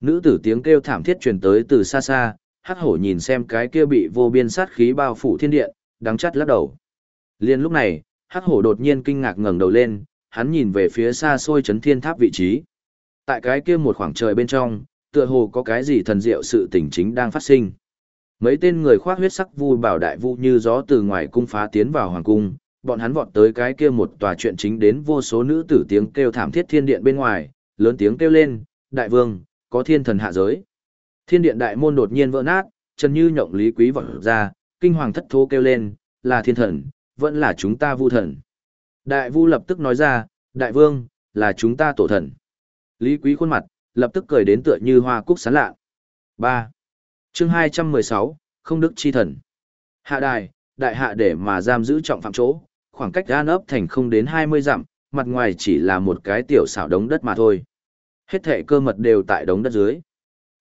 Nữ tử tiếng kêu thảm thiết truyền tới từ xa xa, hắc hổ nhìn xem cái kia bị vô biên sát khí bao phủ thiên điện, đắng chắt lắc đầu. Liên lúc này, hắc hổ đột nhiên kinh ngạc ngẩng đầu lên, hắn nhìn về phía xa xôi chấn thiên tháp vị trí. Tại cái kia một khoảng trời bên trong, tựa hồ có cái gì thần diệu sự tình chính đang phát sinh. Mấy tên người khoác huyết sắc vui bảo đại vu như gió từ ngoài cung phá tiến vào hoàng cung, bọn hắn vọt tới cái kia một tòa chuyện chính đến vô số nữ tử tiếng kêu thảm thiết thiên điện bên ngoài, lớn tiếng kêu lên, đại vương, có thiên thần hạ giới. Thiên điện đại môn đột nhiên vỡ nát, chân như nhộng lý quý vọt ra, kinh hoàng thất thố kêu lên, là thiên thần, vẫn là chúng ta vu thần. Đại vu lập tức nói ra, đại vương, là chúng ta tổ thần. Lý quý khuôn mặt, lập tức cười đến tựa như hoa cúc sán lạ. 3. chương 216, không đức chi thần. Hạ đài, đại hạ để mà giam giữ trọng phạm chỗ, khoảng cách gan ấp thành không đến 20 dặm, mặt ngoài chỉ là một cái tiểu xảo đống đất mà thôi. Hết thể cơ mật đều tại đống đất dưới.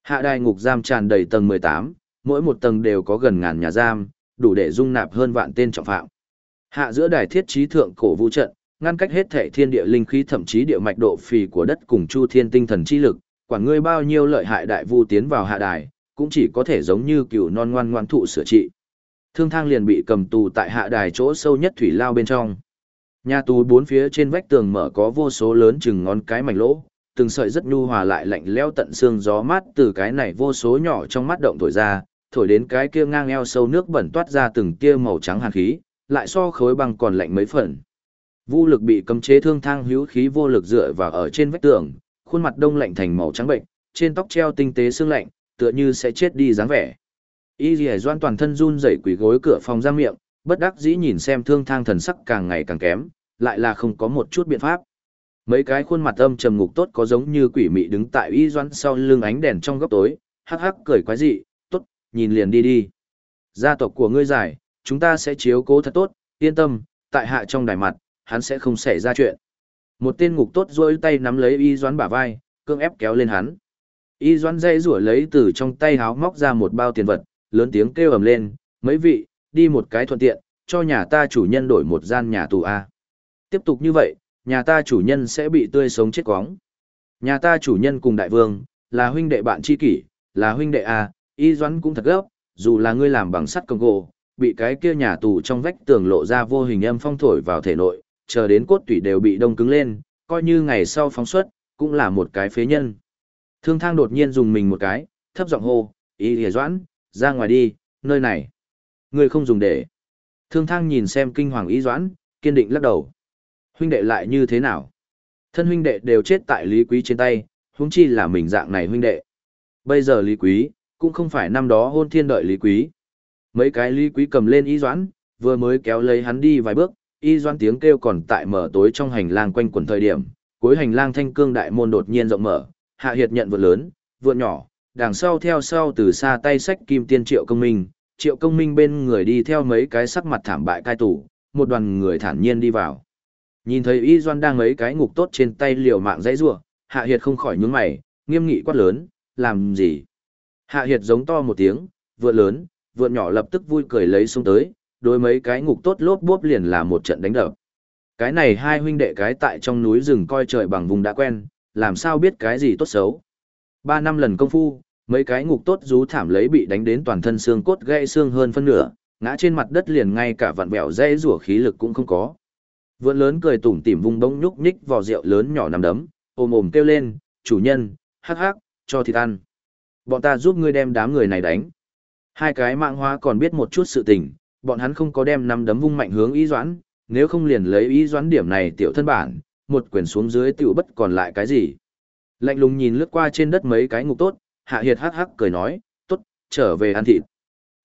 Hạ đài ngục giam tràn đầy tầng 18, mỗi một tầng đều có gần ngàn nhà giam, đủ để dung nạp hơn vạn tên trọng phạm. Hạ giữa đài thiết trí thượng cổ vũ trận, ngăn cách hết thể thiên địa linh khí thậm chí địa mạch độ phì của đất cùng chu thiên tinh thần chi lực, quản ngươi bao nhiêu lợi hại đại vu tiến vào hạ đài, cũng chỉ có thể giống như cừu non ngoan ngoan thụ sửa trị. Thương thang liền bị cầm tù tại hạ đài chỗ sâu nhất thủy lao bên trong. Nhà tù bốn phía trên vách tường mở có vô số lớn chừng ngón cái mảnh lỗ, từng sợi rất nhu hòa lại lạnh lẽo tận xương gió mát từ cái này vô số nhỏ trong mắt động thổi ra, thổi đến cái kia ngang eo sâu nước bẩn toát ra từng tia màu trắng hàn khí, lại so khối băng còn lạnh mấy phần. Vô lực bị cấm chế thương thang hữu khí vô lực dựa vào ở trên vách tường, khuôn mặt đông lạnh thành màu trắng bệnh, trên tóc treo tinh tế xương lạnh, tựa như sẽ chết đi dáng vẻ. Y Lệ Doan toàn thân run rẩy quỳ gối cửa phòng ra miệng, bất đắc dĩ nhìn xem thương thang thần sắc càng ngày càng kém, lại là không có một chút biện pháp. Mấy cái khuôn mặt âm trầm ngục tốt có giống như quỷ mị đứng tại Y doãn sau lưng ánh đèn trong góc tối, hắc hắc cười quái dị, tốt, nhìn liền đi đi. Gia tộc của ngươi giải, chúng ta sẽ chiếu cố thật tốt, yên tâm, tại hạ trong đài mặt, hắn sẽ không xảy ra chuyện. Một tên ngục tốt rôi tay nắm lấy Y doãn bả vai, cương ép kéo lên hắn. Y doãn dây rủa lấy từ trong tay háo móc ra một bao tiền vật, lớn tiếng kêu ầm lên, mấy vị, đi một cái thuận tiện, cho nhà ta chủ nhân đổi một gian nhà tù A. Tiếp tục như vậy, nhà ta chủ nhân sẽ bị tươi sống chết quóng. Nhà ta chủ nhân cùng đại vương, là huynh đệ bạn tri kỷ, là huynh đệ A, y doãn cũng thật gấp, dù là ngươi làm bằng sắt công gỗ, bị cái kia nhà tù trong vách tường lộ ra vô hình âm phong thổi vào thể nội, chờ đến cốt tủy đều bị đông cứng lên, coi như ngày sau phóng xuất, cũng là một cái phế nhân. Thương thang đột nhiên dùng mình một cái, thấp giọng hô, y hề doãn, ra ngoài đi, nơi này. Ngươi không dùng để. Thương thang nhìn xem kinh hoàng Y doãn, kiên định lắc đầu. Huynh đệ lại như thế nào? Thân huynh đệ đều chết tại Lý Quý trên tay, huống chi là mình dạng này huynh đệ. Bây giờ Lý Quý, cũng không phải năm đó hôn thiên đợi Lý Quý. Mấy cái Lý Quý cầm lên Y doãn, vừa mới kéo lấy hắn đi vài bước, y doãn tiếng kêu còn tại mở tối trong hành lang quanh quần thời điểm, cuối hành lang thanh cương đại môn đột nhiên rộng mở, hạ hiệt nhận vượt lớn, vượt nhỏ, đằng sau theo sau từ xa tay sách kim tiên triệu công minh, triệu công minh bên người đi theo mấy cái sắc mặt thảm bại cai tủ, một đoàn người thản nhiên đi vào. Nhìn thấy Y Doan đang ấy cái ngục tốt trên tay liều mạng dãy rủa, Hạ Hiệt không khỏi nhướng mày, nghiêm nghị quát lớn, làm gì? Hạ Hiệt giống to một tiếng, vượn lớn, vượn nhỏ lập tức vui cười lấy xuống tới, đối mấy cái ngục tốt lốp bốp liền là một trận đánh đập. Cái này hai huynh đệ cái tại trong núi rừng coi trời bằng vùng đã quen, làm sao biết cái gì tốt xấu. Ba năm lần công phu, Mấy cái ngục tốt rú thảm lấy bị đánh đến toàn thân xương cốt gãy xương hơn phân nửa, ngã trên mặt đất liền ngay cả vặn bẻo dây rủa khí lực cũng không có. Vượn lớn cười tủm tỉm vung bông nhúc nhích vò rượu lớn nhỏ nằm đấm, ôm ôm kêu lên, chủ nhân, hắc hắc, cho thịt ăn. Bọn ta giúp ngươi đem đám người này đánh. Hai cái mạng hóa còn biết một chút sự tình, bọn hắn không có đem nằm đấm vung mạnh hướng ý doãn, nếu không liền lấy ý doãn điểm này tiểu thân bản, một quyền xuống dưới tiểu bất còn lại cái gì. Lạnh lùng nhìn lướt qua trên đất mấy cái ngục tốt, hạ hiệt hắc hắc cười nói, tốt, trở về ăn thịt.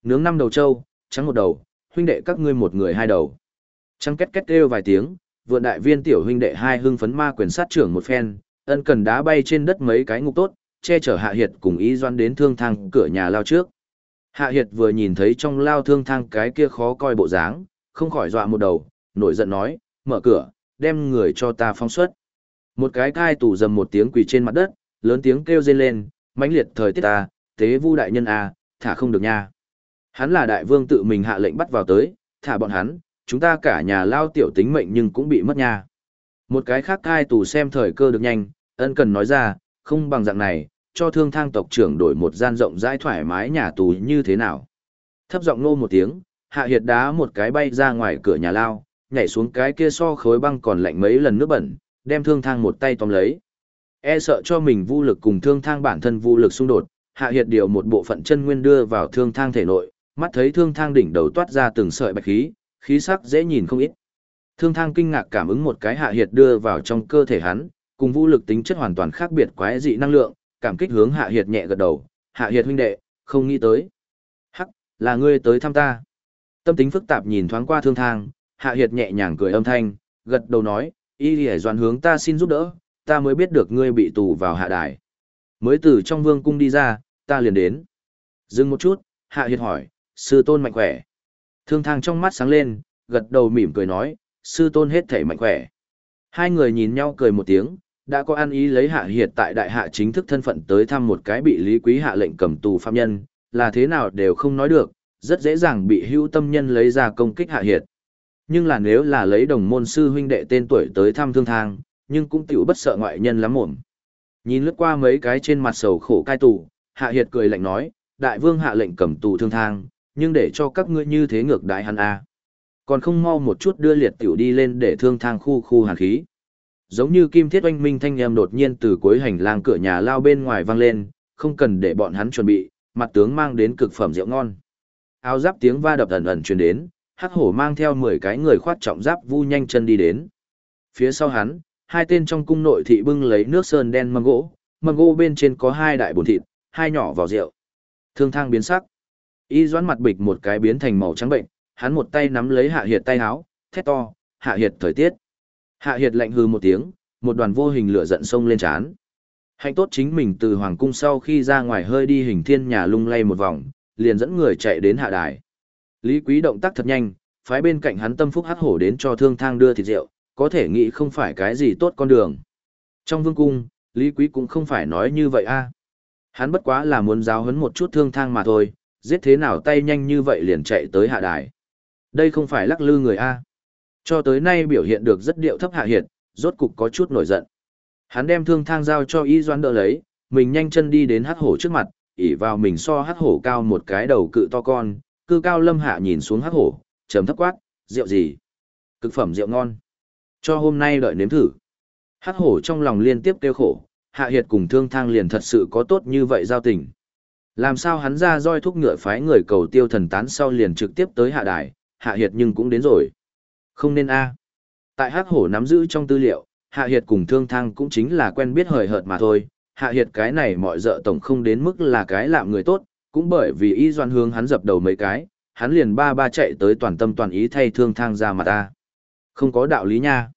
Nướng năm đầu trâu, trắng một đầu, huynh đệ các ngươi một người hai đầu. Trăng két két kêu vài tiếng, vượn đại viên tiểu huynh đệ hai hưng phấn ma quyền sát trưởng một phen, ân cần đá bay trên đất mấy cái ngục tốt, che chở hạ hiệt cùng ý doan đến thương thang cửa nhà lao trước. Hạ hiệt vừa nhìn thấy trong lao thương thang cái kia khó coi bộ dáng, không khỏi dọa một đầu, nổi giận nói, mở cửa, đem người cho ta phong xuất. Một cái cai tủ dầm một tiếng quỳ trên mặt đất, lớn tiếng kêu rên lên, mãnh liệt thời tiết ta, tế vu đại nhân a, thả không được nha. Hắn là đại vương tự mình hạ lệnh bắt vào tới, thả bọn hắn, chúng ta cả nhà lao tiểu tính mệnh nhưng cũng bị mất nha. Một cái khác thai tù xem thời cơ được nhanh, ân cần nói ra, không bằng dạng này, cho thương thang tộc trưởng đổi một gian rộng rãi thoải mái nhà tù như thế nào. Thấp giọng nô một tiếng, hạ hiệt đá một cái bay ra ngoài cửa nhà lao, nhảy xuống cái kia so khối băng còn lạnh mấy lần nước bẩn, đem thương thang một tay tóm lấy. E sợ cho mình vô lực cùng thương thang bản thân vô lực xung đột, hạ hiệt điều một bộ phận chân nguyên đưa vào thương thang thể nội, mắt thấy thương thang đỉnh đầu toát ra từng sợi bạch khí, khí sắc dễ nhìn không ít. Thương thang kinh ngạc cảm ứng một cái hạ hiệt đưa vào trong cơ thể hắn, cùng vũ lực tính chất hoàn toàn khác biệt quái dị năng lượng, cảm kích hướng hạ hiệt nhẹ gật đầu, hạ hiệt huynh đệ, không nghĩ tới. Hắc, là ngươi tới thăm ta. Tâm tính phức tạp nhìn thoáng qua thương thang, hạ hiệt nhẹ nhàng cười âm thanh, gật đầu nói, y lì doan hướng ta xin giúp đỡ, ta mới biết được ngươi bị tù vào hạ đài. Mới từ trong vương cung đi ra, ta liền đến. Dừng một chút, hạ hiệt hỏi, sư tôn mạnh khỏe. Thương thang trong mắt sáng lên, gật đầu mỉm cười nói, sư tôn hết thể mạnh khỏe. Hai người nhìn nhau cười một tiếng, đã có ăn ý lấy hạ hiệt tại đại hạ chính thức thân phận tới thăm một cái bị lý quý hạ lệnh cầm tù phạm nhân, là thế nào đều không nói được, rất dễ dàng bị hữu tâm nhân lấy ra công kích hạ hiệt. Nhưng là nếu là lấy đồng môn sư huynh đệ tên tuổi tới thăm thương thang, nhưng cũng tiểu bất sợ ngoại nhân lắm mồm. Nhìn lướt qua mấy cái trên mặt sầu khổ cai tù, hạ hiệt cười lạnh nói, đại vương hạ lệnh cầm tù thương thang, nhưng để cho các ngươi như thế ngược đại hắn a. Còn không mau một chút đưa liệt tiểu đi lên để thương thang khu khu hàn khí. Giống như kim thiết oanh minh thanh em đột nhiên từ cuối hành lang cửa nhà lao bên ngoài vang lên, không cần để bọn hắn chuẩn bị, mặt tướng mang đến cực phẩm rượu ngon. Áo giáp tiếng va đập ẩn ẩn truyền đến, hắc hổ mang theo mười cái người khoát trọng giáp vu nhanh chân đi đến. Phía sau hắn, hai tên trong cung nội thị bưng lấy nước sơn đen mâm gỗ mâm gỗ bên trên có hai đại bồn thịt, hai nhỏ vào rượu. Thương thang biến sắc. Y doãn mặt bịch một cái biến thành màu trắng bệnh, hắn một tay nắm lấy hạ hiệt tay áo, thét to, hạ hiệt thời tiết. Hạ hiệt lạnh hư một tiếng, một đoàn vô hình lửa giận sông lên chán. Hạnh tốt chính mình từ hoàng cung sau khi ra ngoài hơi đi hình thiên nhà lung lay một vòng, liền dẫn người chạy đến hạ đài. Lý Quý động tác thật nhanh, phái bên cạnh hắn tâm phúc hắc hổ đến cho thương thang đưa thịt rượu, có thể nghĩ không phải cái gì tốt con đường. Trong vương cung, Lý Quý cũng không phải nói như vậy a. Hắn bất quá là muốn giáo huấn một chút thương thang mà thôi, giết thế nào tay nhanh như vậy liền chạy tới hạ đài. Đây không phải lắc lư người A. Cho tới nay biểu hiện được rất điệu thấp hạ hiệt, rốt cục có chút nổi giận. Hắn đem thương thang giao cho y doan đỡ lấy, mình nhanh chân đi đến hát hổ trước mặt, ỉ vào mình so hát hổ cao một cái đầu cự to con, cư cao lâm hạ nhìn xuống hát hổ, chấm thấp quát, rượu gì? Cực phẩm rượu ngon. Cho hôm nay đợi nếm thử. Hát hổ trong lòng liên tiếp kêu khổ, hạ hiệt cùng thương thang liền thật sự có tốt như vậy giao tình. Làm sao hắn ra roi thúc ngựa phái người cầu tiêu thần tán sau liền trực tiếp tới hạ đài, hạ hiệt nhưng cũng đến rồi. Không nên a. Tại hắc hổ nắm giữ trong tư liệu, hạ hiệt cùng thương thang cũng chính là quen biết hời hợt mà thôi. Hạ hiệt cái này mọi dợ tổng không đến mức là cái làm người tốt, cũng bởi vì y doan hướng hắn dập đầu mấy cái, hắn liền ba ba chạy tới toàn tâm toàn ý thay thương thang ra mặt ta. Không có đạo lý nha.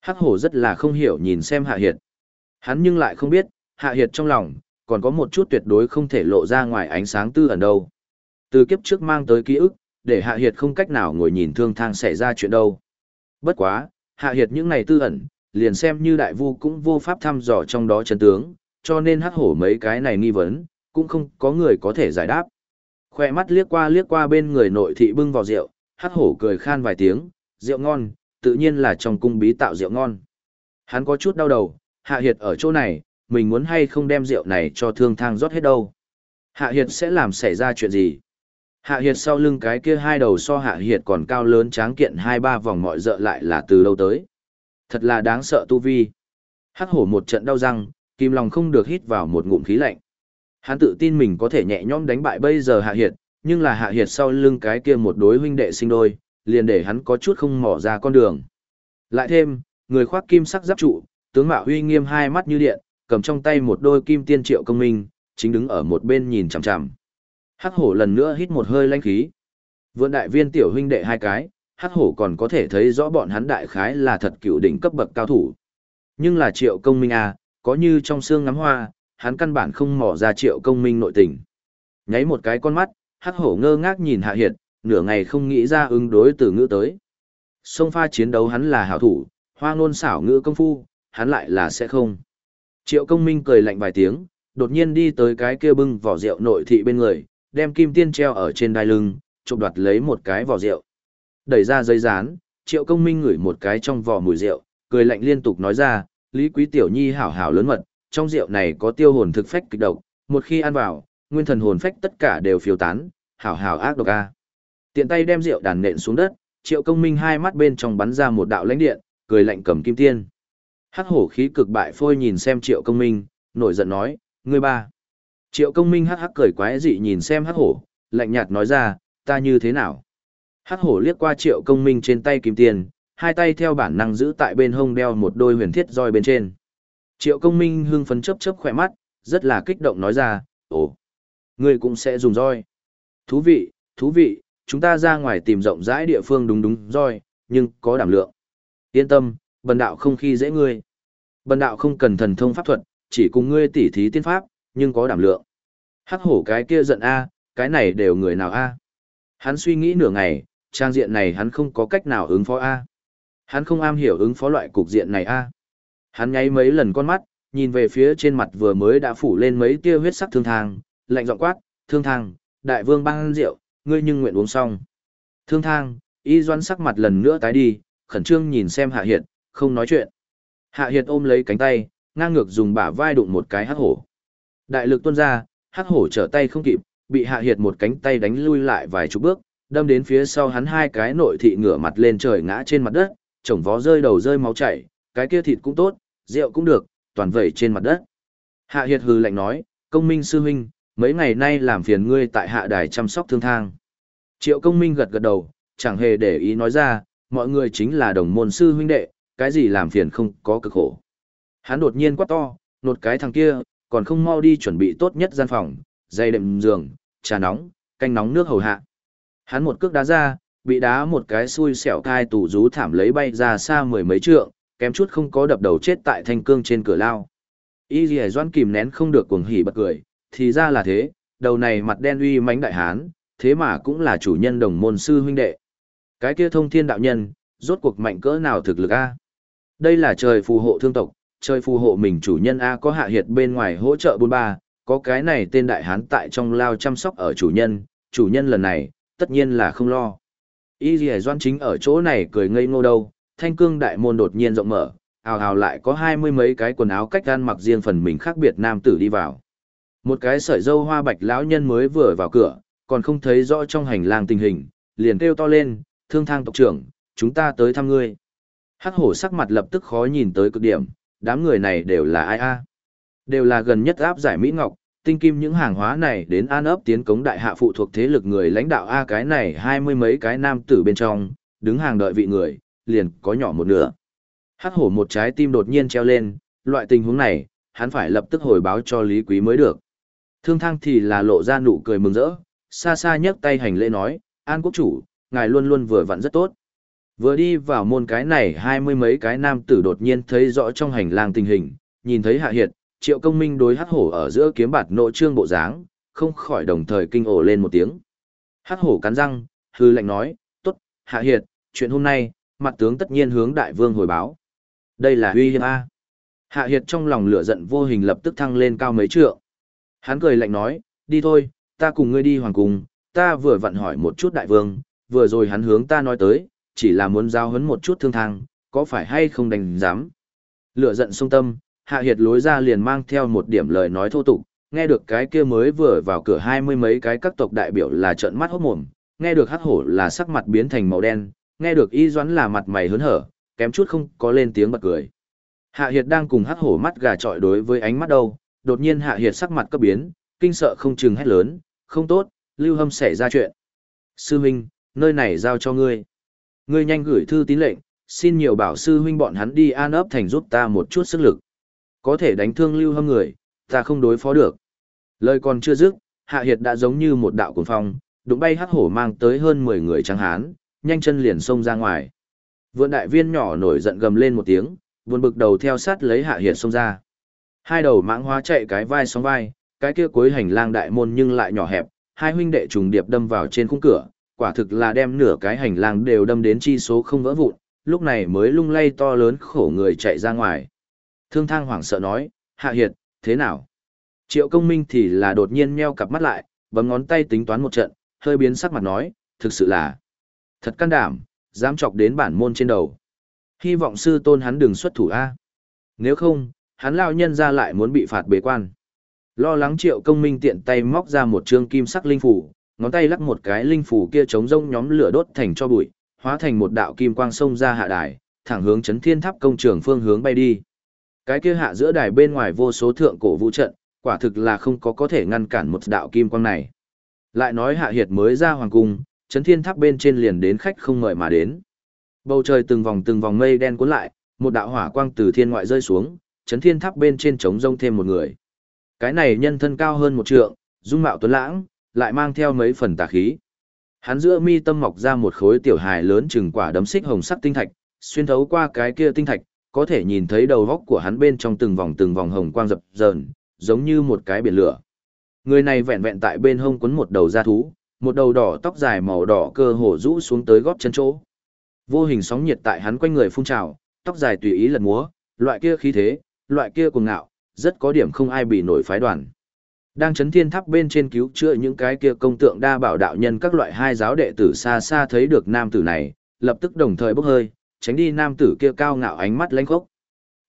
Hắc hổ rất là không hiểu nhìn xem hạ hiệt. Hắn nhưng lại không biết, hạ hiệt trong lòng, còn có một chút tuyệt đối không thể lộ ra ngoài ánh sáng tư ẩn đâu. Từ kiếp trước mang tới ký ức, để Hạ Hiệt không cách nào ngồi nhìn thương thang xảy ra chuyện đâu. Bất quá, Hạ Hiệt những này tư ẩn, liền xem như đại vu cũng vô pháp thăm dò trong đó chân tướng, cho nên hắc hổ mấy cái này nghi vấn, cũng không có người có thể giải đáp. Khoe mắt liếc qua liếc qua bên người nội thị bưng vào rượu, hắc hổ cười khan vài tiếng, rượu ngon, tự nhiên là trong cung bí tạo rượu ngon. Hắn có chút đau đầu, Hạ Hiệt ở chỗ này, mình muốn hay không đem rượu này cho thương thang rót hết đâu. Hạ Hiệt sẽ làm xảy ra chuyện gì? Hạ Hiệt sau lưng cái kia hai đầu so Hạ Hiệt còn cao lớn tráng kiện hai ba vòng mọi dợ lại là từ đâu tới. Thật là đáng sợ tu vi. Hắc hổ một trận đau răng, kim lòng không được hít vào một ngụm khí lạnh. Hắn tự tin mình có thể nhẹ nhõm đánh bại bây giờ Hạ Hiệt, nhưng là Hạ Hiệt sau lưng cái kia một đối huynh đệ sinh đôi, liền để hắn có chút không mỏ ra con đường. Lại thêm, người khoác kim sắc giáp trụ, tướng mạo huy nghiêm hai mắt như điện, cầm trong tay một đôi kim tiên triệu công minh, chính đứng ở một bên nhìn chằm chằm. Hắc hổ lần nữa hít một hơi lanh khí. Vượn đại viên tiểu huynh đệ hai cái, hắc hổ còn có thể thấy rõ bọn hắn đại khái là thật cựu đỉnh cấp bậc cao thủ. Nhưng là triệu công minh à, có như trong xương ngắm hoa, hắn căn bản không mỏ ra triệu công minh nội tình. Nháy một cái con mắt, hắc hổ ngơ ngác nhìn hạ hiệt, nửa ngày không nghĩ ra ứng đối từ ngữ tới. Sông pha chiến đấu hắn là hảo thủ, hoa ngôn xảo ngữ công phu, hắn lại là sẽ không. Triệu công minh cười lạnh vài tiếng, đột nhiên đi tới cái kia bưng vỏ rượu nội thị bên người, đem kim tiên treo ở trên đai lưng, chụp đoạt lấy một cái vỏ rượu. Đẩy ra giấy rán, triệu công minh ngửi một cái trong vỏ mùi rượu, cười lạnh liên tục nói ra, Lý Quý Tiểu Nhi hảo hảo lớn mật, trong rượu này có tiêu hồn thực phách kịch độc, một khi ăn vào, nguyên thần hồn phách tất cả đều phiêu tán, hảo hảo ác độc a. Tiện tay đem rượu đàn nện xuống đất, Triệu Công Minh hai mắt bên trong bắn ra một đạo lãnh điện, cười lạnh cầm kim tiên. Hắc hổ khí cực bại phôi nhìn xem Triệu Công Minh, nổi giận nói, ngươi ba. Triệu Công Minh hắc hắc cười quái dị nhìn xem hắc hổ, lạnh nhạt nói ra, ta như thế nào? Hắc hổ liếc qua Triệu Công Minh trên tay kim tiền, hai tay theo bản năng giữ tại bên hông đeo một đôi huyền thiết roi bên trên. Triệu Công Minh hưng phấn chớp chớp khỏe mắt, rất là kích động nói ra, ồ, ngươi cũng sẽ dùng roi. Thú vị, thú vị, chúng ta ra ngoài tìm rộng rãi địa phương đúng đúng roi, nhưng có đảm lượng. Yên tâm, bần đạo không khi dễ ngươi. Bần đạo không cần thần thông pháp thuật, chỉ cùng ngươi tỉ thí tiên pháp, nhưng có đảm lượng. Hắc hổ cái kia giận a, cái này đều người nào a? Hắn suy nghĩ nửa ngày, trang diện này hắn không có cách nào ứng phó a. Hắn không am hiểu ứng phó loại cục diện này a. Hắn nháy mấy lần con mắt, nhìn về phía trên mặt vừa mới đã phủ lên mấy tia huyết sắc thương thang, lạnh giọng quát, "Thương thang, đại vương băng rượu, ngươi nhưng nguyện uống xong." Thương thang, y doan sắc mặt lần nữa tái đi, khẩn trương nhìn xem Hạ Hiệt, không nói chuyện. Hạ Hiệt ôm lấy cánh tay, ngang ngược dùng bả vai đụng một cái hắc hổ. Đại lực tuôn ra, hắc hổ trở tay không kịp, bị Hạ Hiệt một cánh tay đánh lui lại vài chục bước, đâm đến phía sau hắn hai cái nội thị ngửa mặt lên trời ngã trên mặt đất, chồng vó rơi đầu rơi máu chảy, cái kia thịt cũng tốt, rượu cũng được, toàn vẩy trên mặt đất. Hạ Hiệt hừ lạnh nói, công minh sư huynh, mấy ngày nay làm phiền ngươi tại hạ đài chăm sóc thương thang. Triệu công minh gật gật đầu, chẳng hề để ý nói ra, mọi người chính là đồng môn sư huynh đệ, cái gì làm phiền không có cực khổ. Hắn đột nhiên quát to, nột cái thằng kia, còn không mau đi chuẩn bị tốt nhất gian phòng, dây đệm giường, trà nóng, canh nóng nước hầu hạ. Hắn một cước đá ra, bị đá một cái xui xẻo cai tủ rú thảm lấy bay ra xa mười mấy trượng, kém chút không có đập đầu chết tại thanh cương trên cửa lao. Y Lì Doan kìm nén không được cuồng hỉ bật cười, thì ra là thế, đầu này mặt đen uy mánh đại hán, thế mà cũng là chủ nhân đồng môn sư huynh đệ. Cái kia thông thiên đạo nhân, rốt cuộc mạnh cỡ nào thực lực a? Đây là trời phù hộ thương tộc, trời phù hộ mình chủ nhân a có hạ hiệt bên ngoài hỗ trợ bôn ba, có cái này tên đại hán tại trong lao chăm sóc ở chủ nhân, chủ nhân lần này, tất nhiên là không lo. Y Lì Doan chính ở chỗ này cười ngây ngô đâu, thanh cương đại môn đột nhiên rộng mở, ào ào lại có hai mươi mấy cái quần áo cách gan mặc riêng phần mình khác biệt nam tử đi vào. Một cái sợi dâu hoa bạch lão nhân mới vừa vào cửa, còn không thấy rõ trong hành lang tình hình, liền kêu to lên, thương thang tộc trưởng, chúng ta tới thăm ngươi. Hắc hổ sắc mặt lập tức khó nhìn tới cực điểm, đám người này đều là ai a? Đều là gần nhất áp giải Mỹ Ngọc, tinh kim những hàng hóa này đến an ấp tiến cống đại hạ phụ thuộc thế lực người lãnh đạo A cái này hai mươi mấy cái nam tử bên trong, đứng hàng đợi vị người, liền có nhỏ một nửa. Hắc hổ một trái tim đột nhiên treo lên, loại tình huống này, hắn phải lập tức hồi báo cho Lý Quý mới được. Thương thang thì là lộ ra nụ cười mừng rỡ, xa xa nhấc tay hành lễ nói, An quốc chủ, ngài luôn luôn vừa vặn rất tốt. Vừa đi vào môn cái này hai mươi mấy cái nam tử đột nhiên thấy rõ trong hành lang tình hình, nhìn thấy hạ hiệt, triệu công minh đối hắc hổ ở giữa kiếm bạt nội trương bộ dáng, không khỏi đồng thời kinh ổ lên một tiếng. Hắc hổ cắn răng, hư lệnh nói, tốt, hạ hiệt, chuyện hôm nay, mặt tướng tất nhiên hướng đại vương hồi báo. Đây là huy hiếp A. Hạ hiệt trong lòng lửa giận vô hình lập tức thăng lên cao mấy trượng. Hắn cười lạnh nói, đi thôi, ta cùng ngươi đi hoàng cung, ta vừa vặn hỏi một chút đại vương, vừa rồi hắn hướng ta nói tới, chỉ là muốn giao hấn một chút thương thang, có phải hay không đành dám. Lửa giận sung tâm, hạ hiệt lối ra liền mang theo một điểm lời nói thô tục, nghe được cái kia mới vừa vào cửa hai mươi mấy cái các tộc đại biểu là trợn mắt hốt mồm, nghe được hắc hổ là sắc mặt biến thành màu đen, nghe được y doãn là mặt mày hớn hở, kém chút không có lên tiếng bật cười. Hạ Hiệt đang cùng hắc hổ mắt gà trọi đối với ánh mắt đâu, đột nhiên Hạ Hiệt sắc mặt cấp biến, kinh sợ không chừng hét lớn, không tốt, Lưu Hâm xảy ra chuyện. Sư huynh, nơi này giao cho ngươi. Ngươi nhanh gửi thư tín lệnh, xin nhiều bảo sư huynh bọn hắn đi an ấp thành giúp ta một chút sức lực. Có thể đánh thương Lưu Hâm người, ta không đối phó được. Lời còn chưa dứt, Hạ Hiệt đã giống như một đạo cuồng phong, đụng bay hắc hổ mang tới hơn 10 người trắng hán, nhanh chân liền xông ra ngoài. Vượn đại viên nhỏ nổi giận gầm lên một tiếng, buồn bực đầu theo sát lấy hạ hiệt xông ra. Hai đầu mãng hóa chạy cái vai sóng vai, cái kia cuối hành lang đại môn nhưng lại nhỏ hẹp, hai huynh đệ trùng điệp đâm vào trên khung cửa, quả thực là đem nửa cái hành lang đều đâm đến chi số không vỡ vụn, lúc này mới lung lay to lớn khổ người chạy ra ngoài. Thương thang hoảng sợ nói, hạ hiệt, thế nào? Triệu công minh thì là đột nhiên meo cặp mắt lại, bấm ngón tay tính toán một trận, hơi biến sắc mặt nói, thực sự là Thật can đảm, dám chọc đến bản môn trên đầu. Hy vọng sư tôn hắn đừng xuất thủ A. Nếu không, hắn lao nhân ra lại muốn bị phạt bế quan. Lo lắng triệu công minh tiện tay móc ra một trương kim sắc linh phủ, ngón tay lắc một cái linh phủ kia chống rông nhóm lửa đốt thành cho bụi, hóa thành một đạo kim quang sông ra hạ đài, thẳng hướng chấn thiên tháp công trường phương hướng bay đi. Cái kia hạ giữa đài bên ngoài vô số thượng cổ vũ trận, quả thực là không có có thể ngăn cản một đạo kim quang này. Lại nói hạ hiệt mới ra hoàng cung, chấn thiên tháp bên trên liền đến khách không mời mà đến. Bầu trời từng vòng từng vòng mây đen cuốn lại, một đạo hỏa quang từ thiên ngoại rơi xuống, chấn thiên tháp bên trên trống rông thêm một người. Cái này nhân thân cao hơn một trượng, dung mạo tuấn lãng, lại mang theo mấy phần tà khí. Hắn giữa mi tâm mọc ra một khối tiểu hài lớn chừng quả đấm xích hồng sắc tinh thạch, xuyên thấu qua cái kia tinh thạch, có thể nhìn thấy đầu góc của hắn bên trong từng vòng từng vòng hồng quang dập dờn, giống như một cái biển lửa. Người này vẹn vẹn tại bên hông quấn một đầu da thú, một đầu đỏ tóc dài màu đỏ cơ hồ rũ xuống tới gót chân chỗ. Vô hình sóng nhiệt tại hắn quanh người phun trào, tóc dài tùy ý lật múa, loại kia khí thế, loại kia cuồng ngạo, rất có điểm không ai bị nổi phái đoàn. Đang chấn thiên tháp bên trên cứu chữa những cái kia công tượng đa bảo đạo nhân các loại hai giáo đệ tử xa xa thấy được nam tử này, lập tức đồng thời bốc hơi, tránh đi nam tử kia cao ngạo ánh mắt lánh khốc.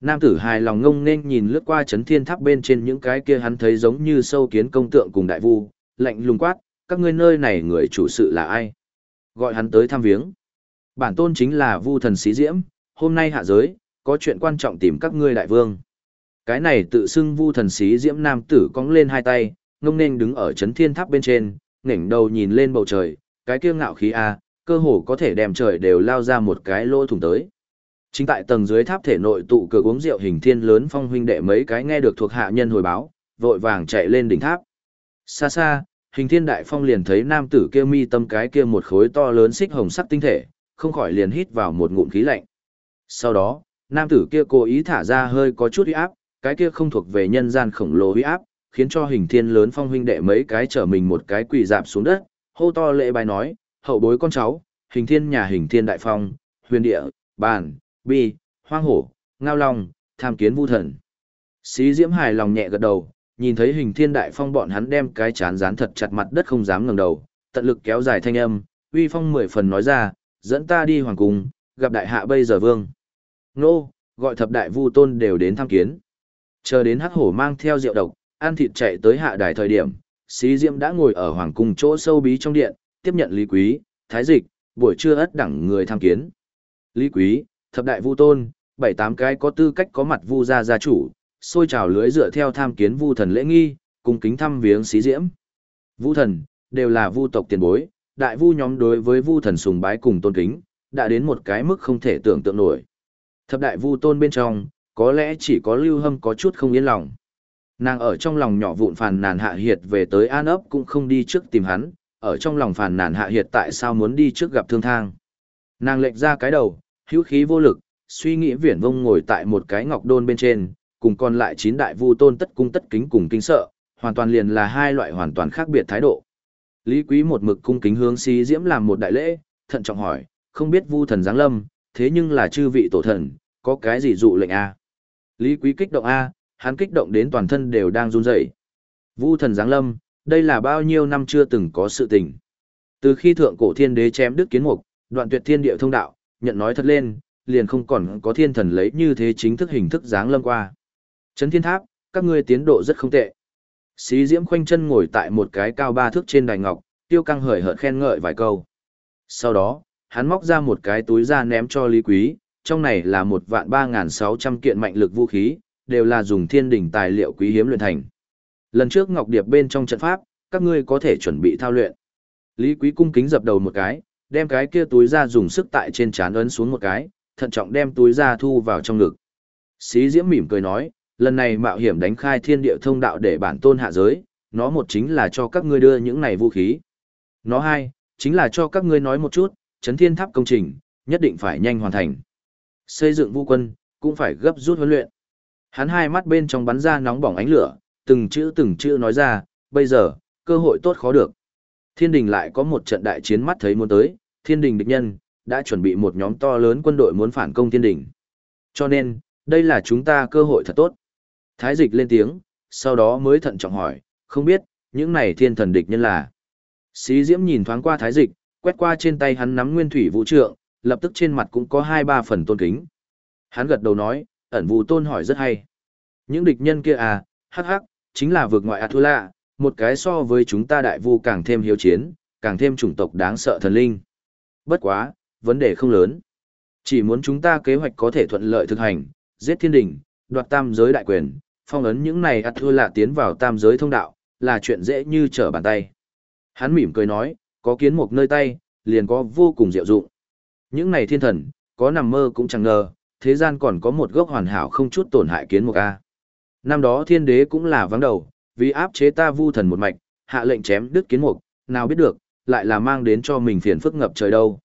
Nam tử hài lòng ngông nên nhìn lướt qua chấn thiên tháp bên trên những cái kia hắn thấy giống như sâu kiến công tượng cùng đại vu, lạnh lùng quát, các ngươi nơi này người chủ sự là ai? Gọi hắn tới thăm viếng. Bản tôn chính là vu thần xí diễm, hôm nay hạ giới, có chuyện quan trọng tìm các ngươi đại vương. Cái này tự xưng vu thần sĩ diễm nam tử cong lên hai tay, ngông nên đứng ở chấn thiên tháp bên trên, ngẩng đầu nhìn lên bầu trời, cái kia ngạo khí a, cơ hồ có thể đem trời đều lao ra một cái lỗ thủng tới. Chính tại tầng dưới tháp thể nội tụ cửa uống rượu hình thiên lớn phong huynh đệ mấy cái nghe được thuộc hạ nhân hồi báo, vội vàng chạy lên đỉnh tháp. Xa xa, hình thiên đại phong liền thấy nam tử kia mi tâm cái kia một khối to lớn xích hồng sắc tinh thể, không khỏi liền hít vào một ngụm khí lạnh. Sau đó, nam tử kia cố ý thả ra hơi có chút uy áp, cái kia không thuộc về nhân gian khổng lồ uy áp, khiến cho hình thiên lớn phong huynh đệ mấy cái trở mình một cái quỳ dạp xuống đất, hô to lệ bài nói, hậu bối con cháu, hình thiên nhà hình thiên đại phong, huyền địa, bàn, bi, hoang hổ, ngao long, tham kiến vu thần. Xí diễm hài lòng nhẹ gật đầu, nhìn thấy hình thiên đại phong bọn hắn đem cái chán dán thật chặt mặt đất không dám ngẩng đầu, tận lực kéo dài thanh âm, uy phong mười phần nói ra, dẫn ta đi hoàng cung, gặp đại hạ bây giờ vương. Nô, gọi thập đại vu tôn đều đến tham kiến. Chờ đến hắc hổ mang theo rượu độc, ăn thịt chạy tới hạ đài thời điểm, xí diễm đã ngồi ở hoàng cung chỗ sâu bí trong điện, tiếp nhận lý quý, thái dịch, buổi trưa ất đẳng người tham kiến. Lý quý, thập đại vu tôn, bảy tám cái có tư cách có mặt vu gia gia chủ, xôi trào lưới dựa theo tham kiến vu thần lễ nghi, cùng kính thăm viếng xí diễm. Vu thần, đều là vu tộc tiền bối, đại vu nhóm đối với vu thần sùng bái cùng tôn kính, đã đến một cái mức không thể tưởng tượng nổi. Thập đại vu tôn bên trong, có lẽ chỉ có lưu hâm có chút không yên lòng. Nàng ở trong lòng nhỏ vụn phàn nàn hạ hiệt về tới an ấp cũng không đi trước tìm hắn, ở trong lòng phàn nàn hạ hiệt tại sao muốn đi trước gặp thương thang. Nàng lệch ra cái đầu, hữu khí vô lực, suy nghĩ viển vông ngồi tại một cái ngọc đôn bên trên, cùng còn lại chín đại vu tôn tất cung tất kính cùng kinh sợ, hoàn toàn liền là hai loại hoàn toàn khác biệt thái độ. Lý Quý một mực cung kính hướng xí diễm làm một đại lễ, thận trọng hỏi, không biết vu thần giáng lâm, thế nhưng là chư vị tổ thần, có cái gì dụ lệnh a? Lý Quý kích động a, hắn kích động đến toàn thân đều đang run rẩy. Vu thần giáng lâm, đây là bao nhiêu năm chưa từng có sự tình. Từ khi thượng cổ thiên đế chém đứt kiến mục, đoạn tuyệt thiên địa thông đạo, nhận nói thật lên, liền không còn có thiên thần lấy như thế chính thức hình thức giáng lâm qua. Trấn thiên tháp, các ngươi tiến độ rất không tệ. Xí diễm khoanh chân ngồi tại một cái cao ba thước trên đài ngọc, tiêu căng hời hợt khen ngợi vài câu. Sau đó, hắn móc ra một cái túi ra ném cho Lý Quý, trong này là một vạn ba ngàn sáu trăm kiện mạnh lực vũ khí, đều là dùng thiên đỉnh tài liệu quý hiếm luyện thành. Lần trước Ngọc Điệp bên trong trận pháp, các ngươi có thể chuẩn bị thao luyện. Lý Quý cung kính dập đầu một cái, đem cái kia túi ra dùng sức tại trên trán ấn xuống một cái, thận trọng đem túi ra thu vào trong ngực. Xí Diễm mỉm cười nói, lần này mạo hiểm đánh khai thiên địa thông đạo để bản tôn hạ giới, nó một chính là cho các ngươi đưa những này vũ khí. Nó hai, chính là cho các ngươi nói một chút, chấn thiên tháp công trình, nhất định phải nhanh hoàn thành. Xây dựng vũ quân, cũng phải gấp rút huấn luyện. Hắn hai mắt bên trong bắn ra nóng bỏng ánh lửa, từng chữ từng chữ nói ra, bây giờ, cơ hội tốt khó được. Thiên đình lại có một trận đại chiến mắt thấy muốn tới, thiên đình địch nhân, đã chuẩn bị một nhóm to lớn quân đội muốn phản công thiên đình. Cho nên, đây là chúng ta cơ hội thật tốt. Thái dịch lên tiếng, sau đó mới thận trọng hỏi, không biết, những này thiên thần địch nhân là. Xí diễm nhìn thoáng qua thái dịch, quét qua trên tay hắn nắm nguyên thủy vũ trượng, lập tức trên mặt cũng có hai ba phần tôn kính. Hắn gật đầu nói, ẩn vụ tôn hỏi rất hay. Những địch nhân kia à, hắc hắc, chính là vượt ngoại Atula, một cái so với chúng ta đại vu càng thêm hiếu chiến, càng thêm chủng tộc đáng sợ thần linh. Bất quá, vấn đề không lớn. Chỉ muốn chúng ta kế hoạch có thể thuận lợi thực hành, giết thiên đỉnh, đoạt tam giới đại quyền, phong ấn những này Atula tiến vào tam giới thông đạo, là chuyện dễ như trở bàn tay. Hắn mỉm cười nói, có kiến mục nơi tay, liền có vô cùng diệu dụng. Những này thiên thần, có nằm mơ cũng chẳng ngờ, thế gian còn có một gốc hoàn hảo không chút tổn hại kiến mục A. Năm đó thiên đế cũng là vắng đầu, vì áp chế ta vu thần một mạch, hạ lệnh chém đứt kiến mục, nào biết được, lại là mang đến cho mình phiền phức ngập trời đâu.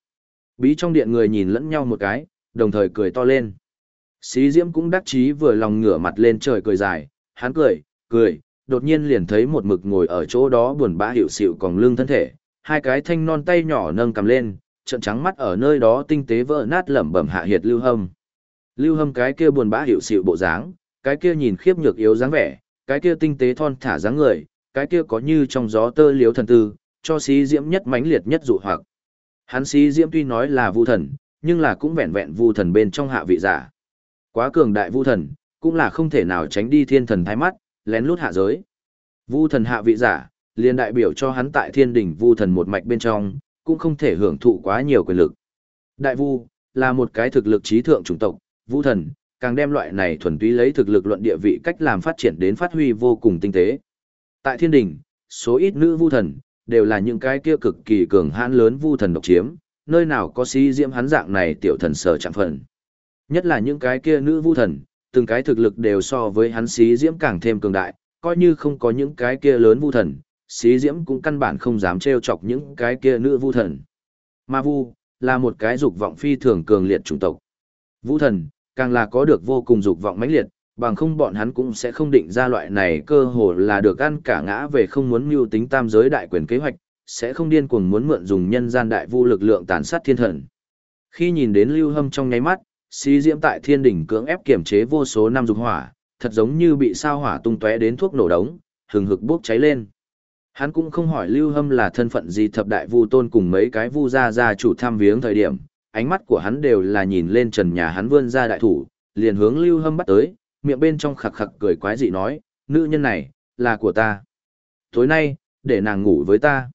Bí trong điện người nhìn lẫn nhau một cái, đồng thời cười to lên. Xí Diễm cũng đắc chí vừa lòng ngửa mặt lên trời cười dài, hắn cười, cười, đột nhiên liền thấy một mực ngồi ở chỗ đó buồn bã hiểu xịu còn lưng thân thể, hai cái thanh non tay nhỏ nâng cầm lên, trận trắng mắt ở nơi đó tinh tế vỡ nát lẩm bẩm hạ hiệt lưu hâm. Lưu hâm cái kia buồn bã hiểu xịu bộ dáng, cái kia nhìn khiếp nhược yếu dáng vẻ, cái kia tinh tế thon thả dáng người, cái kia có như trong gió tơ liếu thần tư, cho xí diễm nhất mãnh liệt nhất dụ hoặc. Hắn xí diễm tuy nói là vu thần, nhưng là cũng vẹn vẹn vu thần bên trong hạ vị giả. Quá cường đại vu thần, cũng là không thể nào tránh đi thiên thần thái mắt, lén lút hạ giới. Vu thần hạ vị giả, liền đại biểu cho hắn tại thiên đỉnh vu thần một mạch bên trong, cũng không thể hưởng thụ quá nhiều quyền lực. Đại vu, là một cái thực lực trí thượng chủng tộc, vu thần, càng đem loại này thuần túy lấy thực lực luận địa vị cách làm phát triển đến phát huy vô cùng tinh tế. Tại thiên Đình, số ít nữ vu thần, đều là những cái kia cực kỳ cường hãn lớn vu thần độc chiếm, nơi nào có sĩ diễm hắn dạng này tiểu thần sở chẳng phần. Nhất là những cái kia nữ vu thần, từng cái thực lực đều so với hắn xí diễm càng thêm cường đại, coi như không có những cái kia lớn vu thần, xí diễm cũng căn bản không dám trêu chọc những cái kia nữ vu thần. Ma vu, là một cái dục vọng phi thường cường liệt chủng tộc. Vu thần, càng là có được vô cùng dục vọng mãnh liệt, bằng không bọn hắn cũng sẽ không định ra loại này cơ hồ là được ăn cả ngã về không muốn mưu tính tam giới đại quyền kế hoạch, sẽ không điên cuồng muốn mượn dùng nhân gian đại vu lực lượng tàn sát thiên thần. Khi nhìn đến Lưu Hâm trong nháy mắt, xí diễm tại thiên đỉnh cưỡng ép kiểm chế vô số năm dục hỏa, thật giống như bị sao hỏa tung tóe đến thuốc nổ đống, hừng hực bốc cháy lên. Hắn cũng không hỏi Lưu Hâm là thân phận gì thập đại vu tôn cùng mấy cái vu gia gia chủ tham viếng thời điểm, ánh mắt của hắn đều là nhìn lên trần nhà hắn vươn ra đại thủ, liền hướng Lưu Hâm bắt tới, miệng bên trong khặc khặc cười quái dị nói, nữ nhân này, là của ta. Tối nay, để nàng ngủ với ta.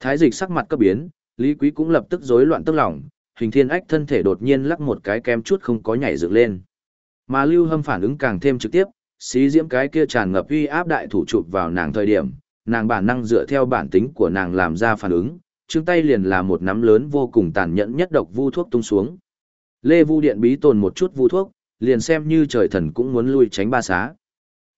Thái dịch sắc mặt cấp biến, Lý Quý cũng lập tức rối loạn tức lòng, hình thiên ách thân thể đột nhiên lắc một cái kem chút không có nhảy dựng lên. Mà Lưu Hâm phản ứng càng thêm trực tiếp, xí diễm cái kia tràn ngập uy áp đại thủ chụp vào nàng thời điểm, nàng bản năng dựa theo bản tính của nàng làm ra phản ứng, chương tay liền là một nắm lớn vô cùng tàn nhẫn nhất độc vu thuốc tung xuống. Lê Vu Điện bí tồn một chút vu thuốc, liền xem như trời thần cũng muốn lui tránh ba xá.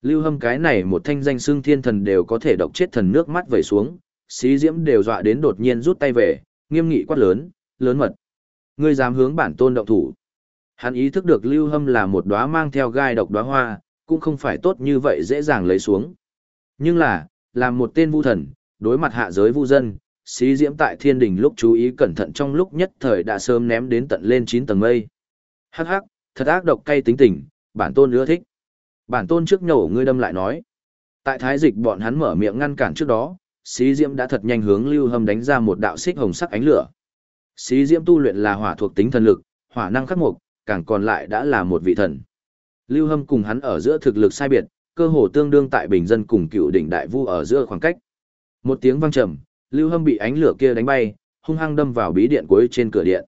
Lưu Hâm cái này một thanh danh xương thiên thần đều có thể độc chết thần nước mắt vẩy xuống, xí diễm đều dọa đến đột nhiên rút tay về, nghiêm nghị quát lớn, lớn mật. Ngươi dám hướng bản tôn động thủ. Hắn ý thức được Lưu Hâm là một đóa mang theo gai độc đóa hoa, cũng không phải tốt như vậy dễ dàng lấy xuống. Nhưng là, làm một tên vu thần, đối mặt hạ giới vu dân, xí diễm tại thiên đình lúc chú ý cẩn thận trong lúc nhất thời đã sớm ném đến tận lên 9 tầng mây. Hắc hắc, thật ác độc cay tính tình, bản tôn ưa thích. Bản tôn trước nhổ ngươi đâm lại nói. Tại thái dịch bọn hắn mở miệng ngăn cản trước đó, xí diễm đã thật nhanh hướng lưu hâm đánh ra một đạo xích hồng sắc ánh lửa. Xí diễm tu luyện là hỏa thuộc tính thần lực, hỏa năng khắc mục, càng còn lại đã là một vị thần. Lưu hâm cùng hắn ở giữa thực lực sai biệt, cơ hồ tương đương tại bình dân cùng cựu đỉnh đại vu ở giữa khoảng cách. Một tiếng vang trầm, Lưu Hâm bị ánh lửa kia đánh bay, hung hăng đâm vào bí điện cuối trên cửa điện.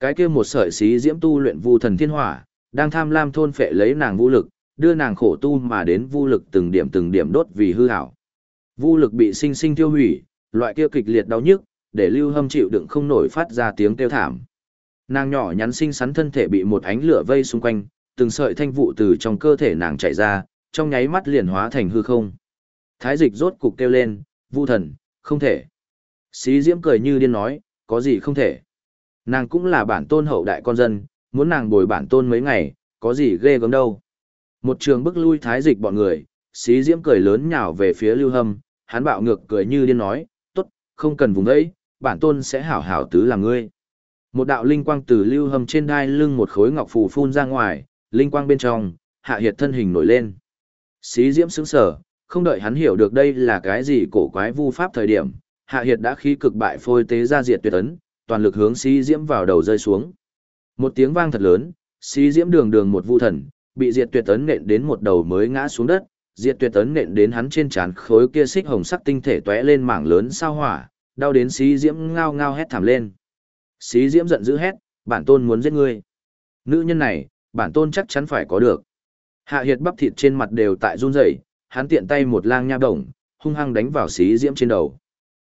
Cái kia một sợi xí diễm tu luyện vu thần thiên hỏa, đang tham lam thôn phệ lấy nàng vũ lực, đưa nàng khổ tu mà đến vu lực từng điểm từng điểm đốt vì hư hảo. Vu lực bị sinh sinh tiêu hủy, loại kia kịch liệt đau nhức, để Lưu Hâm chịu đựng không nổi phát ra tiếng kêu thảm. Nàng nhỏ nhắn xinh xắn thân thể bị một ánh lửa vây xung quanh, từng sợi thanh vụ từ trong cơ thể nàng chảy ra, trong nháy mắt liền hóa thành hư không. Thái dịch rốt cục kêu lên, vu thần, không thể. Xí diễm cười như điên nói, có gì không thể. Nàng cũng là bản tôn hậu đại con dân, muốn nàng bồi bản tôn mấy ngày, có gì ghê gớm đâu. Một trường bức lui thái dịch bọn người, xí diễm cười lớn nhào về phía lưu hâm, hắn bạo ngược cười như điên nói, tốt, không cần vùng đấy, bản tôn sẽ hảo hảo tứ làm ngươi. Một đạo linh quang từ lưu hâm trên đai lưng một khối ngọc phù phun ra ngoài, linh quang bên trong, hạ hiệt thân hình nổi lên. Xí diễm sững sở, không đợi hắn hiểu được đây là cái gì cổ quái vu pháp thời điểm, hạ hiệt đã khí cực bại phôi tế ra diệt tuyệt ấn, toàn lực hướng xí diễm vào đầu rơi xuống. Một tiếng vang thật lớn, xí diễm đường đường một vu thần, bị diệt tuyệt ấn nện đến một đầu mới ngã xuống đất, diệt tuyệt ấn nện đến hắn trên trán khối kia xích hồng sắc tinh thể tóe lên mảng lớn sao hỏa, đau đến xí diễm ngao ngao hét thảm lên. Xí diễm giận dữ hét, bản tôn muốn giết ngươi. Nữ nhân này, bản tôn chắc chắn phải có được. Hạ hiệt bắp thịt trên mặt đều tại run rẩy, hắn tiện tay một lang nha đồng, hung hăng đánh vào xí diễm trên đầu.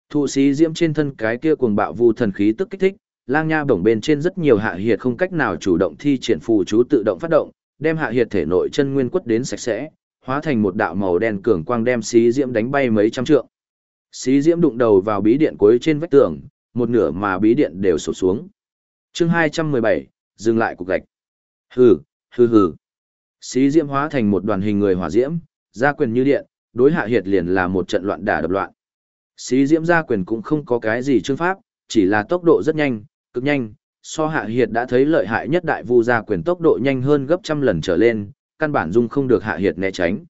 Thụ xí diễm trên thân cái kia cuồng bạo vu thần khí tức kích thích, lang nha đồng bên trên rất nhiều hạ hiệt không cách nào chủ động thi triển phù chú tự động phát động, đem hạ hiệt thể nội chân nguyên quất đến sạch sẽ, hóa thành một đạo màu đen cường quang đem xí diễm đánh bay mấy trăm trượng. Xí diễm đụng đầu vào bí điện cuối trên vách tường, một nửa mà bí điện đều sụp xuống. Chương 217, dừng lại cục gạch. Hừ, hừ hừ. Xí diễm hóa thành một đoàn hình người hỏa diễm, ra quyền như điện, đối hạ hiệt liền là một trận loạn đả đập loạn. Xí diễm ra quyền cũng không có cái gì chương pháp, chỉ là tốc độ rất nhanh, cực nhanh, so hạ hiệt đã thấy lợi hại nhất đại vu ra quyền tốc độ nhanh hơn gấp trăm lần trở lên, căn bản dung không được hạ hiệt né tránh.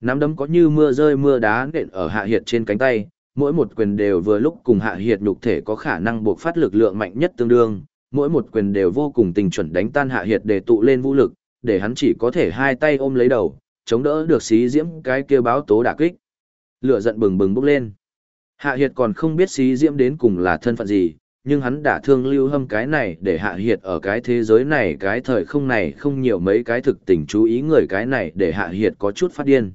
Nắm đấm có như mưa rơi mưa đá nện ở hạ hiệt trên cánh tay, mỗi một quyền đều vừa lúc cùng hạ hiệt nhục thể có khả năng buộc phát lực lượng mạnh nhất tương đương, mỗi một quyền đều vô cùng tình chuẩn đánh tan hạ hiệt để tụ lên vũ lực, để hắn chỉ có thể hai tay ôm lấy đầu, chống đỡ được xí diễm cái kia báo tố đả kích. Lửa giận bừng bừng bốc lên. Hạ Hiệt còn không biết xí diễm đến cùng là thân phận gì, nhưng hắn đã thương lưu hâm cái này để Hạ Hiệt ở cái thế giới này cái thời không này không nhiều mấy cái thực tình chú ý người cái này để Hạ Hiệt có chút phát điên.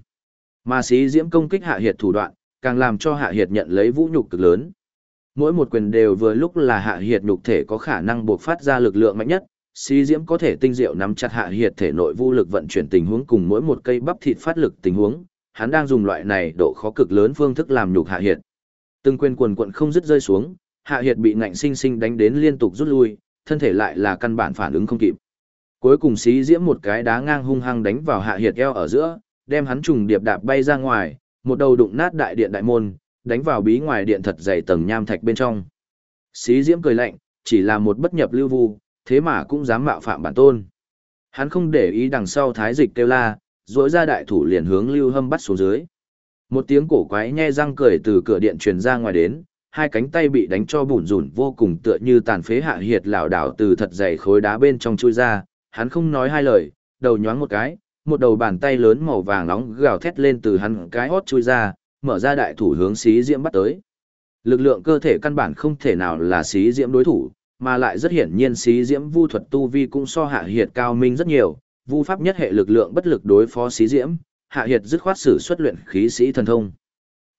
Mà xí diễm công kích Hạ Hiệt thủ đoạn, càng làm cho Hạ Hiệt nhận lấy vũ nhục cực lớn. Mỗi một quyền đều vừa lúc là Hạ Hiệt nhục thể có khả năng buộc phát ra lực lượng mạnh nhất, xí diễm có thể tinh diệu nắm chặt Hạ Hiệt thể nội vô lực vận chuyển tình huống cùng mỗi một cây bắp thịt phát lực tình huống, hắn đang dùng loại này độ khó cực lớn phương thức làm nhục Hạ Hiệt. Từng quên quần quận không dứt rơi xuống, Hạ Hiệt bị ngạnh sinh sinh đánh đến liên tục rút lui, thân thể lại là căn bản phản ứng không kịp. Cuối cùng xí diễm một cái đá ngang hung hăng đánh vào Hạ Hiệt eo ở giữa, đem hắn trùng điệp đạp bay ra ngoài, một đầu đụng nát đại điện đại môn, đánh vào bí ngoài điện thật dày tầng nham thạch bên trong. Xí diễm cười lạnh, chỉ là một bất nhập lưu vu, thế mà cũng dám mạo phạm bản tôn. Hắn không để ý đằng sau thái dịch kêu la, rỗi ra đại thủ liền hướng lưu hâm bắt xuống dưới. Một tiếng cổ quái nhe răng cười từ cửa điện truyền ra ngoài đến, hai cánh tay bị đánh cho bùn rủn vô cùng tựa như tàn phế hạ hiệt lảo đảo từ thật dày khối đá bên trong chui ra, hắn không nói hai lời, đầu nhoáng một cái, một đầu bàn tay lớn màu vàng nóng gào thét lên từ hắn cái hót chui ra, mở ra đại thủ hướng xí diễm bắt tới. Lực lượng cơ thể căn bản không thể nào là xí diễm đối thủ, mà lại rất hiển nhiên xí diễm vu thuật tu vi cũng so hạ hiệt cao minh rất nhiều, vu pháp nhất hệ lực lượng bất lực đối phó xí diễm, hạ hiệt dứt khoát sử xuất luyện khí sĩ thần thông.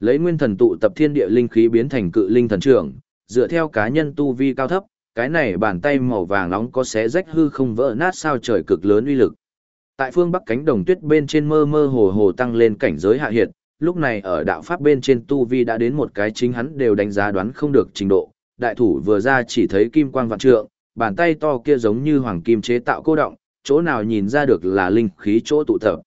Lấy nguyên thần tụ tập thiên địa linh khí biến thành cự linh thần trưởng, dựa theo cá nhân tu vi cao thấp, cái này bàn tay màu vàng nóng có xé rách hư không vỡ nát sao trời cực lớn uy lực. Tại phương bắc cánh đồng tuyết bên trên mơ mơ hồ hồ tăng lên cảnh giới hạ hiệt, lúc này ở đạo pháp bên trên tu vi đã đến một cái chính hắn đều đánh giá đoán không được trình độ. Đại thủ vừa ra chỉ thấy kim quang vạn trượng, bàn tay to kia giống như hoàng kim chế tạo cô động, chỗ nào nhìn ra được là linh khí chỗ tụ tập.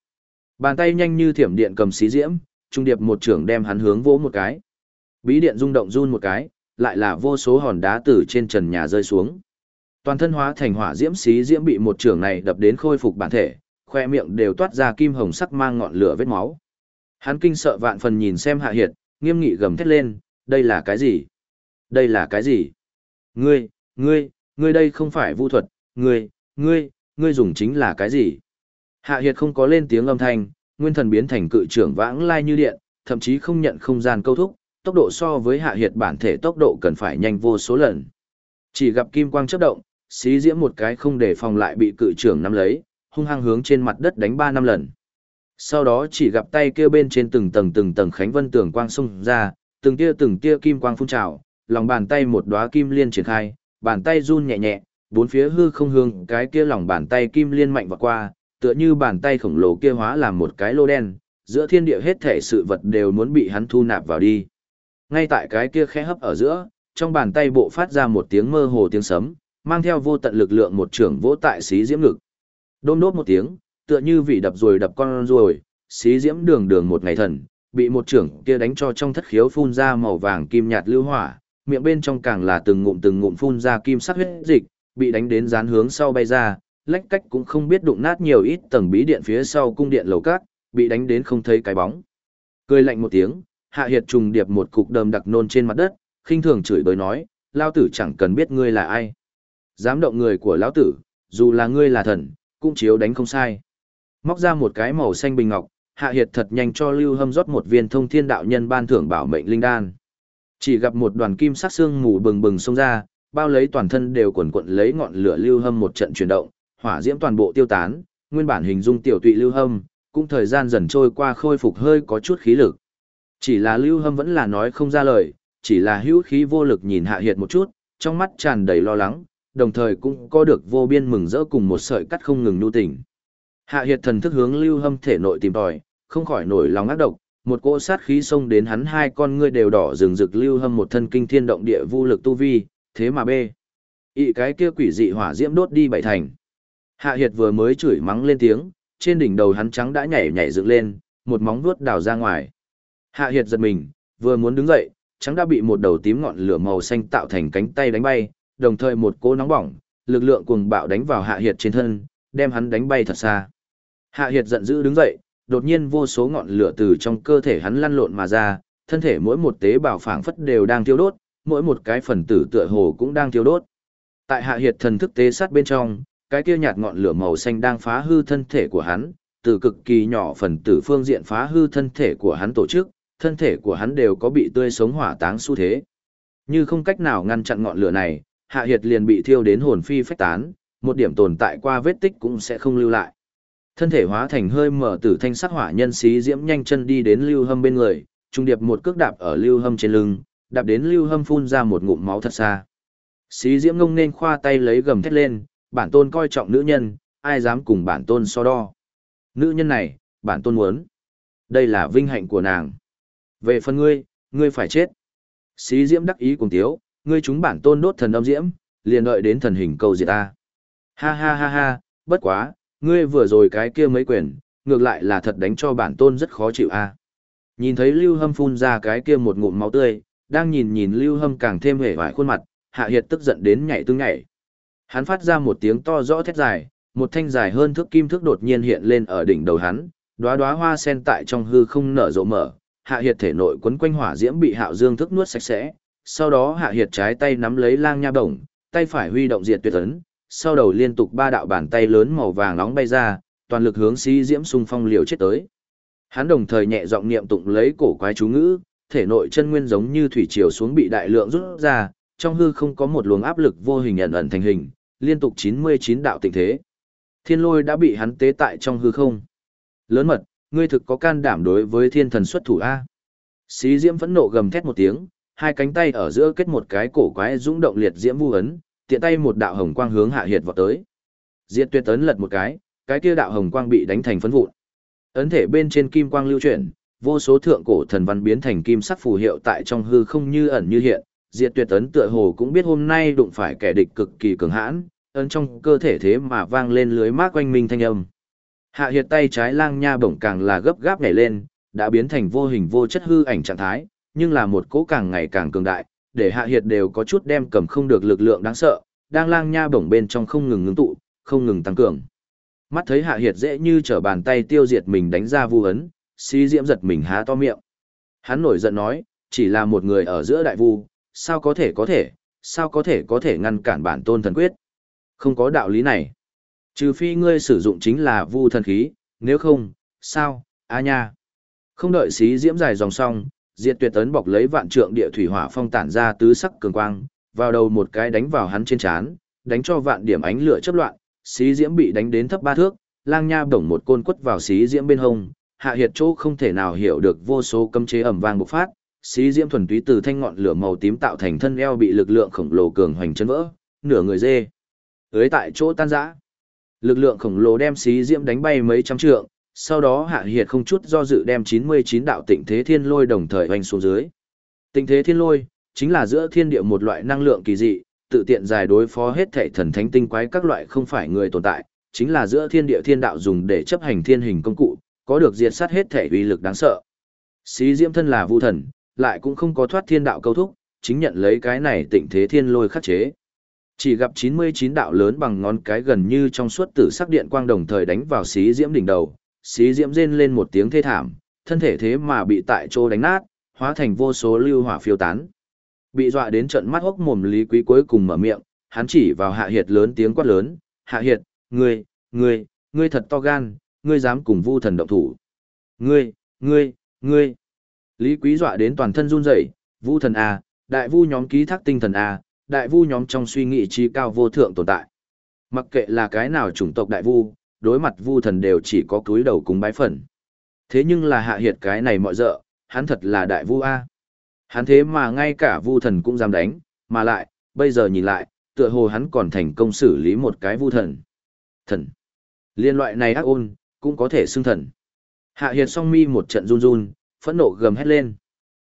Bàn tay nhanh như thiểm điện cầm xí diễm, trung điệp một trưởng đem hắn hướng vỗ một cái. Bí điện rung động run một cái, lại là vô số hòn đá từ trên trần nhà rơi xuống. Toàn thân hóa thành hỏa diễm xí diễm bị một trưởng này đập đến khôi phục bản thể, khoe miệng đều toát ra kim hồng sắc mang ngọn lửa vết máu. Hắn kinh sợ vạn phần nhìn xem Hạ Hiệt, nghiêm nghị gầm thét lên, đây là cái gì? Đây là cái gì? Ngươi, ngươi, ngươi đây không phải vu thuật, ngươi, ngươi, ngươi dùng chính là cái gì? Hạ Hiệt không có lên tiếng âm thanh, nguyên thần biến thành cự trưởng vãng lai như điện, thậm chí không nhận không gian câu thúc, tốc độ so với Hạ Hiệt bản thể tốc độ cần phải nhanh vô số lần. Chỉ gặp kim quang chấp động, xí diễm một cái không để phòng lại bị cự trưởng nắm lấy, hung hăng hướng trên mặt đất đánh ba năm lần. Sau đó chỉ gặp tay kia bên trên từng tầng từng tầng khánh vân tường quang xung ra, từng tia từng tia kim quang phun trào, lòng bàn tay một đóa kim liên triển khai, bàn tay run nhẹ nhẹ, bốn phía hư không hương, cái kia lòng bàn tay kim liên mạnh vọt qua, tựa như bàn tay khổng lồ kia hóa làm một cái lô đen, giữa thiên địa hết thể sự vật đều muốn bị hắn thu nạp vào đi. Ngay tại cái kia khẽ hấp ở giữa, trong bàn tay bộ phát ra một tiếng mơ hồ tiếng sấm, mang theo vô tận lực lượng một trưởng vỗ tại xí diễm ngực. Đôm đốt một tiếng, tựa như vị đập rồi đập con rồi, xí diễm đường đường một ngày thần, bị một trưởng kia đánh cho trong thất khiếu phun ra màu vàng kim nhạt lưu hỏa, miệng bên trong càng là từng ngụm từng ngụm phun ra kim sắc huyết dịch, bị đánh đến dán hướng sau bay ra, lách cách cũng không biết đụng nát nhiều ít tầng bí điện phía sau cung điện lầu cát, bị đánh đến không thấy cái bóng. Cười lạnh một tiếng, hạ hiệt trùng điệp một cục đờm đặc nôn trên mặt đất, khinh thường chửi bới nói, lao tử chẳng cần biết ngươi là ai. Dám động người của lão tử, dù là ngươi là thần, cũng chiếu đánh không sai. Móc ra một cái màu xanh bình ngọc, Hạ Hiệt thật nhanh cho Lưu Hâm rót một viên thông thiên đạo nhân ban thưởng bảo mệnh linh đan. Chỉ gặp một đoàn kim sắc xương mù bừng bừng xông ra, bao lấy toàn thân đều quần quận lấy ngọn lửa Lưu Hâm một trận chuyển động, hỏa diễm toàn bộ tiêu tán, nguyên bản hình dung tiểu tụy Lưu Hâm, cũng thời gian dần trôi qua khôi phục hơi có chút khí lực. Chỉ là Lưu Hâm vẫn là nói không ra lời, chỉ là hữu khí vô lực nhìn Hạ Hiệt một chút, trong mắt tràn đầy lo lắng, đồng thời cũng có được vô biên mừng rỡ cùng một sợi cắt không ngừng nhu tình. Hạ Hiệt thần thức hướng Lưu Hâm thể nội tìm tòi, không khỏi nổi lòng ác độc, một cỗ sát khí xông đến hắn hai con ngươi đều đỏ rừng rực Lưu Hâm một thân kinh thiên động địa vô lực tu vi, thế mà bê. Ý cái kia quỷ dị hỏa diễm đốt đi bảy thành. Hạ Hiệt vừa mới chửi mắng lên tiếng, trên đỉnh đầu hắn trắng đã nhảy nhảy dựng lên, một móng vuốt đào ra ngoài. Hạ Hiệt giật mình, vừa muốn đứng dậy, trắng đã bị một đầu tím ngọn lửa màu xanh tạo thành cánh tay đánh bay, đồng thời một cỗ nóng bỏng, lực lượng cuồng bạo đánh vào Hạ Hiệt trên thân, đem hắn đánh bay thật xa. Hạ Hiệt giận dữ đứng dậy, đột nhiên vô số ngọn lửa từ trong cơ thể hắn lăn lộn mà ra, thân thể mỗi một tế bào phảng phất đều đang thiêu đốt, mỗi một cái phần tử tựa hồ cũng đang thiêu đốt. Tại Hạ Hiệt thần thức tế sát bên trong, cái kia nhạt ngọn lửa màu xanh đang phá hư thân thể của hắn, từ cực kỳ nhỏ phần tử phương diện phá hư thân thể của hắn tổ chức, thân thể của hắn đều có bị tươi sống hỏa táng xu thế. Như không cách nào ngăn chặn ngọn lửa này, Hạ Hiệt liền bị thiêu đến hồn phi phách tán, một điểm tồn tại qua vết tích cũng sẽ không lưu lại. Thân thể hóa thành hơi mở tử thanh sắc hỏa nhân xí diễm nhanh chân đi đến Lưu Hâm bên người, trung điệp một cước đạp ở Lưu Hâm trên lưng, đạp đến Lưu Hâm phun ra một ngụm máu thật xa. Xí diễm ngông nên khoa tay lấy gầm thét lên, bản tôn coi trọng nữ nhân, ai dám cùng bản tôn so đo. Nữ nhân này, bản tôn muốn. Đây là vinh hạnh của nàng. Về phần ngươi, ngươi phải chết. Xí diễm đắc ý cùng tiếu, ngươi chúng bản tôn đốt thần âm diễm, liền đợi đến thần hình cầu diệt ta. Ha ha ha ha, bất quá, ngươi vừa rồi cái kia mấy quyền, ngược lại là thật đánh cho bản tôn rất khó chịu a. Nhìn thấy Lưu Hâm phun ra cái kia một ngụm máu tươi, đang nhìn nhìn Lưu Hâm càng thêm hề vải khuôn mặt, Hạ Hiệt tức giận đến nhảy tương nhảy. Hắn phát ra một tiếng to rõ thét dài, một thanh dài hơn thước kim thước đột nhiên hiện lên ở đỉnh đầu hắn, đóa đóa hoa sen tại trong hư không nở rộ mở, Hạ Hiệt thể nội quấn quanh hỏa diễm bị Hạo Dương thức nuốt sạch sẽ, sau đó Hạ Hiệt trái tay nắm lấy lang nha bổng, tay phải huy động diệt tuyệt ấn, sau đầu liên tục ba đạo bàn tay lớn màu vàng nóng bay ra, toàn lực hướng xí diễm xung phong liều chết tới. Hắn đồng thời nhẹ giọng niệm tụng lấy cổ quái chú ngữ, thể nội chân nguyên giống như thủy triều xuống bị đại lượng rút ra, trong hư không có một luồng áp lực vô hình ẩn ẩn thành hình, liên tục 99 đạo tình thế. Thiên lôi đã bị hắn tế tại trong hư không. Lớn mật, ngươi thực có can đảm đối với thiên thần xuất thủ A. Xí diễm phẫn nộ gầm thét một tiếng, hai cánh tay ở giữa kết một cái cổ quái dũng động liệt diễm vu ấn, tiện tay một đạo hồng quang hướng hạ hiệt vọt tới. Diệt tuyệt ấn lật một cái, cái kia đạo hồng quang bị đánh thành phấn vụn. Ấn thể bên trên kim quang lưu chuyển, vô số thượng cổ thần văn biến thành kim sắc phù hiệu tại trong hư không như ẩn như hiện. Diệt tuyệt ấn tựa hồ cũng biết hôm nay đụng phải kẻ địch cực kỳ cường hãn, ấn trong cơ thể thế mà vang lên lưới mát quanh minh thanh âm. Hạ hiệt tay trái lang nha bổng càng là gấp gáp nhảy lên, đã biến thành vô hình vô chất hư ảnh trạng thái, nhưng là một cỗ càng ngày càng cường đại, để hạ hiệt đều có chút đem cầm không được lực lượng đáng sợ, đang lang nha bổng bên trong không ngừng ngưng tụ, không ngừng tăng cường. Mắt thấy hạ hiệt dễ như trở bàn tay tiêu diệt mình đánh ra vu ấn, si diễm giật mình há to miệng. Hắn nổi giận nói, chỉ là một người ở giữa đại vu, sao có thể có thể, sao có thể có thể ngăn cản bản tôn thần quyết. Không có đạo lý này. Trừ phi ngươi sử dụng chính là vu thần khí, nếu không, sao, a nha. Không đợi xí diễm dài dòng song, diệt tuyệt ấn bọc lấy vạn trượng địa thủy hỏa phong tản ra tứ sắc cường quang, vào đầu một cái đánh vào hắn trên trán, đánh cho vạn điểm ánh lửa chớp loạn, xí diễm bị đánh đến thấp ba thước, lang nha bổng một côn quất vào xí diễm bên hông, hạ hiệt chỗ không thể nào hiểu được vô số cấm chế ẩm vang bộc phát, xí diễm thuần túy từ thanh ngọn lửa màu tím tạo thành thân eo bị lực lượng khổng lồ cường hoành chân vỡ, nửa người dê. Ới tại chỗ tan rã. Lực lượng khổng lồ đem xí diễm đánh bay mấy trăm trượng, sau đó hạ hiệt không chút do dự đem 99 đạo tịnh thế thiên lôi đồng thời hoành xuống dưới. Tịnh thế thiên lôi, chính là giữa thiên địa một loại năng lượng kỳ dị, tự tiện giải đối phó hết thảy thần thánh tinh quái các loại không phải người tồn tại, chính là giữa thiên địa thiên đạo dùng để chấp hành thiên hình công cụ, có được diệt sát hết thể uy lực đáng sợ. Xí Diễm thân là vu thần, lại cũng không có thoát thiên đạo câu thúc, chính nhận lấy cái này tịnh thế thiên lôi khắc chế. Chỉ gặp 99 đạo lớn bằng ngón cái gần như trong suốt tử sắc điện quang đồng thời đánh vào xí diễm đỉnh đầu, xí diễm rên lên một tiếng thê thảm, thân thể thế mà bị tại chỗ đánh nát, hóa thành vô số lưu hỏa phiêu tán. Bị dọa đến trận mắt hốc mồm Lý Quý cuối cùng mở miệng, hắn chỉ vào Hạ Hiệt lớn tiếng quát lớn, "Hạ Hiệt, ngươi, ngươi, ngươi thật to gan, ngươi dám cùng vu thần động thủ. Ngươi, ngươi, ngươi. Lý Quý dọa đến toàn thân run rẩy, vu thần A, đại vu nhóm ký thác tinh thần A, đại vu nhóm trong suy nghĩ trí cao vô thượng tồn tại. Mặc kệ là cái nào chủng tộc đại vu, đối mặt vu thần đều chỉ có cúi đầu cùng bái phần. Thế nhưng là hạ hiệt cái này mọi dợ, hắn thật là đại vu A. Hắn thế mà ngay cả vu thần cũng dám đánh, mà lại, bây giờ nhìn lại, tựa hồ hắn còn thành công xử lý một cái vu thần. Thần. Liên loại này ác ôn, cũng có thể xưng thần. Hạ hiệt song mi một trận run run, phẫn nộ gầm hét lên.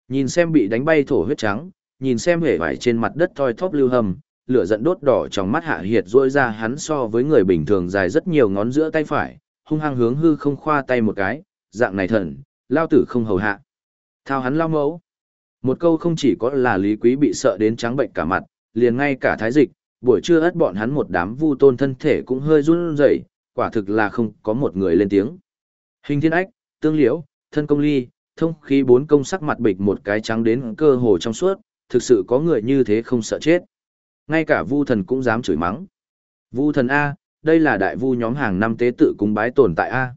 Nhìn xem bị đánh bay thổ huyết trắng, nhìn xem hể vải trên mặt đất thoi thóp lưu hầm, lửa giận đốt đỏ trong mắt hạ hiệt rỗi ra hắn so với người bình thường dài rất nhiều ngón giữa tay phải, hung hăng hướng hư không khoa tay một cái, dạng này thần, lao tử không hầu hạ. Thao hắn lao mẫu. Một câu không chỉ có là lý quý bị sợ đến trắng bệnh cả mặt, liền ngay cả thái dịch, buổi trưa ất bọn hắn một đám vu tôn thân thể cũng hơi run rẩy, quả thực là không có một người lên tiếng. Hình thiên ách, tương liễu, thân công ly, thông khí bốn công sắc mặt bịch một cái trắng đến cơ hồ trong suốt, thực sự có người như thế không sợ chết. Ngay cả vu thần cũng dám chửi mắng. Vu thần A, đây là đại vu nhóm hàng năm tế tự cúng bái tồn tại A.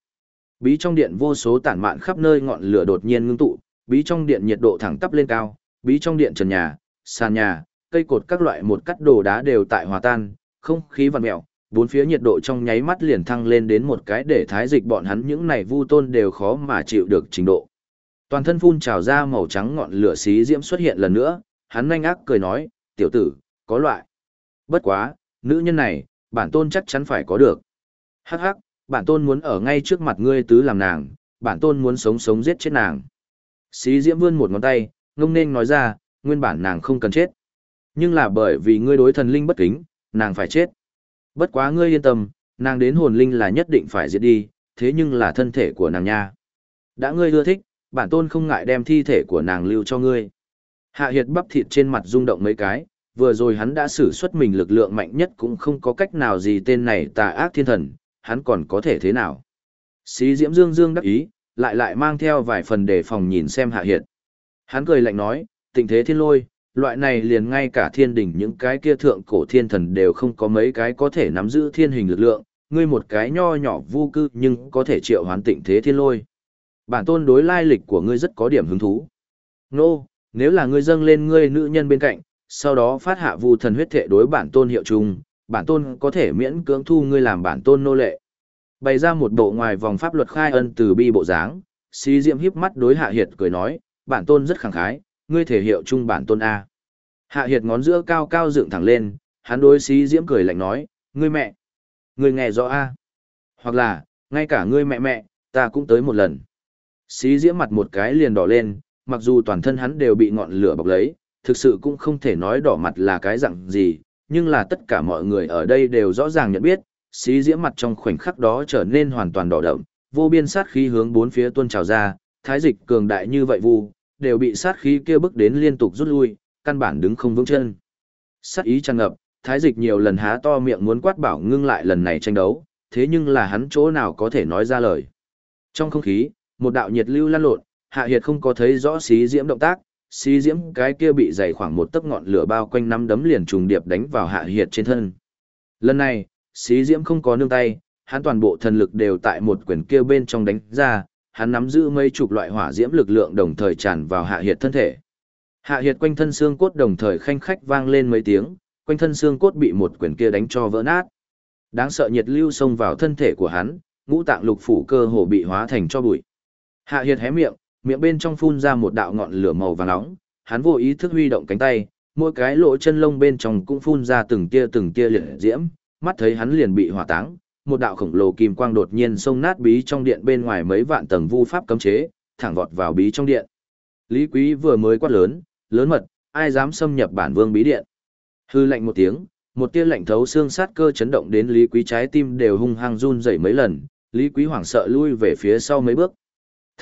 Bí trong điện vô số tản mạn khắp nơi ngọn lửa đột nhiên ngưng tụ, bí trong điện nhiệt độ thẳng tắp lên cao, bí trong điện trần nhà, sàn nhà, cây cột các loại một cắt đồ đá đều tại hòa tan, không khí vằn mèo, bốn phía nhiệt độ trong nháy mắt liền thăng lên đến một cái để thái dịch bọn hắn những này vu tôn đều khó mà chịu được trình độ. Toàn thân phun trào ra màu trắng ngọn lửa xí diễm xuất hiện lần nữa, hắn nhanh ác cười nói, tiểu tử, có loại. Bất quá, nữ nhân này, bản tôn chắc chắn phải có được. Hắc hắc, bản tôn muốn ở ngay trước mặt ngươi tứ làm nàng, bản tôn muốn sống sống giết chết nàng. Xí diễm vươn một ngón tay, ngông nên nói ra, nguyên bản nàng không cần chết. Nhưng là bởi vì ngươi đối thần linh bất kính, nàng phải chết. Bất quá ngươi yên tâm, nàng đến hồn linh là nhất định phải giết đi, thế nhưng là thân thể của nàng nha. Đã ngươi ưa thích, bản tôn không ngại đem thi thể của nàng lưu cho ngươi. Hạ hiệt bắp thịt trên mặt rung động mấy cái, vừa rồi hắn đã sử xuất mình lực lượng mạnh nhất cũng không có cách nào gì tên này tà ác thiên thần, hắn còn có thể thế nào. Xí diễm dương dương đắc ý, lại lại mang theo vài phần đề phòng nhìn xem hạ hiệt. Hắn cười lạnh nói, tình thế thiên lôi, loại này liền ngay cả thiên đỉnh những cái kia thượng cổ thiên thần đều không có mấy cái có thể nắm giữ thiên hình lực lượng, ngươi một cái nho nhỏ vu cư nhưng có thể triệu hoán tịnh thế thiên lôi. Bản tôn đối lai lịch của ngươi rất có điểm hứng thú. Nô, nếu là ngươi dâng lên ngươi nữ nhân bên cạnh, sau đó phát hạ vu thần huyết thệ đối bản tôn hiệu chung, bản tôn có thể miễn cưỡng thu ngươi làm bản tôn nô lệ. Bày ra một bộ ngoài vòng pháp luật khai ân từ bi bộ dáng, xí diệm híp mắt đối hạ hiệt cười nói, bản tôn rất khẳng khái, ngươi thể hiệu chung bản tôn A. Hạ hiệt ngón giữa cao cao dựng thẳng lên, hắn đối xí diễm cười lạnh nói, ngươi mẹ, ngươi nghe rõ A. Hoặc là, ngay cả ngươi mẹ mẹ, ta cũng tới một lần. Xí diễm mặt một cái liền đỏ lên, mặc dù toàn thân hắn đều bị ngọn lửa bọc lấy, thực sự cũng không thể nói đỏ mặt là cái dạng gì, nhưng là tất cả mọi người ở đây đều rõ ràng nhận biết, xí diễm mặt trong khoảnh khắc đó trở nên hoàn toàn đỏ đậm, vô biên sát khí hướng bốn phía tuôn trào ra, thái dịch cường đại như vậy vu, đều bị sát khí kia bức đến liên tục rút lui, căn bản đứng không vững chân. Sát ý tràn ngập, thái dịch nhiều lần há to miệng muốn quát bảo ngưng lại lần này tranh đấu, thế nhưng là hắn chỗ nào có thể nói ra lời. Trong không khí, một đạo nhiệt lưu lan lộn, hạ hiệt không có thấy rõ xí diễm động tác, xí diễm cái kia bị dày khoảng một tấc ngọn lửa bao quanh nắm đấm liền trùng điệp đánh vào hạ hiệt trên thân. Lần này, xí diễm không có nương tay, hắn toàn bộ thần lực đều tại một quyển kia bên trong đánh ra, hắn nắm giữ mấy chục loại hỏa diễm lực lượng đồng thời tràn vào hạ hiệt thân thể. Hạ hiệt quanh thân xương cốt đồng thời khanh khách vang lên mấy tiếng, quanh thân xương cốt bị một quyển kia đánh cho vỡ nát. Đáng sợ nhiệt lưu xông vào thân thể của hắn, ngũ tạng lục phủ cơ hồ bị hóa thành cho bụi. Hạ Hiệt hé miệng, miệng bên trong phun ra một đạo ngọn lửa màu vàng nóng, hắn vô ý thức huy động cánh tay, mỗi cái lỗ chân lông bên trong cũng phun ra từng tia từng tia liệt diễm, mắt thấy hắn liền bị hỏa táng, một đạo khổng lồ kim quang đột nhiên xông nát bí trong điện bên ngoài mấy vạn tầng vu pháp cấm chế, thẳng vọt vào bí trong điện. Lý Quý vừa mới quát lớn, lớn mật, ai dám xâm nhập bản vương bí điện. Hư lạnh một tiếng, một tia lạnh thấu xương sát cơ chấn động đến Lý Quý trái tim đều hung hăng run rẩy mấy lần, Lý Quý hoảng sợ lui về phía sau mấy bước.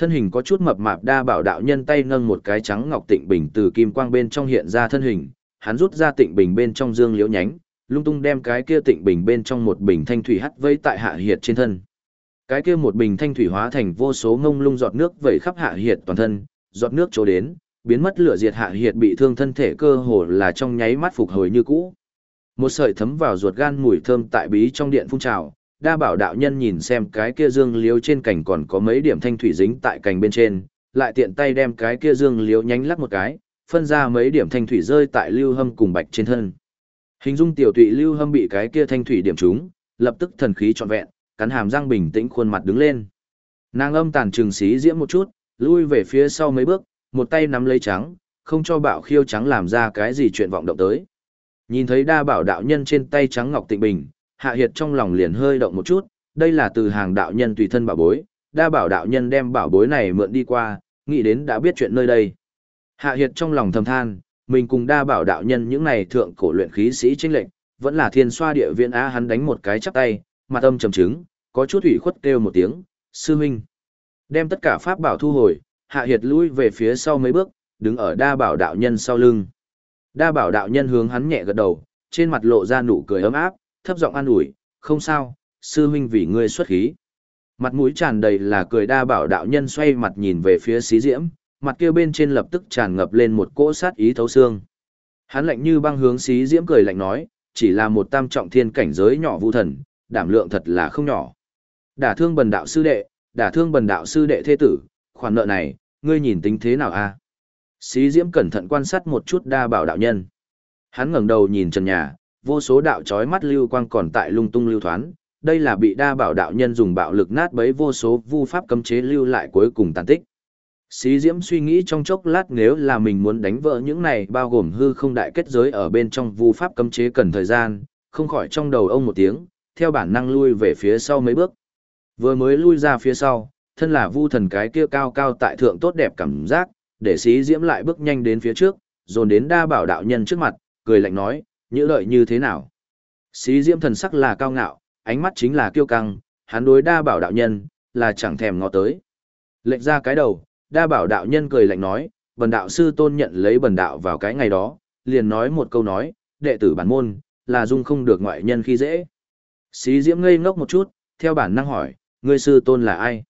Thân hình có chút mập mạp đa bảo đạo nhân tay nâng một cái trắng ngọc tịnh bình từ kim quang bên trong hiện ra thân hình, hắn rút ra tịnh bình bên trong dương liễu nhánh, lung tung đem cái kia tịnh bình bên trong một bình thanh thủy hắt vây tại hạ hiệt trên thân. Cái kia một bình thanh thủy hóa thành vô số ngông lung giọt nước vẩy khắp hạ hiệt toàn thân, giọt nước chỗ đến, biến mất lửa diệt hạ hiệt bị thương thân thể cơ hồ là trong nháy mắt phục hồi như cũ. Một sợi thấm vào ruột gan mùi thơm tại bí trong điện phun trào, đa bảo đạo nhân nhìn xem cái kia dương liếu trên cành còn có mấy điểm thanh thủy dính tại cành bên trên, lại tiện tay đem cái kia dương liếu nhánh lắc một cái, phân ra mấy điểm thanh thủy rơi tại lưu hâm cùng bạch trên thân. Hình dung tiểu tụy lưu hâm bị cái kia thanh thủy điểm trúng, lập tức thần khí trọn vẹn, cắn hàm răng bình tĩnh khuôn mặt đứng lên. Nàng âm tàn trừng xí diễm một chút, lui về phía sau mấy bước, một tay nắm lấy trắng, không cho bạo khiêu trắng làm ra cái gì chuyện vọng động tới. Nhìn thấy đa bảo đạo nhân trên tay trắng ngọc tịnh bình, hạ hiệt trong lòng liền hơi động một chút, đây là từ hàng đạo nhân tùy thân bảo bối, đa bảo đạo nhân đem bảo bối này mượn đi qua, nghĩ đến đã biết chuyện nơi đây. Hạ hiệt trong lòng thầm than, mình cùng đa bảo đạo nhân những này thượng cổ luyện khí sĩ chính lệnh, vẫn là thiên xoa địa viện á hắn đánh một cái chắp tay, mặt âm trầm trứng, có chút ủy khuất kêu một tiếng, sư huynh. Đem tất cả pháp bảo thu hồi, hạ hiệt lui về phía sau mấy bước, đứng ở đa bảo đạo nhân sau lưng. Đa bảo đạo nhân hướng hắn nhẹ gật đầu, trên mặt lộ ra nụ cười ấm áp, thấp giọng an ủi, không sao, sư huynh vì ngươi xuất khí. Mặt mũi tràn đầy là cười đa bảo đạo nhân xoay mặt nhìn về phía xí diễm, mặt kia bên trên lập tức tràn ngập lên một cỗ sát ý thấu xương. Hắn lạnh như băng hướng xí diễm cười lạnh nói, chỉ là một tam trọng thiên cảnh giới nhỏ vu thần, đảm lượng thật là không nhỏ. Đả thương bần đạo sư đệ, đả thương bần đạo sư đệ thế tử, khoản nợ này, ngươi nhìn tính thế nào a? Xí Diễm cẩn thận quan sát một chút đa bảo đạo nhân. Hắn ngẩng đầu nhìn trần nhà, vô số đạo trói mắt lưu quang còn tại lung tung lưu thoán, đây là bị đa bảo đạo nhân dùng bạo lực nát bấy vô số vu pháp cấm chế lưu lại cuối cùng tàn tích. Xí Diễm suy nghĩ trong chốc lát nếu là mình muốn đánh vỡ những này bao gồm hư không đại kết giới ở bên trong vu pháp cấm chế cần thời gian, không khỏi trong đầu ông một tiếng, theo bản năng lui về phía sau mấy bước. Vừa mới lui ra phía sau, thân là vu thần cái kia cao cao tại thượng tốt đẹp cảm giác, để xí diễm lại bước nhanh đến phía trước, dồn đến đa bảo đạo nhân trước mặt, cười lạnh nói, nhữ lợi như thế nào. Xí diễm thần sắc là cao ngạo, ánh mắt chính là kiêu căng, hắn đối đa bảo đạo nhân, là chẳng thèm ngó tới. Lệnh ra cái đầu, đa bảo đạo nhân cười lạnh nói, bần đạo sư tôn nhận lấy bần đạo vào cái ngày đó, liền nói một câu nói, đệ tử bản môn, là dung không được ngoại nhân khi dễ. Xí diễm ngây ngốc một chút, theo bản năng hỏi, ngươi sư tôn là ai?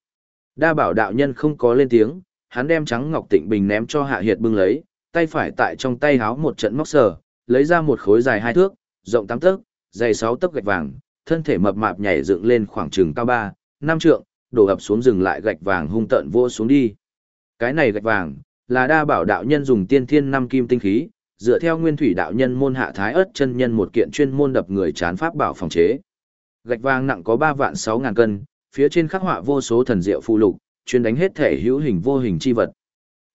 Đa bảo đạo nhân không có lên tiếng, hắn đem trắng ngọc tịnh bình ném cho hạ hiệt bưng lấy, tay phải tại trong tay háo một trận móc sờ, lấy ra một khối dài hai thước, rộng tám tấc, dày sáu tấc gạch vàng, thân thể mập mạp nhảy dựng lên khoảng chừng cao ba, năm trượng, đổ ập xuống rừng lại gạch vàng hung tợn vô xuống đi. Cái này gạch vàng, là đa bảo đạo nhân dùng tiên thiên năm kim tinh khí, dựa theo nguyên thủy đạo nhân môn hạ thái ớt chân nhân một kiện chuyên môn đập người chán pháp bảo phòng chế. Gạch vàng nặng có ba vạn sáu ngàn cân, phía trên khắc họa vô số thần diệu phụ lục, chuyên đánh hết thể hữu hình vô hình chi vật.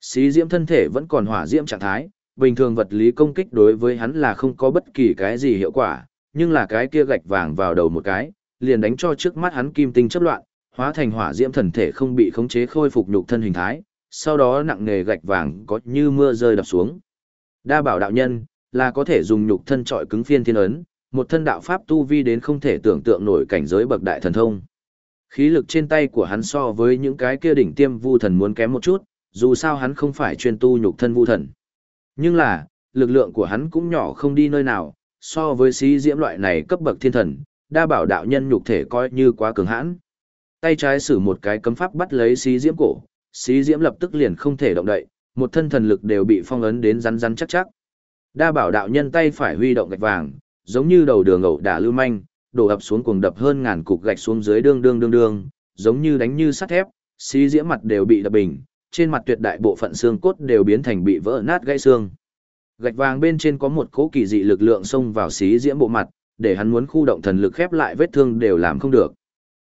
Xí diễm thân thể vẫn còn hỏa diễm trạng thái, bình thường vật lý công kích đối với hắn là không có bất kỳ cái gì hiệu quả, nhưng là cái kia gạch vàng vào đầu một cái, liền đánh cho trước mắt hắn kim tinh chấp loạn, hóa thành hỏa diễm thần thể không bị khống chế khôi phục nhục thân hình thái, sau đó nặng nề gạch vàng có như mưa rơi đập xuống. Đa bảo đạo nhân là có thể dùng nhục thân trọi cứng phiên thiên ấn, một thân đạo pháp tu vi đến không thể tưởng tượng nổi cảnh giới bậc đại thần thông. Khí lực trên tay của hắn so với những cái kia đỉnh tiêm vu thần muốn kém một chút, dù sao hắn không phải chuyên tu nhục thân vu thần. Nhưng là, lực lượng của hắn cũng nhỏ không đi nơi nào, so với sĩ diễm loại này cấp bậc thiên thần, đa bảo đạo nhân nhục thể coi như quá cường hãn. Tay trái sử một cái cấm pháp bắt lấy sĩ diễm cổ, sĩ diễm lập tức liền không thể động đậy, một thân thần lực đều bị phong ấn đến rắn rắn chắc chắc. Đa bảo đạo nhân tay phải huy động gạch vàng, giống như đầu đường ẩu đả lưu manh, đổ ập xuống cuồng đập hơn ngàn cục gạch xuống dưới đương đương đương đương, giống như đánh như sắt thép, xí diễm mặt đều bị đập bình, trên mặt tuyệt đại bộ phận xương cốt đều biến thành bị vỡ nát gãy xương. Gạch vàng bên trên có một cỗ kỳ dị lực lượng xông vào xí diễm bộ mặt, để hắn muốn khu động thần lực khép lại vết thương đều làm không được.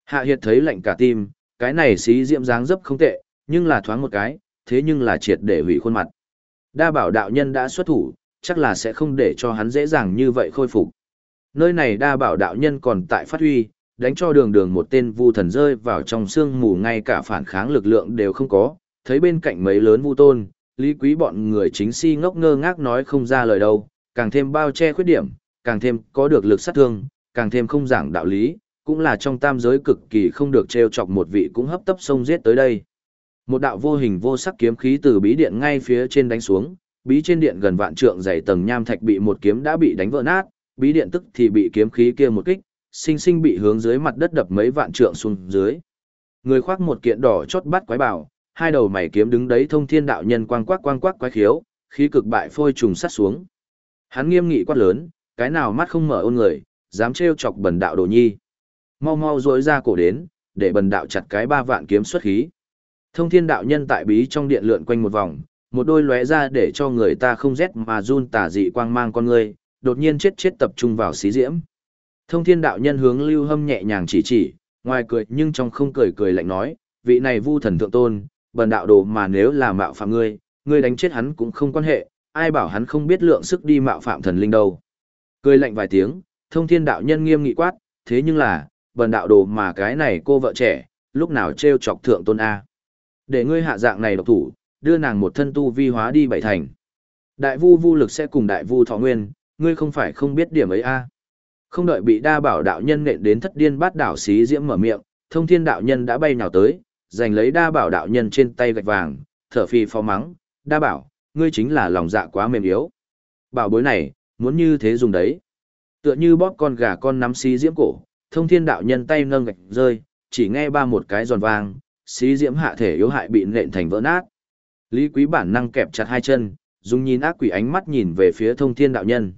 Hạ Hiệt thấy lạnh cả tim, cái này xí diễm dáng dấp không tệ, nhưng là thoáng một cái, thế nhưng là triệt để hủy khuôn mặt. Đa bảo đạo nhân đã xuất thủ, chắc là sẽ không để cho hắn dễ dàng như vậy khôi phục. Nơi này đa bảo đạo nhân còn tại phát huy, đánh cho đường đường một tên vu thần rơi vào trong xương mù ngay cả phản kháng lực lượng đều không có, thấy bên cạnh mấy lớn vu tôn, lý quý bọn người chính si ngốc ngơ ngác nói không ra lời đâu, càng thêm bao che khuyết điểm, càng thêm có được lực sát thương, càng thêm không giảng đạo lý, cũng là trong tam giới cực kỳ không được trêu chọc một vị cũng hấp tấp sông giết tới đây. Một đạo vô hình vô sắc kiếm khí từ bí điện ngay phía trên đánh xuống, bí trên điện gần vạn trượng dày tầng nham thạch bị một kiếm đã bị đánh vỡ nát, bí điện tức thì bị kiếm khí kia một kích, sinh sinh bị hướng dưới mặt đất đập mấy vạn trượng xuống dưới. Người khoác một kiện đỏ chót bắt quái bảo, hai đầu mày kiếm đứng đấy thông thiên đạo nhân quang quắc quang quắc quái khiếu, khí cực bại phôi trùng sát xuống. Hắn nghiêm nghị quát lớn, cái nào mắt không mở ôn người, dám trêu chọc bẩn đạo đồ nhi. mau mau rỗi ra cổ đến, để bần đạo chặt cái ba vạn kiếm xuất khí. Thông thiên đạo nhân tại bí trong điện lượn quanh một vòng, một đôi lóe ra để cho người ta không rét mà run tả dị quang mang con người, đột nhiên chết chết tập trung vào xí diễm. Thông thiên đạo nhân hướng lưu hâm nhẹ nhàng chỉ chỉ, ngoài cười nhưng trong không cười cười lạnh nói, vị này vu thần thượng tôn, bần đạo đồ mà nếu là mạo phạm ngươi, ngươi đánh chết hắn cũng không quan hệ, ai bảo hắn không biết lượng sức đi mạo phạm thần linh đâu. Cười lạnh vài tiếng, thông thiên đạo nhân nghiêm nghị quát, thế nhưng là, bần đạo đồ mà cái này cô vợ trẻ, lúc nào trêu chọc thượng tôn A. Để ngươi hạ dạng này độc thủ, đưa nàng một thân tu vi hóa đi bảy thành. Đại vu vu lực sẽ cùng đại vu thọ nguyên, ngươi không phải không biết điểm ấy A. Không đợi bị đa bảo đạo nhân nện đến thất điên bát đảo xí diễm mở miệng, thông thiên đạo nhân đã bay nhào tới, giành lấy đa bảo đạo nhân trên tay gạch vàng, thở phì phò mắng, đa bảo, ngươi chính là lòng dạ quá mềm yếu. Bảo bối này, muốn như thế dùng đấy. Tựa như bóp con gà con nắm xí diễm cổ, thông thiên đạo nhân tay nâng gạch rơi, chỉ nghe ba một cái giòn vang, xí diễm hạ thể yếu hại bị nện thành vỡ nát. Lý quý bản năng kẹp chặt hai chân, dùng nhìn ác quỷ ánh mắt nhìn về phía thông thiên đạo nhân.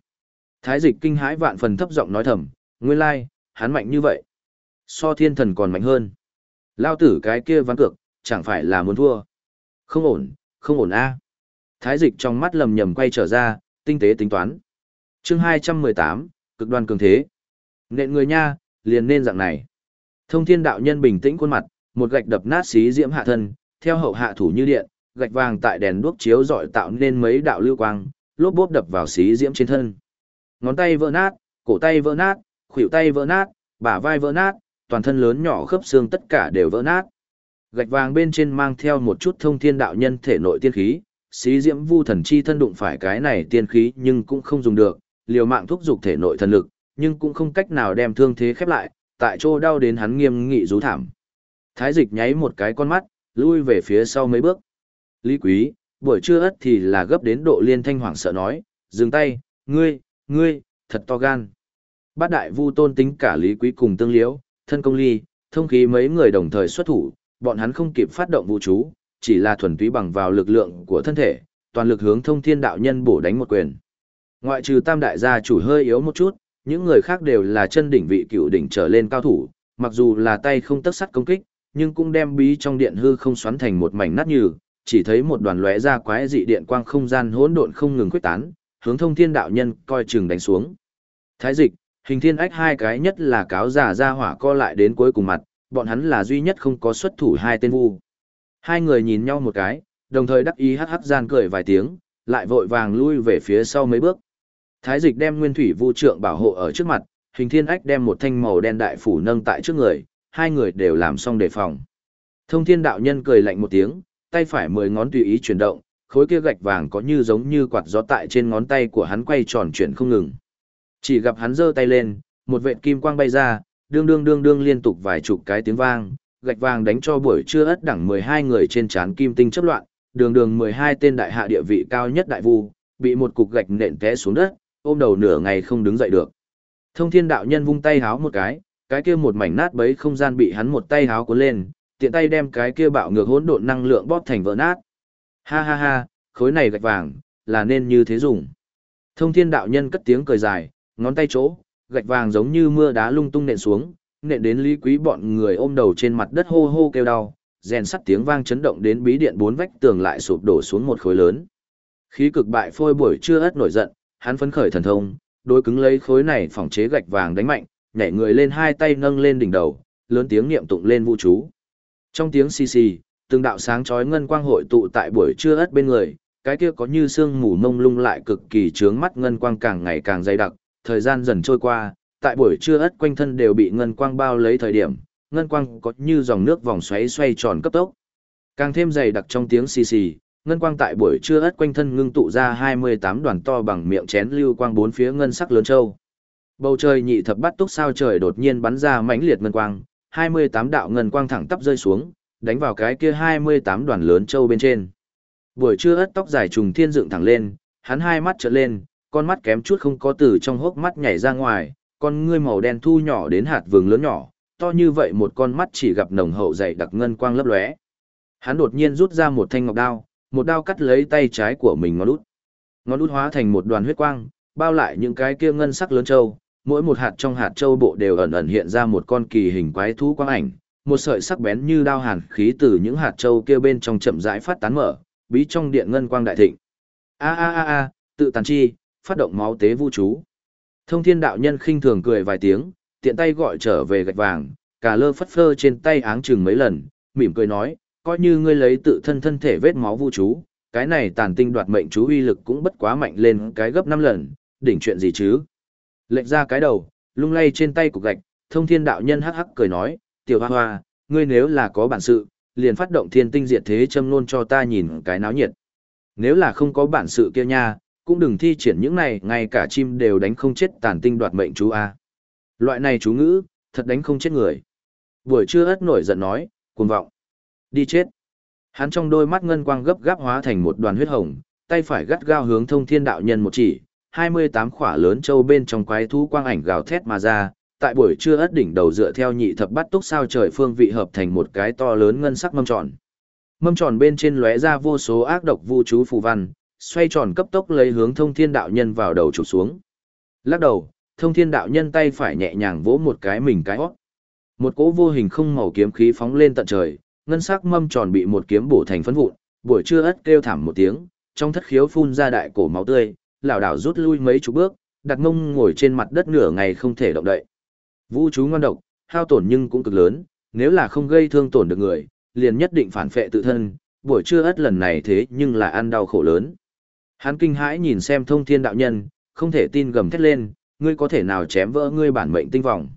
Thái dịch kinh hãi vạn phần thấp giọng nói thầm, nguyên lai, hắn mạnh như vậy. So thiên thần còn mạnh hơn. Lao tử cái kia ván cược, chẳng phải là muốn thua. Không ổn, không ổn a. Thái dịch trong mắt lầm nhầm quay trở ra, tinh tế tính toán. chương 218, cực đoan cường thế. Nện người nha, liền nên dạng này. Thông thiên đạo nhân bình tĩnh khuôn mặt, một gạch đập nát xí diễm hạ thân, theo hậu hạ thủ như điện, gạch vàng tại đèn đuốc chiếu dọi tạo nên mấy đạo lưu quang, lốp bốp đập vào xí diễm trên thân. Ngón tay vỡ nát, cổ tay vỡ nát, khuỷu tay vỡ nát, bả vai vỡ nát, toàn thân lớn nhỏ khớp xương tất cả đều vỡ nát. Gạch vàng bên trên mang theo một chút thông thiên đạo nhân thể nội tiên khí, xí diễm vu thần chi thân đụng phải cái này tiên khí nhưng cũng không dùng được, liều mạng thúc dục thể nội thần lực, nhưng cũng không cách nào đem thương thế khép lại, tại chỗ đau đến hắn nghiêm nghị rú thảm. Thái dịch nháy một cái con mắt, lui về phía sau mấy bước. Lý quý, buổi trưa ất thì là gấp đến độ liên thanh hoảng sợ nói, dừng tay, ngươi, ngươi, thật to gan. Bát đại vu tôn tính cả lý quý cùng tương liễu, thân công ly, thông khí mấy người đồng thời xuất thủ, bọn hắn không kịp phát động vũ chú, chỉ là thuần túy bằng vào lực lượng của thân thể, toàn lực hướng thông thiên đạo nhân bổ đánh một quyền. Ngoại trừ tam đại gia chủ hơi yếu một chút, những người khác đều là chân đỉnh vị cựu đỉnh trở lên cao thủ, mặc dù là tay không tất sắt công kích, nhưng cũng đem bí trong điện hư không xoắn thành một mảnh nát nhừ, chỉ thấy một đoàn lóe ra quái dị điện quang không gian hỗn độn không ngừng quyết tán, hướng thông thiên đạo nhân coi chừng đánh xuống. Thái dịch, hình thiên ách hai cái nhất là cáo giả ra hỏa co lại đến cuối cùng mặt, bọn hắn là duy nhất không có xuất thủ hai tên vu. Hai người nhìn nhau một cái, đồng thời đắc ý hắc hắc gian cười vài tiếng, lại vội vàng lui về phía sau mấy bước. Thái dịch đem nguyên thủy vu trượng bảo hộ ở trước mặt, hình thiên ách đem một thanh màu đen đại phủ nâng tại trước người, hai người đều làm xong đề phòng. Thông thiên đạo nhân cười lạnh một tiếng, tay phải mười ngón tùy ý chuyển động, khối kia gạch vàng có như giống như quạt gió tại trên ngón tay của hắn quay tròn chuyển không ngừng. Chỉ gặp hắn giơ tay lên, một vệt kim quang bay ra, đương đương đương đương liên tục vài chục cái tiếng vang, gạch vàng đánh cho buổi trưa ất đẳng 12 người trên trán kim tinh chấp loạn, đường đường 12 tên đại hạ địa vị cao nhất đại vu, bị một cục gạch nện té xuống đất, ôm đầu nửa ngày không đứng dậy được. Thông thiên đạo nhân vung tay háo một cái, cái kia một mảnh nát bấy không gian bị hắn một tay háo cuốn lên, tiện tay đem cái kia bạo ngược hỗn độn năng lượng bóp thành vỡ nát. Ha ha ha, khối này gạch vàng, là nên như thế dùng. Thông thiên đạo nhân cất tiếng cười dài, ngón tay chỗ, gạch vàng giống như mưa đá lung tung nện xuống, nện đến lý quý bọn người ôm đầu trên mặt đất hô hô kêu đau, rèn sắt tiếng vang chấn động đến bí điện bốn vách tường lại sụp đổ xuống một khối lớn. Khí cực bại phôi buổi trưa ất nổi giận, hắn phấn khởi thần thông, đối cứng lấy khối này phòng chế gạch vàng đánh mạnh, nhảy người lên hai tay nâng lên đỉnh đầu, lớn tiếng niệm tụng lên vũ chú. Trong tiếng xì xì, từng đạo sáng chói ngân quang hội tụ tại buổi trưa ất bên người, cái kia có như sương mù mông lung lại cực kỳ trướng mắt ngân quang càng ngày càng dày đặc, thời gian dần trôi qua, tại buổi trưa ất quanh thân đều bị ngân quang bao lấy thời điểm, ngân quang có như dòng nước vòng xoáy xoay tròn cấp tốc. Càng thêm dày đặc trong tiếng xì xì, ngân quang tại buổi trưa ất quanh thân ngưng tụ ra 28 đoàn to bằng miệng chén lưu quang bốn phía ngân sắc lớn châu. Bầu trời nhị thập bát túc sao trời đột nhiên bắn ra mãnh liệt ngân quang, 28 đạo ngân quang thẳng tắp rơi xuống, đánh vào cái kia 28 đoàn lớn châu bên trên. Buổi trưa ất tóc dài trùng thiên dựng thẳng lên, hắn hai mắt trợn lên, con mắt kém chút không có từ trong hốc mắt nhảy ra ngoài, con ngươi màu đen thu nhỏ đến hạt vừng lớn nhỏ, to như vậy một con mắt chỉ gặp nồng hậu dày đặc ngân quang lấp lóe. Hắn đột nhiên rút ra một thanh ngọc đao, một đao cắt lấy tay trái của mình ngón út. Ngón út hóa thành một đoàn huyết quang, bao lại những cái kia ngân sắc lớn châu, mỗi một hạt trong hạt châu bộ đều ẩn ẩn hiện ra một con kỳ hình quái thú quang ảnh, một sợi sắc bén như đao hàn khí từ những hạt châu kia bên trong chậm rãi phát tán mở, bí trong điện ngân quang đại thịnh. A a a a, tự tàn chi, phát động máu tế vũ chú. Thông Thiên đạo nhân khinh thường cười vài tiếng, tiện tay gọi trở về gạch vàng, cả lơ phất phơ trên tay áng chừng mấy lần, mỉm cười nói, coi như ngươi lấy tự thân thân thể vết máu vũ chú, cái này tàn tinh đoạt mệnh chú uy lực cũng bất quá mạnh lên cái gấp 5 lần, đỉnh chuyện gì chứ? Lệnh ra cái đầu, lung lay trên tay cục gạch, thông thiên đạo nhân hắc hắc cười nói, tiểu hoa hoa, ngươi nếu là có bản sự, liền phát động thiên tinh diệt thế châm luôn cho ta nhìn cái náo nhiệt. Nếu là không có bản sự kia nha, cũng đừng thi triển những này, ngay cả chim đều đánh không chết tàn tinh đoạt mệnh chú A. Loại này chú ngữ, thật đánh không chết người. Buổi trưa ất nổi giận nói, cuồng vọng. Đi chết. Hắn trong đôi mắt ngân quang gấp gáp hóa thành một đoàn huyết hồng, tay phải gắt gao hướng thông thiên đạo nhân một chỉ, 28 khỏa lớn châu bên trong quái thú quang ảnh gào thét mà ra, tại buổi trưa ất đỉnh đầu dựa theo nhị thập bắt túc sao trời phương vị hợp thành một cái to lớn ngân sắc mâm tròn. Mâm tròn bên trên lóe ra vô số ác độc vu chú phù văn, xoay tròn cấp tốc lấy hướng thông thiên đạo nhân vào đầu chụp xuống. Lắc đầu, thông thiên đạo nhân tay phải nhẹ nhàng vỗ một cái mình cái hót. Một cỗ vô hình không màu kiếm khí phóng lên tận trời, ngân sắc mâm tròn bị một kiếm bổ thành phấn vụn, buổi trưa ất kêu thảm một tiếng, trong thất khiếu phun ra đại cổ máu tươi, lảo đảo rút lui mấy chục bước, đặt mông ngồi trên mặt đất nửa ngày không thể động đậy. Vũ chú ngoan độc, hao tổn nhưng cũng cực lớn, nếu là không gây thương tổn được người, liền nhất định phản phệ tự thân, buổi trưa ất lần này thế nhưng là ăn đau khổ lớn. Hắn kinh hãi nhìn xem thông thiên đạo nhân, không thể tin gầm thét lên, ngươi có thể nào chém vỡ ngươi bản mệnh tinh vòng.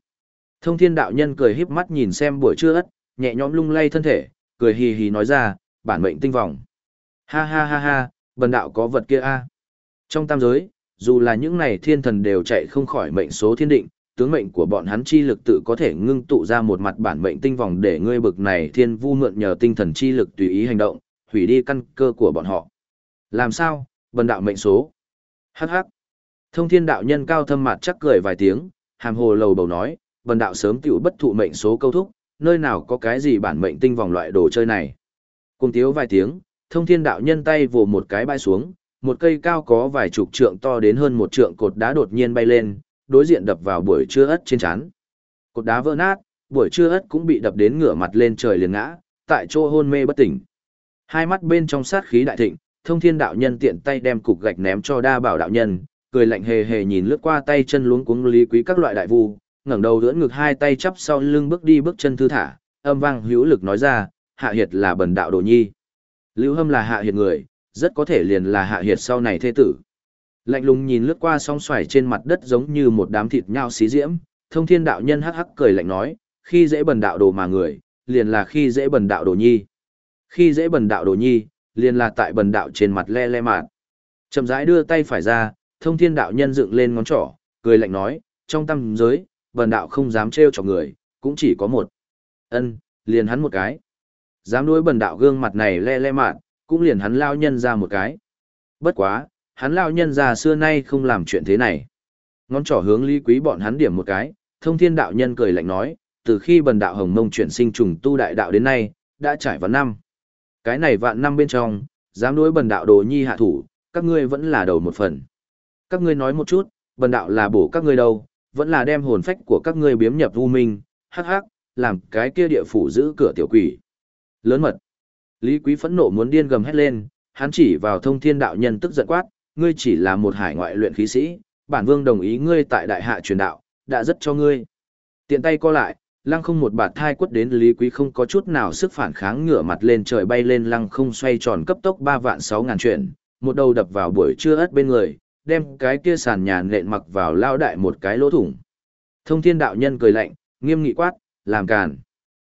Thông thiên đạo nhân cười híp mắt nhìn xem buổi trưa ất, nhẹ nhõm lung lay thân thể, cười hì hì nói ra, bản mệnh tinh vòng. Ha ha ha ha, bần đạo có vật kia a. Trong tam giới, dù là những này thiên thần đều chạy không khỏi mệnh số thiên định, tướng mệnh của bọn hắn chi lực tự có thể ngưng tụ ra một mặt bản mệnh tinh vòng để ngươi bực này thiên vu mượn nhờ tinh thần chi lực tùy ý hành động, hủy đi căn cơ của bọn họ. Làm sao, bần đạo mệnh số? Hắc hắc. Thông thiên đạo nhân cao thâm mặt chắc cười vài tiếng, hàm hồ lầu bầu nói, bần đạo sớm tiểu bất thụ mệnh số câu thúc, nơi nào có cái gì bản mệnh tinh vòng loại đồ chơi này. Cùng tiếu vài tiếng, thông thiên đạo nhân tay vồ một cái bay xuống, một cây cao có vài chục trượng to đến hơn một trượng cột đá đột nhiên bay lên, đối diện đập vào buổi trưa ất trên chán. Cột đá vỡ nát, buổi trưa ất cũng bị đập đến ngửa mặt lên trời liền ngã, tại chỗ hôn mê bất tỉnh. Hai mắt bên trong sát khí đại thịnh, thông thiên đạo nhân tiện tay đem cục gạch ném cho đa bảo đạo nhân, cười lạnh hề hề nhìn lướt qua tay chân luống cuống lý quý các loại đại vu, ngẩng đầu đỡ ngực hai tay chắp sau lưng bước đi bước chân thư thả, âm vang hữu lực nói ra, hạ hiệt là bần đạo đồ nhi. Lưu hâm là hạ hiệt người, rất có thể liền là hạ hiệt sau này thế tử. Lạnh lùng nhìn lướt qua song xoài trên mặt đất giống như một đám thịt nhau xí diễm, thông thiên đạo nhân hắc hắc cười lạnh nói, khi dễ bần đạo đồ mà người, liền là khi dễ bần đạo đồ nhi. Khi dễ bần đạo đồ nhi, liền là tại bần đạo trên mặt le le mạt. Chậm rãi đưa tay phải ra, thông thiên đạo nhân dựng lên ngón trỏ, cười lạnh nói, trong tâm giới, bần đạo không dám trêu chọc người, cũng chỉ có một. ân liền hắn một cái. Dám đối bần đạo gương mặt này le le mạt, cũng liền hắn lao nhân ra một cái. Bất quá, hắn lao nhân ra xưa nay không làm chuyện thế này. Ngón trỏ hướng lý quý bọn hắn điểm một cái, thông thiên đạo nhân cười lạnh nói, từ khi bần đạo hồng mông chuyển sinh trùng tu đại đạo đến nay, đã trải vạn năm. Cái này vạn năm bên trong, dám đối bần đạo đồ nhi hạ thủ, các ngươi vẫn là đầu một phần. Các ngươi nói một chút, bần đạo là bổ các ngươi đâu, vẫn là đem hồn phách của các ngươi biếm nhập u minh, hắc hắc, làm cái kia địa phủ giữ cửa tiểu quỷ. Lớn mật. Lý Quý phẫn nộ muốn điên gầm hét lên, hắn chỉ vào thông thiên đạo nhân tức giận quát, ngươi chỉ là một hải ngoại luyện khí sĩ, bản vương đồng ý ngươi tại đại hạ truyền đạo, đã rất cho ngươi. Tiện tay co lại, lăng không một bạt thai quất đến Lý Quý không có chút nào sức phản kháng ngửa mặt lên trời bay lên lăng không xoay tròn cấp tốc ba vạn sáu ngàn chuyển, một đầu đập vào buổi trưa ất bên người, đem cái kia sàn nhà nện mặc vào lao đại một cái lỗ thủng. Thông thiên đạo nhân cười lạnh, nghiêm nghị quát, làm càn.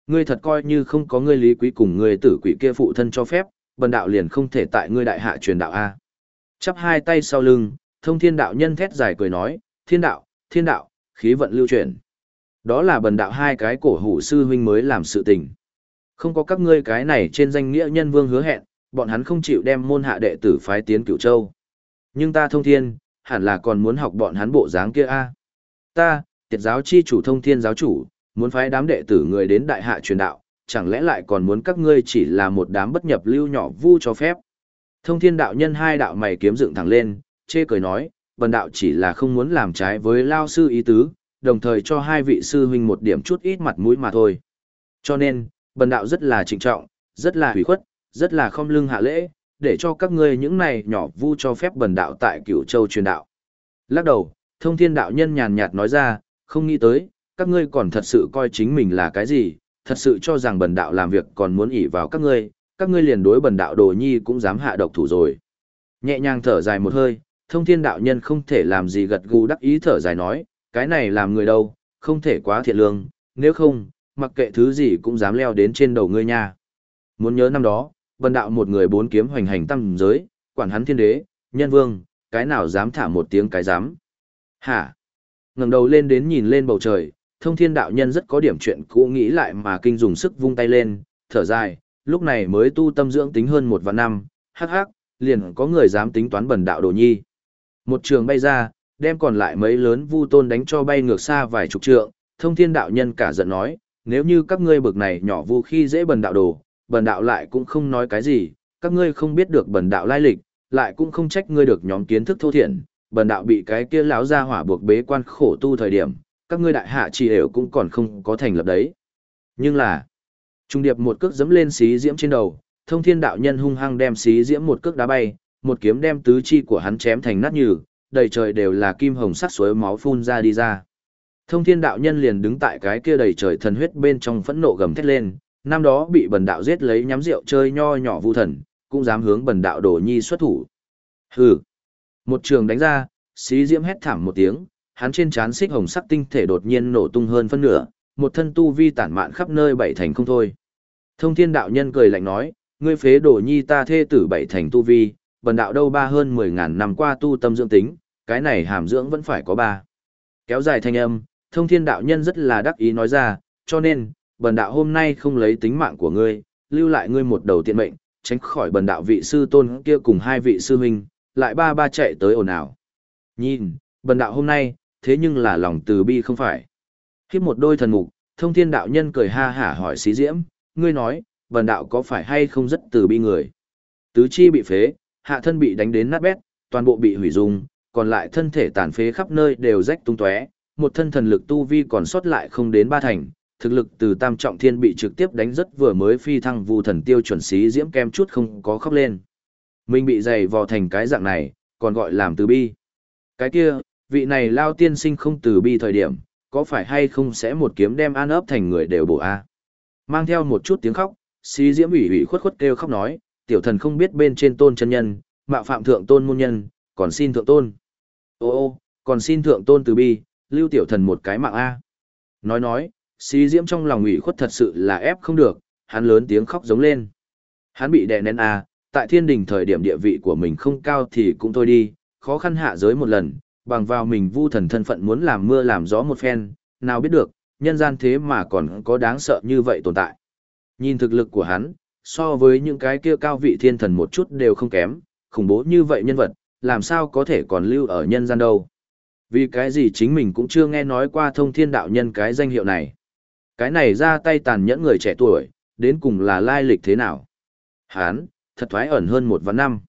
Ngươi thật coi như không có ngươi lý quý cùng ngươi tử quỷ kia phụ thân cho phép, bần đạo liền không thể tại ngươi đại hạ truyền đạo A. Chắp hai tay sau lưng, thông thiên đạo nhân thét dài cười nói, thiên đạo, thiên đạo, khí vận lưu truyền. Đó là bần đạo hai cái cổ hủ sư huynh mới làm sự tình. Không có các ngươi cái này trên danh nghĩa nhân vương hứa hẹn, bọn hắn không chịu đem môn hạ đệ tử phái tiến cửu châu. Nhưng ta thông thiên, hẳn là còn muốn học bọn hắn bộ dáng kia a. Ta, tiệt giáo chi chủ thông thiên giáo chủ, muốn phái đám đệ tử người đến đại hạ truyền đạo, chẳng lẽ lại còn muốn các ngươi chỉ là một đám bất nhập lưu nhỏ vu cho phép. Thông thiên đạo nhân hai đạo mày kiếm dựng thẳng lên, chê cười nói, bần đạo chỉ là không muốn làm trái với lao sư ý tứ, đồng thời cho hai vị sư huynh một điểm chút ít mặt mũi mà thôi. Cho nên, bần đạo rất là trịnh trọng, rất là hủy khuất, rất là không lưng hạ lễ, để cho các ngươi những này nhỏ vu cho phép bần đạo tại cửu châu truyền đạo. Lắc đầu, thông thiên đạo nhân nhàn nhạt nói ra, không nghĩ tới, các ngươi còn thật sự coi chính mình là cái gì, thật sự cho rằng bần đạo làm việc còn muốn ỉ vào các ngươi, các ngươi liền đối bần đạo đồ nhi cũng dám hạ độc thủ rồi. Nhẹ nhàng thở dài một hơi, thông thiên đạo nhân không thể làm gì gật gù đắc ý thở dài nói, cái này làm người đâu, không thể quá thiện lương, nếu không, mặc kệ thứ gì cũng dám leo đến trên đầu ngươi nha. Muốn nhớ năm đó, bần đạo một người bốn kiếm hoành hành tăng giới, quản hắn thiên đế, nhân vương, cái nào dám thả một tiếng cái dám. Hả? ngẩng đầu lên đến nhìn lên bầu trời, thông thiên đạo nhân rất có điểm chuyện cũ nghĩ lại mà kinh dùng sức vung tay lên, thở dài, lúc này mới tu tâm dưỡng tính hơn một vạn năm, hắc hắc, liền có người dám tính toán bần đạo đồ nhi. Một trường bay ra, đem còn lại mấy lớn vu tôn đánh cho bay ngược xa vài chục trượng, thông thiên đạo nhân cả giận nói, nếu như các ngươi bực này nhỏ vu khi dễ bần đạo đồ, bần đạo lại cũng không nói cái gì, các ngươi không biết được bần đạo lai lịch, lại cũng không trách ngươi được nhóm kiến thức thô thiện, bần đạo bị cái kia lão ra hỏa buộc bế quan khổ tu thời điểm, các ngươi đại hạ chỉ đều cũng còn không có thành lập đấy. Nhưng là, trung điệp một cước giẫm lên xí diễm trên đầu, thông thiên đạo nhân hung hăng đem xí diễm một cước đá bay, một kiếm đem tứ chi của hắn chém thành nát nhừ, đầy trời đều là kim hồng sắc suối máu phun ra đi ra. Thông thiên đạo nhân liền đứng tại cái kia đầy trời thần huyết bên trong phẫn nộ gầm thét lên, năm đó bị bần đạo giết lấy nhắm rượu chơi nho nhỏ vu thần, cũng dám hướng bần đạo đổ nhi xuất thủ. Hừ. Một trường đánh ra, xí diễm hét thảm một tiếng, hắn trên trán xích hồng sắc tinh thể đột nhiên nổ tung hơn phân nửa, một thân tu vi tản mạn khắp nơi bảy thành không thôi. Thông thiên đạo nhân cười lạnh nói, ngươi phế đổ nhi ta thê tử bảy thành tu vi, bần đạo đâu ba hơn mười ngàn năm qua tu tâm dưỡng tính, cái này hàm dưỡng vẫn phải có ba. Kéo dài thanh âm, thông thiên đạo nhân rất là đắc ý nói ra, cho nên, bần đạo hôm nay không lấy tính mạng của ngươi, lưu lại ngươi một đầu tiện mệnh, tránh khỏi bần đạo vị sư tôn kia cùng hai vị sư huynh, lại ba ba chạy tới ồn ào. Nhìn, bần đạo hôm nay, thế nhưng là lòng từ bi không phải. Khiếp một đôi thần mục, thông thiên đạo nhân cười ha hả hỏi xí diễm, ngươi nói, bần đạo có phải hay không rất từ bi người. Tứ chi bị phế, hạ thân bị đánh đến nát bét, toàn bộ bị hủy dung, còn lại thân thể tàn phế khắp nơi đều rách tung tóe, một thân thần lực tu vi còn sót lại không đến ba thành, thực lực từ tam trọng thiên bị trực tiếp đánh rất vừa mới phi thăng vu thần tiêu chuẩn xí diễm kem chút không có khóc lên. Mình bị dày vò thành cái dạng này, còn gọi làm từ bi. Cái kia, vị này lao tiên sinh không từ bi thời điểm, có phải hay không sẽ một kiếm đem an ấp thành người đều bổ a Mang theo một chút tiếng khóc, xí diễm ủy ủy khuất khuất kêu khóc nói, tiểu thần không biết bên trên tôn chân nhân, mạo phạm thượng tôn môn nhân, còn xin thượng tôn. Ô ô, còn xin thượng tôn từ bi, lưu tiểu thần một cái mạng A. Nói nói, xí diễm trong lòng ủy khuất thật sự là ép không được, hắn lớn tiếng khóc giống lên. Hắn bị đè nén A, tại thiên đình thời điểm địa vị của mình không cao thì cũng thôi đi, khó khăn hạ giới một lần, bằng vào mình vu thần thân phận muốn làm mưa làm gió một phen, nào biết được, nhân gian thế mà còn có đáng sợ như vậy tồn tại. Nhìn thực lực của hắn, so với những cái kia cao vị thiên thần một chút đều không kém, khủng bố như vậy nhân vật, làm sao có thể còn lưu ở nhân gian đâu. Vì cái gì chính mình cũng chưa nghe nói qua thông thiên đạo nhân cái danh hiệu này. Cái này ra tay tàn nhẫn người trẻ tuổi, đến cùng là lai lịch thế nào. Hán, thật thoái ẩn hơn một vạn năm.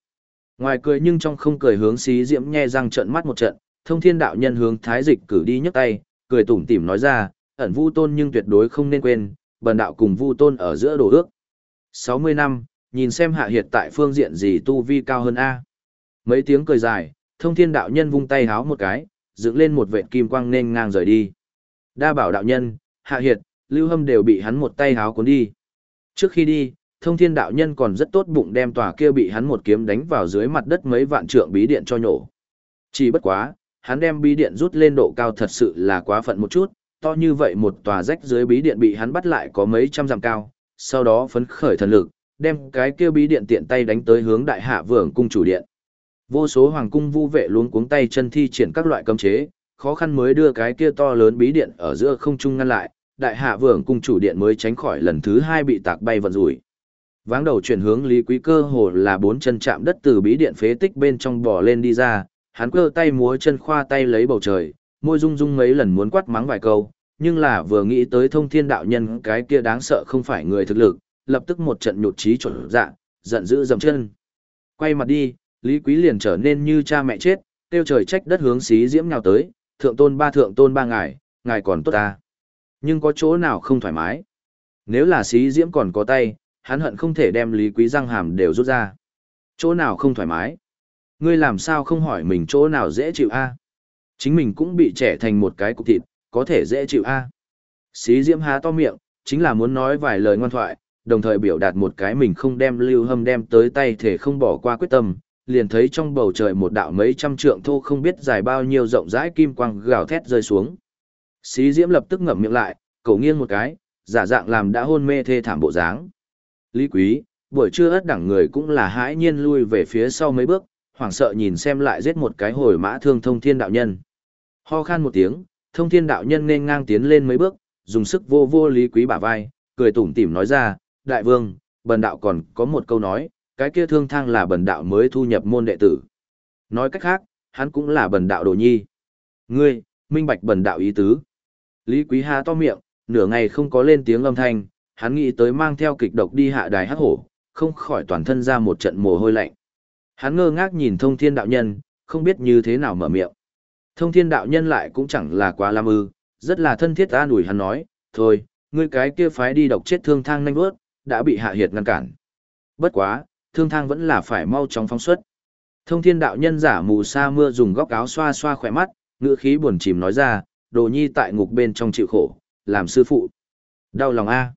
Ngoài cười nhưng trong không cười hướng xí diễm nhe răng trận mắt một trận, thông thiên đạo nhân hướng thái dịch cử đi nhấc tay, cười tủm tỉm nói ra, ẩn vu tôn nhưng tuyệt đối không nên quên, bần đạo cùng vu tôn ở giữa đồ ước. 60 năm, nhìn xem hạ hiệt tại phương diện gì tu vi cao hơn A. Mấy tiếng cười dài, thông thiên đạo nhân vung tay háo một cái, dựng lên một vệt kim quang nên ngang rời đi. Đa bảo đạo nhân, hạ hiệt, lưu hâm đều bị hắn một tay háo cuốn đi. Trước khi đi, thông thiên đạo nhân còn rất tốt bụng đem tòa kia bị hắn một kiếm đánh vào dưới mặt đất mấy vạn trượng bí điện cho nhổ. Chỉ bất quá, hắn đem bí điện rút lên độ cao thật sự là quá phận một chút, to như vậy một tòa rách dưới bí điện bị hắn bắt lại có mấy trăm dặm cao, sau đó phấn khởi thần lực, đem cái kia bí điện tiện tay đánh tới hướng đại hạ vượng cung chủ điện. Vô số hoàng cung vu vệ luống cuống tay chân thi triển các loại cấm chế, khó khăn mới đưa cái kia to lớn bí điện ở giữa không trung ngăn lại, đại hạ vượng cung chủ điện mới tránh khỏi lần thứ hai bị tạc bay vận rủi. Váng đầu chuyển hướng Lý Quý cơ hồ là bốn chân chạm đất từ bí điện phế tích bên trong bò lên đi ra, hắn cơ tay múa chân khoa tay lấy bầu trời, môi rung rung mấy lần muốn quát mắng vài câu, nhưng là vừa nghĩ tới thông thiên đạo nhân cái kia đáng sợ không phải người thực lực, lập tức một trận nhụt trí chuẩn dạ, giận dữ dầm chân. Quay mặt đi, Lý Quý liền trở nên như cha mẹ chết, tiêu trời trách đất hướng xí diễm nhào tới, thượng tôn ba thượng tôn ba ngài, ngài còn tốt ta. Nhưng có chỗ nào không thoải mái? Nếu là xí diễm còn có tay, hắn hận không thể đem lý quý răng hàm đều rút ra. Chỗ nào không thoải mái? Ngươi làm sao không hỏi mình chỗ nào dễ chịu a? Chính mình cũng bị trẻ thành một cái cục thịt, có thể dễ chịu a. Xí diễm há to miệng, chính là muốn nói vài lời ngoan thoại, đồng thời biểu đạt một cái mình không đem lưu hâm đem tới tay thể không bỏ qua quyết tâm, liền thấy trong bầu trời một đạo mấy trăm trượng thô không biết dài bao nhiêu rộng rãi kim quang gào thét rơi xuống. Xí diễm lập tức ngậm miệng lại, cầu nghiêng một cái, giả dạng làm đã hôn mê thê thảm bộ dáng. Lý quý, buổi trưa ất đẳng người cũng là hãi nhiên lui về phía sau mấy bước, hoảng sợ nhìn xem lại giết một cái hồi mã thương thông thiên đạo nhân. Ho khan một tiếng, thông thiên đạo nhân nên ngang tiến lên mấy bước, dùng sức vô vô lý quý bả vai, cười tủm tỉm nói ra, đại vương, bần đạo còn có một câu nói, cái kia thương thang là bần đạo mới thu nhập môn đệ tử. Nói cách khác, hắn cũng là bần đạo đồ nhi. Ngươi, minh bạch bần đạo ý tứ. Lý quý hà to miệng, nửa ngày không có lên tiếng âm thanh, hắn nghĩ tới mang theo kịch độc đi hạ đài hắc hổ, không khỏi toàn thân ra một trận mồ hôi lạnh. Hắn ngơ ngác nhìn thông thiên đạo nhân, không biết như thế nào mở miệng. Thông thiên đạo nhân lại cũng chẳng là quá lam ư, rất là thân thiết an ủi hắn nói, thôi, ngươi cái kia phái đi độc chết thương thang nhanh bước, đã bị hạ hiệt ngăn cản. Bất quá, thương thang vẫn là phải mau chóng phóng xuất. Thông thiên đạo nhân giả mù sa mưa dùng góc áo xoa xoa khỏe mắt, ngữ khí buồn chìm nói ra, đồ nhi tại ngục bên trong chịu khổ, làm sư phụ. Đau lòng a.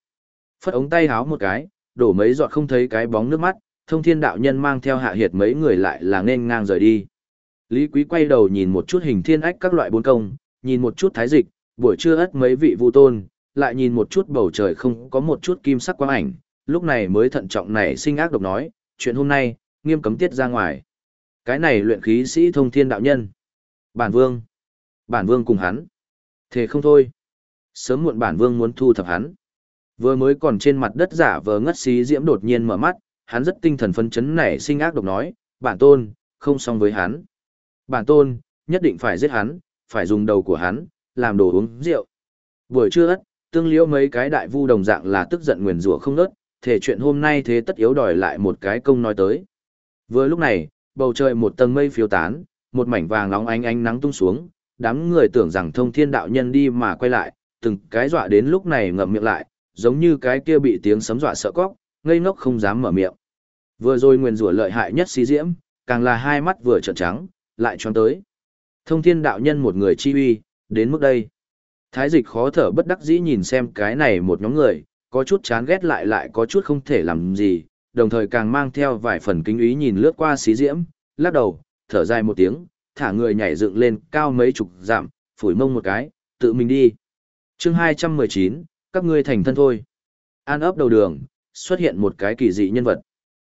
Phất ống tay háo một cái, đổ mấy giọt không thấy cái bóng nước mắt, thông thiên đạo nhân mang theo hạ hiệt mấy người lại là nên ngang rời đi. Lý Quý quay đầu nhìn một chút hình thiên ách các loại bốn công, nhìn một chút thái dịch, buổi trưa ất mấy vị vu tôn, lại nhìn một chút bầu trời không có một chút kim sắc quang ảnh, lúc này mới thận trọng này sinh ác độc nói, chuyện hôm nay, nghiêm cấm tiết ra ngoài. Cái này luyện khí sĩ thông thiên đạo nhân. Bản vương. Bản vương cùng hắn. Thế không thôi. Sớm muộn bản vương muốn thu thập hắn. Vừa mới còn trên mặt đất giả vờ ngất xí diễm đột nhiên mở mắt, hắn rất tinh thần phấn chấn nảy sinh ác độc nói, bản tôn, không xong với hắn. Bản tôn, nhất định phải giết hắn, phải dùng đầu của hắn, làm đồ uống rượu. Buổi trưa ất, tương liễu mấy cái đại vu đồng dạng là tức giận nguyền rủa không nớt, thể chuyện hôm nay thế tất yếu đòi lại một cái công nói tới. Vừa lúc này, bầu trời một tầng mây phiêu tán, một mảnh vàng nóng ánh ánh nắng tung xuống, đám người tưởng rằng thông thiên đạo nhân đi mà quay lại, từng cái dọa đến lúc này ngậm miệng lại, giống như cái kia bị tiếng sấm dọa sợ cóc, ngây ngốc không dám mở miệng. Vừa rồi nguyền rủa lợi hại nhất xí diễm, càng là hai mắt vừa trợn trắng, lại choáng tới. Thông thiên đạo nhân một người chi uy, đến mức đây. Thái dịch khó thở bất đắc dĩ nhìn xem cái này một nhóm người, có chút chán ghét lại lại có chút không thể làm gì, đồng thời càng mang theo vài phần kính ý nhìn lướt qua xí diễm, lắc đầu, thở dài một tiếng, thả người nhảy dựng lên cao mấy chục giảm, phủi mông một cái, tự mình đi. chương 219, các ngươi thành thân thôi. An ấp đầu đường, xuất hiện một cái kỳ dị nhân vật.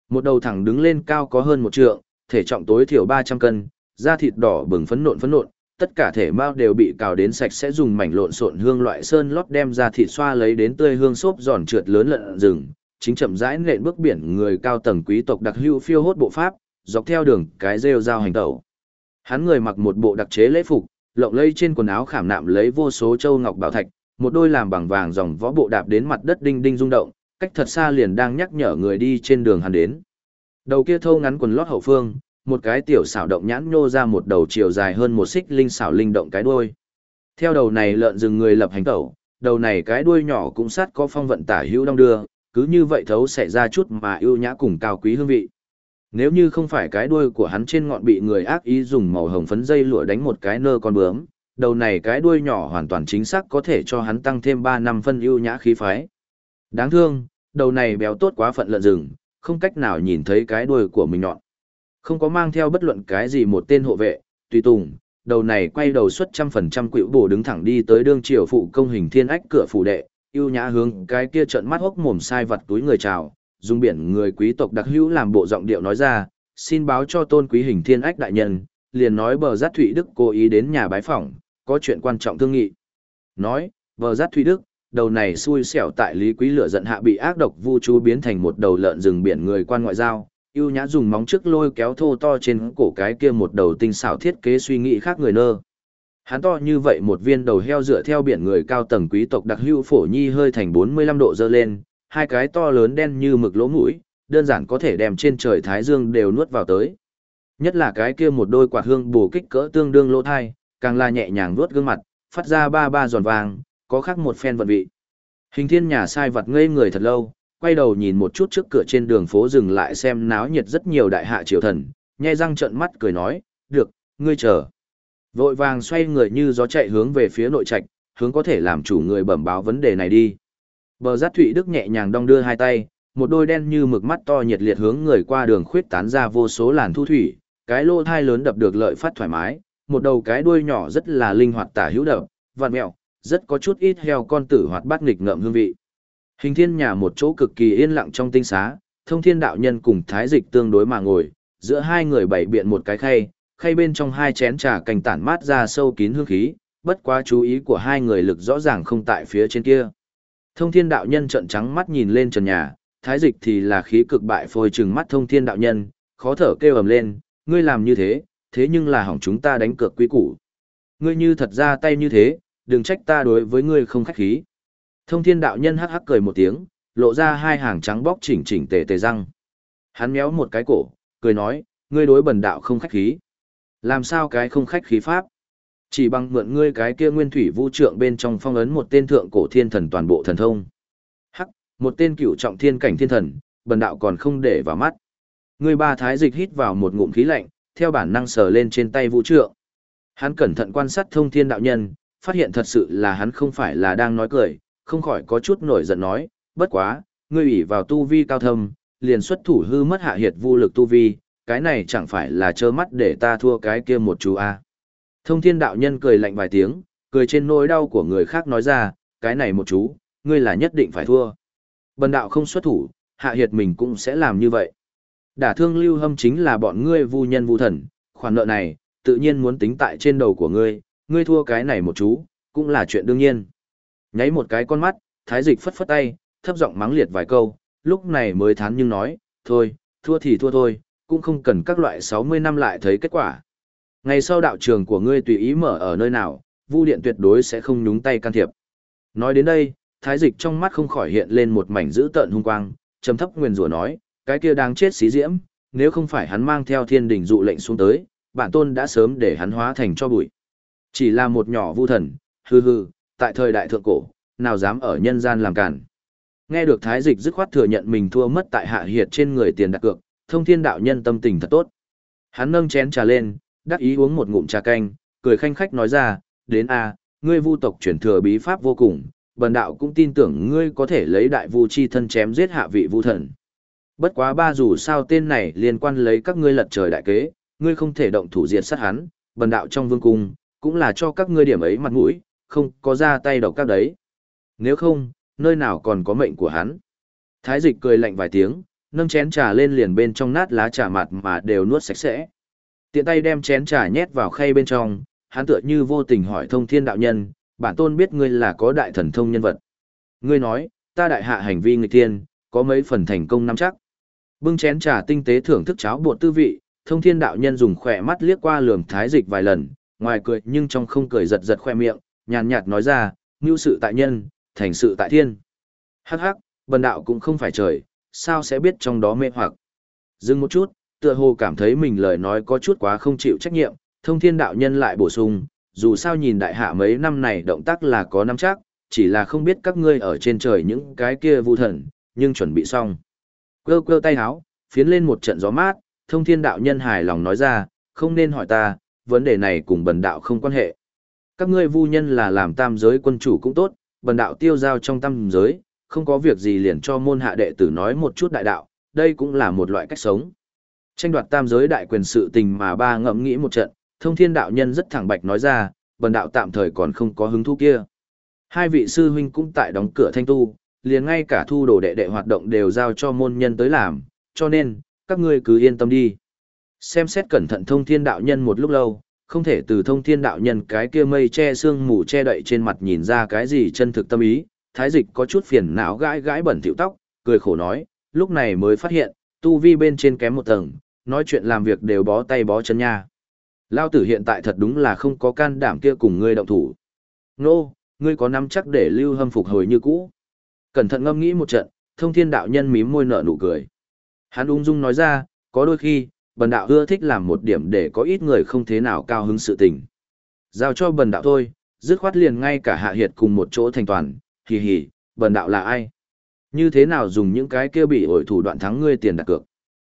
Một đầu thẳng đứng lên cao có hơn một trượng, thể trọng tối thiểu 300 cân, da thịt đỏ bừng phấn nộn phấn nộn, tất cả thể mao đều bị cào đến sạch sẽ dùng mảnh lộn xộn hương loại sơn lót đem ra thịt xoa lấy đến tươi hương xốp giòn trượt lớn lợn rừng, chính chậm rãi nện bước biển người cao tầng quý tộc đặc hữu phiêu hốt bộ pháp, dọc theo đường cái rêu giao hành tẩu. Hắn người mặc một bộ đặc chế lễ phục, lộng lây trên quần áo khảm nạm lấy vô số châu ngọc bảo thạch, một đôi làm bằng vàng dòng võ bộ đạp đến mặt đất đinh đinh rung động, cách thật xa liền đang nhắc nhở người đi trên đường hắn đến. Đầu kia thâu ngắn quần lót hậu phương, một cái tiểu xảo động nhãn nhô ra một đầu chiều dài hơn một xích linh xảo linh động cái đuôi. Theo đầu này lợn rừng người lập hành tẩu, đầu này cái đuôi nhỏ cũng sát có phong vận tả hữu đong đưa, cứ như vậy thấu sẽ ra chút mà ưu nhã cùng cao quý hương vị. Nếu như không phải cái đuôi của hắn trên ngọn bị người ác ý dùng màu hồng phấn dây lụa đánh một cái nơ con bướm, đầu này cái đuôi nhỏ hoàn toàn chính xác có thể cho hắn tăng thêm 3 năm phân ưu nhã khí phái. Đáng thương, đầu này béo tốt quá phận lợn rừng, không cách nào nhìn thấy cái đuôi của mình nhọn. Không có mang theo bất luận cái gì một tên hộ vệ, tùy tùng, đầu này quay đầu suất trăm phần trăm quỷ bổ đứng thẳng đi tới đương triều phụ công hình thiên ách cửa phủ đệ, yêu nhã hướng cái kia trợn mắt hốc mồm sai vật túi người chào, dùng biển người quý tộc đặc hữu làm bộ giọng điệu nói ra, xin báo cho tôn quý hình thiên ách đại nhân, liền nói bờ giác thụy đức cố ý đến nhà bái phỏng, có chuyện quan trọng thương nghị. Nói, bờ giác thụy đức, đầu này xui xẻo tại lý quý lửa giận hạ bị ác độc vu chú biến thành một đầu lợn rừng biển người quan ngoại giao, yêu nhã dùng móng trước lôi kéo thô to trên cổ cái kia một đầu tinh xảo thiết kế suy nghĩ khác người nơ. Hắn to như vậy một viên đầu heo dựa theo biển người cao tầng quý tộc đặc hữu phổ nhi hơi thành 45 độ dơ lên, hai cái to lớn đen như mực lỗ mũi, đơn giản có thể đem trên trời thái dương đều nuốt vào tới. Nhất là cái kia một đôi quạt hương bổ kích cỡ tương đương lỗ thai, càng là nhẹ nhàng vuốt gương mặt, phát ra ba ba giòn vàng, có khác một phen vận vị. Hình thiên nhà sai vật ngây người thật lâu, quay đầu nhìn một chút trước cửa trên đường phố dừng lại xem náo nhiệt rất nhiều đại hạ triều thần, nhai răng trợn mắt cười nói, được, ngươi chờ. Vội vàng xoay người như gió chạy hướng về phía nội trạch, hướng có thể làm chủ người bẩm báo vấn đề này đi. Bờ giác thụy đức nhẹ nhàng đong đưa hai tay, một đôi đen như mực mắt to nhiệt liệt hướng người qua đường khuyết tán ra vô số làn thu thủy, cái lô thai lớn đập được lợi phát thoải mái, một đầu cái đuôi nhỏ rất là linh hoạt tả hữu đập, vặn mẹo, rất có chút ít heo con tử hoạt bát nghịch ngợm hương vị. Hình thiên nhà một chỗ cực kỳ yên lặng trong tinh xá, thông thiên đạo nhân cùng thái dịch tương đối mà ngồi, giữa hai người bảy biện một cái khay, khay bên trong hai chén trà cành tản mát ra sâu kín hương khí, bất quá chú ý của hai người lực rõ ràng không tại phía trên kia. Thông thiên đạo nhân trợn trắng mắt nhìn lên trần nhà, thái dịch thì là khí cực bại phôi trừng mắt thông thiên đạo nhân, khó thở kêu ầm lên, ngươi làm như thế, thế nhưng là hỏng chúng ta đánh cược quý củ. Ngươi như thật ra tay như thế, đừng trách ta đối với ngươi không khách khí. Thông thiên đạo nhân hắc hắc cười một tiếng, lộ ra hai hàng trắng bóc chỉnh chỉnh tề tề răng. Hắn méo một cái cổ, cười nói, ngươi đối bần đạo không khách khí. Làm sao cái không khách khí pháp? Chỉ bằng mượn ngươi cái kia nguyên thủy vũ trượng bên trong phong ấn một tên thượng cổ thiên thần toàn bộ thần thông. Hắc, một tên cựu trọng thiên cảnh thiên thần, bần đạo còn không để vào mắt. Ngươi ba thái dịch hít vào một ngụm khí lạnh, theo bản năng sờ lên trên tay vũ trượng. Hắn cẩn thận quan sát thông thiên đạo nhân, phát hiện thật sự là hắn không phải là đang nói cười, không khỏi có chút nổi giận nói, bất quá, ngươi ủy vào tu vi cao thâm, liền xuất thủ hư mất hạ hiệt vô lực tu vi, cái này chẳng phải là trơ mắt để ta thua cái kia một chú a. Thông thiên đạo nhân cười lạnh vài tiếng, cười trên nỗi đau của người khác nói ra, cái này một chú, ngươi là nhất định phải thua. Bần đạo không xuất thủ, hạ hiệt mình cũng sẽ làm như vậy. Đả thương lưu hâm chính là bọn ngươi vu nhân vu thần, khoản nợ này, tự nhiên muốn tính tại trên đầu của ngươi, ngươi thua cái này một chú, cũng là chuyện đương nhiên. Nháy một cái con mắt, thái dịch phất phất tay, thấp giọng mắng liệt vài câu, lúc này mới thán nhưng nói, thôi, thua thì thua thôi, cũng không cần các loại 60 năm lại thấy kết quả. Ngày sau đạo trường của ngươi tùy ý mở ở nơi nào, Vu Điện tuyệt đối sẽ không nhúng tay can thiệp. Nói đến đây, thái dịch trong mắt không khỏi hiện lên một mảnh dữ tợn hung quang, trầm thấp nguyền rủa nói, cái kia đang chết xí diễm, nếu không phải hắn mang theo thiên đình dụ lệnh xuống tới, bản tôn đã sớm để hắn hóa thành cho bụi. Chỉ là một nhỏ vu thần, hư hư, tại thời đại thượng cổ, nào dám ở nhân gian làm cản. Nghe được thái dịch dứt khoát thừa nhận mình thua mất tại hạ hiệt trên người tiền đặt cược, thông thiên đạo nhân tâm tình thật tốt. Hắn nâng chén trà lên, đắc ý uống một ngụm trà canh, cười khanh khách nói ra, đến a, ngươi vu tộc chuyển thừa bí pháp vô cùng, bần đạo cũng tin tưởng ngươi có thể lấy đại vu chi thân chém giết hạ vị vu thần. Bất quá ba dù sao tên này liên quan lấy các ngươi lật trời đại kế, ngươi không thể động thủ diệt sát hắn, bần đạo trong vương cung, cũng là cho các ngươi điểm ấy mặt mũi, không có ra tay độc các đấy. Nếu không, nơi nào còn có mệnh của hắn. Thái dịch cười lạnh vài tiếng, nâng chén trà lên liền bên trong nát lá trà mặt mà đều nuốt sạch sẽ. Tiện tay đem chén trà nhét vào khay bên trong, hắn tựa như vô tình hỏi thông thiên đạo nhân, bản tôn biết ngươi là có đại thần thông nhân vật. Ngươi nói, ta đại hạ hành vi người tiên, có mấy phần thành công nắm chắc. Bưng chén trà tinh tế thưởng thức cháo bột tư vị, thông thiên đạo nhân dùng khỏe mắt liếc qua lườm thái dịch vài lần, ngoài cười nhưng trong không cười giật giật khoe miệng, nhàn nhạt nói ra, như sự tại nhân, thành sự tại thiên. Hắc hắc, bần đạo cũng không phải trời, sao sẽ biết trong đó mê hoặc. Dừng một chút, tựa hồ cảm thấy mình lời nói có chút quá không chịu trách nhiệm, thông thiên đạo nhân lại bổ sung, dù sao nhìn đại hạ mấy năm này động tác là có năm chắc, chỉ là không biết các ngươi ở trên trời những cái kia vu thần, nhưng chuẩn bị xong. Quơ quơ tay áo, phiến lên một trận gió mát, thông thiên đạo nhân hài lòng nói ra, không nên hỏi ta, vấn đề này cùng bần đạo không quan hệ. Các ngươi vu nhân là làm tam giới quân chủ cũng tốt, bần đạo tiêu giao trong tam giới, không có việc gì liền cho môn hạ đệ tử nói một chút đại đạo, đây cũng là một loại cách sống. Tranh đoạt tam giới đại quyền sự tình mà ba ngẫm nghĩ một trận, thông thiên đạo nhân rất thẳng bạch nói ra, bần đạo tạm thời còn không có hứng thú kia. Hai vị sư huynh cũng tại đóng cửa thanh tu, liền ngay cả thu đồ đệ đệ hoạt động đều giao cho môn nhân tới làm, cho nên, các ngươi cứ yên tâm đi. Xem xét cẩn thận thông thiên đạo nhân một lúc lâu, không thể từ thông thiên đạo nhân cái kia mây che sương mù che đậy trên mặt nhìn ra cái gì chân thực tâm ý, thái dịch có chút phiền não gãi gãi bẩn thỉu tóc, cười khổ nói, lúc này mới phát hiện, tu vi bên trên kém một tầng, nói chuyện làm việc đều bó tay bó chân nha. Lao tử hiện tại thật đúng là không có can đảm kia cùng ngươi động thủ. Nô, ngươi có nắm chắc để lưu hâm phục hồi như cũ. Cẩn thận ngâm nghĩ một trận, thông thiên đạo nhân mím môi nở nụ cười. Hắn ung dung nói ra, có đôi khi, bần đạo ưa thích làm một điểm để có ít người không thế nào cao hứng sự tình. Giao cho bần đạo thôi, dứt khoát liền ngay cả hạ hiệt cùng một chỗ thành toàn, hì hì, bần đạo là ai? Như thế nào dùng những cái kia bị ổi thủ đoạn thắng ngươi tiền đặt cược?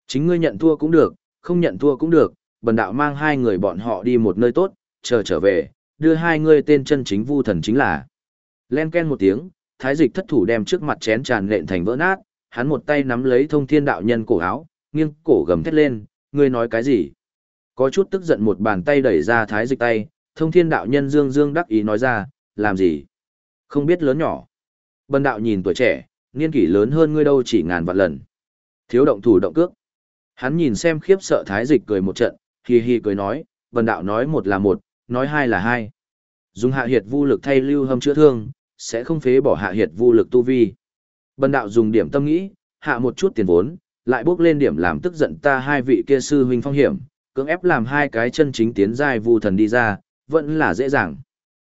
Chính ngươi nhận thua cũng được, không nhận thua cũng được, bần đạo mang hai người bọn họ đi một nơi tốt, chờ trở về, đưa hai ngươi tên chân chính vu thần chính là. Len ken một tiếng, thái dịch thất thủ đem trước mặt chén tràn lện thành vỡ nát, hắn một tay nắm lấy thông thiên đạo nhân cổ áo, nghiêng cổ gầm thét lên, ngươi nói cái gì? Có chút tức giận một bàn tay đẩy ra thái dịch tay, thông thiên đạo nhân dương dương đắc ý nói ra, làm gì? Không biết lớn nhỏ. Bần đạo nhìn tuổi trẻ, niên kỷ lớn hơn ngươi đâu chỉ ngàn vạn lần. Thiếu động thủ động cước. Hắn nhìn xem khiếp sợ thái dịch cười một trận, hì hì cười nói, bần đạo nói một là một, nói hai là hai. Dùng hạ hiệt vu lực thay lưu hâm chữa thương, sẽ không phế bỏ hạ hiệt vu lực tu vi. Bần đạo dùng điểm tâm nghĩ, hạ một chút tiền vốn, lại bước lên điểm làm tức giận ta hai vị kia sư huynh phong hiểm, cưỡng ép làm hai cái chân chính tiến giai vu thần đi ra, vẫn là dễ dàng.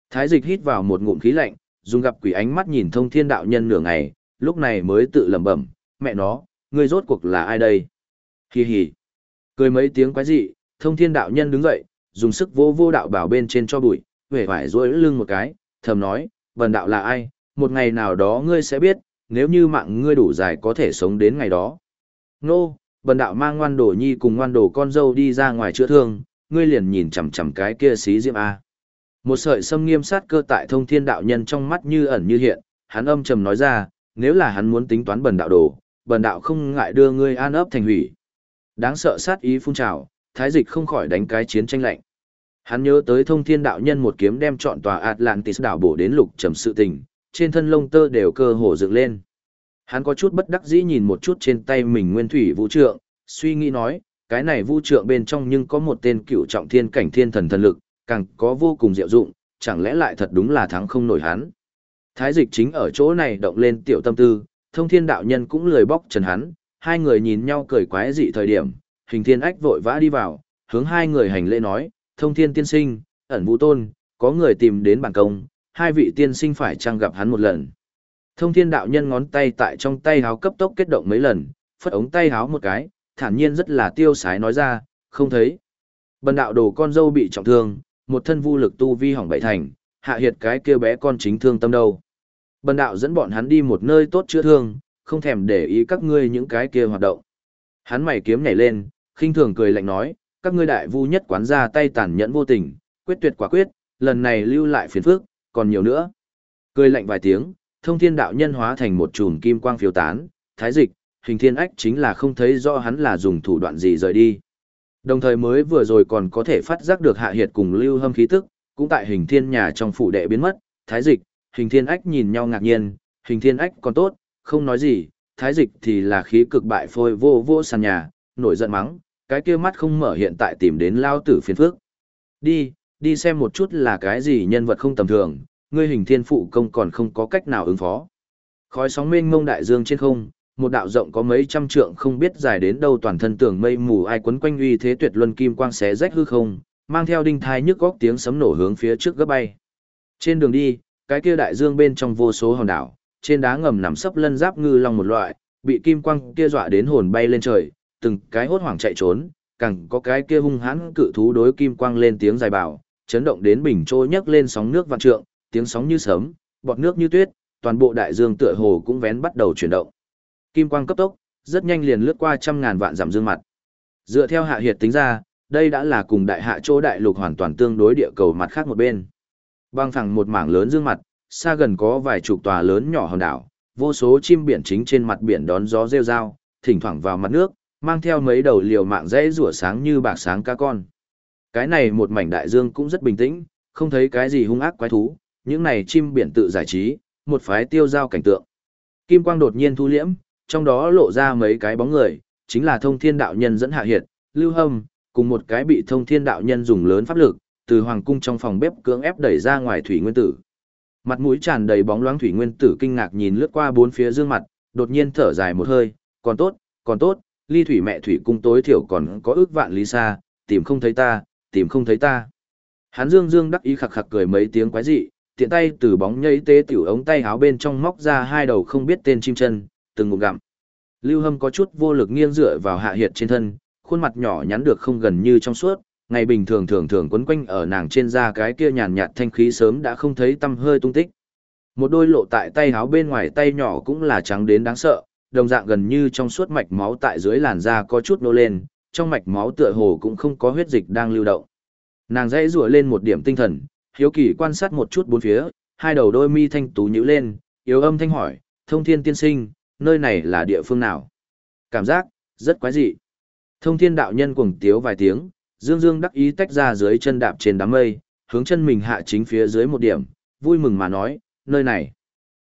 Thái dịch hít vào một ngụm khí lạnh, dùng gặp quỷ ánh mắt nhìn thông thiên đạo nhân nửa ngày, lúc này mới tự lẩm bẩm, mẹ nó, ngươi rốt cuộc là ai đây? Hi hi. Cười mấy tiếng quái dị, thông thiên đạo nhân đứng dậy, dùng sức vô vô đạo bảo bên trên cho bụi, vẻ vải rối lưng một cái, thầm nói, vần đạo là ai, một ngày nào đó ngươi sẽ biết, nếu như mạng ngươi đủ dài có thể sống đến ngày đó. Nô, bần đạo mang ngoan đồ nhi cùng ngoan đồ con dâu đi ra ngoài chữa thương, ngươi liền nhìn chằm chằm cái kia xí diệm A. Một sợi sâm nghiêm sát cơ tại thông thiên đạo nhân trong mắt như ẩn như hiện, hắn âm trầm nói ra, nếu là hắn muốn tính toán bần đạo đồ, bần đạo không ngại đưa ngươi an ấp thành hủy. Đáng sợ sát ý phun trào, thái dịch không khỏi đánh cái chiến tranh lạnh. Hắn nhớ tới thông thiên đạo nhân một kiếm đem chọn tòa Atlantis đảo bổ đến lục trầm sự tình, trên thân lông tơ đều cơ hồ dựng lên. Hắn có chút bất đắc dĩ nhìn một chút trên tay mình nguyên thủy vũ trượng, suy nghĩ nói, cái này vũ trượng bên trong nhưng có một tên cựu trọng thiên cảnh thiên thần thần lực, càng có vô cùng diệu dụng, chẳng lẽ lại thật đúng là thắng không nổi hắn. Thái dịch chính ở chỗ này động lên tiểu tâm tư, thông thiên đạo nhân cũng lười bóc trần hắn, hai người nhìn nhau cười quái dị thời điểm, hình thiên ách vội vã đi vào, hướng hai người hành lễ nói, thông thiên tiên sinh, ẩn vũ tôn, có người tìm đến bản công, hai vị tiên sinh phải chăng gặp hắn một lần. Thông thiên đạo nhân ngón tay tại trong tay háo cấp tốc kết động mấy lần, phất ống tay háo một cái, thản nhiên rất là tiêu sái nói ra, không thấy. Bần đạo đồ con dâu bị trọng thương, một thân vu lực tu vi hỏng bảy thành, hạ hiệt cái kia bé con chính thương tâm đâu. Bần đạo dẫn bọn hắn đi một nơi tốt chữa thương, không thèm để ý các ngươi những cái kia hoạt động. Hắn mày kiếm nhảy lên, khinh thường cười lạnh nói, các ngươi đại vu nhất quán ra tay tàn nhẫn vô tình, quyết tuyệt quả quyết, lần này lưu lại phiền phức, còn nhiều nữa. Cười lạnh vài tiếng, thông thiên đạo nhân hóa thành một chùm kim quang phiêu tán, thái dịch, hình thiên ách chính là không thấy rõ hắn là dùng thủ đoạn gì rời đi. Đồng thời mới vừa rồi còn có thể phát giác được hạ hiệt cùng lưu hâm khí tức, cũng tại hình thiên nhà trong phủ đệ biến mất, thái dịch, hình thiên ách nhìn nhau ngạc nhiên, hình thiên ách còn tốt, không nói gì, thái dịch thì là khí cực bại phôi vô vô sàn nhà, nổi giận mắng, cái kia mắt không mở hiện tại tìm đến lao tử phiền phước. Đi, đi xem một chút là cái gì nhân vật không tầm thường, ngươi hình thiên phụ công còn không có cách nào ứng phó. Khói sóng mênh mông đại dương trên không, một đạo rộng có mấy trăm trượng không biết dài đến đâu toàn thân tưởng mây mù ai quấn quanh uy thế tuyệt luân kim quang xé rách hư không, mang theo đinh thai nhức góc tiếng sấm nổ hướng phía trước gấp bay. Trên đường đi, cái kia đại dương bên trong vô số hòn đảo, trên đá ngầm nằm sấp lân giáp ngư long một loại, bị kim quang kia dọa đến hồn bay lên trời, từng cái hốt hoảng chạy trốn, càng có cái kia hung hãn cự thú đối kim quang lên tiếng dài bảo, chấn động đến bình trôi nhấc lên sóng nước vạn trượng, tiếng sóng như sấm, bọt nước như tuyết, toàn bộ đại dương tựa hồ cũng vén bắt đầu chuyển động. Kim quang cấp tốc, rất nhanh liền lướt qua trăm ngàn vạn dặm dương mặt. Dựa theo hạ hiệt tính ra, đây đã là cùng đại hạ chỗ đại lục hoàn toàn tương đối địa cầu mặt khác một bên. Băng phẳng một mảng lớn dương mặt, xa gần có vài chục tòa lớn nhỏ hòn đảo, vô số chim biển chính trên mặt biển đón gió rêu rao, thỉnh thoảng vào mặt nước, mang theo mấy đầu liều mạng dễ rủa sáng như bạc sáng cá con. Cái này một mảnh đại dương cũng rất bình tĩnh, không thấy cái gì hung ác quái thú, những này chim biển tự giải trí, một phái tiêu giao cảnh tượng. Kim quang đột nhiên thu liễm, trong đó lộ ra mấy cái bóng người, chính là thông thiên đạo nhân dẫn hạ hiệt, lưu hâm, cùng một cái bị thông thiên đạo nhân dùng lớn pháp lực, từ hoàng cung trong phòng bếp cưỡng ép đẩy ra ngoài thủy nguyên tử. Mặt mũi tràn đầy bóng loáng thủy nguyên tử kinh ngạc nhìn lướt qua bốn phía dương mặt, đột nhiên thở dài một hơi, còn tốt, còn tốt, ly thủy mẹ thủy cung tối thiểu còn có ước vạn lý xa, tìm không thấy ta, tìm không thấy ta. Hắn dương dương đắc ý khặc khặc cười mấy tiếng quái dị, tiện tay từ bóng nhây tê tiểu ống tay áo bên trong móc ra hai đầu không biết tên chim chân, từng ngụm gặm. Lưu Hâm có chút vô lực nghiêng dựa vào hạ hiệt trên thân, khuôn mặt nhỏ nhắn được không gần như trong suốt, ngày bình thường thường thường quấn quanh ở nàng trên da cái kia nhàn nhạt thanh khí sớm đã không thấy tâm hơi tung tích. Một đôi lộ tại tay áo bên ngoài tay nhỏ cũng là trắng đến đáng sợ, đồng dạng gần như trong suốt mạch máu tại dưới làn da có chút nô lên, trong mạch máu tựa hồ cũng không có huyết dịch đang lưu động. Nàng dãy rủa lên một điểm tinh thần, hiếu kỳ quan sát một chút bốn phía, hai đầu đôi mi thanh tú nhíu lên, yếu âm thanh hỏi, thông thiên tiên sinh, nơi này là địa phương nào? Cảm giác, rất quái dị. Thông thiên đạo nhân cuồng tiếu vài tiếng, dương dương đắc ý tách ra dưới chân đạp trên đám mây, hướng chân mình hạ chính phía dưới một điểm, vui mừng mà nói, nơi này.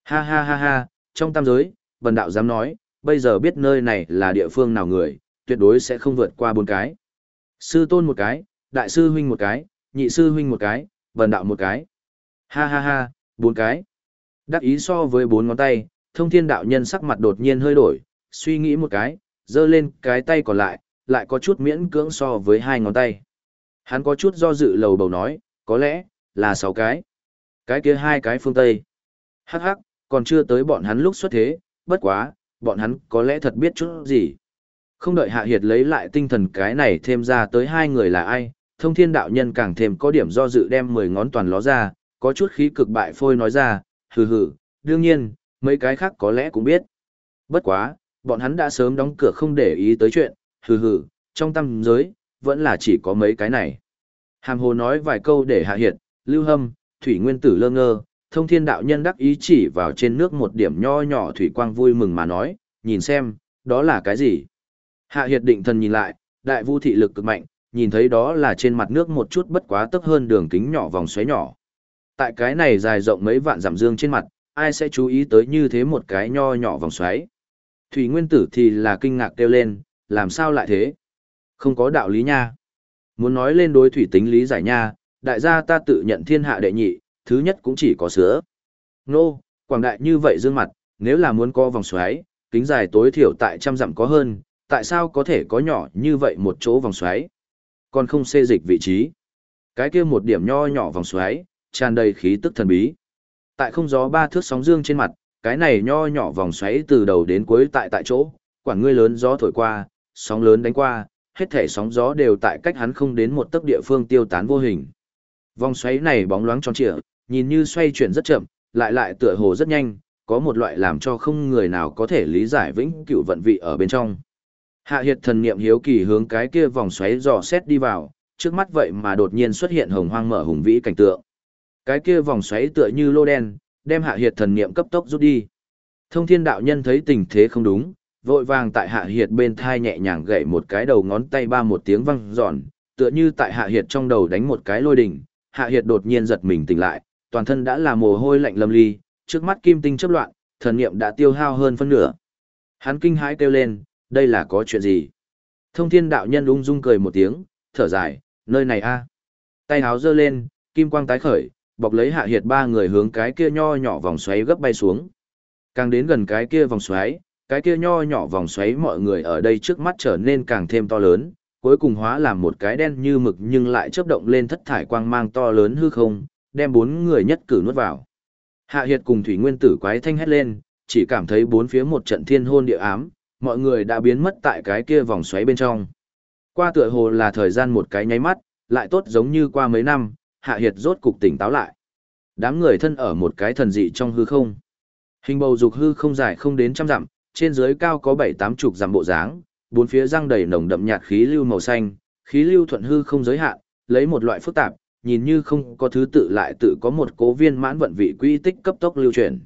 Ha ha ha ha, trong tam giới, bần đạo dám nói, bây giờ biết nơi này là địa phương nào người, tuyệt đối sẽ không vượt qua bốn cái. Sư tôn một cái, đại sư huynh một cái, nhị sư huynh một cái, bần đạo một cái. Ha ha ha, bốn cái. Đắc ý so với bốn ngón tay, thông thiên đạo nhân sắc mặt đột nhiên hơi đổi, suy nghĩ một cái, giơ lên cái tay còn lại, lại có chút miễn cưỡng so với hai ngón tay. Hắn có chút do dự lầu bầu nói, có lẽ, là sáu cái. Cái kia hai cái phương Tây. Hắc hắc, còn chưa tới bọn hắn lúc xuất thế, bất quá, bọn hắn có lẽ thật biết chút gì. Không đợi Hạ Hiệt lấy lại tinh thần cái này thêm ra tới hai người là ai, thông thiên đạo nhân càng thêm có điểm do dự đem mười ngón toàn ló ra, có chút khí cực bại phôi nói ra, hừ hừ, đương nhiên, mấy cái khác có lẽ cũng biết. Bất quá, bọn hắn đã sớm đóng cửa không để ý tới chuyện, hừ hừ, trong tâm giới, vẫn là chỉ có mấy cái này. Hàm hồ nói vài câu để hạ hiệt, lưu hâm, thủy nguyên tử lơ ngơ, thông thiên đạo nhân đắc ý chỉ vào trên nước một điểm nho nhỏ thủy quang vui mừng mà nói, nhìn xem, đó là cái gì? Hạ hiệt định thần nhìn lại, đại vu thị lực cực mạnh, nhìn thấy đó là trên mặt nước một chút bất quá tấp hơn đường kính nhỏ vòng xoáy nhỏ. Tại cái này dài rộng mấy vạn dặm dương trên mặt, ai sẽ chú ý tới như thế một cái nho nhỏ vòng xoáy. Thủy nguyên tử thì là kinh ngạc kêu lên, làm sao lại thế? Không có đạo lý nha. Muốn nói lên đối thủy tính lý giải nha, đại gia ta tự nhận thiên hạ đệ nhị, thứ nhất cũng chỉ có sữa. Nô, quảng đại như vậy dương mặt, nếu là muốn có vòng xoáy, kính dài tối thiểu tại trăm dặm có hơn, tại sao có thể có nhỏ như vậy một chỗ vòng xoáy? Còn không xê dịch vị trí. Cái kia một điểm nho nhỏ vòng xoáy, tràn đầy khí tức thần bí. Tại không gió ba thước sóng dương trên mặt, cái này nho nhỏ vòng xoáy từ đầu đến cuối tại tại chỗ, quản ngươi lớn gió thổi qua, sóng lớn đánh qua, hết thể sóng gió đều tại cách hắn không đến một tấc địa phương tiêu tán vô hình. Vòng xoáy này bóng loáng tròn trịa, nhìn như xoay chuyển rất chậm, lại lại tựa hồ rất nhanh, có một loại làm cho không người nào có thể lý giải vĩnh cửu vận vị ở bên trong. Hạ Hiệt thần niệm hiếu kỳ hướng cái kia vòng xoáy dò xét đi vào, trước mắt vậy mà đột nhiên xuất hiện hồng hoang mở hùng vĩ cảnh tượng. Cái kia vòng xoáy tựa như lô đen, đem Hạ Hiệt thần niệm cấp tốc rút đi. Thông Thiên đạo nhân thấy tình thế không đúng, vội vàng tại Hạ Hiệt bên thai nhẹ nhàng gậy một cái đầu ngón tay ba một tiếng vang giòn, tựa như tại Hạ Hiệt trong đầu đánh một cái lôi đỉnh. Hạ Hiệt đột nhiên giật mình tỉnh lại, toàn thân đã là mồ hôi lạnh lâm ly, trước mắt kim tinh chớp loạn, thần niệm đã tiêu hao hơn phân nửa. Hắn kinh hãi kêu lên, đây là có chuyện gì? Thông thiên đạo nhân ung dung cười một tiếng, thở dài, nơi này a. À. Tay háo giơ lên, kim quang tái khởi, bọc lấy hạ hiệt ba người hướng cái kia nho nhỏ vòng xoáy gấp bay xuống. Càng đến gần cái kia vòng xoáy, cái kia nho nhỏ vòng xoáy mọi người ở đây trước mắt trở nên càng thêm to lớn, cuối cùng hóa làm một cái đen như mực nhưng lại chớp động lên thất thải quang mang to lớn hư không, đem bốn người nhất cử nuốt vào. Hạ Hiệt cùng Thủy Nguyên Tử quái thanh hét lên, chỉ cảm thấy bốn phía một trận thiên hôn địa ám, mọi người đã biến mất tại cái kia vòng xoáy bên trong. Qua tựa hồ là thời gian một cái nháy mắt, lại tốt giống như qua mấy năm, Hạ Hiệt rốt cục tỉnh táo lại. Đám người thân ở một cái thần dị trong hư không. Hình bầu dục hư không dài không đến trăm dặm, trên dưới cao có bảy tám chục dặm bộ dáng, bốn phía răng đầy nồng đậm nhạt khí lưu màu xanh, khí lưu thuận hư không giới hạn, lấy một loại phức tạp, nhìn như không có thứ tự lại tự có một cố viên mãn vận vị quy tích cấp tốc lưu chuyển.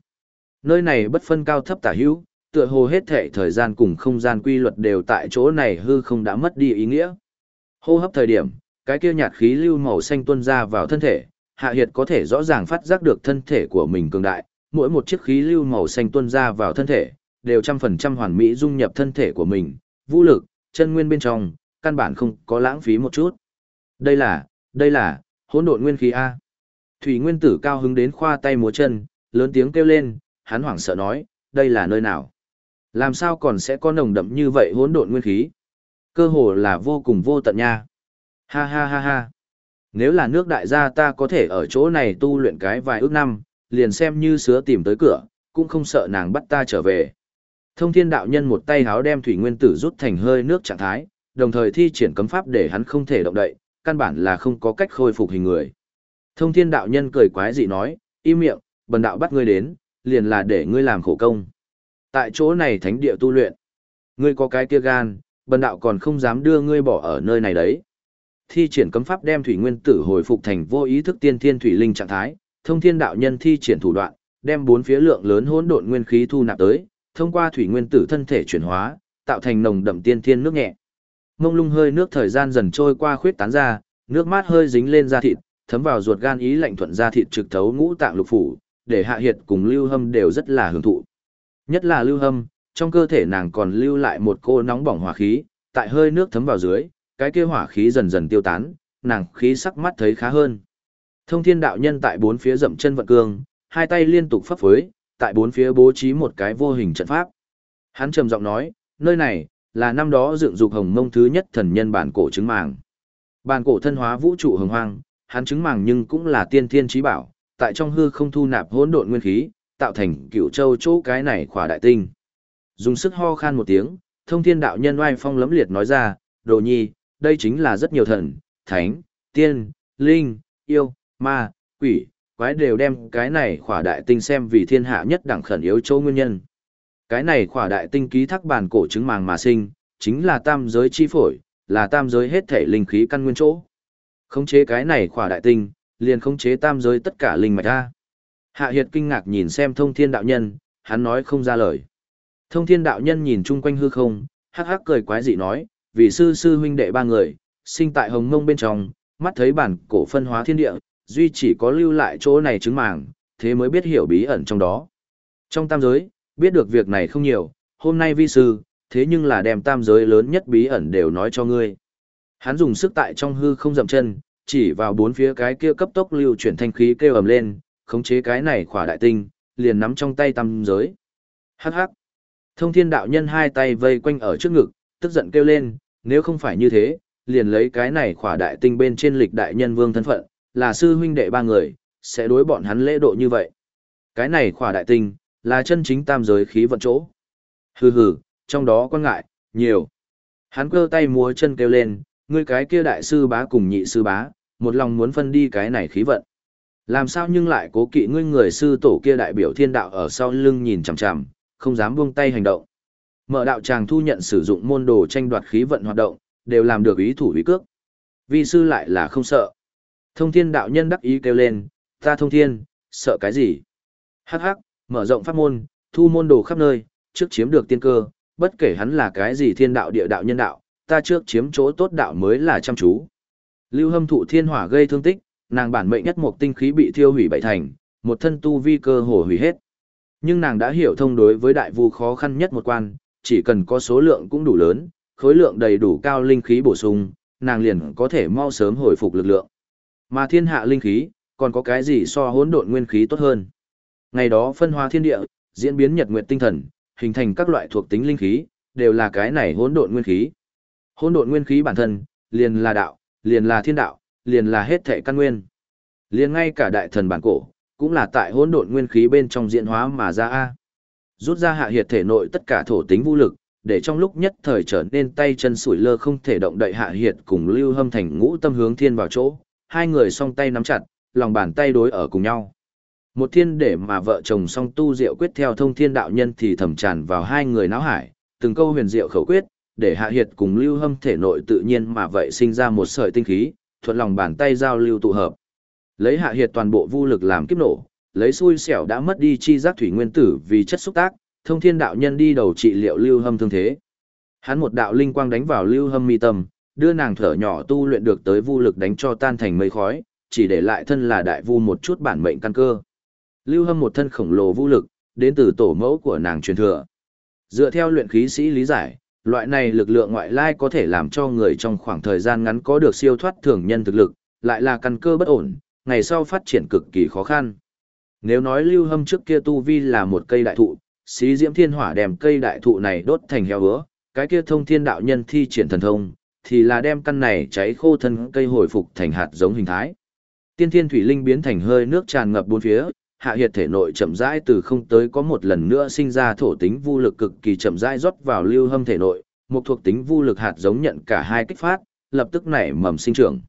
Nơi này bất phân cao thấp tả hữu, tựa hồ hết thể thời gian cùng không gian quy luật đều tại chỗ này hư không đã mất đi ý nghĩa. Hô hấp thời điểm, cái kia nhạt khí lưu màu xanh tuôn ra vào thân thể, Hạ Hiệt có thể rõ ràng phát giác được thân thể của mình cường đại, mỗi một chiếc khí lưu màu xanh tuôn ra vào thân thể, đều trăm phần trăm hoàn mỹ dung nhập thân thể của mình, vũ lực, chân nguyên bên trong, căn bản không có lãng phí một chút. Đây là, đây là, hỗn độn nguyên khí A. Thủy Nguyên Tử cao hứng đến khoa tay múa chân, lớn tiếng kêu lên, hắn hoảng sợ nói, đây là nơi nào? Làm sao còn sẽ có nồng đậm như vậy hỗn độn nguyên khí? Cơ hồ là vô cùng vô tận nha. Ha ha ha ha. Nếu là nước đại gia ta có thể ở chỗ này tu luyện cái vài ước năm, liền xem như sứa tìm tới cửa, cũng không sợ nàng bắt ta trở về. Thông thiên đạo nhân một tay háo đem thủy nguyên tử rút thành hơi nước trạng thái, đồng thời thi triển cấm pháp để hắn không thể động đậy, căn bản là không có cách khôi phục hình người. Thông thiên đạo nhân cười quái dị nói, im miệng, bần đạo bắt ngươi đến, liền là để ngươi làm khổ công. Tại chỗ này thánh địa tu luyện. Ngươi có cái kia gan, bần đạo còn không dám đưa ngươi bỏ ở nơi này đấy. Thi triển cấm pháp đem thủy nguyên tử hồi phục thành vô ý thức tiên thiên thủy linh trạng thái, thông thiên đạo nhân thi triển thủ đoạn, đem bốn phía lượng lớn hỗn độn nguyên khí thu nạp tới, thông qua thủy nguyên tử thân thể chuyển hóa, tạo thành nồng đậm tiên thiên nước nhẹ. Mông lung hơi nước thời gian dần trôi qua khuyết tán ra, nước mát hơi dính lên da thịt, thấm vào ruột gan ý lạnh thuận da thịt trực thấu ngũ tạng lục phủ, để Hạ Hiệt cùng Lưu Hâm đều rất là hưởng thụ. Nhất là Lưu Hâm, trong cơ thể nàng còn lưu lại một cô nóng bỏng hỏa khí, tại hơi nước thấm vào dưới, cái kia hỏa khí dần dần tiêu tán, nàng khí sắc mắt thấy khá hơn. Thông Thiên đạo nhân tại bốn phía dậm chân vận cương, hai tay liên tục phấp phới, tại bốn phía bố trí một cái vô hình trận pháp. Hắn trầm giọng nói, nơi này là năm đó dựng dục hồng mông thứ nhất thần nhân bản cổ trứng màng. Bản cổ thân hóa vũ trụ hồng hoang, hắn trứng màng nhưng cũng là tiên thiên trí bảo, tại trong hư không thu nạp hỗn độn nguyên khí, tạo thành cựu châu chỗ cái này khỏa đại tinh. Dùng sức ho khan một tiếng, thông thiên đạo nhân oai phong lấm liệt nói ra, đồ nhi, đây chính là rất nhiều thần, thánh, tiên, linh, yêu, ma, quỷ, quái đều đem cái này khỏa đại tinh xem vì thiên hạ nhất đẳng khẩn yếu châu nguyên nhân. Cái này khỏa đại tinh ký thác bản cổ chứng màng mà sinh, chính là tam giới chi phổi, là tam giới hết thể linh khí căn nguyên chỗ. Khống chế cái này khỏa đại tinh, liền khống chế tam giới tất cả linh mạch ra. Hạ Hiệt kinh ngạc nhìn xem thông thiên đạo nhân, hắn nói không ra lời. Thông thiên đạo nhân nhìn chung quanh hư không, hắc hắc cười quái dị nói, vì sư sư huynh đệ ba người, sinh tại hồng mông bên trong, mắt thấy bản cổ phân hóa thiên địa, duy chỉ có lưu lại chỗ này chứng màng, thế mới biết hiểu bí ẩn trong đó. Trong tam giới, biết được việc này không nhiều, hôm nay vi sư, thế nhưng là đem tam giới lớn nhất bí ẩn đều nói cho ngươi. Hắn dùng sức tại trong hư không dậm chân, chỉ vào bốn phía cái kia cấp tốc lưu chuyển thanh khí kêu ầm lên, khống chế cái này khỏa đại tinh, liền nắm trong tay tam giới. Hắc hắc. Thông thiên đạo nhân hai tay vây quanh ở trước ngực, tức giận kêu lên, nếu không phải như thế, liền lấy cái này khỏa đại tinh bên trên lịch đại nhân vương thân phận, là sư huynh đệ ba người, sẽ đối bọn hắn lễ độ như vậy. Cái này khỏa đại tinh, là chân chính tam giới khí vận chỗ. Hừ hừ, trong đó quan ngại, nhiều. Hắn cơ tay múa chân kêu lên, ngươi cái kia đại sư bá cùng nhị sư bá, một lòng muốn phân đi cái này khí vận. Làm sao nhưng lại cố kỵ ngươi người sư tổ kia đại biểu thiên đạo ở sau lưng nhìn chằm chằm, không dám buông tay hành động. Mở đạo tràng thu nhận sử dụng môn đồ tranh đoạt khí vận hoạt động, đều làm được ý thủ ý cước. Vi sư lại là không sợ. Thông thiên đạo nhân đắc ý kêu lên, ta thông thiên, sợ cái gì? Hắc hắc, mở rộng pháp môn, thu môn đồ khắp nơi, trước chiếm được tiên cơ, bất kể hắn là cái gì thiên đạo địa đạo nhân đạo, ta trước chiếm chỗ tốt đạo mới là chăm chú. Lưu hâm thụ thiên hỏa gây thương tích, nàng bản mệnh nhất một tinh khí bị thiêu hủy bảy thành, một thân tu vi cơ hồ hủy hết. Nhưng nàng đã hiểu thông đối với đại vu khó khăn nhất một quan, chỉ cần có số lượng cũng đủ lớn, khối lượng đầy đủ cao linh khí bổ sung, nàng liền có thể mau sớm hồi phục lực lượng. Mà thiên hạ linh khí, còn có cái gì so hỗn độn nguyên khí tốt hơn? Ngày đó phân hóa thiên địa, diễn biến nhật nguyệt tinh thần, hình thành các loại thuộc tính linh khí, đều là cái này hỗn độn nguyên khí. Hỗn độn nguyên khí bản thân, liền là đạo, liền là thiên đạo, liền là hết thể căn nguyên. Liền ngay cả đại thần bản cổ, cũng là tại hỗn độn nguyên khí bên trong diễn hóa mà ra a. Rút ra hạ hiệt thể nội tất cả thổ tính vũ lực, để trong lúc nhất thời trở nên tay chân sủi lơ không thể động đậy hạ hiệt cùng lưu hâm thành ngũ tâm hướng thiên vào chỗ, hai người song tay nắm chặt, lòng bàn tay đối ở cùng nhau. Một thiên để mà vợ chồng song tu diệu quyết theo thông thiên đạo nhân thì thầm tràn vào hai người náo hải, từng câu huyền diệu khẩu quyết, để hạ hiệt cùng lưu hâm thể nội tự nhiên mà vậy sinh ra một sợi tinh khí, thuận lòng bàn tay giao lưu tụ hợp. Lấy hạ hiệt toàn bộ vô lực làm kiếp nổ, lấy xui xẻo đã mất đi chi giác thủy nguyên tử vì chất xúc tác, thông thiên đạo nhân đi đầu trị liệu lưu hâm thương thế. Hắn một đạo linh quang đánh vào lưu hâm mi tâm, đưa nàng thở nhỏ tu luyện được tới vô lực đánh cho tan thành mây khói, chỉ để lại thân là đại vu một chút bản mệnh căn cơ. Lưu hâm một thân khổng lồ vô lực, đến từ tổ mẫu của nàng truyền thừa. Dựa theo luyện khí sĩ lý giải, loại này lực lượng ngoại lai có thể làm cho người trong khoảng thời gian ngắn có được siêu thoát thường nhân thực lực, lại là căn cơ bất ổn, ngày sau phát triển cực kỳ khó khăn. Nếu nói lưu hâm trước kia tu vi là một cây đại thụ, xí diễm thiên hỏa đem cây đại thụ này đốt thành heo hứa, cái kia thông thiên đạo nhân thi triển thần thông, thì là đem căn này cháy khô thân cây hồi phục thành hạt giống hình thái. Tiên thiên thủy linh biến thành hơi nước tràn ngập bốn phía, hạ hiệt thể nội chậm rãi từ không tới có một lần nữa sinh ra thổ tính vô lực cực kỳ chậm rãi rót vào lưu hâm thể nội, một thuộc tính vu lực hạt giống nhận cả hai kích phát, lập tức nảy mầm sinh trưởng.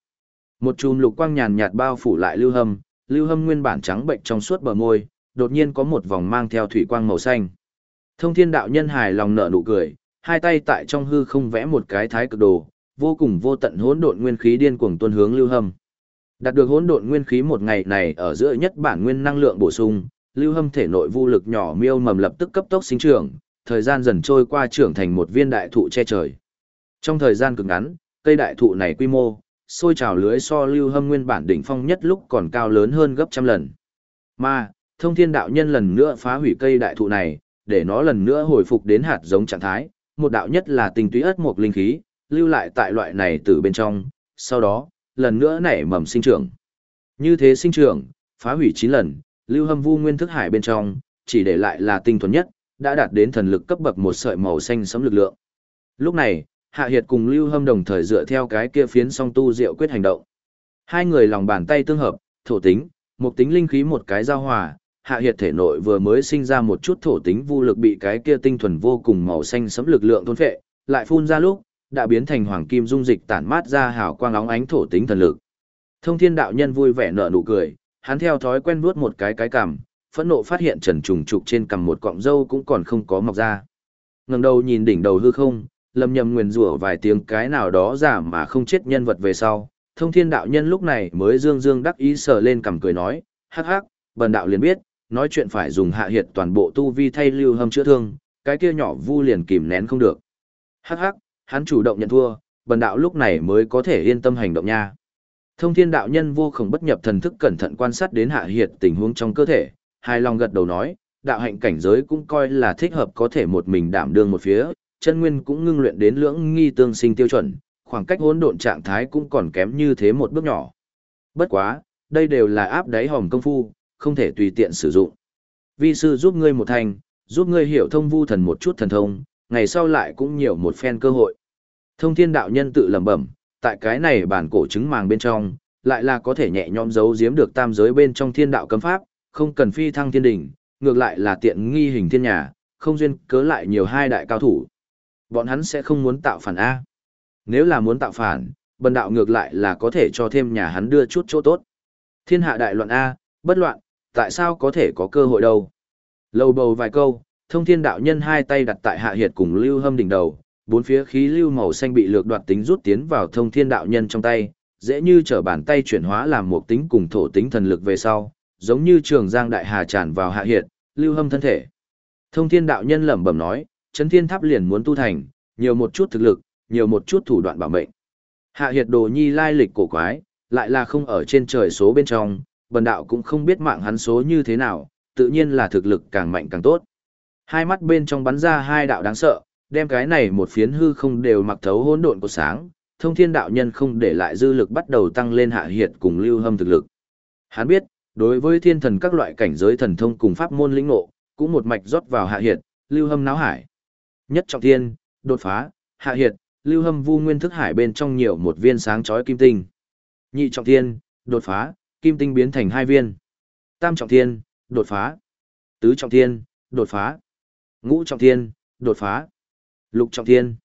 Một chùm lục quang nhàn nhạt bao phủ lại Lưu Hâm, Lưu Hâm nguyên bản trắng bệnh trong suốt bờ môi, đột nhiên có một vòng mang theo thủy quang màu xanh. Thông Thiên đạo nhân hài lòng nở nụ cười, hai tay tại trong hư không vẽ một cái thái cực đồ, vô cùng vô tận hỗn độn nguyên khí điên cuồng tuôn hướng Lưu Hâm. Đạt được hỗn độn nguyên khí một ngày này ở giữa nhất bản nguyên năng lượng bổ sung, Lưu Hâm thể nội vô lực nhỏ miêu mầm lập tức cấp tốc sinh trưởng, thời gian dần trôi qua trưởng thành một viên đại thụ che trời. Trong thời gian cực ngắn, cây đại thụ này quy mô, sôi trào lưới so Lưu Hâm nguyên bản đỉnh phong nhất lúc còn cao lớn hơn gấp trăm lần. Mà, thông thiên đạo nhân lần nữa phá hủy cây đại thụ này, để nó lần nữa hồi phục đến hạt giống trạng thái, một đạo nhất là tình túy ớt một linh khí, lưu lại tại loại này từ bên trong, sau đó, lần nữa nảy mầm sinh trưởng. Như thế sinh trưởng, phá hủy 9 lần, lưu hâm vu nguyên thức hải bên trong, chỉ để lại là tinh thuần nhất, đã đạt đến thần lực cấp bậc một sợi màu xanh sấm lực lượng. Lúc này, Hạ Hiệt cùng Lưu Hâm đồng thời dựa theo cái kia phiến song tu diệu quyết hành động. Hai người lòng bàn tay tương hợp, thổ tính, một tính linh khí một cái giao hòa, Hạ Hiệt thể nội vừa mới sinh ra một chút thổ tính vu lực bị cái kia tinh thuần vô cùng màu xanh sấm lực lượng thôn phệ, lại phun ra lúc, đã biến thành hoàng kim dung dịch tản mát ra hào quang óng ánh thổ tính thần lực. Thông Thiên đạo nhân vui vẻ nở nụ cười, hắn theo thói quen vuốt một cái cái cằm, phẫn nộ phát hiện trần trùng trục trên cằm một cọng râu cũng còn không có mọc ra. Ngẩng đầu nhìn đỉnh đầu hư không, lầm nhầm nguyền rủa vài tiếng cái nào đó giả mà không chết nhân vật về sau. Thông Thiên đạo nhân lúc này mới dương dương đắc ý sờ lên cằm cười nói, hắc hắc, bần đạo liền biết, nói chuyện phải dùng hạ hiệt toàn bộ tu vi thay lưu hâm chữa thương, cái kia nhỏ vu liền kìm nén không được. Hắc hắc, hắn chủ động nhận thua, bần đạo lúc này mới có thể yên tâm hành động nha. Thông thiên đạo nhân vô khổng bất nhập thần thức cẩn thận quan sát đến hạ hiệt tình huống trong cơ thể, hài lòng gật đầu nói, đạo hạnh cảnh giới cũng coi là thích hợp có thể một mình đảm đương một phía, chân nguyên cũng ngưng luyện đến lưỡng nghi tương sinh tiêu chuẩn, khoảng cách hỗn độn trạng thái cũng còn kém như thế một bước nhỏ. Bất quá, đây đều là áp đáy hòm công phu, không thể tùy tiện sử dụng. Vi sư giúp ngươi một thành, giúp ngươi hiểu thông vu thần một chút thần thông, ngày sau lại cũng nhiều một phen cơ hội. Thông thiên đạo nhân tự lẩm bẩm, tại cái này bản cổ trứng màng bên trong, lại là có thể nhẹ nhõm giấu giếm được tam giới bên trong thiên đạo cấm pháp, không cần phi thăng thiên đỉnh, ngược lại là tiện nghi hình thiên nhà, không duyên cớ lại nhiều hai đại cao thủ. Bọn hắn sẽ không muốn tạo phản A. Nếu là muốn tạo phản, bần đạo ngược lại là có thể cho thêm nhà hắn đưa chút chỗ tốt. Thiên hạ đại loạn A, bất loạn, tại sao có thể có cơ hội đâu. Lâu bầu vài câu, thông thiên đạo nhân hai tay đặt tại hạ hiệt cùng lưu hâm đỉnh đầu, bốn phía khí lưu màu xanh bị lược đoạt tính rút tiến vào thông thiên đạo nhân trong tay, dễ như trở bàn tay chuyển hóa làm một tính cùng thổ tính thần lực về sau, giống như trường giang đại hà tràn vào hạ hiệt, lưu hâm thân thể. Thông thiên đạo nhân lẩm bẩm nói, chấn thiên tháp liền muốn tu thành, nhiều một chút thực lực, nhiều một chút thủ đoạn bảo mệnh. Hạ hiệt đồ nhi lai lịch cổ quái, lại là không ở trên trời số bên trong, bần đạo cũng không biết mạng hắn số như thế nào, tự nhiên là thực lực càng mạnh càng tốt. Hai mắt bên trong bắn ra hai đạo đáng sợ, đem cái này một phiến hư không đều mặc thấu hỗn độn của sáng, thông thiên đạo nhân không để lại dư lực bắt đầu tăng lên hạ hiệt cùng lưu hâm thực lực. Hắn biết, đối với thiên thần các loại cảnh giới thần thông cùng pháp môn lĩnh ngộ, cũng một mạch rót vào hạ hiệt, lưu hâm náo hải. Nhất trọng thiên, đột phá, hạ hiệt, lưu hâm vu nguyên thức hải bên trong nhiều một viên sáng chói kim tinh. Nhị trọng thiên, đột phá, kim tinh biến thành hai viên. Tam trọng thiên, đột phá. Tứ trọng thiên, đột phá. Ngũ trọng thiên, đột phá. Lục trọng thiên.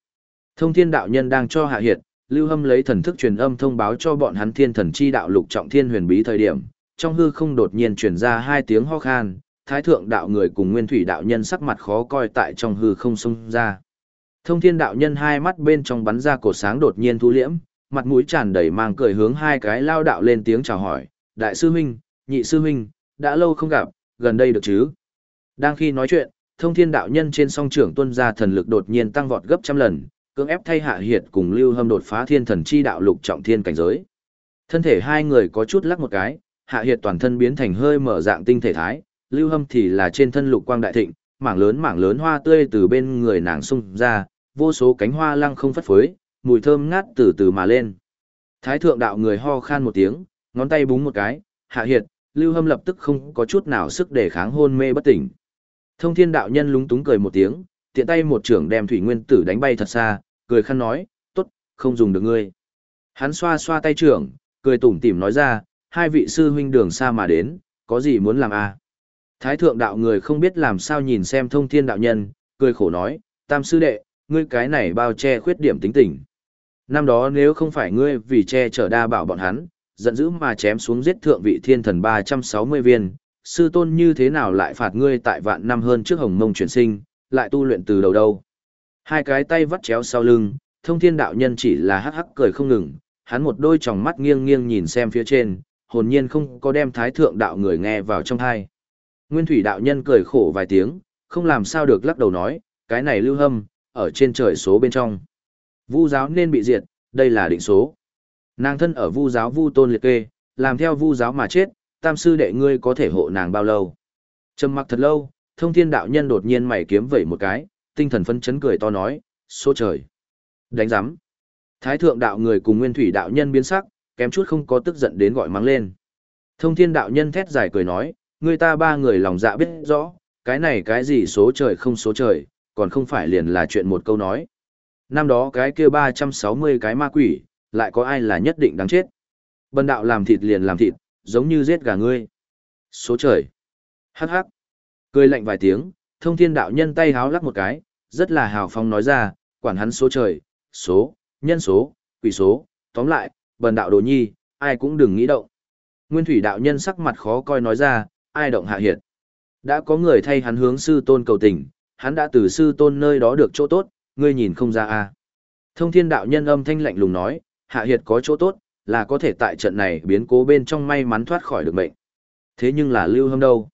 Thông thiên đạo nhân đang cho hạ hiệt, lưu hâm lấy thần thức truyền âm thông báo cho bọn hắn thiên thần chi đạo lục trọng thiên huyền bí thời điểm, trong hư không đột nhiên truyền ra hai tiếng ho khan, thái thượng đạo người cùng nguyên thủy đạo nhân sắc mặt khó coi tại trong hư không xông ra. Thông thiên đạo nhân hai mắt bên trong bắn ra cột sáng đột nhiên thu liễm, mặt mũi tràn đầy mang cười hướng hai cái lao đạo lên tiếng chào hỏi, đại sư huynh, nhị sư huynh, đã lâu không gặp, gần đây được chứ. Đang khi nói chuyện, thông thiên đạo nhân trên song trưởng tuân ra thần lực đột nhiên tăng vọt gấp trăm lần, cưỡng ép thay hạ hiệt cùng lưu hâm đột phá thiên thần chi đạo lục trọng thiên cảnh giới. Thân thể hai người có chút lắc một cái, hạ hiệt toàn thân biến thành hơi mở dạng tinh thể thái, lưu hâm thì là trên thân lục quang đại thịnh, mảng lớn mảng lớn hoa tươi từ bên người nàng xung ra, vô số cánh hoa lăng không phất phới, mùi thơm ngát từ từ mà lên. Thái thượng đạo người ho khan một tiếng, ngón tay búng một cái, hạ hiệt, lưu hâm lập tức không có chút nào sức để kháng hôn mê bất tỉnh. Thông thiên đạo nhân lúng túng cười một tiếng, tiện tay một trưởng đem thủy nguyên tử đánh bay thật xa, cười khăn nói, tốt, không dùng được ngươi. Hắn xoa xoa tay trưởng, cười tủm tỉm nói ra, hai vị sư huynh đường xa mà đến, có gì muốn làm à? Thái thượng đạo người không biết làm sao nhìn xem thông thiên đạo nhân, cười khổ nói, tam sư đệ, ngươi cái này bao che khuyết điểm tính tình. Năm đó nếu không phải ngươi vì che chở đa bảo bọn hắn, giận dữ mà chém xuống giết thượng vị thiên thần 360 viên, sư tôn như thế nào lại phạt ngươi tại vạn năm hơn trước hồng mông chuyển sinh, lại tu luyện từ đầu đâu. Hai cái tay vắt chéo sau lưng, thông thiên đạo nhân chỉ là hắc hắc cười không ngừng, hắn một đôi tròng mắt nghiêng nghiêng nhìn xem phía trên, hồn nhiên không có đem thái thượng đạo người nghe vào trong thai. Nguyên thủy đạo nhân cười khổ vài tiếng, không làm sao được lắc đầu nói, cái này lưu hâm, ở trên trời số bên trong. Vu giáo nên bị diệt, đây là định số. Nàng thân ở vu giáo vu tôn liệt kê, làm theo vu giáo mà chết, tam sư đệ ngươi có thể hộ nàng bao lâu. Trầm mặc thật lâu, thông thiên đạo nhân đột nhiên mày kiếm vẩy một cái, tinh thần phân chấn cười to nói, số trời. Đánh giám. Thái thượng đạo người cùng nguyên thủy đạo nhân biến sắc, kém chút không có tức giận đến gọi mắng lên. Thông thiên đạo nhân thét dài cười nói, người ta ba người lòng dạ biết rõ, cái này cái gì số trời không số trời, còn không phải liền là chuyện một câu nói. Năm đó cái kia 360 cái ma quỷ, lại có ai là nhất định đáng chết. Bần đạo làm thịt liền làm thịt, giống như giết gà ngươi. Số trời. Hắc hắc. Cười lạnh vài tiếng, thông thiên đạo nhân tay háo lắc một cái, rất là hào phong nói ra, quản hắn số trời, số, nhân số, quỷ số, tóm lại, bần đạo đồ nhi, ai cũng đừng nghĩ động. Nguyên thủy đạo nhân sắc mặt khó coi nói ra, ai động hạ hiệt. Đã có người thay hắn hướng sư tôn cầu tình, hắn đã từ sư tôn nơi đó được chỗ tốt, ngươi nhìn không ra à. Thông thiên đạo nhân âm thanh lạnh lùng nói, hạ hiệt có chỗ tốt, là có thể tại trận này biến cố bên trong may mắn thoát khỏi được bệnh. Thế nhưng là lưu hâm đâu?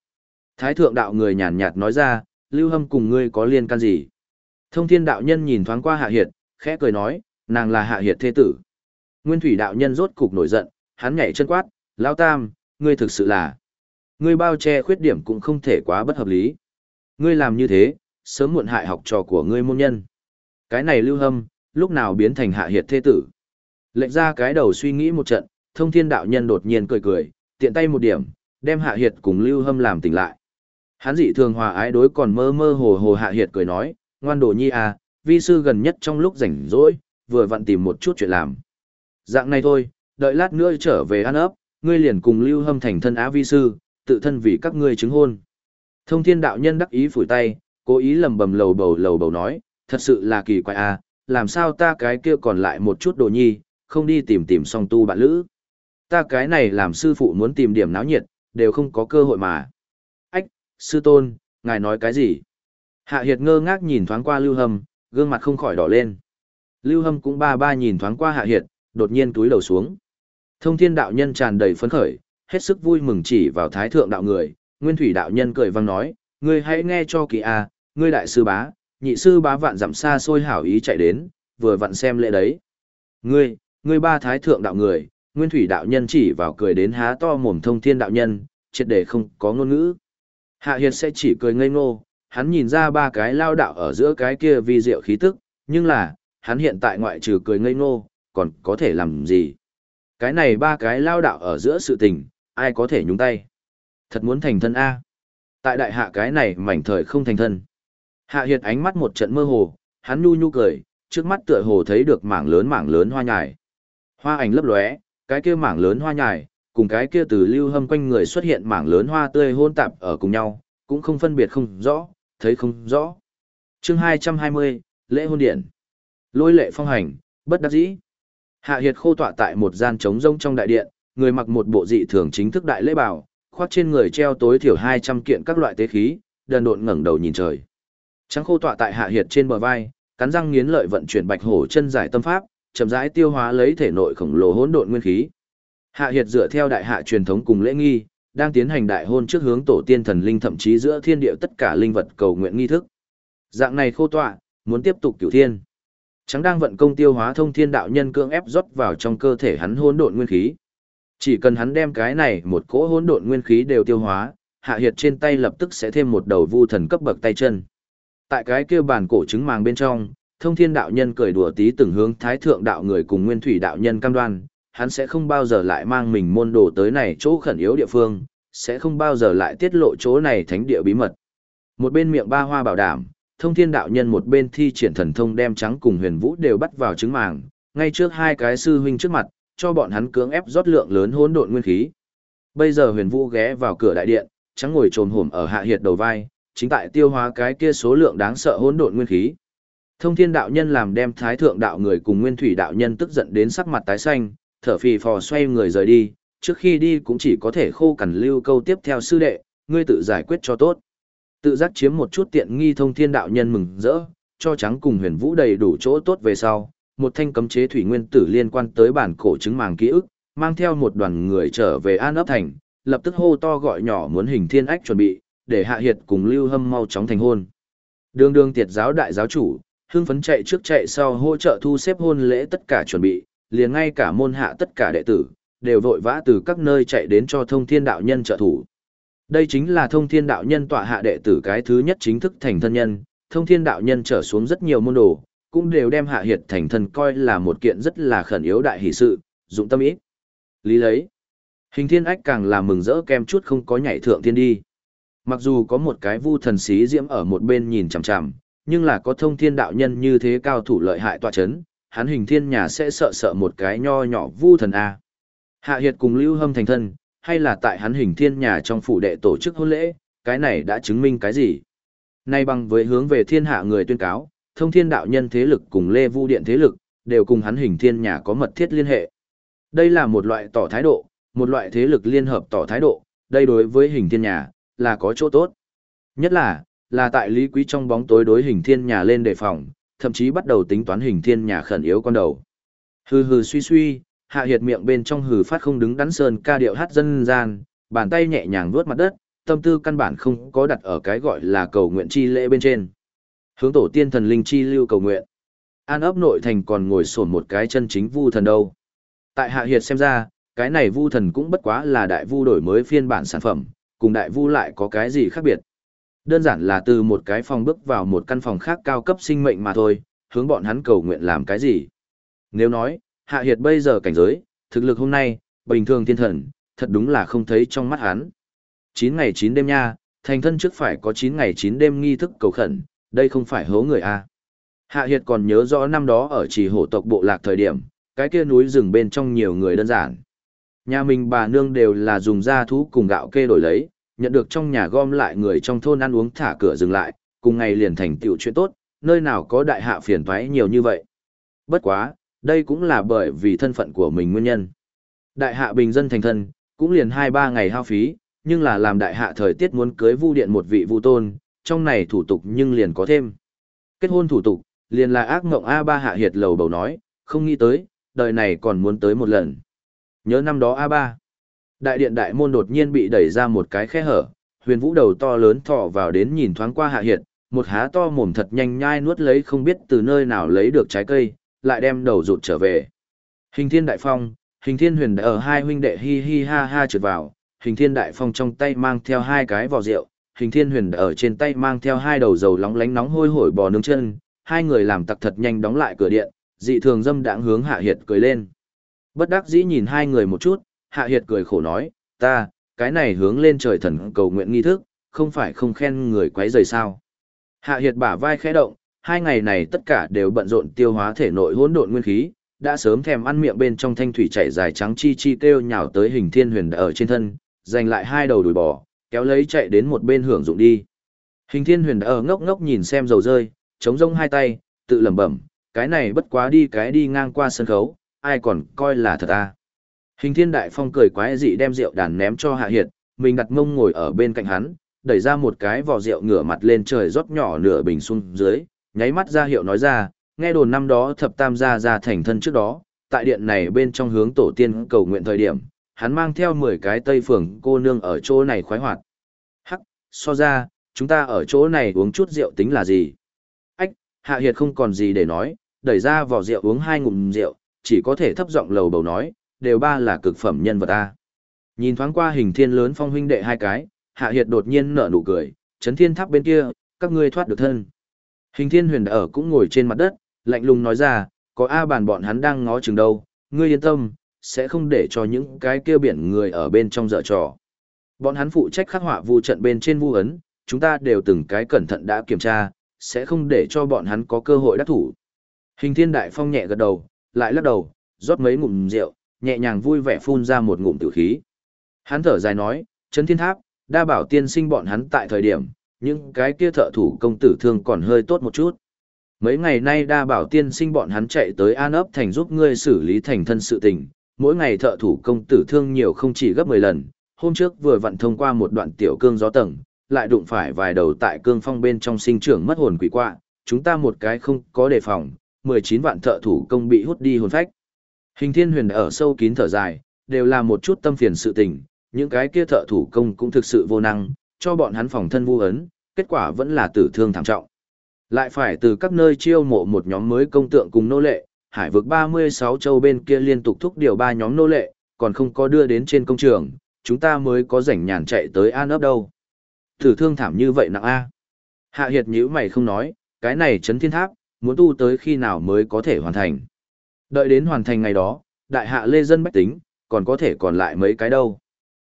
Thái thượng đạo người nhàn nhạt nói ra, lưu hâm cùng ngươi có liên can gì? Thông thiên đạo nhân nhìn thoáng qua hạ hiệt, khẽ cười nói, nàng là hạ hiệt thế tử. Nguyên thủy đạo nhân rốt cục nổi giận, hắn nhảy chân quát, lao tam, ngươi thực sự là, ngươi bao che khuyết điểm cũng không thể quá bất hợp lý. Ngươi làm như thế, sớm muộn hại học trò của ngươi môn nhân. Cái này lưu hâm, lúc nào biến thành hạ hiệt thế tử. Lệnh ra cái đầu suy nghĩ một trận, thông thiên đạo nhân đột nhiên cười cười, tiện tay một điểm, đem hạ hiệt cùng lưu hâm làm tỉnh lại. Hắn dị thường hòa ái đối còn mơ mơ hồ hồ hạ hiệt cười nói, ngoan đồ nhi à, vi sư gần nhất trong lúc rảnh rỗi, vừa vặn tìm một chút chuyện làm. Dạng này thôi, đợi lát nữa trở về ăn ấp, ngươi liền cùng lưu hâm thành thân á vi sư, tự thân vì các ngươi chứng hôn. Thông thiên đạo nhân đắc ý phủi tay, cố ý lầm bầm lầu bầu lầu bầu nói, thật sự là kỳ quái à, làm sao ta cái kia còn lại một chút đồ nhi, không đi tìm tìm song tu bạn lữ. Ta cái này làm sư phụ muốn tìm điểm náo nhiệt, đều không có cơ hội mà. Ách, sư tôn, ngài nói cái gì? Hạ Hiệt ngơ ngác nhìn thoáng qua Lưu Hâm, gương mặt không khỏi đỏ lên. Lưu Hâm cũng ba ba nhìn thoáng qua Hạ Hiệt, đột nhiên túi đầu xuống. Thông thiên đạo nhân tràn đầy phấn khởi, hết sức vui mừng chỉ vào thái thượng đạo người, nguyên thủy đạo nhân cười vang nói, ngươi hãy nghe cho kỳ a, à, ngươi đại sư bá, nhị sư bá vạn dặm xa xôi hảo ý chạy đến, vừa vặn xem lễ đấy. Ngươi, ngươi ba thái thượng đạo người, nguyên thủy đạo nhân chỉ vào cười đến há to mồm thông thiên đạo nhân, triệt để không có ngôn ngữ. Hạ Hiệt sẽ chỉ cười ngây ngô, hắn nhìn ra ba cái lao đạo ở giữa cái kia vi diệu khí tức, nhưng là, hắn hiện tại ngoại trừ cười ngây ngô, còn có thể làm gì? Cái này ba cái lao đạo ở giữa sự tình, ai có thể nhúng tay? Thật muốn thành thân A. Tại đại hạ cái này mảnh thời không thành thân. Hạ Hiệt ánh mắt một trận mơ hồ, hắn nhu nhu cười, trước mắt tựa hồ thấy được mảng lớn mảng lớn hoa nhài. Hoa ảnh lấp lóe, cái kia mảng lớn hoa nhài, cùng cái kia từ lưu hâm quanh người xuất hiện mảng lớn hoa tươi hôn tạp ở cùng nhau, cũng không phân biệt không rõ, thấy không rõ. chương 220, lễ hôn điện. Lôi lệ phong hành, bất đắc dĩ. Hạ Hiệt khô tọa tại một gian trống rông trong đại điện, người mặc một bộ dị thường chính thức đại lễ bào, khoác trên người treo tối thiểu 200 kiện các loại tế khí, đần độn ngẩng đầu nhìn trời. Trắng khô tọa tại Hạ Hiệt trên bờ vai, cắn răng nghiến lợi vận chuyển bạch hổ chân giải tâm pháp, chậm rãi tiêu hóa lấy thể nội khổng lồ hỗn độn nguyên khí. Hạ Hiệt dựa theo đại hạ truyền thống cùng lễ nghi, đang tiến hành đại hôn trước hướng tổ tiên thần linh thậm chí giữa thiên địa tất cả linh vật cầu nguyện nghi thức. Dạng này khô tọa, muốn tiếp tục cửu thiên. Trắng đang vận công tiêu hóa thông thiên đạo nhân cưỡng ép rót vào trong cơ thể hắn hỗn độn nguyên khí. Chỉ cần hắn đem cái này một cỗ hỗn độn nguyên khí đều tiêu hóa, hạ hiệt trên tay lập tức sẽ thêm một đầu vu thần cấp bậc tay chân. Tại cái kia bàn cổ trứng màng bên trong, thông thiên đạo nhân cười đùa tí từng hướng thái thượng đạo người cùng nguyên thủy đạo nhân cam đoan, hắn sẽ không bao giờ lại mang mình môn đồ tới này chỗ khẩn yếu địa phương, sẽ không bao giờ lại tiết lộ chỗ này thánh địa bí mật. Một bên miệng ba hoa bảo đảm, thông thiên đạo nhân một bên thi triển thần thông đem trắng cùng huyền vũ đều bắt vào trứng màng, ngay trước hai cái sư huynh trước mặt, cho bọn hắn cưỡng ép rót lượng lớn hỗn độn nguyên khí. Bây giờ huyền vũ ghé vào cửa đại điện, trắng ngồi trồm hổm ở hạ hiệt đầu vai, chính tại tiêu hóa cái kia số lượng đáng sợ hỗn độn nguyên khí. Thông thiên đạo nhân làm đem thái thượng đạo người cùng nguyên thủy đạo nhân tức giận đến sắc mặt tái xanh, thở phì phò xoay người rời đi, trước khi đi cũng chỉ có thể khô cằn lưu câu tiếp theo sư đệ, ngươi tự giải quyết cho tốt. Tự giác chiếm một chút tiện nghi thông thiên đạo nhân mừng rỡ, cho trắng cùng huyền vũ đầy đủ chỗ tốt về sau, một thanh cấm chế thủy nguyên tử liên quan tới bản cổ chứng màng ký ức, mang theo một đoàn người trở về An ấp thành, lập tức hô to gọi nhỏ muốn hình thiên ách chuẩn bị, để hạ hiệt cùng lưu hâm mau chóng thành hôn. Đường đường tiệt giáo đại giáo chủ, hưng phấn chạy trước chạy sau hỗ trợ thu xếp hôn lễ tất cả chuẩn bị, liền ngay cả môn hạ tất cả đệ tử, đều vội vã từ các nơi chạy đến cho thông thiên đạo nhân trợ thủ. Đây chính là thông thiên đạo nhân tọa hạ đệ tử cái thứ nhất chính thức thành thân nhân, thông thiên đạo nhân trở xuống rất nhiều môn đồ, cũng đều đem hạ hiệt thành thân coi là một kiện rất là khẩn yếu đại hỷ sự, dụng tâm ý. Lý lấy. Hình thiên ách càng là mừng rỡ kem chút không có nhảy thượng thiên đi. Mặc dù có một cái vu thần xí diễm ở một bên nhìn chằm chằm, nhưng là có thông thiên đạo nhân như thế cao thủ lợi hại tọa chấn, hắn hình thiên nhà sẽ sợ sợ một cái nho nhỏ vu thần A. Hạ hiệt cùng lưu hâm thành thân, hay là tại hắn hình thiên nhà trong phủ đệ tổ chức hôn lễ, cái này đã chứng minh cái gì? Nay bằng với hướng về thiên hạ người tuyên cáo, thông thiên đạo nhân thế lực cùng lê vu điện thế lực, đều cùng hắn hình thiên nhà có mật thiết liên hệ. Đây là một loại tỏ thái độ, một loại thế lực liên hợp tỏ thái độ, đây đối với hình thiên nhà, là có chỗ tốt. Nhất là, là tại lý quý trong bóng tối đối hình thiên nhà lên đề phòng, thậm chí bắt đầu tính toán hình thiên nhà khẩn yếu con đầu. Hừ hừ suy suy, hạ hiệt miệng bên trong hừ phát không đứng đắn sơn ca điệu hát dân gian, bàn tay nhẹ nhàng vuốt mặt đất, tâm tư căn bản không có đặt ở cái gọi là cầu nguyện chi lễ bên trên. Hướng tổ tiên thần linh chi lưu cầu nguyện. An ấp nội thành còn ngồi sổn một cái chân chính vu thần đâu. Tại hạ hiệt xem ra, cái này vu thần cũng bất quá là đại vu đổi mới phiên bản sản phẩm, cùng đại vu lại có cái gì khác biệt. Đơn giản là từ một cái phòng bước vào một căn phòng khác cao cấp sinh mệnh mà thôi, hướng bọn hắn cầu nguyện làm cái gì. Nếu nói, hạ hiệt bây giờ cảnh giới, thực lực hôm nay, bình thường thiên thần, thật đúng là không thấy trong mắt hắn. 9 ngày 9 đêm nha, thành thân trước phải có 9 ngày 9 đêm nghi thức cầu khẩn, đây không phải hố người a. À. Hạ Hiệt còn nhớ rõ năm đó ở trì hổ tộc bộ lạc thời điểm, cái kia núi rừng bên trong nhiều người đơn giản. Nhà mình bà nương đều là dùng da thú cùng gạo kê đổi lấy, nhận được trong nhà gom lại người trong thôn ăn uống thả cửa dừng lại, cùng ngày liền thành tựu chuyện tốt, nơi nào có đại hạ phiền toái nhiều như vậy. Bất quá, đây cũng là bởi vì thân phận của mình nguyên nhân. Đại hạ bình dân thành thân, cũng liền 2-3 ngày hao phí, nhưng là làm đại hạ thời tiết muốn cưới vu điện một vị vu tôn, trong này thủ tục nhưng liền có thêm. Kết hôn thủ tục, liền là ác mộng A3 hạ hiệt lầu bầu nói, không nghĩ tới, đời này còn muốn tới một lần. Nhớ năm đó A3, đại điện đại môn đột nhiên bị đẩy ra một cái khe hở, huyền vũ đầu to lớn thọ vào đến nhìn thoáng qua hạ hiệt, một há to mồm thật nhanh nhai nuốt lấy không biết từ nơi nào lấy được trái cây, lại đem đầu rụt trở về. Hình thiên đại phong, hình thiên huyền đã ở hai huynh đệ hi hi ha ha trượt vào, hình thiên đại phong trong tay mang theo hai cái vò rượu, hình thiên huyền đã ở trên tay mang theo hai đầu dầu lóng lánh nóng hôi hổi bò nướng chân, hai người làm tặc thật nhanh đóng lại cửa điện, dị thường dâm đãng hướng hạ hiệt cười lên. Bất đắc dĩ nhìn hai người một chút, hạ hiệt cười khổ nói, ta, cái này hướng lên trời thần cầu nguyện nghi thức, không phải không khen người quấy rời sao. Hạ hiệt bả vai khẽ động, hai ngày này tất cả đều bận rộn tiêu hóa thể nội hỗn độn nguyên khí, đã sớm thèm ăn miệng bên trong thanh thủy chảy dài trắng chi chi kêu nhào tới hình thiên huyền ở trên thân, giành lại hai đầu đùi bò, kéo lấy chạy đến một bên hưởng dụng đi. Hình thiên huyền ở ngốc ngốc nhìn xem dầu rơi, chống rông hai tay, tự lẩm bẩm, cái này bất quá đi cái đi ngang qua sân khấu, ai còn coi là thật à. Hình thiên đại phong cười quái dị đem rượu đàn ném cho hạ hiệt, mình đặt mông ngồi ở bên cạnh hắn, đẩy ra một cái vò rượu ngửa mặt lên trời rót nhỏ nửa bình xuống dưới, nháy mắt ra hiệu nói ra, nghe đồn năm đó thập tam gia ra thành thân trước đó, tại điện này bên trong hướng tổ tiên cầu nguyện thời điểm, hắn mang theo 10 cái tây phường cô nương ở chỗ này khoái hoạt. Hắc, so ra, chúng ta ở chỗ này uống chút rượu tính là gì? Ách, Hạ Hiệt không còn gì để nói, đẩy ra vỏ rượu uống hai ngụm rượu, chỉ có thể thấp giọng lầu bầu nói, đều ba là cực phẩm nhân vật a. Nhìn thoáng qua hình thiên lớn phong huynh đệ hai cái, Hạ Hiệt đột nhiên nở nụ cười, chấn thiên tháp bên kia, các ngươi thoát được thân. Hình thiên huyền ở cũng ngồi trên mặt đất, lạnh lùng nói ra, có A bàn bọn hắn đang ngó chừng đâu, ngươi yên tâm, sẽ không để cho những cái kia biển người ở bên trong dở trò. Bọn hắn phụ trách khắc họa vu trận bên trên vu ấn, chúng ta đều từng cái cẩn thận đã kiểm tra, sẽ không để cho bọn hắn có cơ hội đắc thủ. Hình thiên đại phong nhẹ gật đầu, lại lắc đầu, rót mấy ngụm rượu, nhẹ nhàng vui vẻ phun ra một ngụm tử khí. Hắn thở dài nói, Trấn thiên tháp, đa bảo tiên sinh bọn hắn tại thời điểm, những cái kia thợ thủ công tử thương còn hơi tốt một chút. Mấy ngày nay đa bảo tiên sinh bọn hắn chạy tới An ấp thành giúp ngươi xử lý thành thân sự tình, mỗi ngày thợ thủ công tử thương nhiều không chỉ gấp 10 lần, hôm trước vừa vặn thông qua một đoạn tiểu cương gió tầng, lại đụng phải vài đầu tại cương phong bên trong sinh trưởng mất hồn quỷ quạ, chúng ta một cái không có đề phòng, 19 vạn thợ thủ công bị hút đi hồn phách. Hình thiên huyền ở sâu kín thở dài, đều là một chút tâm phiền sự tình, những cái kia thợ thủ công cũng thực sự vô năng, cho bọn hắn phòng thân vu ấn, kết quả vẫn là tử thương thảm trọng. Lại phải từ các nơi chiêu mộ một nhóm mới công tượng cùng nô lệ, hải vực 36 châu bên kia liên tục thúc điều ba nhóm nô lệ, còn không có đưa đến trên công trường, chúng ta mới có rảnh nhàn chạy tới an ấp đâu. Tử thương thảm như vậy nặng a. Hạ Hiệt nhíu mày không nói, cái này chấn thiên tháp, muốn tu tới khi nào mới có thể hoàn thành. Đợi đến hoàn thành ngày đó, đại hạ lê dân bách tính, còn có thể còn lại mấy cái đâu.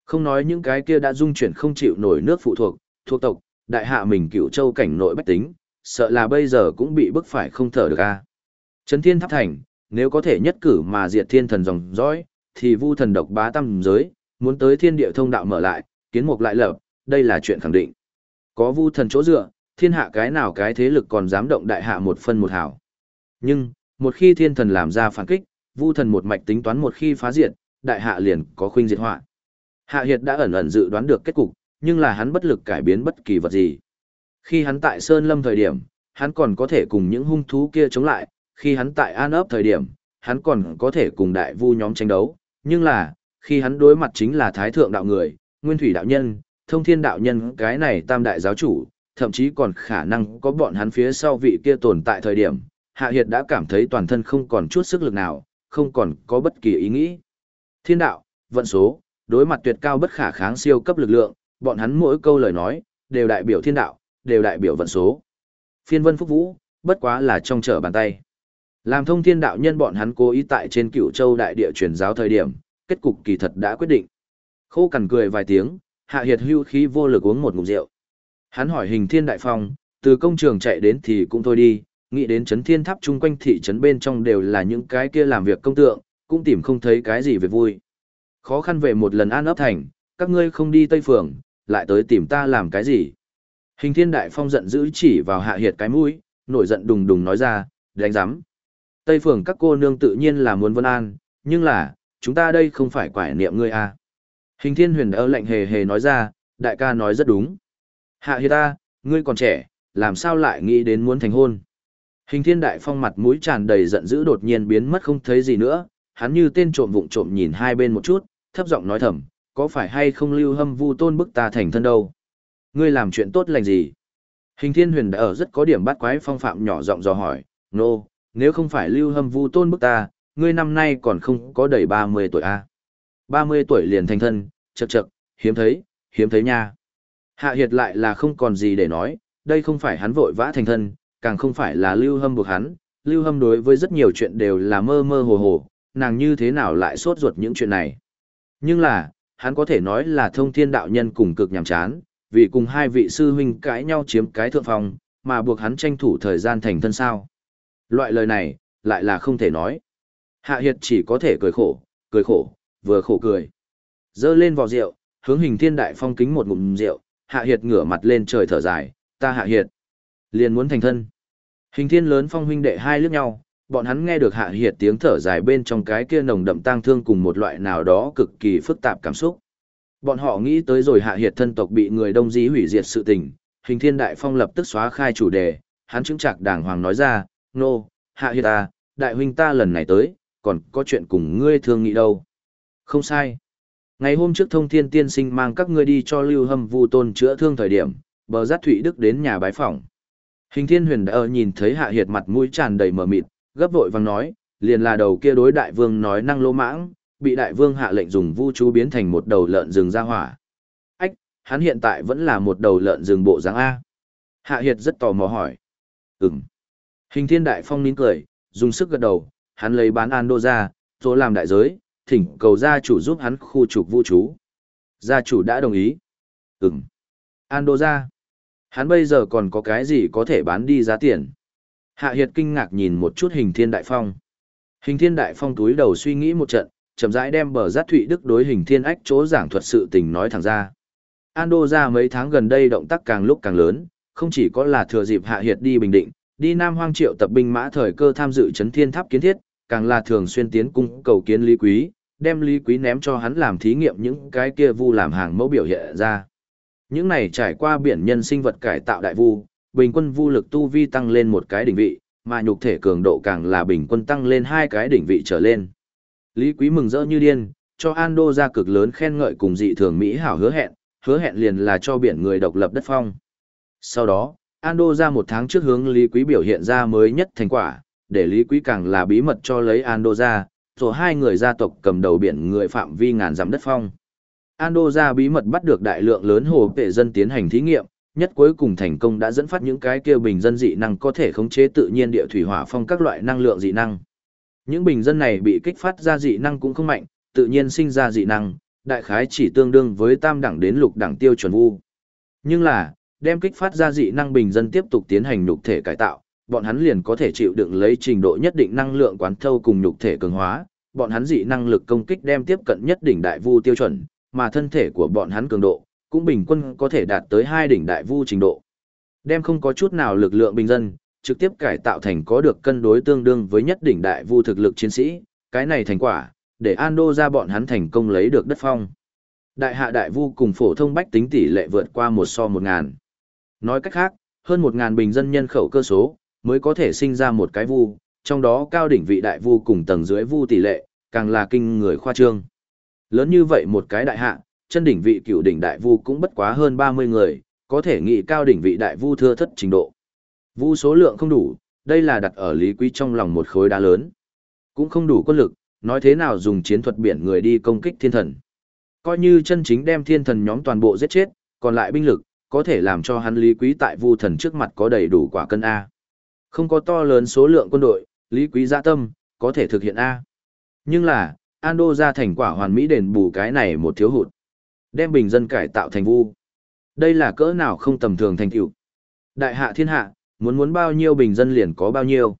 Không nói những cái kia đã dung chuyển không chịu nổi nước phụ thuộc, thuộc tộc, đại hạ mình cựu châu cảnh nội bách tính, sợ là bây giờ cũng bị bức phải không thở được a. Chấn thiên tháp thành, nếu có thể nhất cử mà diệt thiên thần dòng dõi, thì vu thần độc bá tâm giới, muốn tới thiên địa thông đạo mở lại, kiến mục lại lập, đây là chuyện khẳng định. Có vu thần chỗ dựa, thiên hạ cái nào cái thế lực còn dám động đại hạ một phân một hảo. Nhưng, một khi thiên thần làm ra phản kích, vu thần một mạch tính toán một khi phá diệt, đại hạ liền có khuynh diệt họa. Hạ Hiệt đã ẩn ẩn dự đoán được kết cục, nhưng là hắn bất lực cải biến bất kỳ vật gì. Khi hắn tại Sơn Lâm thời điểm, hắn còn có thể cùng những hung thú kia chống lại, khi hắn tại An ấp thời điểm, hắn còn có thể cùng đại vu nhóm tranh đấu, nhưng là, khi hắn đối mặt chính là Thái Thượng đạo người, Nguyên Thủy đạo nhân, Thông Thiên đạo nhân cái này tam đại giáo chủ, thậm chí còn khả năng có bọn hắn phía sau vị kia tồn tại thời điểm, Hạ Hiệt đã cảm thấy toàn thân không còn chút sức lực nào, không còn có bất kỳ ý nghĩ. Thiên đạo, vận số, đối mặt tuyệt cao bất khả kháng siêu cấp lực lượng, bọn hắn mỗi câu lời nói, đều đại biểu thiên đạo, đều đại biểu vận số. Phiên vân phúc vũ, bất quá là trong trở bàn tay. Làm thông thiên đạo nhân bọn hắn cố ý tại trên cựu châu đại địa truyền giáo thời điểm, kết cục kỳ thật đã quyết định. Khô cằn cười vài tiếng, hạ hiệt hưu khí vô lực uống một ngụm rượu. Hắn hỏi hình thiên đại phong, từ công trường chạy đến thì cũng thôi đi, nghĩ đến chấn thiên tháp chung quanh thị trấn bên trong đều là những cái kia làm việc công tượng, cũng tìm không thấy cái gì về vui. Khó khăn về một lần an ấp thành, các ngươi không đi Tây Phường, lại tới tìm ta làm cái gì. Hình thiên đại phong giận dữ chỉ vào hạ hiệt cái mũi, nổi giận đùng đùng nói ra, đánh giám. Tây Phường các cô nương tự nhiên là muốn vân an, nhưng là, chúng ta đây không phải quải niệm ngươi à. Hình thiên huyền ơ lạnh hề hề nói ra, đại ca nói rất đúng. Hạ hiệt ta, ngươi còn trẻ, làm sao lại nghĩ đến muốn thành hôn. Hình thiên đại phong mặt mũi tràn đầy giận dữ đột nhiên biến mất không thấy gì nữa, hắn như tên trộm vụng trộm nhìn hai bên một chút, thấp giọng nói thầm, có phải hay không lưu hâm vu tôn bức ta thành thân đâu. Ngươi làm chuyện tốt lành gì? Hình thiên huyền đã ở rất có điểm bắt quái phong phạm nhỏ giọng dò hỏi, nô, no, nếu không phải lưu hâm vu tôn bức ta, ngươi năm nay còn không có đầy 30 tuổi a à? 30 tuổi liền thành thân, chật chật, hiếm thấy, hiếm thấy nha. Hạ hiệt lại là không còn gì để nói, đây không phải hắn vội vã thành thân, càng không phải là lưu hâm buộc hắn, lưu hâm đối với rất nhiều chuyện đều là mơ mơ hồ hồ, nàng như thế nào lại sốt ruột những chuyện này. Nhưng là, hắn có thể nói là thông thiên đạo nhân cùng cực nhàm chán, vì cùng hai vị sư huynh cãi nhau chiếm cái thượng phòng, mà buộc hắn tranh thủ thời gian thành thân sao. Loại lời này, lại là không thể nói. Hạ Hiệt chỉ có thể cười khổ, cười khổ, vừa khổ cười. Dơ lên vò rượu, hướng hình thiên đại phong kính một ngụm rượu, Hạ Hiệt ngửa mặt lên trời thở dài, ta Hạ Hiệt. Liền muốn thành thân. Hình thiên lớn phong huynh đệ hai lướt nhau, bọn hắn nghe được Hạ Hiệt tiếng thở dài bên trong cái kia nồng đậm tang thương cùng một loại nào đó cực kỳ phức tạp cảm xúc. Bọn họ nghĩ tới rồi Hạ Hiệt thân tộc bị người đông dí hủy diệt sự tình, hình thiên đại phong lập tức xóa khai chủ đề, hắn chứng chặt đàng hoàng nói ra, nô, no, Hạ Hiệt ta, đại huynh ta lần này tới, còn có chuyện cùng ngươi thương nghị đâu. Không sai. Ngày hôm trước thông thiên tiên sinh mang các ngươi đi cho lưu hâm vu tôn chữa thương thời điểm, bờ giác thụy đức đến nhà bái phỏng. Hình thiên huyền đã nhìn thấy hạ hiệt mặt mũi tràn đầy mờ mịt, gấp vội vàng nói, liền là đầu kia đối đại vương nói năng lô mãng, bị đại vương hạ lệnh dùng vu chú biến thành một đầu lợn rừng ra hỏa. Ách, hắn hiện tại vẫn là một đầu lợn rừng bộ dáng A. Hạ hiệt rất tò mò hỏi. Ừm. Hình thiên đại phong nín cười, dùng sức gật đầu, hắn lấy bán an đô ra, rồi làm đại giới, thỉnh cầu gia chủ giúp hắn khu trục vũ chú. Gia chủ đã đồng ý. Ừm. An đô ra. Hắn bây giờ còn có cái gì có thể bán đi giá tiền. Hạ Hiệt kinh ngạc nhìn một chút hình thiên đại phong. Hình thiên đại phong túi đầu suy nghĩ một trận, chậm rãi đem bờ giác thụy đức đối hình thiên ách chỗ giảng thuật sự tình nói thẳng ra. An đô ra mấy tháng gần đây động tác càng lúc càng lớn, không chỉ có là thừa dịp Hạ Hiệt đi Bình Định, Đi Nam Hoang triệu tập binh mã thời cơ tham dự chấn thiên tháp kiến thiết, càng là thường xuyên tiến cung cầu kiến Lý Quý, đem Lý Quý ném cho hắn làm thí nghiệm những cái kia vu làm hàng mẫu biểu hiện ra. Những này trải qua biển nhân sinh vật cải tạo đại vu, bình quân vu lực tu vi tăng lên một cái đỉnh vị, mà nhục thể cường độ càng là bình quân tăng lên hai cái đỉnh vị trở lên. Lý Quý mừng rỡ như điên, cho Ando ra cực lớn khen ngợi cùng dị thường Mỹ hảo hứa hẹn, hứa hẹn liền là cho biển người độc lập đất phong. Sau đó, Ando ra một tháng trước hướng Lý Quý biểu hiện ra mới nhất thành quả, để Lý Quý càng là bí mật cho lấy Ando ra, rồi hai người gia tộc cầm đầu biển người phạm vi ngàn dặm đất phong. Ando ra bí mật bắt được đại lượng lớn hồ vệ dân tiến hành thí nghiệm, nhất cuối cùng thành công đã dẫn phát những cái kêu bình dân dị năng có thể khống chế tự nhiên địa thủy hỏa phong các loại năng lượng dị năng. Những bình dân này bị kích phát ra dị năng cũng không mạnh, tự nhiên sinh ra dị năng, đại khái chỉ tương đương với tam đẳng đến lục đẳng tiêu chuẩn vu. Nhưng là, đem kích phát ra dị năng bình dân tiếp tục tiến hành nhục thể cải tạo, bọn hắn liền có thể chịu đựng lấy trình độ nhất định năng lượng quán thâu cùng nhục thể cường hóa, bọn hắn dị năng lực công kích đem tiếp cận nhất đỉnh đại vu tiêu chuẩn, mà thân thể của bọn hắn cường độ cũng bình quân có thể đạt tới hai đỉnh đại vu trình độ. Đem không có chút nào lực lượng bình dân, trực tiếp cải tạo thành có được cân đối tương đương với nhất đỉnh đại vu thực lực chiến sĩ, cái này thành quả, để Ando ra bọn hắn thành công lấy được đất phong. Đại hạ đại vu cùng phổ thông bách tính tỷ lệ vượt qua một so một ngàn. Nói cách khác, hơn một ngàn bình dân nhân khẩu cơ số, mới có thể sinh ra một cái vu, trong đó cao đỉnh vị đại vu cùng tầng dưới vu tỷ lệ, càng là kinh người khoa trương. Lớn như vậy một cái đại hạ, chân đỉnh vị cựu đỉnh đại vu cũng bất quá hơn 30 người, có thể nghĩ cao đỉnh vị đại vu thưa thất trình độ. Vu số lượng không đủ, đây là đặt ở lý quý trong lòng một khối đá lớn. Cũng không đủ quân lực, nói thế nào dùng chiến thuật biển người đi công kích thiên thần. Coi như chân chính đem thiên thần nhóm toàn bộ giết chết, còn lại binh lực, có thể làm cho hắn lý quý tại vu thần trước mặt có đầy đủ quả cân A. Không có to lớn số lượng quân đội, lý quý gia tâm, có thể thực hiện A. Nhưng là, Ando ra thành quả hoàn mỹ đền bù cái này một thiếu hụt. Đem bình dân cải tạo thành vu. Đây là cỡ nào không tầm thường thành tựu. Đại hạ thiên hạ, muốn muốn bao nhiêu bình dân liền có bao nhiêu.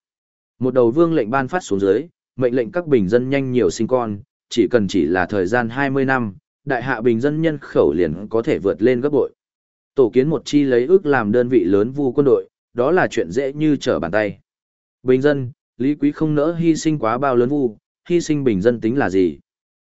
Một đầu vương lệnh ban phát xuống dưới, mệnh lệnh các bình dân nhanh nhiều sinh con, chỉ cần chỉ là thời gian 20 năm, đại hạ bình dân nhân khẩu liền có thể vượt lên gấp bội. Tổ kiến một chi lấy ước làm đơn vị lớn vu quân đội, đó là chuyện dễ như trở bàn tay. Bình dân, Lý Quý không nỡ hy sinh quá bao lớn vu, hy sinh bình dân tính là gì?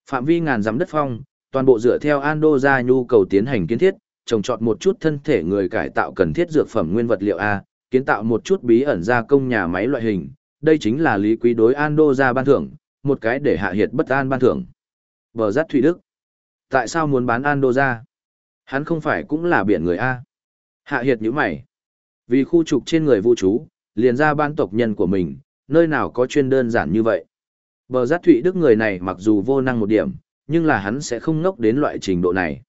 Phạm vi ngàn dặm đất phong, toàn bộ dựa theo Ando ra nhu cầu tiến hành kiến thiết, trồng trọt một chút thân thể người cải tạo cần thiết dược phẩm nguyên vật liệu A, kiến tạo một chút bí ẩn gia công nhà máy loại hình, đây chính là lý quý đối Ando ra ban thưởng, một cái để hạ hiệt bất an ban thưởng. Bờ rát Thủy Đức. Tại sao muốn bán Ando ra? Hắn không phải cũng là biển người A. Hạ hiệt như mày. Vì khu trục trên người vũ trú, liền ra ban tộc nhân của mình, nơi nào có chuyên đơn giản như vậy. Bờ giác Thụy Đức người này mặc dù vô năng một điểm, nhưng là hắn sẽ không ngốc đến loại trình độ này.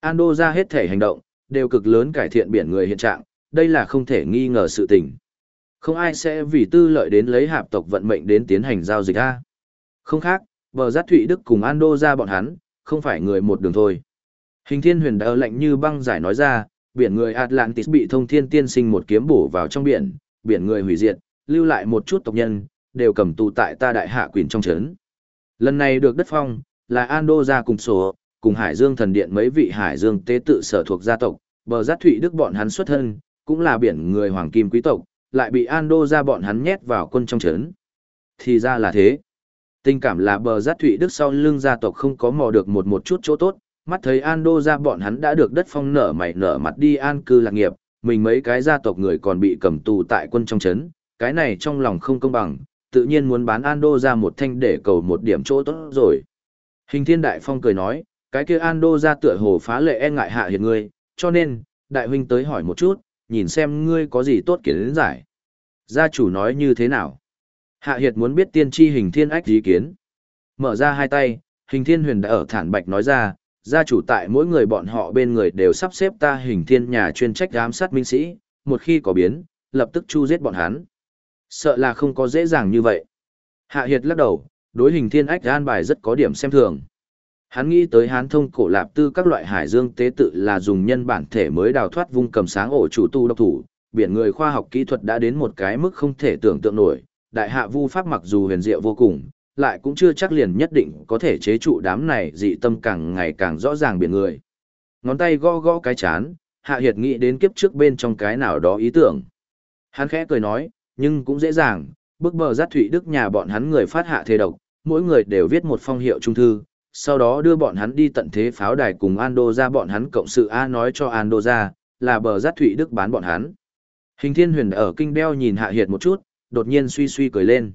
Ando ra hết thể hành động, đều cực lớn cải thiện biển người hiện trạng, đây là không thể nghi ngờ sự tình. Không ai sẽ vì tư lợi đến lấy hạp tộc vận mệnh đến tiến hành giao dịch A. Không khác, bờ giác Thụy Đức cùng Ando ra bọn hắn, không phải người một đường thôi. Hình thiên huyền đỡ lạnh như băng giải nói ra, biển người Atlantis bị thông thiên tiên sinh một kiếm bổ vào trong biển, biển người hủy diệt, lưu lại một chút tộc nhân, đều cầm tù tại ta đại hạ quyền trong trấn. Lần này được đất phong, là Ando ra cùng sổ, cùng Hải Dương thần điện mấy vị Hải Dương tế tự sở thuộc gia tộc, bờ giác Thụy Đức bọn hắn xuất thân, cũng là biển người hoàng kim quý tộc, lại bị Ando ra bọn hắn nhét vào quân trong trấn. Thì ra là thế. Tình cảm là bờ giác Thụy Đức sau lưng gia tộc không có mò được một một chút chỗ tốt, mắt thấy Ando ra bọn hắn đã được đất phong nở mày nở mặt đi an cư lạc nghiệp, mình mấy cái gia tộc người còn bị cầm tù tại quân trong trấn, cái này trong lòng không công bằng, tự nhiên muốn bán Ando ra một thanh để cầu một điểm chỗ tốt rồi. Hình thiên đại phong cười nói, cái kia Ando ra tựa hồ phá lệ e ngại hạ hiện ngươi, cho nên, đại huynh tới hỏi một chút, nhìn xem ngươi có gì tốt kiến giải. Gia chủ nói như thế nào? Hạ Hiệt muốn biết tiên tri hình thiên ách ý kiến. Mở ra hai tay, hình thiên huyền đã ở thản bạch nói ra, gia chủ tại mỗi người bọn họ bên người đều sắp xếp ta hình thiên nhà chuyên trách giám sát minh sĩ, một khi có biến, lập tức chu giết bọn hắn. Sợ là không có dễ dàng như vậy. Hạ Hiệt lắc đầu, đối hình thiên ách an bài rất có điểm xem thường. Hắn nghĩ tới hán thông cổ lạp tư các loại hải dương tế tự là dùng nhân bản thể mới đào thoát vung cầm sáng ổ chủ tu độc thủ, biển người khoa học kỹ thuật đã đến một cái mức không thể tưởng tượng nổi, đại hạ vu pháp mặc dù huyền diệu vô cùng, lại cũng chưa chắc liền nhất định có thể chế trụ đám này dị tâm càng ngày càng rõ ràng biển người. Ngón tay gõ gõ cái chán, hạ hiệt nghĩ đến kiếp trước bên trong cái nào đó ý tưởng. Hắn khẽ cười nói, nhưng cũng dễ dàng, bức bờ giác thụy đức nhà bọn hắn người phát hạ thế độc, mỗi người đều viết một phong hiệu trung thư, sau đó đưa bọn hắn đi tận thế pháo đài cùng Ando ra bọn hắn cộng sự A nói cho Ando ra, là bờ giác thụy đức bán bọn hắn. Hình thiên huyền ở kinh đeo nhìn hạ hiệt một chút, đột nhiên suy suy cười lên.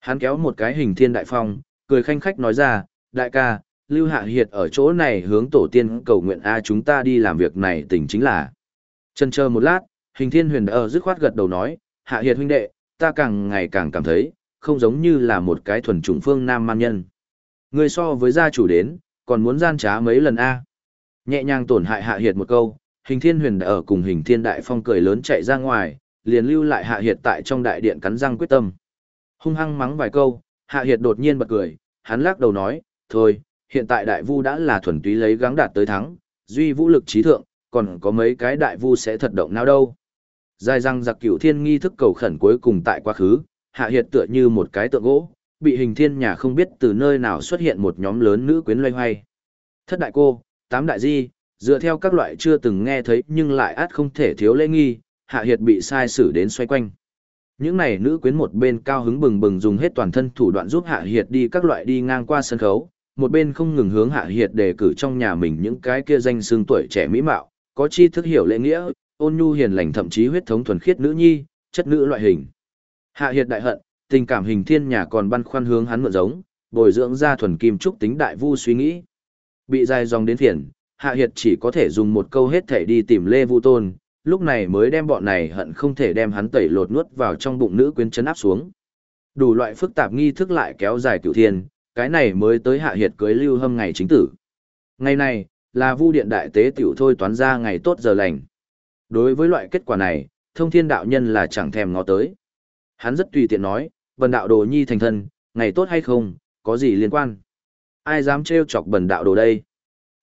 Hắn kéo một cái hình thiên đại phong, cười khanh khách nói ra, đại ca, lưu hạ hiệt ở chỗ này hướng tổ tiên cầu nguyện A chúng ta đi làm việc này tình chính là. Chân chờ một lát, hình thiên huyền ở dứt khoát gật đầu nói, hạ hiệt huynh đệ, ta càng ngày càng cảm thấy, không giống như là một cái thuần chủng phương nam man nhân. Người so với gia chủ đến, còn muốn gian trá mấy lần A. Nhẹ nhàng tổn hại hạ hiệt một câu, hình thiên huyền đã ở cùng hình thiên đại phong cười lớn chạy ra ngoài, liền lưu lại hạ hiệt tại trong đại điện cắn răng quyết tâm. Hung hăng mắng vài câu, hạ hiệt đột nhiên bật cười, hắn lắc đầu nói, thôi, hiện tại đại vu đã là thuần túy lấy gắng đạt tới thắng, duy vũ lực trí thượng, còn có mấy cái đại vu sẽ thật động nào đâu. Dài răng giặc cửu thiên nghi thức cầu khẩn cuối cùng tại quá khứ, hạ hiệt tựa như một cái tượng gỗ, bị hình thiên nhà không biết từ nơi nào xuất hiện một nhóm lớn nữ quyến loay hoay. Thất đại cô, tám đại di, dựa theo các loại chưa từng nghe thấy nhưng lại át không thể thiếu lễ nghi, hạ hiệt bị sai xử đến xoay quanh. Những này nữ quyến một bên cao hứng bừng bừng dùng hết toàn thân thủ đoạn giúp hạ hiệt đi các loại đi ngang qua sân khấu, một bên không ngừng hướng hạ hiệt đề cử trong nhà mình những cái kia danh xương tuổi trẻ mỹ mạo, có chi thức hiểu lễ nghĩa, ôn nhu hiền lành thậm chí huyết thống thuần khiết nữ nhi, chất nữ loại hình. Hạ hiệt đại hận, tình cảm hình thiên nhà còn băn khoăn hướng hắn mượn giống, bồi dưỡng ra thuần kim trúc tính đại vu suy nghĩ. Bị dài dòng đến phiền, Hạ Hiệt chỉ có thể dùng một câu hết thể đi tìm Lê Vu Tôn, lúc này mới đem bọn này hận không thể đem hắn tẩy lột nuốt vào trong bụng nữ quyến chấn áp xuống. Đủ loại phức tạp nghi thức lại kéo dài cửu thiên, cái này mới tới Hạ Hiệt cưới Lưu Hâm ngày chính tử. Ngày này, là Vu Điện đại tế tiểu thôi toán ra ngày tốt giờ lành. Đối với loại kết quả này, Thông Thiên đạo nhân là chẳng thèm ngó tới. Hắn rất tùy tiện nói, bần đạo đồ nhi thành thân, ngày tốt hay không, có gì liên quan? Ai dám trêu chọc bần đạo đồ đây?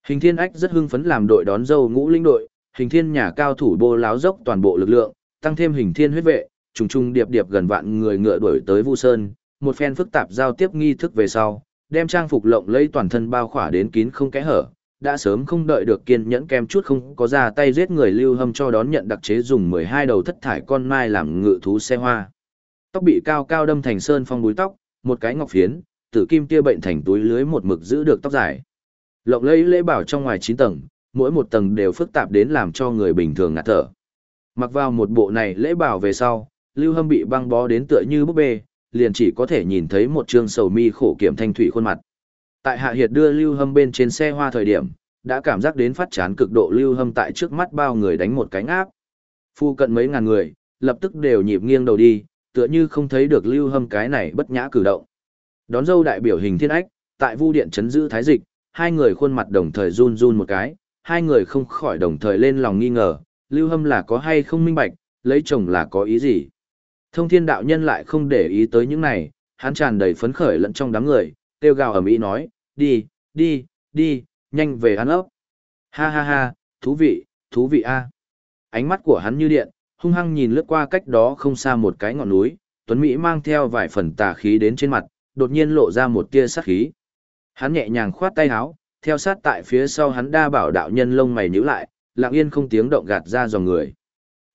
Hình thiên ách rất hưng phấn làm đội đón dâu ngũ linh đội, hình thiên nhà cao thủ bô láo dốc toàn bộ lực lượng, tăng thêm hình thiên huyết vệ, trùng trùng điệp điệp gần vạn người ngựa đuổi tới Vu Sơn, một phen phức tạp giao tiếp nghi thức về sau, đem trang phục lộng lẫy toàn thân bao khỏa đến kín không kẽ hở, đã sớm không đợi được kiên nhẫn kem chút không có ra tay giết người lưu hâm cho đón nhận đặc chế dùng 12 đầu thất thải con mai làm ngự thú xe hoa. Tóc bị cao cao đâm thành sơn phong búi tóc, một cái ngọc phiến, tử kim tia bệnh thành túi lưới một mực giữ được tóc dài. Lộng lẫy lễ bảo trong ngoài 9 tầng, mỗi một tầng đều phức tạp đến làm cho người bình thường ngạt thở. Mặc vào một bộ này lễ bảo về sau, Lưu Hâm bị băng bó đến tựa như búp bê, liền chỉ có thể nhìn thấy một trương sầu mi khổ kiểm thanh thủy khuôn mặt. Tại Hạ Hiệt đưa Lưu Hâm bên trên xe hoa thời điểm, đã cảm giác đến phát chán cực độ Lưu Hâm tại trước mắt bao người đánh một cánh áp. Phu cận mấy ngàn người, lập tức đều nhịp nghiêng đầu đi, tựa như không thấy được Lưu Hâm cái này bất nhã cử động. Đón dâu đại biểu hình thiên ách, tại Vu điện chấn giữ thái dịch, hai người khuôn mặt đồng thời run run một cái, hai người không khỏi đồng thời lên lòng nghi ngờ, Lưu Hâm là có hay không minh bạch, lấy chồng là có ý gì. Thông thiên đạo nhân lại không để ý tới những này, hắn tràn đầy phấn khởi lẫn trong đám người, kêu gào ầm ĩ nói, đi, đi, đi, nhanh về ăn ốc. Ha ha ha, thú vị, thú vị a. Ánh mắt của hắn như điện, hung hăng nhìn lướt qua cách đó không xa một cái ngọn núi, Tuấn Mỹ mang theo vài phần tà khí đến trên mặt, đột nhiên lộ ra một tia sát khí. Hắn nhẹ nhàng khoát tay áo, theo sát tại phía sau hắn đa bảo đạo nhân lông mày nhíu lại, lặng yên không tiếng động gạt ra dòng người.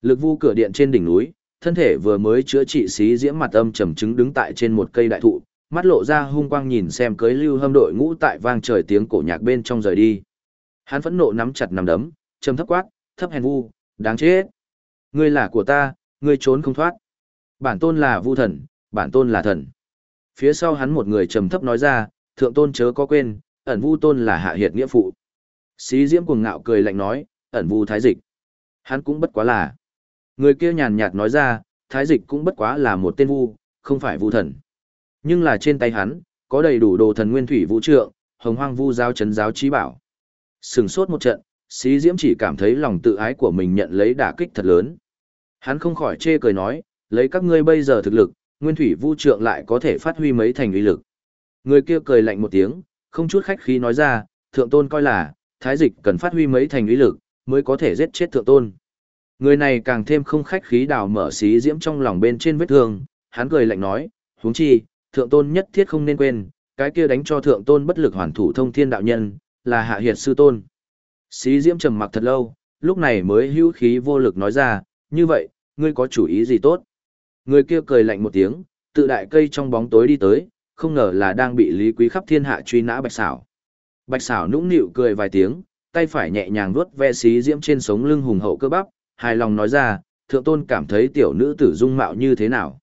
Lực vu cửa điện trên đỉnh núi, thân thể vừa mới chữa trị xí diễm mặt âm trầm chứng đứng tại trên một cây đại thụ, mắt lộ ra hung quang nhìn xem cưới lưu hâm đội ngũ tại vang trời tiếng cổ nhạc bên trong rời đi. Hắn phẫn nộ nắm chặt nằm đấm, trầm thấp quát, thấp hèn vu, đáng chết. Ngươi là của ta, ngươi trốn không thoát. Bản tôn là vu thần, bản tôn là thần. Phía sau hắn một người trầm thấp nói ra, thượng tôn chớ có quên, ẩn vu tôn là hạ hiệt nghĩa phụ. Xí diễm cuồng ngạo cười lạnh nói, ẩn vu thái dịch. Hắn cũng bất quá là. Người kia nhàn nhạt nói ra, thái dịch cũng bất quá là một tên vu, không phải vu thần. Nhưng là trên tay hắn, có đầy đủ đồ thần nguyên thủy vũ trượng, hồng hoang vu giáo chấn giáo trí bảo. Sừng sốt một trận, xí diễm chỉ cảm thấy lòng tự ái của mình nhận lấy đả kích thật lớn. Hắn không khỏi chê cười nói, lấy các ngươi bây giờ thực lực, nguyên thủy vu trượng lại có thể phát huy mấy thành uy lực. Người kia cười lạnh một tiếng, không chút khách khí nói ra, thượng tôn coi là, thái dịch cần phát huy mấy thành uy lực, mới có thể giết chết thượng tôn. Người này càng thêm không khách khí đào mở xí diễm trong lòng bên trên vết thương, hắn cười lạnh nói, huống chi, thượng tôn nhất thiết không nên quên, cái kia đánh cho thượng tôn bất lực hoàn thủ thông thiên đạo nhân, là hạ hiệt sư tôn. Xí diễm trầm mặc thật lâu, lúc này mới hữu khí vô lực nói ra, như vậy, ngươi có chủ ý gì tốt? Người kia cười lạnh một tiếng, tự đại cây trong bóng tối đi tới, không ngờ là đang bị Lý Quý khắp thiên hạ truy nã Bạch xảo Bạch xảo nũng nịu cười vài tiếng, tay phải nhẹ nhàng vuốt ve xí diễm trên sống lưng hùng hậu cơ bắp, hài lòng nói ra, thượng tôn cảm thấy tiểu nữ tử dung mạo như thế nào.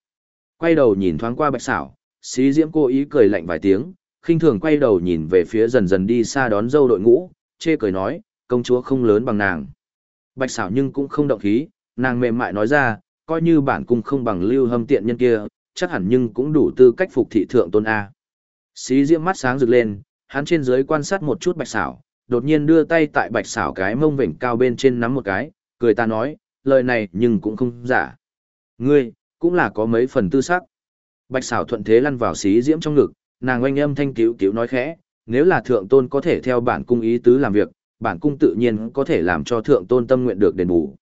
Quay đầu nhìn thoáng qua Bạch xảo xí diễm cố ý cười lạnh vài tiếng, khinh thường quay đầu nhìn về phía dần dần đi xa đón dâu đội ngũ, chê cười nói, công chúa không lớn bằng nàng. Bạch xảo nhưng cũng không động khí, nàng mềm mại nói ra, coi như bản cung không bằng lưu hâm tiện nhân kia, chắc hẳn nhưng cũng đủ tư cách phục thị thượng tôn A. Xí diễm mắt sáng rực lên, hắn trên dưới quan sát một chút bạch xảo, đột nhiên đưa tay tại bạch xảo cái mông vểnh cao bên trên nắm một cái, cười ta nói, lời này nhưng cũng không giả. Ngươi, cũng là có mấy phần tư sắc. Bạch xảo thuận thế lăn vào xí diễm trong ngực, nàng oanh âm thanh cứu cứu nói khẽ, nếu là thượng tôn có thể theo bản cung ý tứ làm việc, bản cung tự nhiên có thể làm cho thượng tôn tâm nguyện được đền bù.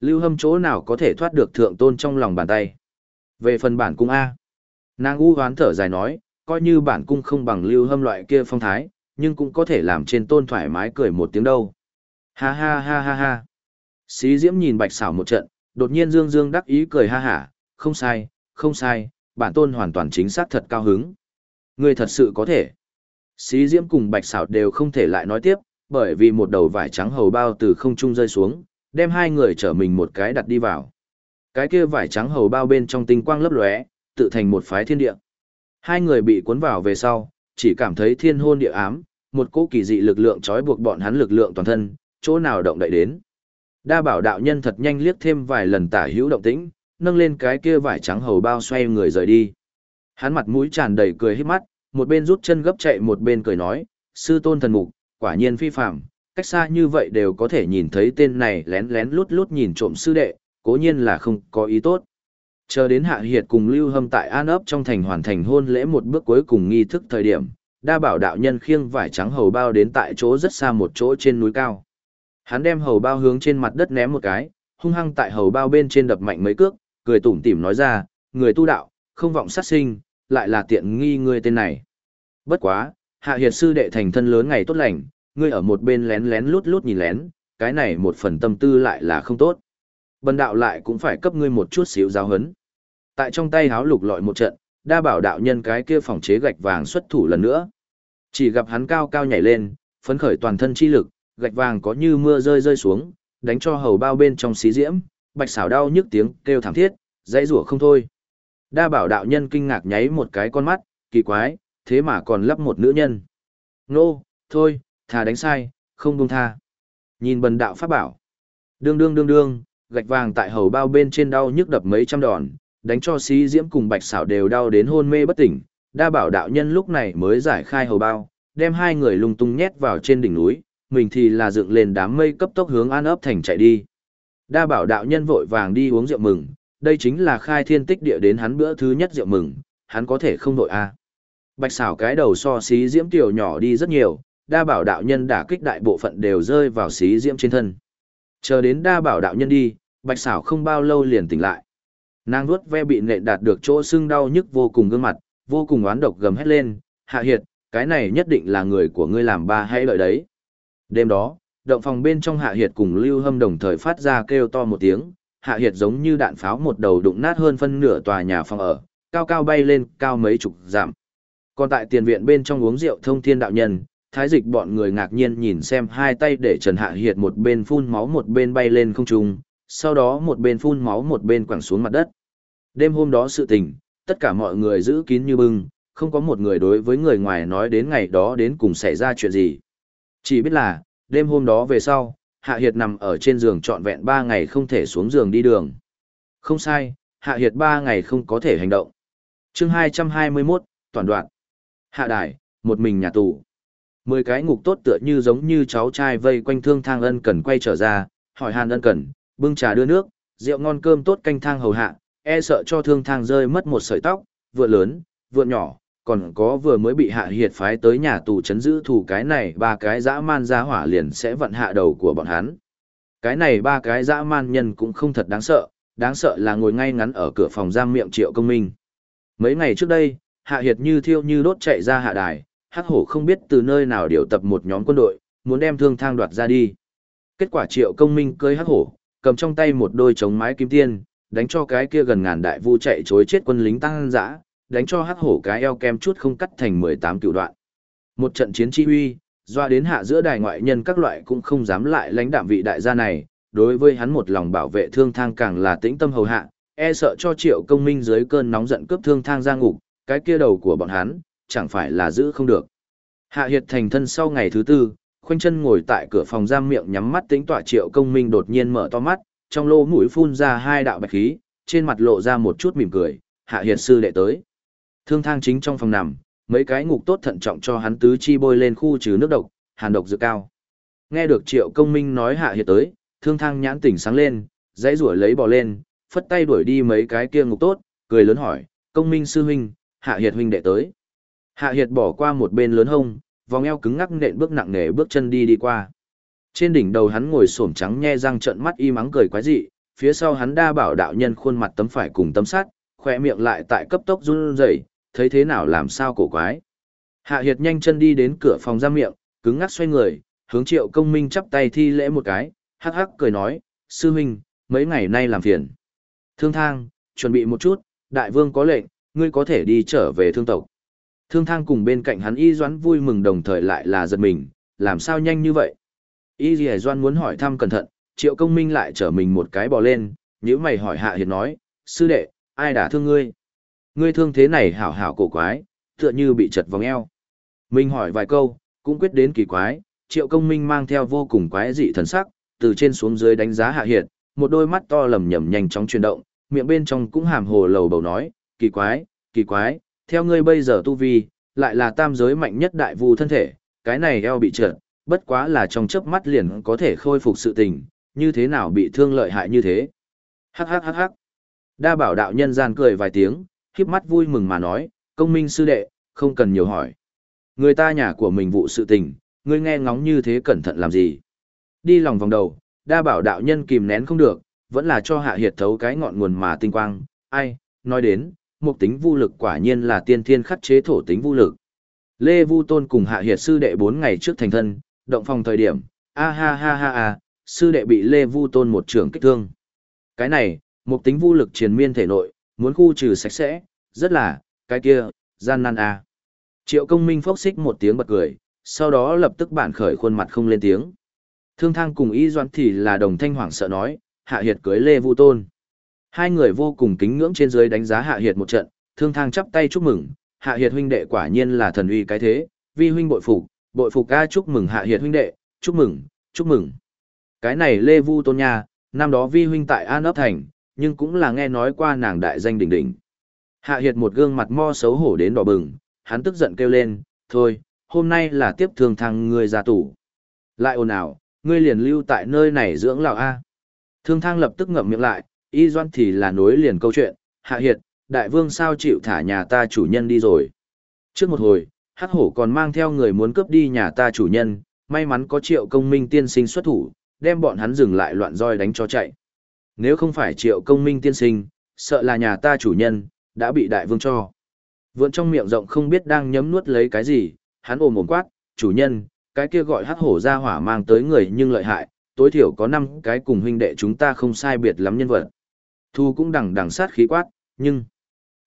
Lưu hâm chỗ nào có thể thoát được thượng tôn trong lòng bàn tay. Về phần bản cung A, nàng u hoán thở dài nói, coi như bản cung không bằng lưu hâm loại kia phong thái, nhưng cũng có thể làm trên tôn thoải mái cười một tiếng đâu. Ha ha ha ha ha. Xí diễm nhìn bạch xảo một trận, đột nhiên dương dương đắc ý cười ha hả, không sai, không sai, bản tôn hoàn toàn chính xác thật cao hứng. Ngươi thật sự có thể. Xí diễm cùng bạch xảo đều không thể lại nói tiếp, bởi vì một đầu vải trắng hầu bao từ không trung rơi xuống, đem hai người trở mình một cái đặt đi vào. Cái kia vải trắng hầu bao bên trong tinh quang lấp lóe, tự thành một phái thiên địa. Hai người bị cuốn vào về sau, chỉ cảm thấy thiên hôn địa ám, một cỗ kỳ dị lực lượng trói buộc bọn hắn lực lượng toàn thân, chỗ nào động đậy đến. Đa bảo đạo nhân thật nhanh liếc thêm vài lần tả hữu động tĩnh, nâng lên cái kia vải trắng hầu bao xoay người rời đi. Hắn mặt mũi tràn đầy cười hết mắt, một bên rút chân gấp chạy một bên cười nói, sư tôn thần mục, quả nhiên phi phạm, cách xa như vậy đều có thể nhìn thấy tên này lén lén lút lút nhìn trộm sư đệ, cố nhiên là không có ý tốt. Chờ đến Hạ Hiệt cùng Lưu Hâm tại An ấp trong thành hoàn thành hôn lễ một bước cuối cùng nghi thức thời điểm, đa bảo đạo nhân khiêng vải trắng hầu bao đến tại chỗ rất xa một chỗ trên núi cao. Hắn đem hầu bao hướng trên mặt đất ném một cái, hung hăng tại hầu bao bên trên đập mạnh mấy cước, cười tủm tỉm nói ra, người tu đạo, không vọng sát sinh, lại là tiện nghi ngươi tên này. Bất quá, Hạ Hiệt sư đệ thành thân lớn ngày tốt lành, ngươi ở một bên lén lén lút lút nhìn lén, cái này một phần tâm tư lại là không tốt. Bần đạo lại cũng phải cấp ngươi một chút xíu giáo hấn. Tại trong tay háo lục lọi một trận, đa bảo đạo nhân cái kia phòng chế gạch vàng xuất thủ lần nữa. Chỉ gặp hắn cao cao nhảy lên, phấn khởi toàn thân chi lực, gạch vàng có như mưa rơi rơi xuống, đánh cho hầu bao bên trong xí diễm, bạch xảo đau nhức tiếng kêu thảm thiết, dãy rủa không thôi. Đa bảo đạo nhân kinh ngạc nháy một cái con mắt, kỳ quái, thế mà còn lắp một nữ nhân. Nô, thôi, thà đánh sai, không buông tha. Nhìn bần đạo pháp bảo. Đương đương đương đương, gạch vàng tại hầu bao bên trên đau nhức đập mấy trăm đòn, đánh cho xí diễm cùng bạch xảo đều đau đến hôn mê bất tỉnh. Đa bảo đạo nhân lúc này mới giải khai hầu bao, đem hai người lung tung nhét vào trên đỉnh núi, mình thì là dựng lên đám mây cấp tốc hướng an ấp thành chạy đi. Đa bảo đạo nhân vội vàng đi uống rượu mừng, đây chính là khai thiên tích địa đến hắn bữa thứ nhất rượu mừng, hắn có thể không đội a. Bạch xảo cái đầu so xí diễm tiểu nhỏ đi rất nhiều, đa bảo đạo nhân đả kích đại bộ phận đều rơi vào xí diễm trên thân. Chờ đến đa bảo đạo nhân đi, bạch xảo không bao lâu liền tỉnh lại. Nàng vuốt ve bị nệ đạt được chỗ sưng đau nhức vô cùng gương mặt, vô cùng oán độc gầm hét lên, hạ hiệt, cái này nhất định là người của ngươi làm ba hay lợi đấy. Đêm đó, động phòng bên trong hạ hiệt cùng lưu hâm đồng thời phát ra kêu to một tiếng, hạ hiệt giống như đạn pháo một đầu đụng nát hơn phân nửa tòa nhà phòng ở, cao cao bay lên, cao mấy chục giảm. Còn tại tiền viện bên trong uống rượu thông thiên đạo nhân, thái dịch bọn người ngạc nhiên nhìn xem hai tay để Trần Hạ Hiệt một bên phun máu một bên bay lên không trung, sau đó một bên phun máu một bên quẳng xuống mặt đất. Đêm hôm đó sự tình, tất cả mọi người giữ kín như bưng, không có một người đối với người ngoài nói đến ngày đó đến cùng xảy ra chuyện gì. Chỉ biết là, đêm hôm đó về sau, Hạ Hiệt nằm ở trên giường trọn vẹn 3 ngày không thể xuống giường đi đường. Không sai, Hạ Hiệt 3 ngày không có thể hành động. chương 221, toàn đoạn. Hạ Đài, một mình nhà tù. Mười cái ngục tốt tựa như giống như cháu trai vây quanh thương thang ân cần quay trở ra, hỏi hàn ân cần, bưng trà đưa nước, rượu ngon cơm tốt canh thang hầu hạ, e sợ cho thương thang rơi mất một sợi tóc, vượn lớn, vượn nhỏ, còn có vừa mới bị hạ hiệt phái tới nhà tù chấn giữ thủ cái này ba cái dã man ra hỏa liền sẽ vận hạ đầu của bọn hắn. Cái này ba cái dã man nhân cũng không thật đáng sợ, đáng sợ là ngồi ngay ngắn ở cửa phòng giam miệng triệu công minh. Mấy ngày trước đây, hạ hiệt như thiêu như đốt chạy ra hạ đài, hắc hổ không biết từ nơi nào điều tập một nhóm quân đội, muốn đem thương thang đoạt ra đi. Kết quả triệu công minh cưới hắc hổ, cầm trong tay một đôi chống mái kim tiên, đánh cho cái kia gần ngàn đại vu chạy chối chết quân lính tăng dã, đánh cho hắc hổ cái eo kem chút không cắt thành 18 cựu đoạn. Một trận chiến chi huy, doa đến hạ giữa đài ngoại nhân các loại cũng không dám lại lãnh đạm vị đại gia này, đối với hắn một lòng bảo vệ thương thang càng là tĩnh tâm hầu hạ, e sợ cho triệu công minh dưới cơn nóng giận cướp thương thang ra ngục, cái kia đầu của bọn hắn, chẳng phải là giữ không được. Hạ Hiệt thành thân sau ngày thứ tư, khoanh chân ngồi tại cửa phòng giam miệng nhắm mắt tính tỏa triệu công minh đột nhiên mở to mắt, trong lỗ mũi phun ra hai đạo bạch khí, trên mặt lộ ra một chút mỉm cười, Hạ Hiệt sư đệ tới. Thương thang chính trong phòng nằm, mấy cái ngục tốt thận trọng cho hắn tứ chi bôi lên khu trừ nước độc, hàn độc dược cao. Nghe được triệu công minh nói Hạ Hiệt tới, thương thang nhãn tỉnh sáng lên, dãy rủa lấy bò lên, phất tay đuổi đi mấy cái kia ngục tốt, cười lớn hỏi, công minh sư huynh, hạ hiệt huynh đệ tới. Hạ hiệt bỏ qua một bên lớn hông, vòng eo cứng ngắc nện bước nặng nề bước chân đi đi qua. Trên đỉnh đầu hắn ngồi xổm trắng nhe răng trợn mắt y mắng cười quái dị, phía sau hắn đa bảo đạo nhân khuôn mặt tấm phải cùng tấm sắt, khỏe miệng lại tại cấp tốc run rẩy, thấy thế nào làm sao cổ quái. Hạ Hiệt nhanh chân đi đến cửa phòng giam miệng, cứng ngắc xoay người, hướng Triệu Công Minh chắp tay thi lễ một cái, hắc hắc cười nói, sư huynh, mấy ngày nay làm phiền. Thương thang, chuẩn bị một chút, đại vương có lệnh, ngươi có thể đi trở về thương tộc. Thương thang cùng bên cạnh hắn y doãn vui mừng đồng thời lại là giật mình, làm sao nhanh như vậy? Y dì doãn muốn hỏi thăm cẩn thận, triệu công minh lại trở mình một cái bò lên, nếu mày hỏi hạ hiệt nói, sư đệ, ai đã thương ngươi? Ngươi thương thế này hảo hảo cổ quái, tựa như bị chật vòng eo. Minh hỏi vài câu, cũng quyết đến kỳ quái, triệu công minh mang theo vô cùng quái dị thần sắc, từ trên xuống dưới đánh giá hạ hiện. một đôi mắt to lầm nhầm nhanh chóng chuyển động, miệng bên trong cũng hàm hồ lầu bầu nói, kỳ quái, kỳ quái, theo ngươi bây giờ tu vi, lại là tam giới mạnh nhất đại vu thân thể, cái này eo bị trượt, bất quá là trong chớp mắt liền có thể khôi phục sự tình, như thế nào bị thương lợi hại như thế. Hắc hắc hắc hắc. Đa bảo đạo nhân gian cười vài tiếng, híp mắt vui mừng mà nói, công minh sư đệ, không cần nhiều hỏi. Người ta nhà của mình vụ sự tình, ngươi nghe ngóng như thế cẩn thận làm gì. Đi lòng vòng đầu, đa bảo đạo nhân kìm nén không được, vẫn là cho hạ hiệt thấu cái ngọn nguồn mà tinh quang, ai, nói đến, một tính vô lực quả nhiên là tiên thiên khắc chế thổ tính vô lực. Lê Vu Tôn cùng hạ hiệt sư đệ bốn ngày trước thành thân, động phòng thời điểm, a ha ha ha ha, sư đệ bị Lê Vu Tôn một trưởng kích thương. Cái này, một tính vô lực triền miên thể nội, muốn khu trừ sạch sẽ, rất là, cái kia, gian nan à Triệu công minh phốc xích một tiếng bật cười, sau đó lập tức bản khởi khuôn mặt không lên tiếng. Thương thang cùng y doan thì là đồng thanh hoảng sợ nói, hạ hiệt cưới Lê Vu Tôn. Hai người vô cùng kính ngưỡng trên dưới đánh giá hạ hiệt một trận, thương thang chắp tay chúc mừng, hạ hiệt huynh đệ quả nhiên là thần uy cái thế, vi huynh bội phục, bội phục ca chúc mừng hạ hiệt huynh đệ, chúc mừng, chúc mừng. Cái này Lê Vu Tôn nha, năm đó vi huynh tại An ấp thành, nhưng cũng là nghe nói qua nàng đại danh đỉnh đỉnh. Hạ hiệt một gương mặt mo xấu hổ đến đỏ bừng, hắn tức giận kêu lên, thôi, hôm nay là tiếp thương thang ngươi ra tủ. Lại ồn ào, ngươi liền lưu tại nơi này dưỡng lão A. Thương thang lập tức ngậm miệng lại, y doan thì là nối liền câu chuyện, hạ hiệt, đại vương sao chịu thả nhà ta chủ nhân đi rồi. Trước một hồi, hắc hổ còn mang theo người muốn cướp đi nhà ta chủ nhân, may mắn có triệu công minh tiên sinh xuất thủ, đem bọn hắn dừng lại loạn roi đánh cho chạy. Nếu không phải triệu công minh tiên sinh, sợ là nhà ta chủ nhân, đã bị đại vương cho. Vượn trong miệng rộng không biết đang nhấm nuốt lấy cái gì, hắn ồm ồm quát, chủ nhân, cái kia gọi hắc hổ ra hỏa mang tới người nhưng lợi hại, tối thiểu có năm cái cùng huynh đệ chúng ta không sai biệt lắm nhân vật. Thu cũng đằng đằng sát khí quát, nhưng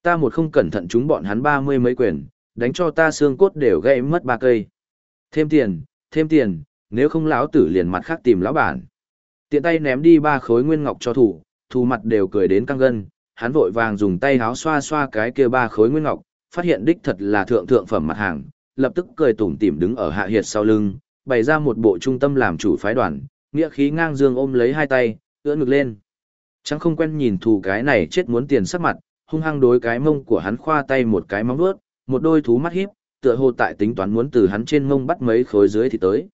ta một không cẩn thận chúng bọn hắn ba mươi mấy quyền, đánh cho ta xương cốt đều gãy mất ba cây. Thêm tiền, thêm tiền, nếu không lão tử liền mặt khác tìm lão bản. Tiện tay ném đi ba khối nguyên ngọc cho thủ, thủ mặt đều cười đến căng gân, hắn vội vàng dùng tay háo xoa xoa cái kia ba khối nguyên ngọc, phát hiện đích thật là thượng thượng phẩm mặt hàng, lập tức cười tủm tỉm đứng ở hạ hiệt sau lưng, bày ra một bộ trung tâm làm chủ phái đoàn, nghĩa khí ngang dương ôm lấy hai tay, ưỡn ngực lên. Chẳng không quen nhìn thù cái này chết muốn tiền sắc mặt, hung hăng đối cái mông của hắn khoa tay một cái móng vuốt, một đôi thú mắt hiếp, tựa hồ tại tính toán muốn từ hắn trên mông bắt mấy khối dưới thì tới.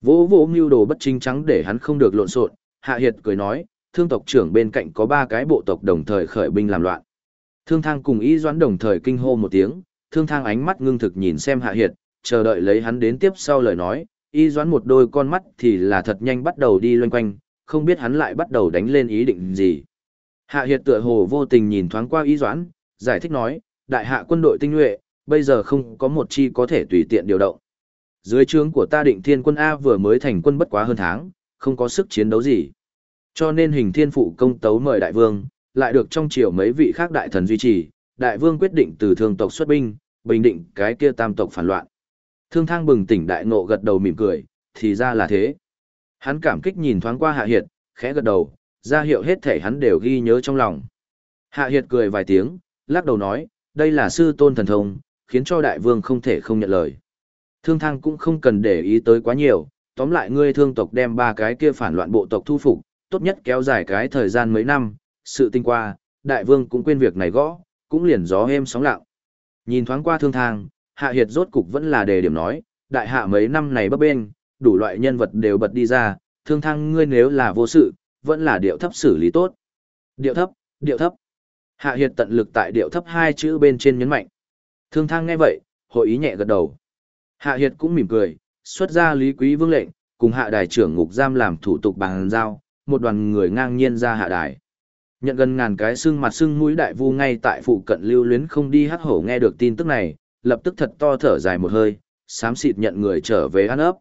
Vỗ vỗ mưu đồ bất chính trắng để hắn không được lộn xộn, Hạ Hiệt cười nói, thương tộc trưởng bên cạnh có ba cái bộ tộc đồng thời khởi binh làm loạn. Thương thang cùng y doãn đồng thời kinh hô một tiếng, thương thang ánh mắt ngưng thực nhìn xem Hạ Hiệt, chờ đợi lấy hắn đến tiếp sau lời nói, y doãn một đôi con mắt thì là thật nhanh bắt đầu đi loanh quanh, không biết hắn lại bắt đầu đánh lên ý định gì. Hạ Hiệt tựa hồ vô tình nhìn thoáng qua y doãn, giải thích nói, đại hạ quân đội tinh nhuệ, bây giờ không có một chi có thể tùy tiện điều động. Dưới trướng của ta định thiên quân A vừa mới thành quân bất quá hơn tháng, không có sức chiến đấu gì. Cho nên hình thiên phụ công tấu mời đại vương, lại được trong triều mấy vị khác đại thần duy trì, đại vương quyết định từ thương tộc xuất binh, bình định cái kia tam tộc phản loạn. Thương thang bừng tỉnh đại ngộ gật đầu mỉm cười, thì ra là thế. Hắn cảm kích nhìn thoáng qua Hạ Hiệt, khẽ gật đầu, ra hiệu hết thể hắn đều ghi nhớ trong lòng. Hạ Hiệt cười vài tiếng, lắc đầu nói, đây là sư tôn thần thông, khiến cho đại vương không thể không nhận lời. Thương thang cũng không cần để ý tới quá nhiều, tóm lại ngươi thương tộc đem ba cái kia phản loạn bộ tộc thu phục, tốt nhất kéo dài cái thời gian mấy năm, sự tinh qua, đại vương cũng quên việc này gõ, cũng liền gió êm sóng lặng. Nhìn thoáng qua thương thang, hạ hiệt rốt cục vẫn là đề điểm nói, đại hạ mấy năm này bấp bên, đủ loại nhân vật đều bật đi ra, thương thang ngươi nếu là vô sự, vẫn là điệu thấp xử lý tốt. Điệu thấp, điệu thấp. Hạ hiệt tận lực tại điệu thấp hai chữ bên trên nhấn mạnh. Thương thang nghe vậy, hội ý nhẹ gật đầu. Hạ hiệt cũng mỉm cười, xuất ra lý quý vương lệnh, cùng hạ đài trưởng ngục giam làm thủ tục bàn giao, một đoàn người ngang nhiên ra hạ đài. Nhận gần ngàn cái xương mặt xương mũi đại vu ngay tại phụ cận lưu luyến không đi hắc hổ nghe được tin tức này, lập tức thật to thở dài một hơi, xám xịt nhận người trở về ăn ấp.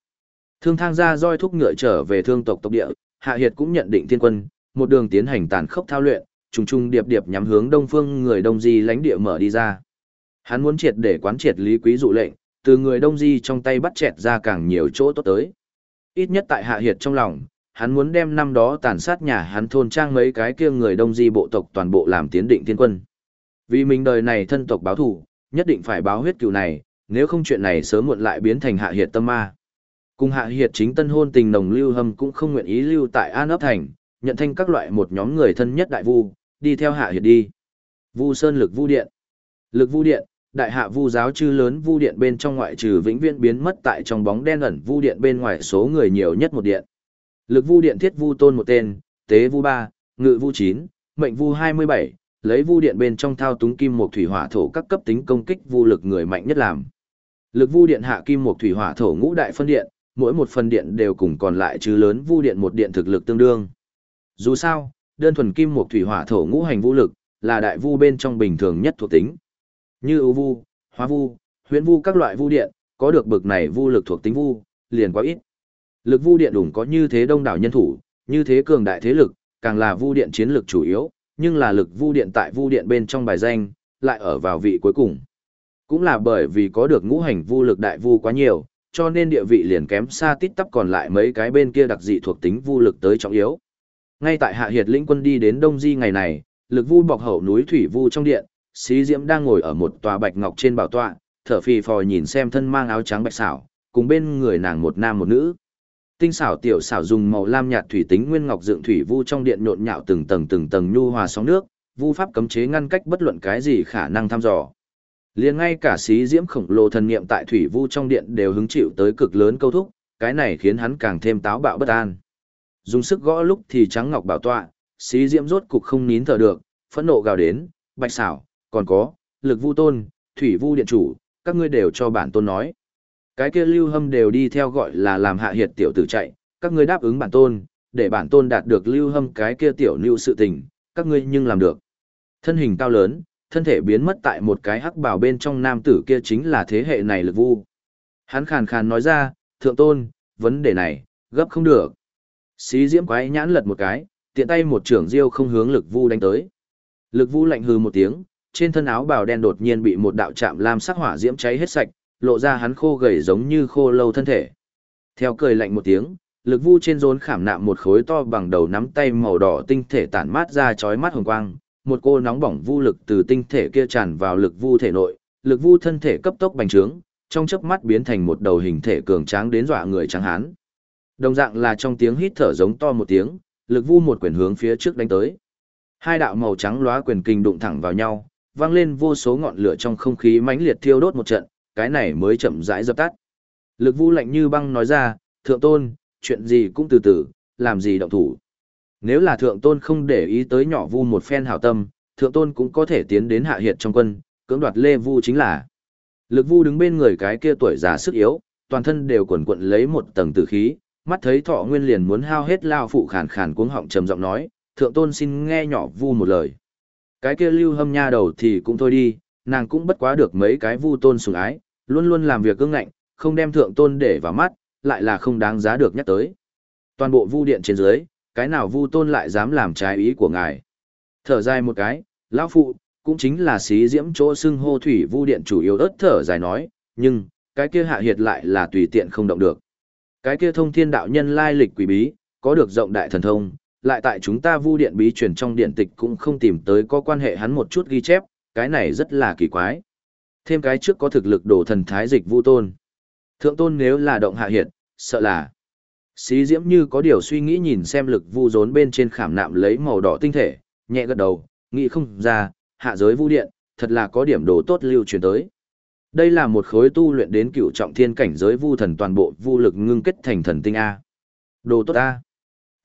Thương thang ra roi thúc ngựa trở về thương tộc tộc địa, Hạ Hiệt cũng nhận định thiên quân, một đường tiến hành tàn khốc thao luyện, trùng trùng điệp điệp nhắm hướng đông phương người đông di lãnh địa mở đi ra. Hắn muốn triệt để quán triệt lý quý dụ lệnh, từ người đông di trong tay bắt chẹt ra càng nhiều chỗ tốt tới. Ít nhất tại Hạ Hiệt trong lòng, hắn muốn đem năm đó tàn sát nhà hắn thôn trang mấy cái kia người đông di bộ tộc toàn bộ làm tiến định thiên quân. Vì mình đời này thân tộc báo thủ, nhất định phải báo huyết cựu này, nếu không chuyện này sớm muộn lại biến thành hạ hiệt tâm ma. Cùng hạ hiệt chính tân hôn tình nồng lưu hâm cũng không nguyện ý lưu tại An ấp thành, nhận thanh các loại một nhóm người thân nhất đại vu, đi theo hạ hiệt đi. Vu Sơn lực vu điện. Lực vu điện, đại hạ vu giáo chư lớn vu điện bên trong ngoại trừ vĩnh viễn biến mất tại trong bóng đen ẩn vu điện bên ngoài số người nhiều nhất một điện. Lực vu điện thiết vu tôn một tên, tế vu ba, ngự vu chín, mệnh vu hai mươi bảy, lấy vu điện bên trong thao túng kim một thủy hỏa thổ các cấp tính công kích vu lực người mạnh nhất làm. Lực vu điện hạ kim một thủy hỏa thổ ngũ đại phân điện, mỗi một phân điện đều cùng còn lại chứ lớn vu điện một điện thực lực tương đương. Dù sao, đơn thuần kim một thủy hỏa thổ ngũ hành vũ lực là đại vu bên trong bình thường nhất thuộc tính. Như ưu vu, hóa vu, huyễn vu các loại vu điện, có được bực này vu lực thuộc tính vu, liền quá ít. Lực vu điện đủng có như thế đông đảo nhân thủ, như thế cường đại thế lực, càng là vu điện chiến lực chủ yếu, nhưng là lực vu điện tại vu điện bên trong bài danh, lại ở vào vị cuối cùng. Cũng là bởi vì có được ngũ hành vu lực đại vu quá nhiều, cho nên địa vị liền kém xa tít tắp còn lại mấy cái bên kia đặc dị thuộc tính vu lực tới trọng yếu. Ngay tại Hạ Hiệt lĩnh quân đi đến Đông Di ngày này, lực vu bọc hậu núi thủy vu trong điện, Xí Diễm đang ngồi ở một tòa bạch ngọc trên bảo tọa, thở phì phò nhìn xem thân mang áo trắng bạch xảo, cùng bên người nàng một nam một nữ. Tinh xảo tiểu xảo dùng màu lam nhạt thủy tính nguyên ngọc dựng thủy vu trong điện nhộn nhạo từng tầng từng tầng nhu hòa sóng nước, vu pháp cấm chế ngăn cách bất luận cái gì khả năng thăm dò. Liền ngay cả xí diễm khổng lồ thần niệm tại thủy vu trong điện đều hứng chịu tới cực lớn câu thúc, cái này khiến hắn càng thêm táo bạo bất an. Dùng sức gõ lúc thì trắng ngọc bảo tọa, xí diễm rốt cục không nín thở được, phẫn nộ gào đến, bạch xảo, còn có, lực vu tôn, thủy vu điện chủ, các ngươi đều cho bản tôn nói. Cái kia lưu hâm đều đi theo gọi là làm hạ hiệt tiểu tử chạy, các ngươi đáp ứng bản tôn, để bản tôn đạt được lưu hâm cái kia tiểu lưu sự tình, các ngươi nhưng làm được. Thân hình cao lớn, thân thể biến mất tại một cái hắc bảo bên trong nam tử kia chính là thế hệ này lực vu. Hắn khàn khàn nói ra, thượng tôn, vấn đề này, gấp không được. Xí diễm quái nhãn lật một cái, tiện tay một trưởng diêu không hướng lực vu đánh tới. Lực vu lạnh hừ một tiếng, trên thân áo bào đen đột nhiên bị một đạo chạm lam sắc hỏa diễm cháy hết sạch, lộ ra hắn khô gầy giống như khô lâu thân thể. Theo cười lạnh một tiếng, lực vu trên rốn khảm nạm một khối to bằng đầu nắm tay màu đỏ tinh thể tản mát ra chói mắt hồng quang, một cô nóng bỏng vu lực từ tinh thể kia tràn vào lực vu thể nội, lực vu thân thể cấp tốc bành trướng, trong chớp mắt biến thành một đầu hình thể cường tráng đến dọa người trắng hán. Đồng dạng là trong tiếng hít thở giống to một tiếng, lực vu một quyền hướng phía trước đánh tới. Hai đạo màu trắng lóa quyền kinh đụng thẳng vào nhau, vang lên vô số ngọn lửa trong không khí mãnh liệt thiêu đốt một trận, cái này mới chậm rãi dập tắt. Lực vu lạnh như băng nói ra, thượng tôn, chuyện gì cũng từ từ, làm gì động thủ. Nếu là thượng tôn không để ý tới nhỏ vu một phen hảo tâm, thượng tôn cũng có thể tiến đến hạ hiệt trong quân, cưỡng đoạt lê vu chính là. Lực vu đứng bên người cái kia tuổi già sức yếu, toàn thân đều quần quận lấy một tầng tử khí, mắt thấy thọ nguyên liền muốn hao hết lao phụ khàn khàn cuống họng trầm giọng nói, thượng tôn xin nghe nhỏ vu một lời. Cái kia lưu hâm nha đầu thì cũng thôi đi, nàng cũng bất quá được mấy cái vu tôn sủng ái, luôn luôn làm việc cương ngạnh, không đem thượng tôn để vào mắt, lại là không đáng giá được nhắc tới. Toàn bộ vu điện trên dưới, cái nào vu tôn lại dám làm trái ý của ngài. Thở dài một cái, lão phụ, cũng chính là xí diễm chỗ xưng hô thủy vu điện chủ yếu ớt thở dài nói, nhưng, cái kia hạ hiệt lại là tùy tiện không động được. Cái kia thông thiên đạo nhân lai lịch quỷ bí, có được rộng đại thần thông, lại tại chúng ta vu điện bí truyền trong điện tịch cũng không tìm tới có quan hệ hắn một chút ghi chép, cái này rất là kỳ quái. Thêm cái trước có thực lực đổ thần thái dịch vu tôn. Thượng tôn nếu là động hạ hiện, sợ là. Xí diễm như có điều suy nghĩ nhìn xem lực vu rốn bên trên khảm nạm lấy màu đỏ tinh thể, nhẹ gật đầu, nghĩ không ra, hạ giới vu điện, thật là có điểm đồ tốt lưu truyền tới. Đây là một khối tu luyện đến cựu trọng thiên cảnh giới vu thần toàn bộ vu lực ngưng kết thành thần tinh A. Đồ tốt A.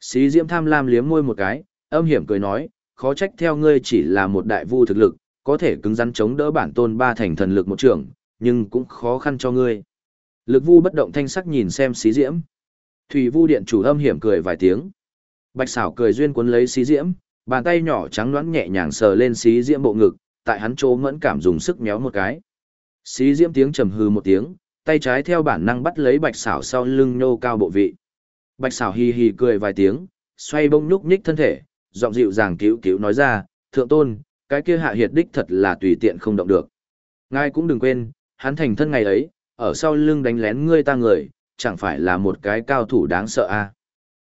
Xí diễm tham lam liếm môi một cái, âm hiểm cười nói, khó trách theo ngươi chỉ là một đại vu thực lực, có thể cứng rắn chống đỡ bản tôn ba thành thần lực một trưởng, nhưng cũng khó khăn cho ngươi. Lực vu bất động thanh sắc nhìn xem xí diễm. Thủy vu điện chủ âm hiểm cười vài tiếng. Bạch xảo cười duyên cuốn lấy xí diễm, bàn tay nhỏ trắng nõn nhẹ nhàng sờ lên xí diễm bộ ngực, tại hắn chỗ mẫn cảm dùng sức méo một cái. Xí diễm tiếng trầm hư một tiếng, tay trái theo bản năng bắt lấy bạch xảo sau lưng nhô cao bộ vị. Bạch xảo hì hì cười vài tiếng, xoay bông nhúc nhích thân thể, giọng dịu dàng cứu cứu nói ra, thượng tôn, cái kia hạ hiệt đích thật là tùy tiện không động được. Ngài cũng đừng quên, hắn thành thân ngày ấy, ở sau lưng đánh lén ngươi ta người, chẳng phải là một cái cao thủ đáng sợ a à.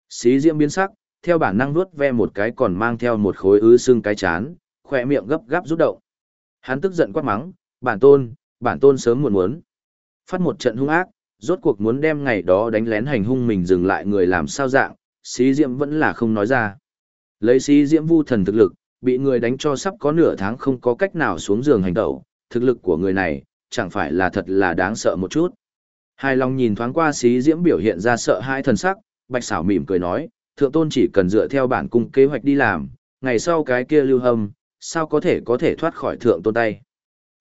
Xí diễm biến sắc, theo bản năng vuốt ve một cái còn mang theo một khối ứ xương cái chán, khỏe miệng gấp gáp rút động. Hắn tức giận quát mắng, bản tôn, bản tôn sớm muộn muốn. Phát một trận hung ác, rốt cuộc muốn đem ngày đó đánh lén hành hung mình dừng lại người làm sao dạng, xí diễm vẫn là không nói ra. Lấy xí diễm vu thần thực lực, bị người đánh cho sắp có nửa tháng không có cách nào xuống giường hành tẩu, thực lực của người này, chẳng phải là thật là đáng sợ một chút. Hai long nhìn thoáng qua xí diễm biểu hiện ra sợ hai thần sắc, bạch xảo mỉm cười nói, thượng tôn chỉ cần dựa theo bản cung kế hoạch đi làm, ngày sau cái kia lưu hâm, sao có thể có thể thoát khỏi thượng tôn tay.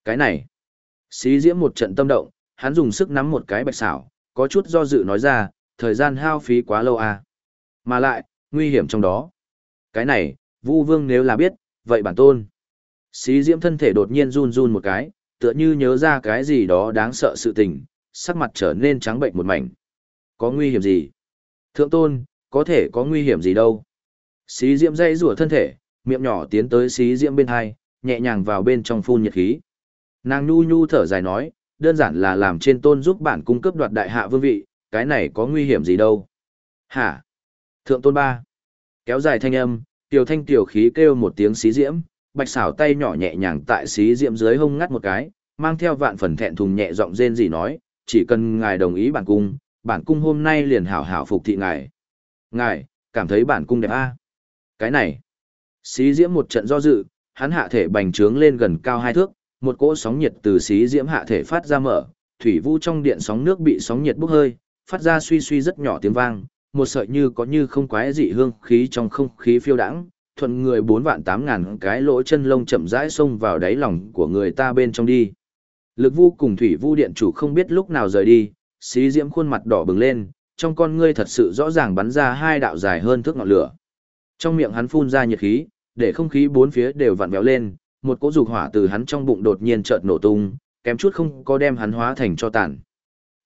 Cái này, xí diễm một trận tâm động, hắn dùng sức nắm một cái bạch xảo, có chút do dự nói ra, thời gian hao phí quá lâu à. Mà lại, nguy hiểm trong đó. Cái này, Vu Vương nếu là biết, vậy bản tôn. Xí diễm thân thể đột nhiên run run một cái, tựa như nhớ ra cái gì đó đáng sợ sự tình, sắc mặt trở nên trắng bệnh một mảnh. Có nguy hiểm gì? Thượng tôn, có thể có nguy hiểm gì đâu? Xí diễm dây rủa thân thể, miệng nhỏ tiến tới xí diễm bên hai, nhẹ nhàng vào bên trong phun nhiệt khí. Nàng nhu nhu thở dài nói, đơn giản là làm trên tôn giúp bản cung cấp đoạt đại hạ vương vị, cái này có nguy hiểm gì đâu. Hả? Thượng tôn ba. Kéo dài thanh âm, tiểu thanh tiểu khí kêu một tiếng xí diễm, bạch xảo tay nhỏ nhẹ nhàng tại xí diễm dưới hông ngắt một cái, mang theo vạn phần thẹn thùng nhẹ giọng rên gì nói, chỉ cần ngài đồng ý bản cung, bản cung hôm nay liền hảo hảo phục thị ngài. Ngài, cảm thấy bản cung đẹp a à? Cái này. Xí diễm một trận do dự, hắn hạ thể bành trướng lên gần cao hai thước, một cỗ sóng nhiệt từ xí diễm hạ thể phát ra mở, thủy vu trong điện sóng nước bị sóng nhiệt bốc hơi, phát ra suy suy rất nhỏ tiếng vang, một sợi như có như không quái dị hương khí trong không khí phiêu đãng, thuận người bốn vạn tám ngàn cái lỗ chân lông chậm rãi xông vào đáy lòng của người ta bên trong đi. Lực vu cùng thủy vu điện chủ không biết lúc nào rời đi, xí diễm khuôn mặt đỏ bừng lên, trong con ngươi thật sự rõ ràng bắn ra hai đạo dài hơn thước ngọn lửa. Trong miệng hắn phun ra nhiệt khí, để không khí bốn phía đều vặn vẹo lên, một cỗ dục hỏa từ hắn trong bụng đột nhiên chợt nổ tung, kém chút không có đem hắn hóa thành cho tàn.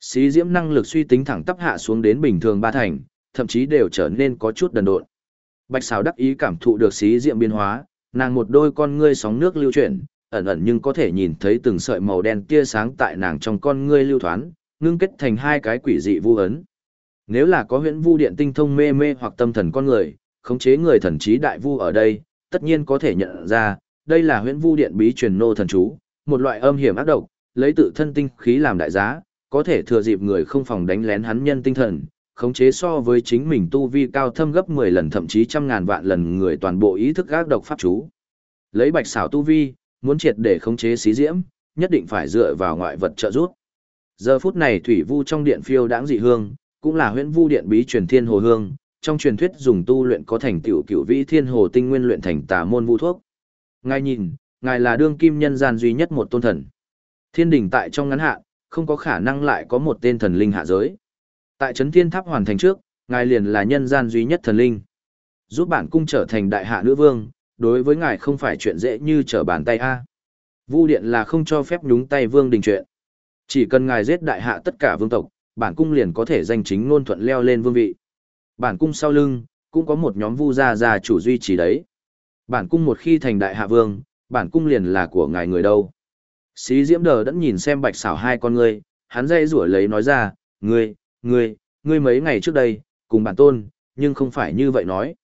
Xí diễm năng lực suy tính thẳng tắp hạ xuống đến bình thường ba thành, thậm chí đều trở nên có chút đần độn. Bạch Sào đắc ý cảm thụ được xí diễm biến hóa, nàng một đôi con ngươi sóng nước lưu chuyển, ẩn ẩn nhưng có thể nhìn thấy từng sợi màu đen tia sáng tại nàng trong con ngươi lưu thoán, ngưng kết thành hai cái quỷ dị vu ấn. Nếu là có huyễn vu điện tinh thông mê mê hoặc tâm thần con người, khống chế người thần trí đại vu ở đây, tất nhiên có thể nhận ra, đây là huyễn vu điện bí truyền nô thần chú, một loại âm hiểm ác độc, lấy tự thân tinh khí làm đại giá, có thể thừa dịp người không phòng đánh lén hắn nhân tinh thần, khống chế so với chính mình tu vi cao thâm gấp 10 lần thậm chí trăm ngàn vạn lần người toàn bộ ý thức ác độc pháp chú. Lấy bạch xảo tu vi, muốn triệt để khống chế xí diễm, nhất định phải dựa vào ngoại vật trợ giúp. Giờ phút này thủy vu trong điện phiêu đãng dị hương, cũng là huyễn vu điện bí truyền thiên hồ hương, trong truyền thuyết dùng tu luyện có thành tựu cửu vĩ thiên hồ tinh nguyên luyện thành tà môn vu thuốc. Ngài nhìn, ngài là đương kim nhân gian duy nhất một tôn thần. Thiên đỉnh tại trong ngắn hạn, không có khả năng lại có một tên thần linh hạ giới. Tại trấn thiên tháp hoàn thành trước, ngài liền là nhân gian duy nhất thần linh. Giúp bản cung trở thành đại hạ nữ vương, đối với ngài không phải chuyện dễ như trở bàn tay a. Vu điện là không cho phép nhúng tay vương đình chuyện. Chỉ cần ngài giết đại hạ tất cả vương tộc, bản cung liền có thể danh chính ngôn thuận leo lên vương vị. Bản cung sau lưng, cũng có một nhóm vu gia gia chủ duy trì đấy. Bản cung một khi thành đại hạ vương, bản cung liền là của ngài người đâu. Xí diễm đờ đẫn nhìn xem bạch xảo hai con ngươi, hắn dây rủa lấy nói ra, ngươi, ngươi, ngươi mấy ngày trước đây, cùng bản tôn, nhưng không phải như vậy nói.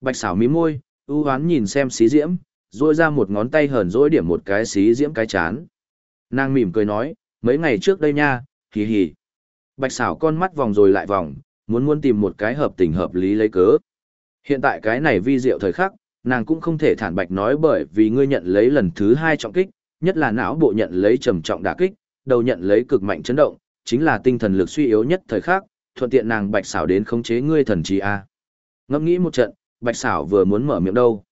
Bạch xảo mí môi, ưu hoán nhìn xem xí diễm, duỗi ra một ngón tay hờn dỗi điểm một cái xí diễm cái chán. Nàng mỉm cười nói, mấy ngày trước đây nha, hì hì. Bạch xảo con mắt vòng rồi lại vòng, muốn muốn tìm một cái hợp tình hợp lý lấy cớ. Hiện tại cái này vi diệu thời khắc, nàng cũng không thể thản bạch nói bởi vì ngươi nhận lấy lần thứ hai trọng kích, nhất là não bộ nhận lấy trầm trọng đả kích, đầu nhận lấy cực mạnh chấn động, chính là tinh thần lực suy yếu nhất thời khắc, thuận tiện nàng bạch xảo đến khống chế ngươi thần trí a. Ngẫm nghĩ một trận, bạch xảo vừa muốn mở miệng đâu.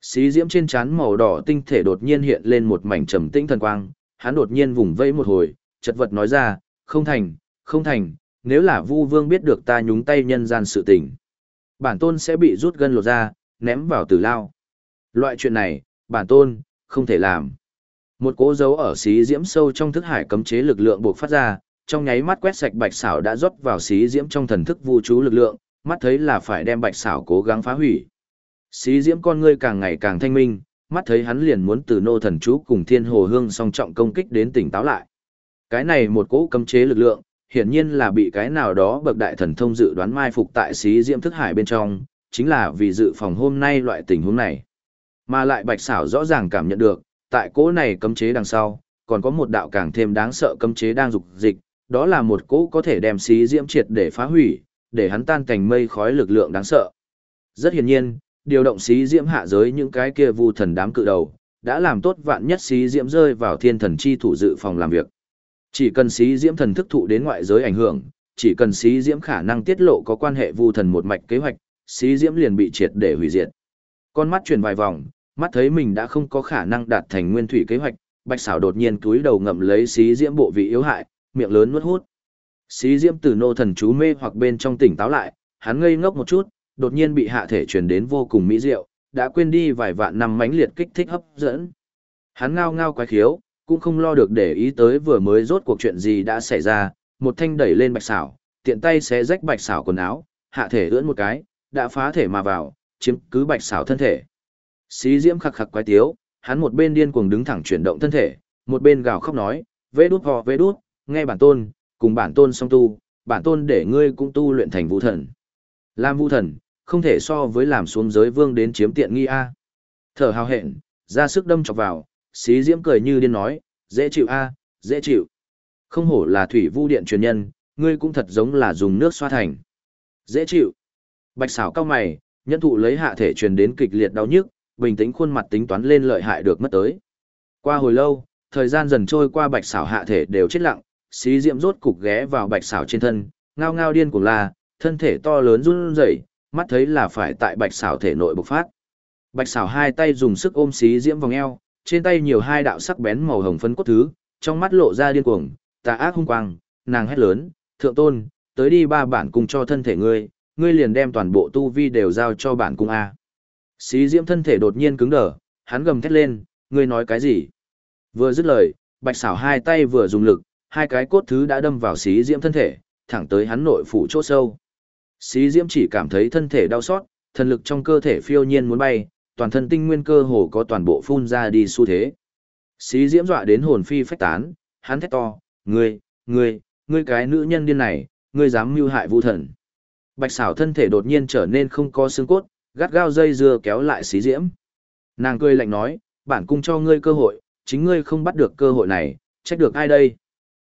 Xí diễm trên trán màu đỏ tinh thể đột nhiên hiện lên một mảnh trầm tĩnh thần quang, hắn đột nhiên vùng vẫy một hồi, chật vật nói ra, không thành, không thành, nếu là Vu Vương biết được ta nhúng tay nhân gian sự tình. Bản tôn sẽ bị rút gân lột ra, ném vào tử lao. Loại chuyện này, bản tôn, không thể làm. Một cỗ dấu ở xí diễm sâu trong thức hải cấm chế lực lượng buộc phát ra, trong nháy mắt quét sạch bạch xảo đã rót vào xí diễm trong thần thức vũ trú lực lượng, mắt thấy là phải đem bạch xảo cố gắng phá hủy. Xí diễm con ngươi càng ngày càng thanh minh, mắt thấy hắn liền muốn từ nô thần chú cùng thiên hồ hương song trọng công kích đến tỉnh táo lại. Cái này một cỗ cấm chế lực lượng, hiển nhiên là bị cái nào đó bậc đại thần thông dự đoán mai phục tại xí diễm thức hải bên trong, chính là vì dự phòng hôm nay loại tình huống này. Mà lại bạch xảo rõ ràng cảm nhận được, tại cỗ này cấm chế đằng sau, còn có một đạo càng thêm đáng sợ cấm chế đang dục dịch, đó là một cỗ có thể đem xí diễm triệt để phá hủy, để hắn tan thành mây khói lực lượng đáng sợ. Rất hiển nhiên, điều động xí diễm hạ giới những cái kia vu thần đám cự đầu, đã làm tốt vạn nhất xí diễm rơi vào thiên thần chi thủ dự phòng làm việc. Chỉ cần xí diễm thần thức thụ đến ngoại giới ảnh hưởng, chỉ cần xí diễm khả năng tiết lộ có quan hệ vu thần một mạch kế hoạch, xí diễm liền bị triệt để hủy diệt. Con mắt chuyển vài vòng, mắt thấy mình đã không có khả năng đạt thành nguyên thủy kế hoạch, bạch xảo đột nhiên túi đầu ngậm lấy xí diễm bộ vị yếu hại, miệng lớn nuốt hút. Xí diễm từ nô thần chú mê hoặc bên trong tỉnh táo lại, hắn ngây ngốc một chút, đột nhiên bị hạ thể truyền đến vô cùng mỹ diệu, đã quên đi vài vạn năm mãnh liệt kích thích hấp dẫn. Hắn ngao ngao quái khiếu, cũng không lo được để ý tới vừa mới rốt cuộc chuyện gì đã xảy ra, một thanh đẩy lên bạch xảo, tiện tay xé rách bạch xảo quần áo, hạ thể ưỡn một cái, đã phá thể mà vào, chiếm cứ bạch xảo thân thể. Xí diễm khặc khặc quái tiếu, hắn một bên điên cuồng đứng thẳng chuyển động thân thể, một bên gào khóc nói, vê đút hò vê đút, nghe bản tôn, cùng bản tôn song tu, bản tôn để ngươi cũng tu luyện thành vũ thần. Làm vũ thần, không thể so với làm xuống giới vương đến chiếm tiện nghi a. Thở hào hẹn, ra sức đâm chọc vào, xí diễm cười như điên nói, dễ chịu a, dễ chịu. Không hổ là thủy vu điện truyền nhân, ngươi cũng thật giống là dùng nước xoa thành. Dễ chịu. Bạch xảo cao mày, nhân thụ lấy hạ thể truyền đến kịch liệt đau nhức, bình tĩnh khuôn mặt tính toán lên lợi hại được mất tới. Qua hồi lâu, thời gian dần trôi qua bạch xảo hạ thể đều chết lặng, xí diệm rốt cục ghé vào bạch xảo trên thân, ngao ngao điên cuồng la, thân thể to lớn run rẩy, mắt thấy là phải tại bạch xảo thể nội bộc phát. Bạch xảo hai tay dùng sức ôm xí diễm vòng eo, trên tay nhiều hai đạo sắc bén màu hồng phấn cốt thứ, trong mắt lộ ra điên cuồng, tà ác hung quang, nàng hét lớn, "Thượng tôn, tới đi ba bản cùng cho thân thể ngươi, ngươi liền đem toàn bộ tu vi đều giao cho bản cung a." Xí Diễm thân thể đột nhiên cứng đờ, hắn gầm thét lên, "Ngươi nói cái gì?" Vừa dứt lời, Bạch Xảo hai tay vừa dùng lực, hai cái cốt thứ đã đâm vào Xí Diễm thân thể, thẳng tới hắn nội phủ chỗ sâu. Xí Diễm chỉ cảm thấy thân thể đau xót, thần lực trong cơ thể phiêu nhiên muốn bay, toàn thân tinh nguyên cơ hồ có toàn bộ phun ra đi xu thế. Xí diễm dọa đến hồn phi phách tán, hắn thét to, ngươi, ngươi, ngươi cái nữ nhân điên này, ngươi dám mưu hại vũ thần. Bạch xảo thân thể đột nhiên trở nên không có xương cốt, gắt gao dây dưa kéo lại xí diễm. Nàng cười lạnh nói, bản cung cho ngươi cơ hội, chính ngươi không bắt được cơ hội này, trách được ai đây?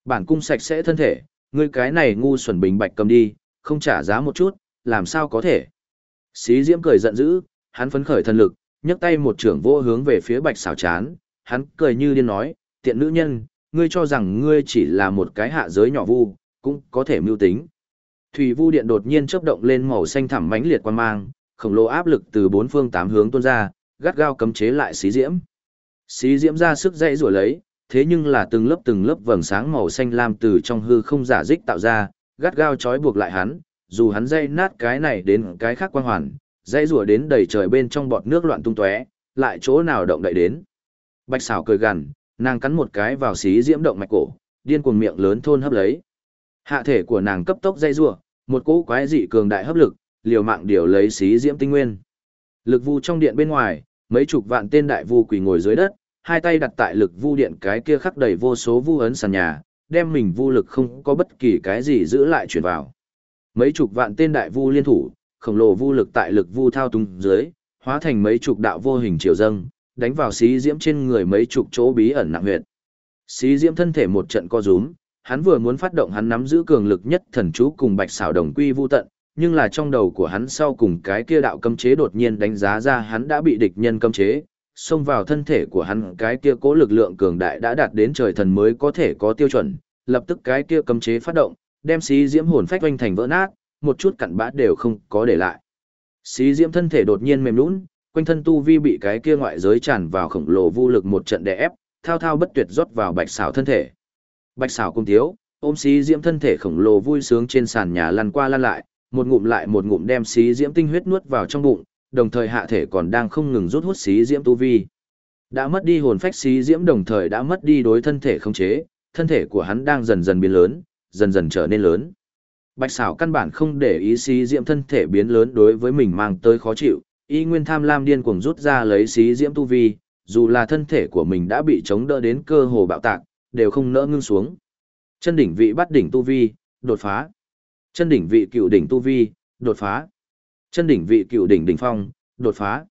Bản cung sạch sẽ thân thể, ngươi cái này ngu xuẩn bình bạch cầm đi, không trả giá một chút, làm sao có thể? Xí diễm cười giận dữ, hắn phấn khởi thần lực, nhấc tay một trưởng vô hướng về phía bạch xảo chán, hắn cười như điên nói, tiện nữ nhân, ngươi cho rằng ngươi chỉ là một cái hạ giới nhỏ vu, cũng có thể mưu tính. Thủy vu điện đột nhiên chớp động lên màu xanh thẳm mãnh liệt quan mang, khổng lồ áp lực từ bốn phương tám hướng tuôn ra, gắt gao cấm chế lại xí diễm. Xí diễm ra sức dãy rủa lấy, thế nhưng là từng lớp từng lớp vầng sáng màu xanh lam từ trong hư không giả dích tạo ra, gắt gao trói buộc lại hắn, dù hắn dây nát cái này đến cái khác quan hoàn, dây rủa đến đầy trời bên trong bọt nước loạn tung tóe, lại chỗ nào động đậy đến. Bạch xảo cười gằn, nàng cắn một cái vào xí diễm động mạch cổ, điên cuồng miệng lớn thôn hấp lấy. Hạ thể của nàng cấp tốc dây rùa, một cỗ quái dị cường đại hấp lực, liều mạng điều lấy xí diễm tinh nguyên. Lực vu trong điện bên ngoài, Mấy chục vạn tên đại vu quỳ ngồi dưới đất, hai tay đặt tại lực vu điện cái kia khắc đầy vô số vu ấn sàn nhà, đem mình vu lực không có bất kỳ cái gì giữ lại chuyển vào. Mấy chục vạn tên đại vu liên thủ, khổng lồ vu lực tại lực vu thao túng dưới, hóa thành mấy chục đạo vô hình triều dâng, đánh vào xí diễm trên người mấy chục chỗ bí ẩn nặng huyệt. Xí diễm thân thể một trận co rúm, hắn vừa muốn phát động hắn nắm giữ cường lực nhất thần chú cùng bạch xảo đồng quy vu tận, nhưng là trong đầu của hắn sau cùng cái kia đạo cấm chế đột nhiên đánh giá ra hắn đã bị địch nhân cấm chế, xông vào thân thể của hắn cái kia cố lực lượng cường đại đã đạt đến trời thần mới có thể có tiêu chuẩn, lập tức cái kia cấm chế phát động, đem xí diễm hồn phách oanh thành vỡ nát, một chút cặn bã đều không có để lại. Xí diễm thân thể đột nhiên mềm lún, quanh thân tu vi bị cái kia ngoại giới tràn vào khổng lồ vô lực một trận đè ép, thao thao bất tuyệt rót vào bạch xảo thân thể. Bạch xảo cung thiếu, ôm xí diễm thân thể khổng lồ vui sướng trên sàn nhà lăn qua lăn lại, một ngụm lại một ngụm đem xí diễm tinh huyết nuốt vào trong bụng, đồng thời hạ thể còn đang không ngừng rút hút xí diễm tu vi. Đã mất đi hồn phách xí diễm đồng thời đã mất đi đối thân thể không chế, thân thể của hắn đang dần dần biến lớn, dần dần trở nên lớn. Bạch xảo căn bản không để ý xí diễm thân thể biến lớn đối với mình mang tới khó chịu, y nguyên tham lam điên cuồng rút ra lấy xí diễm tu vi, dù là thân thể của mình đã bị chống đỡ đến cơ hồ bạo tạc, đều không nỡ ngưng xuống. Chân đỉnh vị bắt đỉnh tu vi, đột phá. Chân đỉnh vị cựu đỉnh tu vi, đột phá. Chân đỉnh vị cựu đỉnh đỉnh phong, đột phá.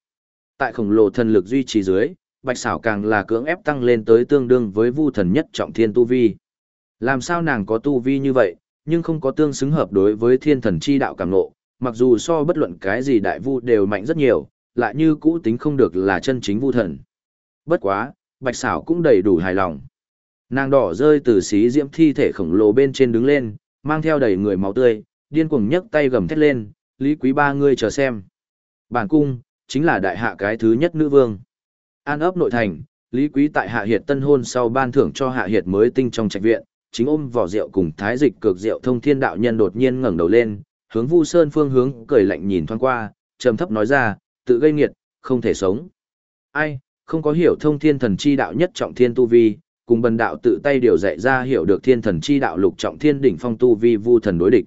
Tại khổng lồ thần lực duy trì dưới, Bạch Xảo càng là cưỡng ép tăng lên tới tương đương với Vu thần nhất trọng thiên tu vi. Làm sao nàng có tu vi như vậy, nhưng không có tương xứng hợp đối với thiên thần chi đạo cảm ngộ, mặc dù so bất luận cái gì đại vu đều mạnh rất nhiều, lại như cũ tính không được là chân chính vu thần. Bất quá, Bạch Xảo cũng đầy đủ hài lòng. Nàng đỏ rơi từ xí diễm thi thể khổng lồ bên trên đứng lên, mang theo đầy người máu tươi, điên cuồng nhấc tay gầm thét lên, Lý Quý ba ngươi chờ xem. Bản cung, chính là đại hạ cái thứ nhất nữ vương. An ấp nội thành, Lý Quý tại hạ hiệt tân hôn sau ban thưởng cho hạ hiệt mới tinh trong trạch viện, chính ôm vỏ rượu cùng thái dịch cược rượu thông thiên đạo nhân đột nhiên ngẩng đầu lên, hướng Vu Sơn phương hướng cười lạnh nhìn thoáng qua, trầm thấp nói ra, tự gây nghiệt, không thể sống. Ai, không có hiểu thông thiên thần chi đạo nhất trọng thiên tu vi, cùng bần đạo tự tay điều dạy ra hiểu được thiên thần chi đạo lục trọng thiên đỉnh phong tu vi vu thần đối địch.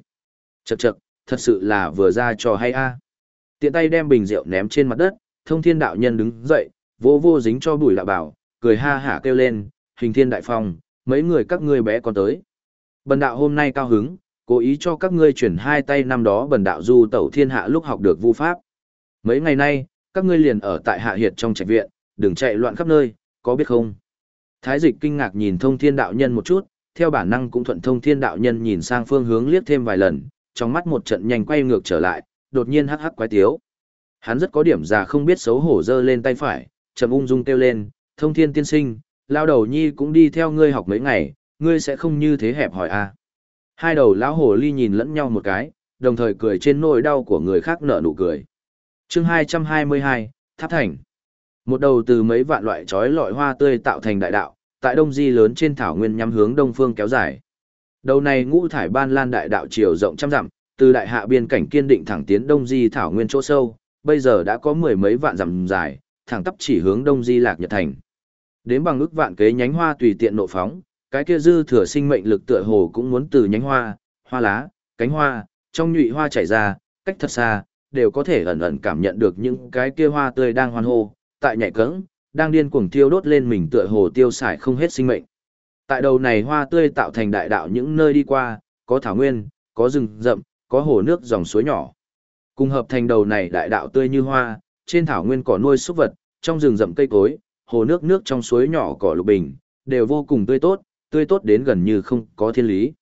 Chậc chậc, thật sự là vừa ra trò hay a. Tiện tay đem bình rượu ném trên mặt đất, thông thiên đạo nhân đứng dậy, vô vô dính cho bùi lạ bảo, cười ha hả kêu lên, hình thiên đại phong, mấy người các ngươi bé còn tới. Bần đạo hôm nay cao hứng, cố ý cho các ngươi chuyển hai tay năm đó bần đạo du tẩu thiên hạ lúc học được vu pháp. Mấy ngày nay, các ngươi liền ở tại hạ hiệt trong trạch viện, đừng chạy loạn khắp nơi, có biết không? Thái dịch kinh ngạc nhìn thông thiên đạo nhân một chút, theo bản năng cũng thuận thông thiên đạo nhân nhìn sang phương hướng liếc thêm vài lần, trong mắt một trận nhanh quay ngược trở lại, đột nhiên hắc hắc quái tiếu. Hắn rất có điểm già không biết xấu hổ giơ lên tay phải, trầm ung dung kêu lên, thông thiên tiên sinh, lao đầu nhi cũng đi theo ngươi học mấy ngày, ngươi sẽ không như thế hẹp hỏi à. Hai đầu lão hồ ly nhìn lẫn nhau một cái, đồng thời cười trên nỗi đau của người khác nở nụ cười. chương 222, Tháp Thành. Một đầu từ mấy vạn loại trói lọi hoa tươi tạo thành đại đạo, tại đông di lớn trên thảo nguyên nhắm hướng đông phương kéo dài. Đầu này ngũ thải ban lan đại đạo chiều rộng trăm dặm, từ đại hạ biên cảnh kiên định thẳng tiến đông di thảo nguyên chỗ sâu, bây giờ đã có mười mấy vạn dặm dài, thẳng tắp chỉ hướng đông di lạc nhật thành. Đến bằng ước vạn kế nhánh hoa tùy tiện nộ phóng, cái kia dư thừa sinh mệnh lực tựa hồ cũng muốn từ nhánh hoa, hoa lá, cánh hoa, trong nhụy hoa chảy ra, cách thật xa, đều có thể ẩn ẩn cảm nhận được những cái kia hoa tươi đang hoan hô, tại nhạy cẫng, đang điên cuồng tiêu đốt lên mình tựa hồ tiêu xài không hết sinh mệnh. Tại đầu này hoa tươi tạo thành đại đạo những nơi đi qua, có thảo nguyên, có rừng rậm, có hồ nước dòng suối nhỏ. Cùng hợp thành đầu này đại đạo tươi như hoa, trên thảo nguyên cỏ nuôi súc vật, trong rừng rậm cây cối, hồ nước nước trong suối nhỏ cỏ lục bình, đều vô cùng tươi tốt, tươi tốt đến gần như không có thiên lý.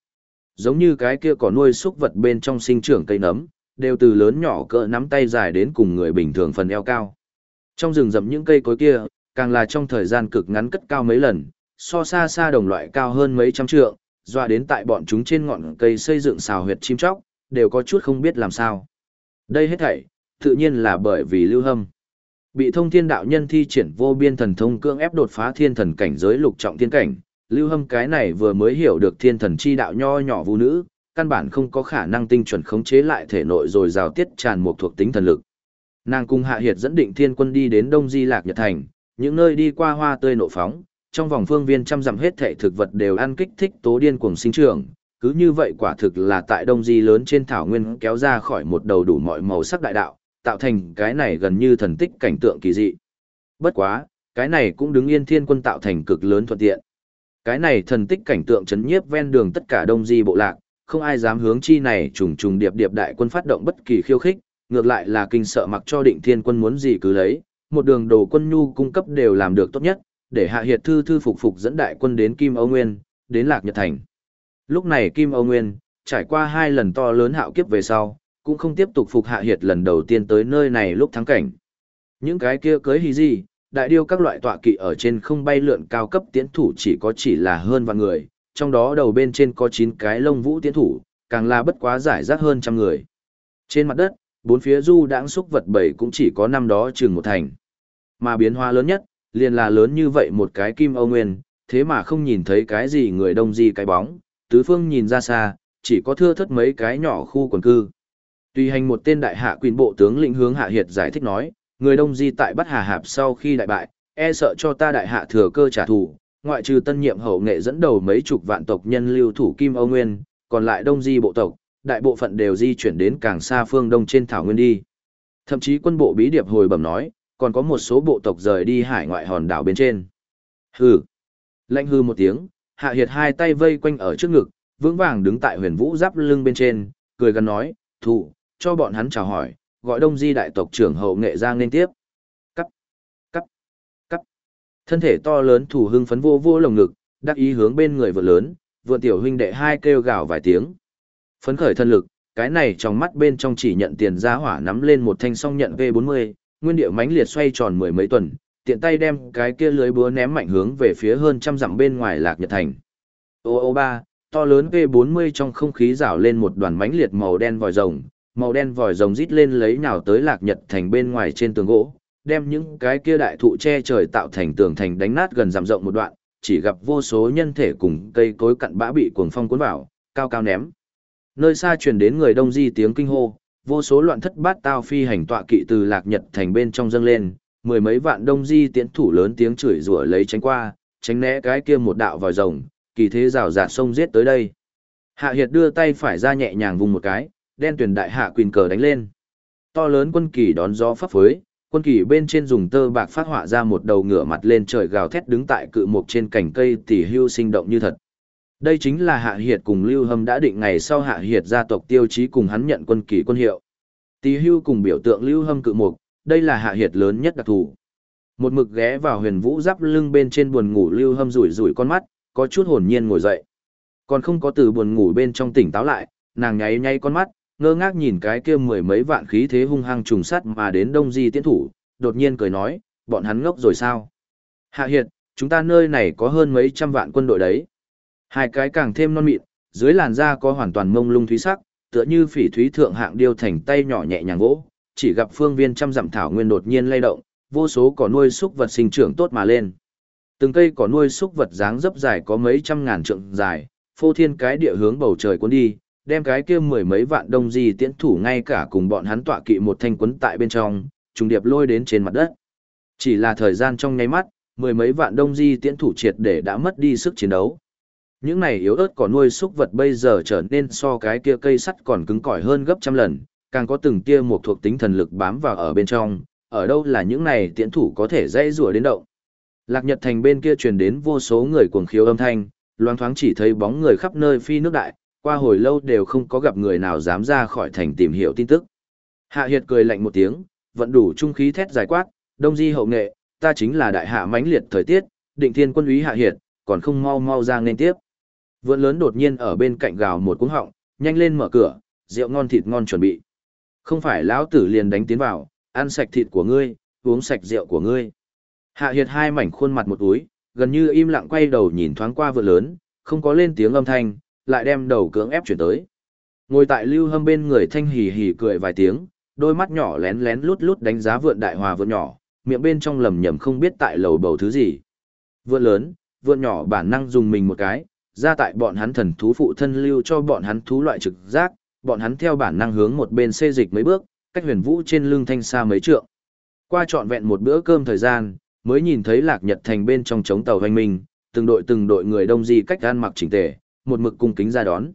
Giống như cái kia cỏ nuôi súc vật bên trong sinh trưởng cây nấm, đều từ lớn nhỏ cỡ nắm tay dài đến cùng người bình thường phần eo cao. Trong rừng rậm những cây cối kia, càng là trong thời gian cực ngắn cất cao mấy lần, so xa xa đồng loại cao hơn mấy trăm trượng, dọa đến tại bọn chúng trên ngọn cây xây dựng xào huyệt chim chóc, đều có chút không biết làm sao. Đây hết thảy, tự nhiên là bởi vì lưu hâm. Bị thông thiên đạo nhân thi triển vô biên thần thông cưỡng ép đột phá thiên thần cảnh giới lục trọng thiên cảnh, lưu hâm cái này vừa mới hiểu được thiên thần chi đạo nho nhỏ vũ nữ, căn bản không có khả năng tinh chuẩn khống chế lại thể nội rồi rào tiết tràn một thuộc tính thần lực. Nàng cùng hạ hiệt dẫn định thiên quân đi đến Đông Di Lạc Nhật Thành, những nơi đi qua hoa tươi nộ phóng, trong vòng phương viên trăm dặm hết thảy thực vật đều ăn kích thích tố điên cuồng sinh trưởng, cứ như vậy quả thực là tại Đông Di lớn trên thảo nguyên kéo ra khỏi một đầu đủ mọi màu sắc đại đạo, tạo thành cái này gần như thần tích cảnh tượng kỳ dị. Bất quá, cái này cũng đứng yên thiên quân tạo thành cực lớn thuận tiện. Cái này thần tích cảnh tượng chấn nhiếp ven đường tất cả đông di bộ lạc, không ai dám hướng chi này trùng trùng điệp điệp đại quân phát động bất kỳ khiêu khích, ngược lại là kinh sợ mặc cho định thiên quân muốn gì cứ lấy, một đường đồ quân nhu cung cấp đều làm được tốt nhất, để hạ hiệt thư thư phục phục dẫn đại quân đến Kim Âu Nguyên, đến Lạc Nhật Thành. Lúc này Kim Âu Nguyên, trải qua hai lần to lớn hạo kiếp về sau, cũng không tiếp tục phục hạ hiệt lần đầu tiên tới nơi này lúc thắng cảnh. Những cái kia cưới hì gì, đại điêu các loại tọa kỵ ở trên không bay lượn cao cấp tiến thủ chỉ có chỉ là hơn vạn người, trong đó đầu bên trên có 9 cái lông vũ tiến thủ, càng là bất quá giải rác hơn trăm người. Trên mặt đất, bốn phía du đãng xúc vật bảy cũng chỉ có năm đó chừng một thành. Mà biến hóa lớn nhất, liền là lớn như vậy một cái kim âu nguyên, thế mà không nhìn thấy cái gì người đông di cái bóng, tứ phương nhìn ra xa, chỉ có thưa thất mấy cái nhỏ khu quần cư. Tùy hành một tên đại hạ quyền bộ tướng lĩnh hướng hạ hiệt giải thích nói, người đông di tại bắt hà hạp sau khi đại bại, e sợ cho ta đại hạ thừa cơ trả thù, ngoại trừ tân nhiệm hậu nghệ dẫn đầu mấy chục vạn tộc nhân lưu thủ kim âu nguyên, còn lại đông di bộ tộc, đại bộ phận đều di chuyển đến càng xa phương đông trên thảo nguyên đi. Thậm chí quân bộ bí điệp hồi bẩm nói, còn có một số bộ tộc rời đi hải ngoại hòn đảo bên trên. Hừ. Lạnh hư một tiếng, hạ hiệt hai tay vây quanh ở trước ngực, vững vàng đứng tại huyền vũ giáp lưng bên trên, cười gần nói, thủ, cho bọn hắn chào hỏi, gọi đông di đại tộc trưởng hậu nghệ giang nên tiếp. Cắt, cắt, cắt. Thân thể to lớn thủ hưng phấn vô vô lồng ngực, đắc ý hướng bên người vượt lớn, vượt tiểu huynh đệ hai kêu gào vài tiếng. Phấn khởi thân lực, cái này trong mắt bên trong chỉ nhận tiền giá hỏa nắm lên một thanh song nhận V40, nguyên điệu mánh liệt xoay tròn mười mấy tuần, tiện tay đem cái kia lưới búa ném mạnh hướng về phía hơn trăm dặm bên ngoài lạc nhật thành. Ô ô ba, to lớn V40 trong không khí rảo lên một đoàn mánh liệt màu đen vòi rồng, màu đen vòi rồng rít lên lấy nhào tới lạc nhật thành bên ngoài trên tường gỗ, đem những cái kia đại thụ che trời tạo thành tường thành đánh nát gần dặm rộng một đoạn, chỉ gặp vô số nhân thể cùng cây cối cặn bã bị cuồng phong cuốn vào, cao cao ném. Nơi xa truyền đến người đông di tiếng kinh hô, vô số loạn thất bát tao phi hành tọa kỵ từ lạc nhật thành bên trong dâng lên, mười mấy vạn đông di tiễn thủ lớn tiếng chửi rủa lấy tránh qua, tránh né cái kia một đạo vòi rồng, kỳ thế rào rạt sông giết tới đây. Hạ Hiệt đưa tay phải ra nhẹ nhàng vùng một cái, đen tuyển đại hạ quyền cờ đánh lên. To lớn quân kỳ đón gió pháp phối, quân kỳ bên trên dùng tơ bạc phát họa ra một đầu ngửa mặt lên trời gào thét đứng tại cự mục trên cành cây tỉ hưu sinh động như thật. Đây chính là Hạ Hiệt cùng Lưu Hâm đã định ngày sau Hạ Hiệt gia tộc tiêu chí cùng hắn nhận quân kỳ quân hiệu. Tỉ hưu cùng biểu tượng Lưu Hâm cự mục, đây là Hạ Hiệt lớn nhất đặc thù. Một mực ghé vào huyền vũ giáp lưng bên trên buồn ngủ Lưu Hâm rủi rủi con mắt, có chút hồn nhiên ngồi dậy. Còn không có từ buồn ngủ bên trong tỉnh táo lại, nàng nháy nháy con mắt, ngơ ngác nhìn cái kia mười mấy vạn khí thế hung hăng trùng sát mà đến đông di tiến thủ, đột nhiên cười nói, bọn hắn ngốc rồi sao? Hạ Hiệt, chúng ta nơi này có hơn mấy trăm vạn quân đội đấy. Hai cái càng thêm non mịn, dưới làn da có hoàn toàn mông lung thúy sắc, tựa như phỉ thúy thượng hạng điêu thành tay nhỏ nhẹ nhàng gỗ, chỉ gặp phương viên trăm dặm thảo nguyên đột nhiên lay động, vô số cỏ nuôi súc vật sinh trưởng tốt mà lên. Từng cây cỏ nuôi súc vật dáng dấp dài có mấy trăm ngàn trượng dài, phô thiên cái địa hướng bầu trời cuốn đi, đem cái kia mười mấy vạn đông di tiễn thủ ngay cả cùng bọn hắn tọa kỵ một thanh quấn tại bên trong, trùng điệp lôi đến trên mặt đất. Chỉ là thời gian trong nháy mắt, mười mấy vạn đông di tiễn thủ triệt để đã mất đi sức chiến đấu. Những này yếu ớt cỏ nuôi súc vật bây giờ trở nên so cái kia cây sắt còn cứng cỏi hơn gấp trăm lần, càng có từng tia một thuộc tính thần lực bám vào ở bên trong, ở đâu là những này tiễn thủ có thể dây rùa đến động. Lạc Nhật Thành bên kia truyền đến vô số người cuồng khiếu âm thanh, loáng thoáng chỉ thấy bóng người khắp nơi phi nước đại, qua hồi lâu đều không có gặp người nào dám ra khỏi thành tìm hiểu tin tức. Hạ Hiệt cười lạnh một tiếng, vận đủ trung khí thét giải quát, đông di hậu nghệ, ta chính là đại hạ mãnh liệt thời tiết, định thiên quân úy Hạ Hiệt, còn không mau mau ra nên tiếp. Vượn lớn đột nhiên ở bên cạnh gào một cuống họng, nhanh lên mở cửa, rượu ngon thịt ngon chuẩn bị. Không phải lão tử liền đánh tiến vào, ăn sạch thịt của ngươi, uống sạch rượu của ngươi. Hạ Hiệt hai mảnh khuôn mặt một túi, gần như im lặng quay đầu nhìn thoáng qua vượn lớn, không có lên tiếng âm thanh, lại đem đầu cưỡng ép chuyển tới. Ngồi tại lưu hâm bên người thanh hì hì cười vài tiếng, đôi mắt nhỏ lén lén lút lút đánh giá vượn đại hòa vượn nhỏ, miệng bên trong lầm nhầm không biết tại lầu bầu thứ gì. Vượn lớn, vượn nhỏ bản năng dùng mình một cái, ra tại bọn hắn thần thú phụ thân lưu cho bọn hắn thú loại trực giác, bọn hắn theo bản năng hướng một bên xê dịch mấy bước, cách huyền vũ trên lưng thanh xa mấy trượng. Qua trọn vẹn một bữa cơm thời gian, mới nhìn thấy lạc nhật thành bên trong trống tàu hoành minh, từng đội từng đội người đông di cách ăn mặc chỉnh tề, một mực cung kính ra đón.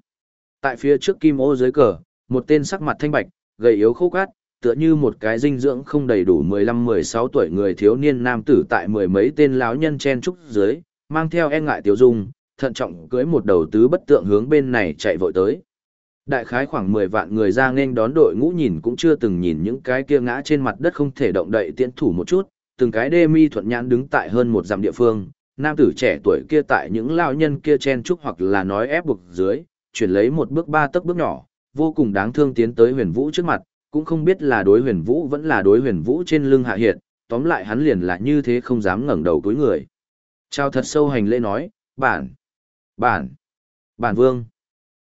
Tại phía trước kim ô dưới cờ, một tên sắc mặt thanh bạch, gầy yếu khô cát, tựa như một cái dinh dưỡng không đầy đủ 15-16 tuổi người thiếu niên nam tử tại mười mấy tên lão nhân chen trúc dưới, mang theo e ngại tiểu dung, thận trọng cưới một đầu tứ bất tượng hướng bên này chạy vội tới. Đại khái khoảng 10 vạn người ra nên đón đội ngũ nhìn cũng chưa từng nhìn những cái kia ngã trên mặt đất không thể động đậy tiễn thủ một chút, từng cái đê mi thuận nhãn đứng tại hơn một dặm địa phương, nam tử trẻ tuổi kia tại những lão nhân kia chen trúc hoặc là nói ép buộc dưới, chuyển lấy một bước ba tấc bước nhỏ, vô cùng đáng thương tiến tới huyền vũ trước mặt, cũng không biết là đối huyền vũ vẫn là đối huyền vũ trên lưng hạ hiệt, tóm lại hắn liền là như thế không dám ngẩng đầu túi người. Chào thật sâu hành lễ nói, bản, bản, bản vương,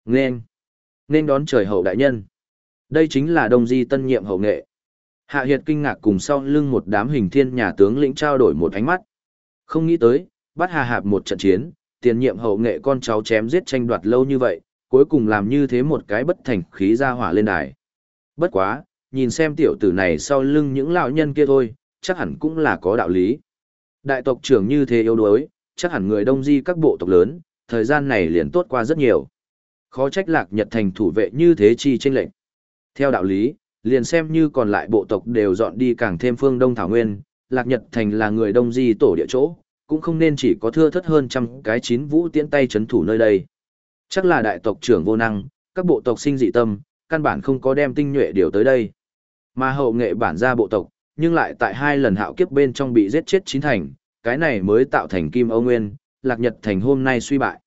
nên, nên đón trời hậu đại nhân. Đây chính là đông di tân nhiệm hậu nghệ. Hạ hiệt kinh ngạc cùng sau lưng một đám hình thiên nhà tướng lĩnh trao đổi một ánh mắt. Không nghĩ tới, bắt hà hạp một trận chiến, tiền nhiệm hậu nghệ con cháu chém giết tranh đoạt lâu như vậy, cuối cùng làm như thế một cái bất thành khí ra hỏa lên đài. Bất quá, nhìn xem tiểu tử này sau lưng những lão nhân kia thôi, chắc hẳn cũng là có đạo lý. Đại tộc trưởng như thế yếu đuối, chắc hẳn người đông di các bộ tộc lớn, thời gian này liền tốt qua rất nhiều. Khó trách lạc nhật thành thủ vệ như thế chi tranh lệnh. Theo đạo lý, liền xem như còn lại bộ tộc đều dọn đi càng thêm phương đông thảo nguyên, lạc nhật thành là người đông di tổ địa chỗ, cũng không nên chỉ có thưa thất hơn trăm cái chín vũ tiễn tay chấn thủ nơi đây. Chắc là đại tộc trưởng vô năng, các bộ tộc sinh dị tâm, căn bản không có đem tinh nhuệ điều tới đây. Mà hậu nghệ bản ra bộ tộc, nhưng lại tại hai lần hạo kiếp bên trong bị giết chết chín thành, cái này mới tạo thành Kim Âu Nguyên, Lạc Nhật thành hôm nay suy bại.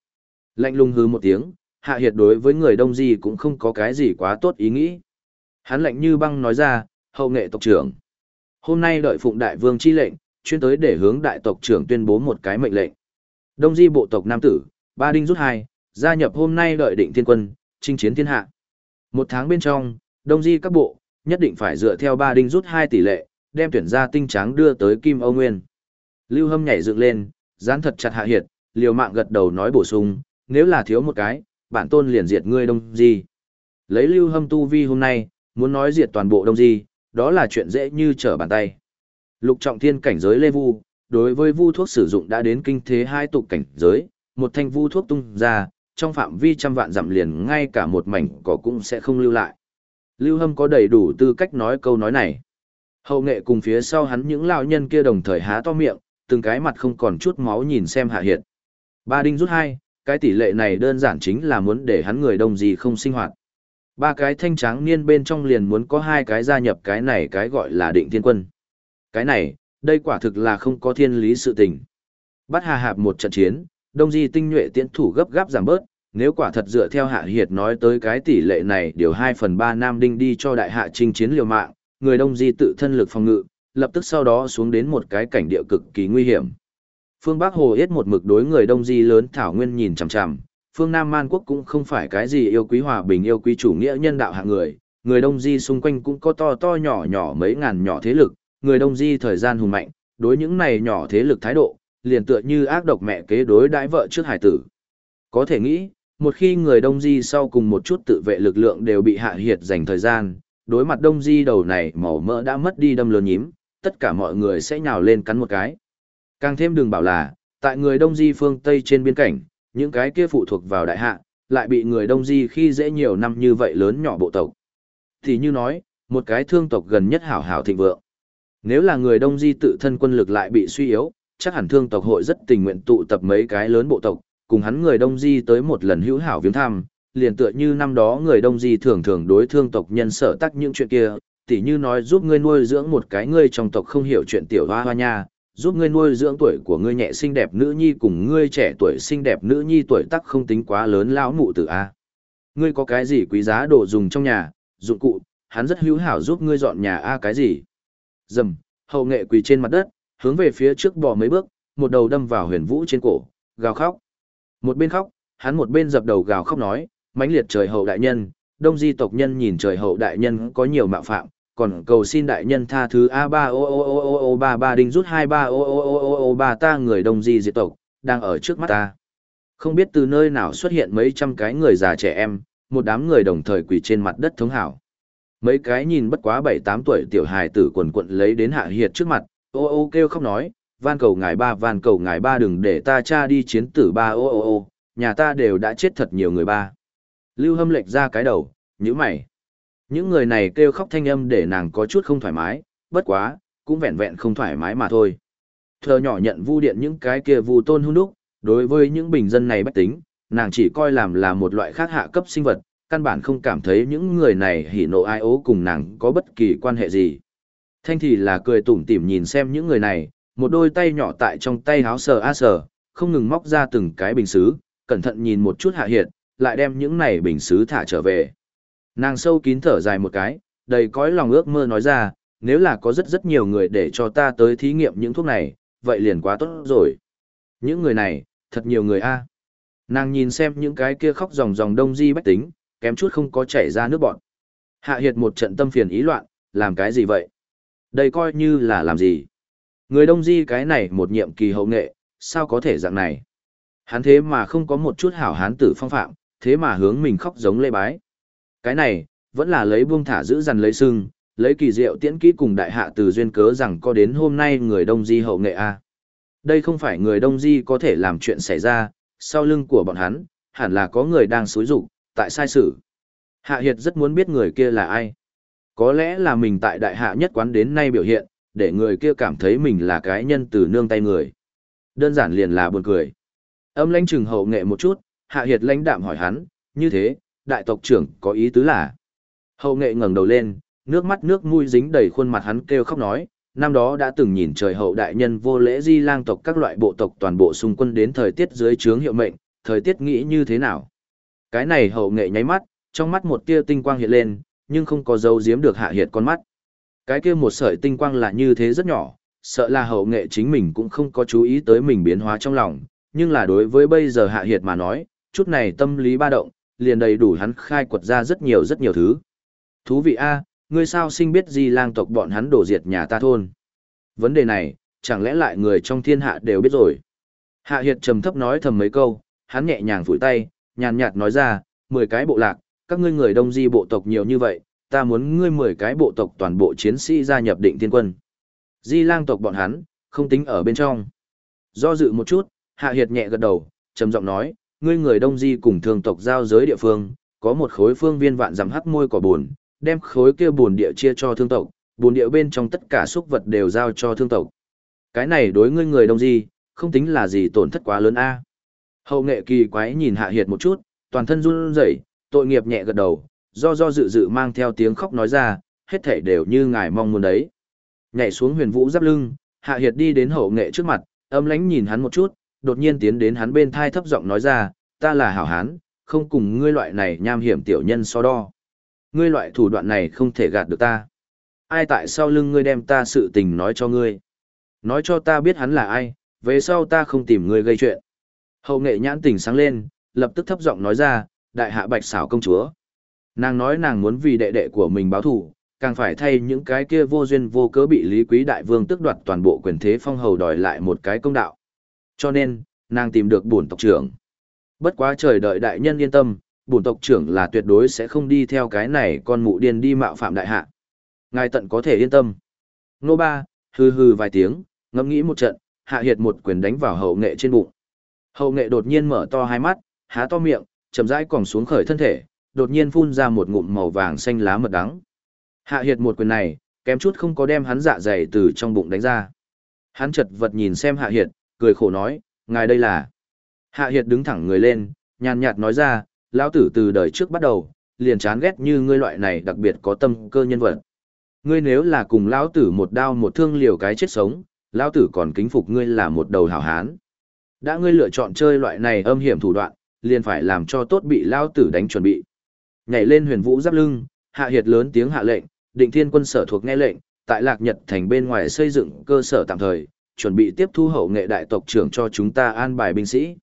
Lạnh lùng hứ một tiếng, Hạ Hiệt đối với người Đông Di cũng không có cái gì quá tốt ý nghĩ. Hắn lạnh như băng nói ra, hậu nghệ tộc trưởng. Hôm nay đợi phụng đại vương chi lệnh, chuyên tới để hướng đại tộc trưởng tuyên bố một cái mệnh lệnh. Đông Di bộ tộc nam tử, Ba Đinh rút hai, gia nhập hôm nay đợi định thiên quân, chinh chiến thiên hạ. Một tháng bên trong, Đông Di các bộ, nhất định phải dựa theo ba đinh rút hai tỷ lệ, đem tuyển ra tinh trắng đưa tới Kim Âu Nguyên. Lưu Hâm nhảy dựng lên, gián thật chặt hạ hiệt, liều mạng gật đầu nói bổ sung, nếu là thiếu một cái, bản tôn liền diệt ngươi Đông Di. Lấy Lưu Hâm tu vi hôm nay, muốn nói diệt toàn bộ Đông Di, đó là chuyện dễ như trở bàn tay. Lục trọng thiên cảnh giới Lê Vu, đối với vu thuốc sử dụng đã đến kinh thế hai tục cảnh giới, một thanh vu thuốc tung ra, trong phạm vi trăm vạn dặm liền ngay cả một mảnh cỏ cũng sẽ không lưu lại. Lưu Hâm có đầy đủ tư cách nói câu nói này. Hậu nghệ cùng phía sau hắn những lão nhân kia đồng thời há to miệng, từng cái mặt không còn chút máu nhìn xem hạ hiệt. Ba đinh rút hai, cái tỷ lệ này đơn giản chính là muốn để hắn người đông gì không sinh hoạt. Ba cái thanh tráng niên bên trong liền muốn có hai cái gia nhập cái này cái gọi là định thiên quân. Cái này, đây quả thực là không có thiên lý sự tình. Bắt hà hạp một trận chiến, đông di tinh nhuệ tiễn thủ gấp gáp giảm bớt, nếu quả thật dựa theo hạ hiệt nói tới cái tỷ lệ này điều 2 phần 3 nam đinh đi cho đại hạ chinh chiến liều mạng, người đông di tự thân lực phòng ngự, lập tức sau đó xuống đến một cái cảnh địa cực kỳ nguy hiểm. Phương Bắc Hồ Yết một mực đối người đông di lớn thảo nguyên nhìn chằm chằm, phương Nam Man Quốc cũng không phải cái gì yêu quý hòa bình yêu quý chủ nghĩa nhân đạo hạng người, người đông di xung quanh cũng có to to nhỏ nhỏ mấy ngàn nhỏ thế lực, người đông di thời gian hùng mạnh, đối những này nhỏ thế lực thái độ, liền tựa như ác độc mẹ kế đối đãi vợ trước hải tử. Có thể nghĩ, một khi người Đông Di sau cùng một chút tự vệ lực lượng đều bị hạ hiệt dành thời gian, đối mặt Đông Di đầu này màu mỡ đã mất đi đâm lớn nhím, tất cả mọi người sẽ nhào lên cắn một cái. Càng thêm đừng bảo là, tại người Đông Di phương Tây trên biên cảnh, những cái kia phụ thuộc vào đại hạ, lại bị người Đông Di khi dễ nhiều năm như vậy lớn nhỏ bộ tộc. Thì như nói, một cái thương tộc gần nhất hảo hảo thịnh vượng. Nếu là người Đông Di tự thân quân lực lại bị suy yếu, chắc hẳn thương tộc hội rất tình nguyện tụ tập mấy cái lớn bộ tộc, cùng hắn người Đông Di tới một lần hữu hảo viếng thăm, liền tựa như năm đó người Đông Di thường thường đối thương tộc nhân sở tắc những chuyện kia, tỉ như nói giúp ngươi nuôi dưỡng một cái ngươi trong tộc không hiểu chuyện tiểu hoa hoa nha, giúp ngươi nuôi dưỡng tuổi của ngươi nhẹ xinh đẹp nữ nhi cùng ngươi trẻ tuổi xinh đẹp nữ nhi tuổi tác không tính quá lớn lão mụ tử a. Ngươi có cái gì quý giá đồ dùng trong nhà, dụng cụ, hắn rất hữu hảo giúp ngươi dọn nhà a cái gì. Dầm, hậu nghệ quỳ trên mặt đất, hướng về phía trước bò mấy bước, một đầu đâm vào huyền vũ trên cổ, gào khóc. Một bên khóc, hắn một bên dập đầu gào khóc nói, mãnh liệt trời hậu đại nhân, đông di tộc nhân nhìn trời hậu đại nhân có nhiều mạo phạm, còn cầu xin đại nhân tha thứ a ba o o o o o ba ba đinh rút hai ba o o o o o ba ta người đông di diệt tộc, đang ở trước mắt ta. Không biết từ nơi nào xuất hiện mấy trăm cái người già trẻ em, một đám người đồng thời quỳ trên mặt đất thống hảo. Mấy cái nhìn bất quá bảy tám tuổi tiểu hài tử quần quận lấy đến hạ hiệt trước mặt, ô ô kêu khóc nói, van cầu ngài ba van cầu ngài ba đừng để ta cha đi chiến tử ba ô ô ô, nhà ta đều đã chết thật nhiều người ba. Lưu hâm lệch ra cái đầu, nhíu mày. Những người này kêu khóc thanh âm để nàng có chút không thoải mái, bất quá, cũng vẹn vẹn không thoải mái mà thôi. Thờ nhỏ nhận vu điện những cái kia vu tôn hung đúc, đối với những bình dân này bất tính, nàng chỉ coi làm là một loại khác hạ cấp sinh vật, căn bản không cảm thấy những người này hỉ nộ ai ố cùng nàng có bất kỳ quan hệ gì. Thanh thì là cười tủm tỉm nhìn xem những người này, một đôi tay nhỏ tại trong tay háo sờ a sờ, không ngừng móc ra từng cái bình xứ, cẩn thận nhìn một chút hạ hiện, lại đem những này bình xứ thả trở về. Nàng sâu kín thở dài một cái, đầy cõi lòng ước mơ nói ra, nếu là có rất rất nhiều người để cho ta tới thí nghiệm những thuốc này, vậy liền quá tốt rồi. Những người này, thật nhiều người a. Nàng nhìn xem những cái kia khóc ròng ròng đông di bách tính, kém chút không có chảy ra nước bọn. Hạ Hiệt một trận tâm phiền ý loạn, làm cái gì vậy? Đây coi như là làm gì? Người đông di cái này một nhiệm kỳ hậu nghệ, sao có thể dạng này? Hắn thế mà không có một chút hảo hán tử phong phạm, thế mà hướng mình khóc giống lê bái. Cái này, vẫn là lấy buông thả giữ dằn lấy sưng, lấy kỳ diệu tiễn kỹ cùng đại hạ từ duyên cớ rằng có đến hôm nay người đông di hậu nghệ a. Đây không phải người đông di có thể làm chuyện xảy ra, sau lưng của bọn hắn, hẳn là có người đang xúi rủ tại sai sự. Hạ Hiệt rất muốn biết người kia là ai. Có lẽ là mình tại đại hạ nhất quán đến nay biểu hiện, để người kia cảm thấy mình là cái nhân từ nương tay người. Đơn giản liền là buồn cười. Âm lãnh trừng hậu nghệ một chút, Hạ Hiệt lãnh đạm hỏi hắn, như thế, đại tộc trưởng có ý tứ là. Hậu nghệ ngẩng đầu lên, nước mắt nước mũi dính đầy khuôn mặt hắn kêu khóc nói, năm đó đã từng nhìn trời hậu đại nhân vô lễ di lang tộc các loại bộ tộc toàn bộ xung quân đến thời tiết dưới trướng hiệu mệnh, thời tiết nghĩ như thế nào. Cái này hậu nghệ nháy mắt, trong mắt một tia tinh quang hiện lên, nhưng không có dấu giếm được hạ hiệt con mắt. Cái kia một sợi tinh quang là như thế rất nhỏ, sợ là hậu nghệ chính mình cũng không có chú ý tới mình biến hóa trong lòng, nhưng là đối với bây giờ hạ hiệt mà nói, chút này tâm lý ba động, liền đầy đủ hắn khai quật ra rất nhiều rất nhiều thứ. Thú vị A, ngươi sao sinh biết gì lang tộc bọn hắn đổ diệt nhà ta thôn? Vấn đề này, chẳng lẽ lại người trong thiên hạ đều biết rồi? Hạ Hiệt trầm thấp nói thầm mấy câu, hắn nhẹ nhàng phủi tay, nhàn nhạt nói ra, mười cái bộ lạc, các ngươi người đông di bộ tộc nhiều như vậy, ta muốn ngươi mười cái bộ tộc toàn bộ chiến sĩ gia nhập định thiên quân. Di lang tộc bọn hắn, không tính ở bên trong. Do dự một chút, Hạ Hiệt nhẹ gật đầu, trầm giọng nói, ngươi người đông di cùng thường tộc giao giới địa phương, có một khối phương viên vạn dặm hắc môi cỏ buồn, đem khối kia buồn địa chia cho thương tộc, buồn địa bên trong tất cả xúc vật đều giao cho thương tộc. Cái này đối ngươi người đông di, không tính là gì tổn thất quá lớn a. Hậu nghệ kỳ quái nhìn Hạ Hiệt một chút, toàn thân run rẩy, tội nghiệp nhẹ gật đầu, do do dự dự mang theo tiếng khóc nói ra, hết thảy đều như ngài mong muốn đấy. Nhảy xuống huyền vũ giáp lưng, Hạ Hiệt đi đến hậu nghệ trước mặt, âm lãnh nhìn hắn một chút, đột nhiên tiến đến hắn bên thai thấp giọng nói ra, ta là hảo hán, không cùng ngươi loại này nham hiểm tiểu nhân so đo. Ngươi loại thủ đoạn này không thể gạt được ta. Ai tại sau lưng ngươi đem ta sự tình nói cho ngươi? Nói cho ta biết hắn là ai, về sau ta không tìm ngươi gây chuyện. Hậu nghệ nhãn tình sáng lên, lập tức thấp giọng nói ra, đại hạ bạch xảo công chúa. Nàng nói nàng muốn vì đệ đệ của mình báo thù, càng phải thay những cái kia vô duyên vô cớ bị Lý Quý Đại Vương tước đoạt toàn bộ quyền thế phong hầu đòi lại một cái công đạo. Cho nên, nàng tìm được bổn tộc trưởng. Bất quá trời đợi đại nhân yên tâm, bổn tộc trưởng là tuyệt đối sẽ không đi theo cái này con mụ điên đi mạo phạm đại hạ. Ngài tận có thể yên tâm. Nô ba, hừ hừ vài tiếng, ngẫm nghĩ một trận, hạ hiệt một quyền đánh vào hậu nghệ trên bụng. Hậu nghệ đột nhiên mở to hai mắt, há to miệng, chậm rãi còng xuống khởi thân thể, đột nhiên phun ra một ngụm màu vàng xanh lá mật đắng. Hạ hiệt một quyền này, kém chút không có đem hắn dạ dày từ trong bụng đánh ra. Hắn chật vật nhìn xem hạ hiệt, cười khổ nói, ngài đây là. Hạ hiệt đứng thẳng người lên, nhàn nhạt nói ra, lão tử từ đời trước bắt đầu, liền chán ghét như ngươi loại này đặc biệt có tâm cơ nhân vật. Ngươi nếu là cùng lão tử một đao một thương liều cái chết sống, lão tử còn kính phục ngươi là một đầu hảo hán. Đã ngươi lựa chọn chơi loại này âm hiểm thủ đoạn, liền phải làm cho tốt bị lão tử đánh chuẩn bị. Nhảy lên huyền vũ giáp lưng, hạ hiệt lớn tiếng hạ lệnh, định thiên quân sở thuộc nghe lệnh, tại lạc nhật thành bên ngoài xây dựng cơ sở tạm thời, chuẩn bị tiếp thu hậu nghệ đại tộc trưởng cho chúng ta an bài binh sĩ.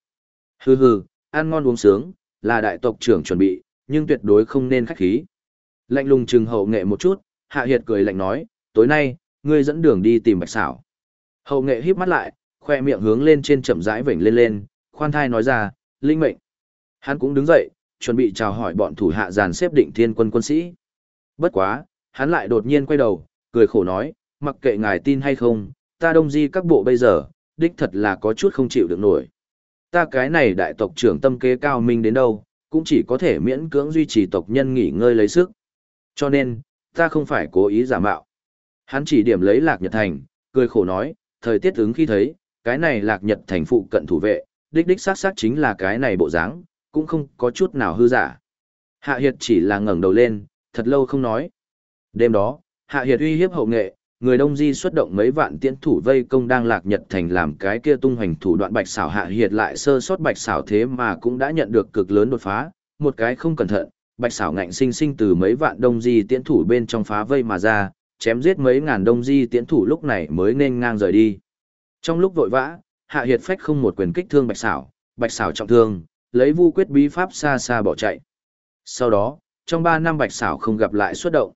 Hừ hừ, ăn ngon uống sướng, là đại tộc trưởng chuẩn bị, nhưng tuyệt đối không nên khách khí. Lạnh lùng trừng hậu nghệ một chút, hạ hiệt cười lạnh nói, tối nay, ngươi dẫn đường đi tìm bạch xảo. Hậu nghệ híp mắt lại, khoe miệng hướng lên trên chậm rãi vểnh lên lên, khoan thai nói ra, linh mệnh. Hắn cũng đứng dậy, chuẩn bị chào hỏi bọn thủ hạ dàn xếp định thiên quân quân sĩ. Bất quá, hắn lại đột nhiên quay đầu, cười khổ nói, mặc kệ ngài tin hay không, ta đông di các bộ bây giờ, đích thật là có chút không chịu được nổi. Ta cái này đại tộc trưởng tâm kế cao minh đến đâu, cũng chỉ có thể miễn cưỡng duy trì tộc nhân nghỉ ngơi lấy sức. Cho nên, ta không phải cố ý giả mạo. Hắn chỉ điểm lấy Lạc Nhật Thành, cười khổ nói, thời tiết ứng khi thấy, cái này Lạc Nhật Thành phụ cận thủ vệ, đích đích xác xác chính là cái này bộ dáng, cũng không có chút nào hư giả. Hạ Hiệt chỉ là ngẩng đầu lên, thật lâu không nói. Đêm đó, Hạ Hiệt uy hiếp hậu nghệ, người Đông Di xuất động mấy vạn tiễn thủ vây công đang lạc nhật thành làm cái kia tung hoành thủ đoạn bạch xảo Hạ Hiệt lại sơ sót bạch xảo thế mà cũng đã nhận được cực lớn đột phá, một cái không cẩn thận, bạch xảo ngạnh sinh sinh từ mấy vạn Đông Di tiễn thủ bên trong phá vây mà ra, chém giết mấy ngàn Đông Di tiễn thủ lúc này mới nên ngang rời đi. Trong lúc vội vã, Hạ Hiệt phách không một quyền kích thương bạch xảo, bạch xảo trọng thương, lấy vu quyết bí pháp xa xa bỏ chạy. Sau đó, trong 3 năm bạch xảo không gặp lại xuất động.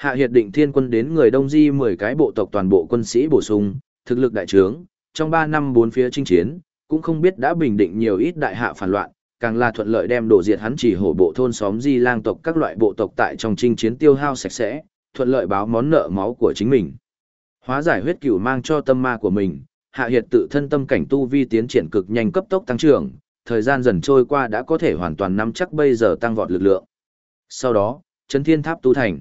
Hạ Hiệt định thiên quân đến người Đông Di 10 cái bộ tộc toàn bộ quân sĩ bổ sung, thực lực đại trướng, trong 3 năm bốn phía chinh chiến, cũng không biết đã bình định nhiều ít đại hạ phản loạn, càng là thuận lợi đem đổ diệt hắn chỉ hổ bộ thôn xóm Di lang tộc các loại bộ tộc tại trong chinh chiến tiêu hao sạch sẽ, thuận lợi báo món nợ máu của chính mình. Hóa giải huyết cửu mang cho tâm ma của mình, Hạ Hiệt tự thân tâm cảnh tu vi tiến triển cực nhanh cấp tốc tăng trưởng, thời gian dần trôi qua đã có thể hoàn toàn nắm chắc bây giờ tăng vọt lực lượng. Sau đó, chấn thiên tháp tu thành.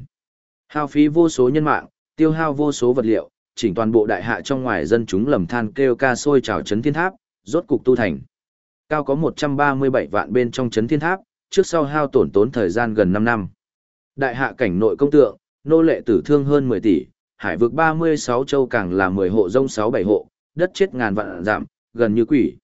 Hao phí vô số nhân mạng, tiêu hao vô số vật liệu, chỉnh toàn bộ đại hạ trong ngoài dân chúng lầm than kêu ca sôi trào chấn thiên tháp, rốt cục tu thành. Cao có 137 vạn bên trong chấn thiên tháp, trước sau hao tổn tốn thời gian gần 5 năm. Đại hạ cảnh nội công tượng, nô lệ tử thương hơn 10 tỷ, hải vực 36 châu càng là 10 hộ rông 6-7 hộ, đất chết ngàn vạn giảm, gần như quỷ.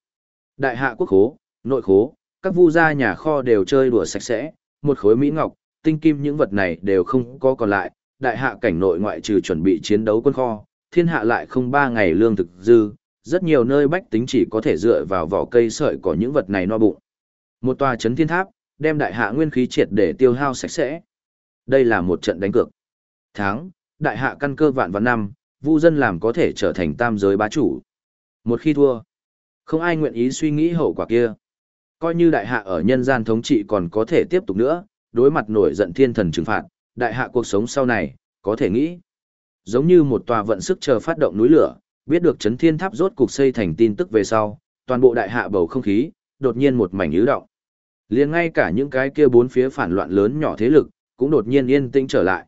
Đại hạ quốc khố, nội khố, các vu gia nhà kho đều chơi đùa sạch sẽ, một khối mỹ ngọc, tinh kim những vật này đều không có còn lại, đại hạ cảnh nội ngoại trừ chuẩn bị chiến đấu quân kho, thiên hạ lại không ba ngày lương thực dư, rất nhiều nơi bách tính chỉ có thể dựa vào vỏ cây sợi có những vật này no bụng. Một tòa chấn thiên tháp, đem đại hạ nguyên khí triệt để tiêu hao sạch sẽ. Đây là một trận đánh cược. Tháng, đại hạ căn cơ vạn vạn năm, vu dân làm có thể trở thành tam giới bá chủ. Một khi thua, không ai nguyện ý suy nghĩ hậu quả kia. Coi như đại hạ ở nhân gian thống trị còn có thể tiếp tục nữa, đối mặt nổi giận thiên thần trừng phạt, đại hạ cuộc sống sau này, có thể nghĩ. Giống như một tòa vận sức chờ phát động núi lửa, biết được chấn thiên tháp rốt cục xây thành tin tức về sau, toàn bộ đại hạ bầu không khí, đột nhiên một mảnh ứ động. liền ngay cả những cái kia bốn phía phản loạn lớn nhỏ thế lực, cũng đột nhiên yên tĩnh trở lại.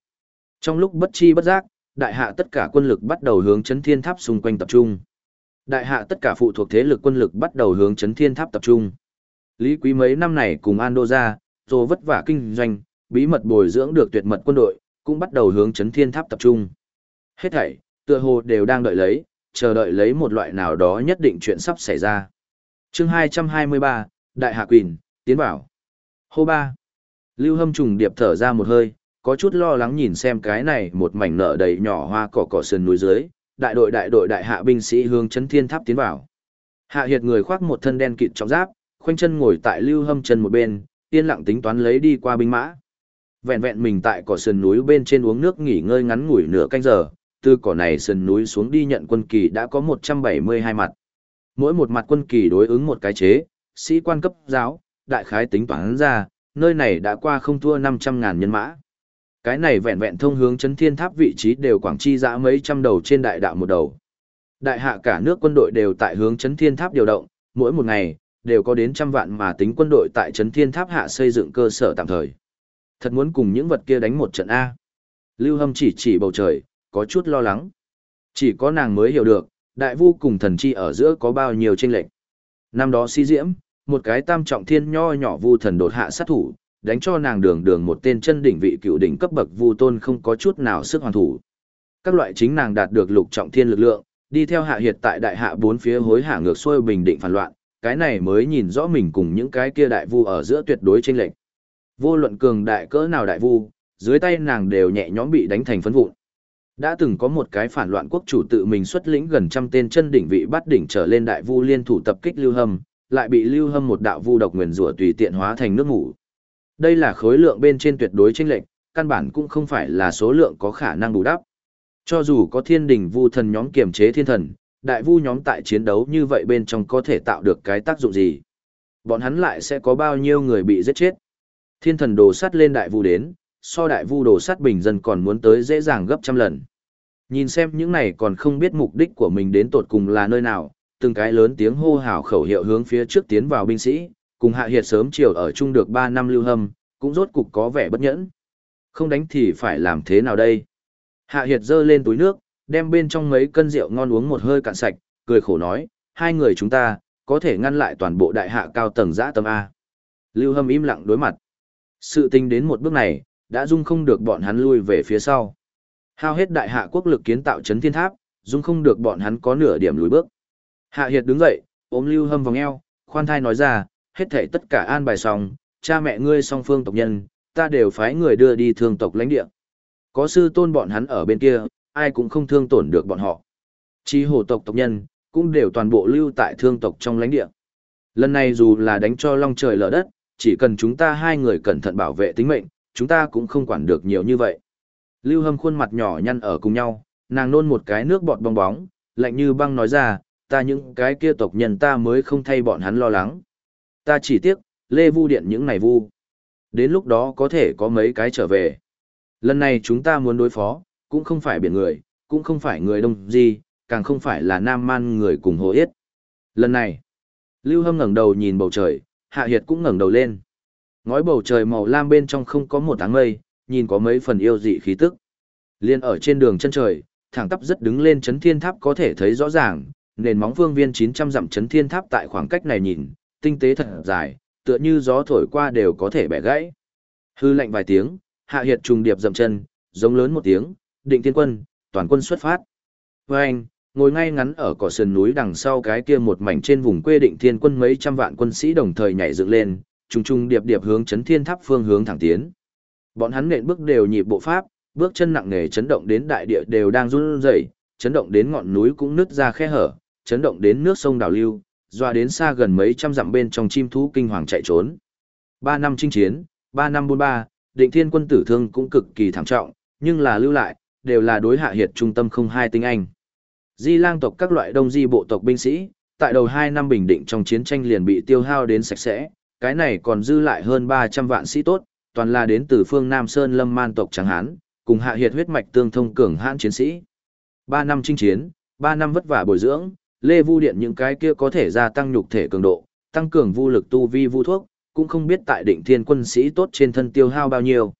Trong lúc bất chi bất giác, đại hạ tất cả quân lực bắt đầu hướng chấn thiên tháp xung quanh tập trung. Đại hạ tất cả phụ thuộc thế lực quân lực bắt đầu hướng chấn thiên tháp tập trung. Lý Quý mấy năm này cùng Andoja, rồi vất vả kinh doanh, bí mật bồi dưỡng được tuyệt mật quân đội, cũng bắt đầu hướng chấn thiên tháp tập trung. Hết thảy, tựa hồ đều đang đợi lấy, chờ đợi lấy một loại nào đó nhất định chuyện sắp xảy ra. chương 223, Đại Hạ Quỳnh, tiến bảo. Hô ba. Lưu Hâm trùng điệp thở ra một hơi, có chút lo lắng nhìn xem cái này một mảnh nở đầy nhỏ hoa cỏ cỏ sườn núi dưới, đại đội đại đội đại hạ binh sĩ hướng chấn thiên tháp tiến vào. Hạ Hiệt người khoác một thân đen kịt trong giáp, khoanh chân ngồi tại Lưu Hâm chân một bên, yên lặng tính toán lấy đi qua binh mã. Vẹn vẹn mình tại cỏ sườn núi bên trên uống nước nghỉ ngơi ngắn ngủi nửa canh giờ, từ cỏ này sườn núi xuống đi nhận quân kỳ đã có 172 mặt. Mỗi một mặt quân kỳ đối ứng một cái chế, sĩ quan cấp giáo, đại khái tính toán ra, nơi này đã qua không thua 500 ngàn nhân mã. Cái này vẹn vẹn thông hướng chấn thiên tháp vị trí đều quảng chi dã mấy trăm đầu trên đại đạo một đầu. Đại hạ cả nước quân đội đều tại hướng chấn thiên tháp điều động, mỗi một ngày, đều có đến trăm vạn mà tính quân đội tại chấn thiên tháp hạ xây dựng cơ sở tạm thời. Thật muốn cùng những vật kia đánh một trận A. Lưu Hâm chỉ chỉ bầu trời, có chút lo lắng. Chỉ có nàng mới hiểu được, đại vu cùng thần chi ở giữa có bao nhiêu tranh lệch. Năm đó si diễm, một cái tam trọng thiên nho nhỏ vu thần đột hạ sát thủ, đánh cho nàng đường đường một tên chân đỉnh vị cựu đỉnh cấp bậc vu tôn không có chút nào sức hoàn thủ. Các loại chính nàng đạt được lục trọng thiên lực lượng, đi theo hạ hiệt tại đại hạ bốn phía hối hạ ngược xuôi bình định phản loạn, cái này mới nhìn rõ mình cùng những cái kia đại vu ở giữa tuyệt đối chênh lệch. Vô luận cường đại cỡ nào đại vu, dưới tay nàng đều nhẹ nhõm bị đánh thành phấn vụn. Đã từng có một cái phản loạn quốc chủ tự mình xuất lĩnh gần trăm tên chân đỉnh vị bắt đỉnh trở lên đại vu liên thủ tập kích Lưu Hâm, lại bị Lưu Hâm một đạo vu độc nguyền rủa tùy tiện hóa thành nước ngủ. Đây là khối lượng bên trên tuyệt đối chênh lệch, căn bản cũng không phải là số lượng có khả năng bù đắp. Cho dù có thiên đỉnh vu thần nhóm kiểm chế thiên thần, đại vu nhóm tại chiến đấu như vậy bên trong có thể tạo được cái tác dụng gì? Bọn hắn lại sẽ có bao nhiêu người bị giết chết? Thiên thần đồ sắt lên đại vu đến, so đại vu đồ sắt bình dân còn muốn tới dễ dàng gấp trăm lần. Nhìn xem những này còn không biết mục đích của mình đến tột cùng là nơi nào, từng cái lớn tiếng hô hào khẩu hiệu hướng phía trước tiến vào binh sĩ, cùng hạ hiệt sớm chiều ở chung được 3 năm lưu hâm, cũng rốt cục có vẻ bất nhẫn. Không đánh thì phải làm thế nào đây? Hạ Hiệt giơ lên túi nước, đem bên trong mấy cân rượu ngon uống một hơi cạn sạch, cười khổ nói, hai người chúng ta, có thể ngăn lại toàn bộ đại hạ cao tầng giã tâm A. Lưu Hâm im lặng đối mặt. Sự tình đến một bước này, đã dung không được bọn hắn lui về phía sau. Hao hết đại hạ quốc lực kiến tạo chấn thiên tháp, dung không được bọn hắn có nửa điểm lùi bước. Hạ Hiệt đứng dậy, ôm Lưu Hâm vòng eo, khoan thai nói ra, hết thảy tất cả an bài xong, cha mẹ ngươi song phương tộc nhân, ta đều phái người đưa đi thương tộc lãnh địa. Có sư tôn bọn hắn ở bên kia, ai cũng không thương tổn được bọn họ. Chi hồ tộc tộc nhân, cũng đều toàn bộ lưu tại thương tộc trong lãnh địa. Lần này dù là đánh cho long trời lở đất, chỉ cần chúng ta hai người cẩn thận bảo vệ tính mệnh, chúng ta cũng không quản được nhiều như vậy. Lưu Hâm khuôn mặt nhỏ nhăn ở cùng nhau, nàng nôn một cái nước bọt bong bóng, lạnh như băng nói ra, ta những cái kia tộc nhân ta mới không thay bọn hắn lo lắng. Ta chỉ tiếc, lê vu điện những này vu. Đến lúc đó có thể có mấy cái trở về. Lần này chúng ta muốn đối phó, cũng không phải biển người, cũng không phải người đông gì, càng không phải là nam man người cùng hồ yết. Lần này, Lưu Hâm ngẩng đầu nhìn bầu trời, Hạ Hiệt cũng ngẩng đầu lên. Ngói bầu trời màu lam bên trong không có một áng mây, nhìn có mấy phần yêu dị khí tức. Liên ở trên đường chân trời, thẳng tắp rất đứng lên chấn thiên tháp có thể thấy rõ ràng, nền móng vương viên 900 dặm chấn thiên tháp tại khoảng cách này nhìn, tinh tế thật dài, tựa như gió thổi qua đều có thể bẻ gãy. Hư lạnh vài tiếng, hạ hiệt trùng điệp dậm chân, giống lớn một tiếng, định thiên quân, toàn quân xuất phát. Và anh, ngồi ngay ngắn ở cỏ sườn núi đằng sau cái kia một mảnh trên vùng quê định thiên quân mấy trăm vạn quân sĩ đồng thời nhảy dựng lên, trùng trùng điệp điệp hướng chấn thiên tháp phương hướng thẳng tiến. Bọn hắn nện bước đều nhịp bộ pháp, bước chân nặng nề chấn động đến đại địa đều đang run rẩy, chấn động đến ngọn núi cũng nứt ra khe hở, chấn động đến nước sông đảo lưu, doa đến xa gần mấy trăm dặm bên trong chim thú kinh hoàng chạy trốn. Ba năm chinh chiến, ba năm buôn ba, định thiên quân tử thương cũng cực kỳ thảm trọng, nhưng là lưu lại, đều là đối hạ hiệt trung tâm không hai tinh anh. Di lang tộc các loại đông di bộ tộc binh sĩ, tại đầu hai năm bình định trong chiến tranh liền bị tiêu hao đến sạch sẽ, cái này còn dư lại hơn 300 vạn sĩ tốt, toàn là đến từ phương Nam Sơn Lâm Man tộc Tráng Hán, cùng hạ hiệt huyết mạch tương thông cường hãn chiến sĩ. Ba năm chinh chiến, ba năm vất vả bồi dưỡng, Lê Vu Điện những cái kia có thể gia tăng nhục thể cường độ, tăng cường vu lực tu vi vu thuốc, cũng không biết tại định thiên quân sĩ tốt trên thân tiêu hao bao nhiêu.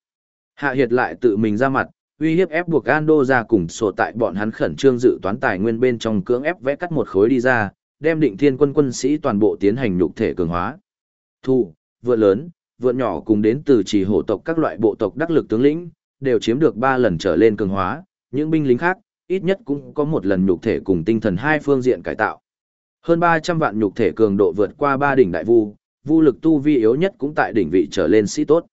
Hạ Hiệt lại tự mình ra mặt, uy hiếp ép buộc Ando ra cùng sổ tại bọn hắn khẩn trương dự toán tài nguyên bên trong cưỡng ép vẽ cắt một khối đi ra, đem định thiên quân quân sĩ toàn bộ tiến hành nhục thể cường hóa. Thu, vượn lớn, vượn nhỏ cùng đến từ chỉ hổ tộc các loại bộ tộc đắc lực tướng lĩnh, đều chiếm được 3 lần trở lên cường hóa, những binh lính khác, ít nhất cũng có một lần nhục thể cùng tinh thần hai phương diện cải tạo. Hơn 300 vạn nhục thể cường độ vượt qua ba đỉnh đại vu, vu lực tu vi yếu nhất cũng tại đỉnh vị trở lên sĩ tốt.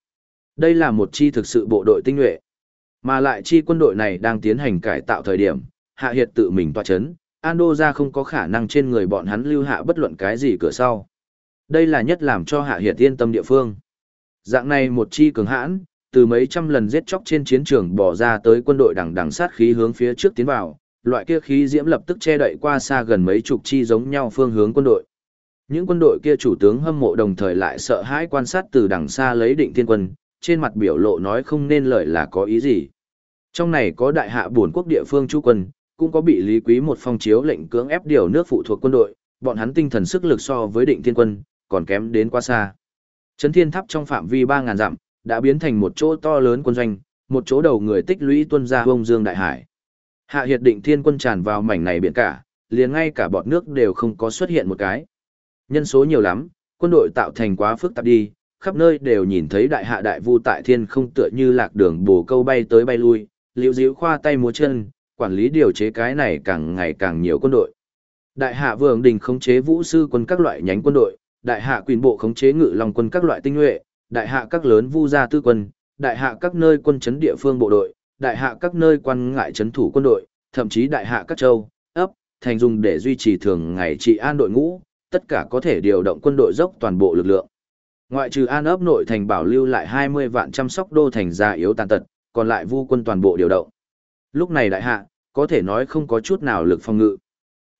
Đây là một chi thực sự bộ đội tinh nhuệ. Mà lại chi quân đội này đang tiến hành cải tạo thời điểm, hạ hiệt tự mình tòa chấn, Ando ra không có khả năng trên người bọn hắn lưu hạ bất luận cái gì cửa sau. Đây là nhất làm cho hạ hiệt yên tâm địa phương. Dạng này một chi cường hãn, từ mấy trăm lần giết chóc trên chiến trường bỏ ra tới quân đội đằng đằng sát khí hướng phía trước tiến vào, loại kia khí diễm lập tức che đậy qua xa gần mấy chục chi giống nhau phương hướng quân đội. Những quân đội kia chủ tướng hâm mộ đồng thời lại sợ hãi quan sát từ đằng xa lấy định thiên quân, trên mặt biểu lộ nói không nên lời là có ý gì. Trong này có đại hạ buồn quốc địa phương chú quân, cũng có bị lý quý một phong chiếu lệnh cưỡng ép điều nước phụ thuộc quân đội, bọn hắn tinh thần sức lực so với định thiên quân, còn kém đến quá xa. Trấn thiên tháp trong phạm vi 3.000 dặm, đã biến thành một chỗ to lớn quân doanh, một chỗ đầu người tích lũy tuân ra bông dương đại hải. Hạ hiệt định thiên quân tràn vào mảnh này biển cả, liền ngay cả bọt nước đều không có xuất hiện một cái. Nhân số nhiều lắm, quân đội tạo thành quá phức tạp đi, khắp nơi đều nhìn thấy đại hạ đại vu tại thiên không tựa như lạc đường bồ câu bay tới bay lui, liễu Diễu khoa tay múa chân, quản lý điều chế cái này càng ngày càng nhiều quân đội. Đại hạ vương đình khống chế vũ sư quân các loại nhánh quân đội, đại hạ quyền bộ khống chế ngự lòng quân các loại tinh nhuệ, đại hạ các lớn vu gia tư quân, đại hạ các nơi quân chấn địa phương bộ đội, đại hạ các nơi quan ngại chấn thủ quân đội, thậm chí đại hạ các châu, ấp, thành dùng để duy trì thường ngày trị an đội ngũ, tất cả có thể điều động quân đội dốc toàn bộ lực lượng. Ngoại trừ an ấp nội thành bảo lưu lại 20 vạn chăm sóc đô thành gia yếu tàn tật, còn lại vu quân toàn bộ điều động. Lúc này đại hạ, có thể nói không có chút nào lực phòng ngự.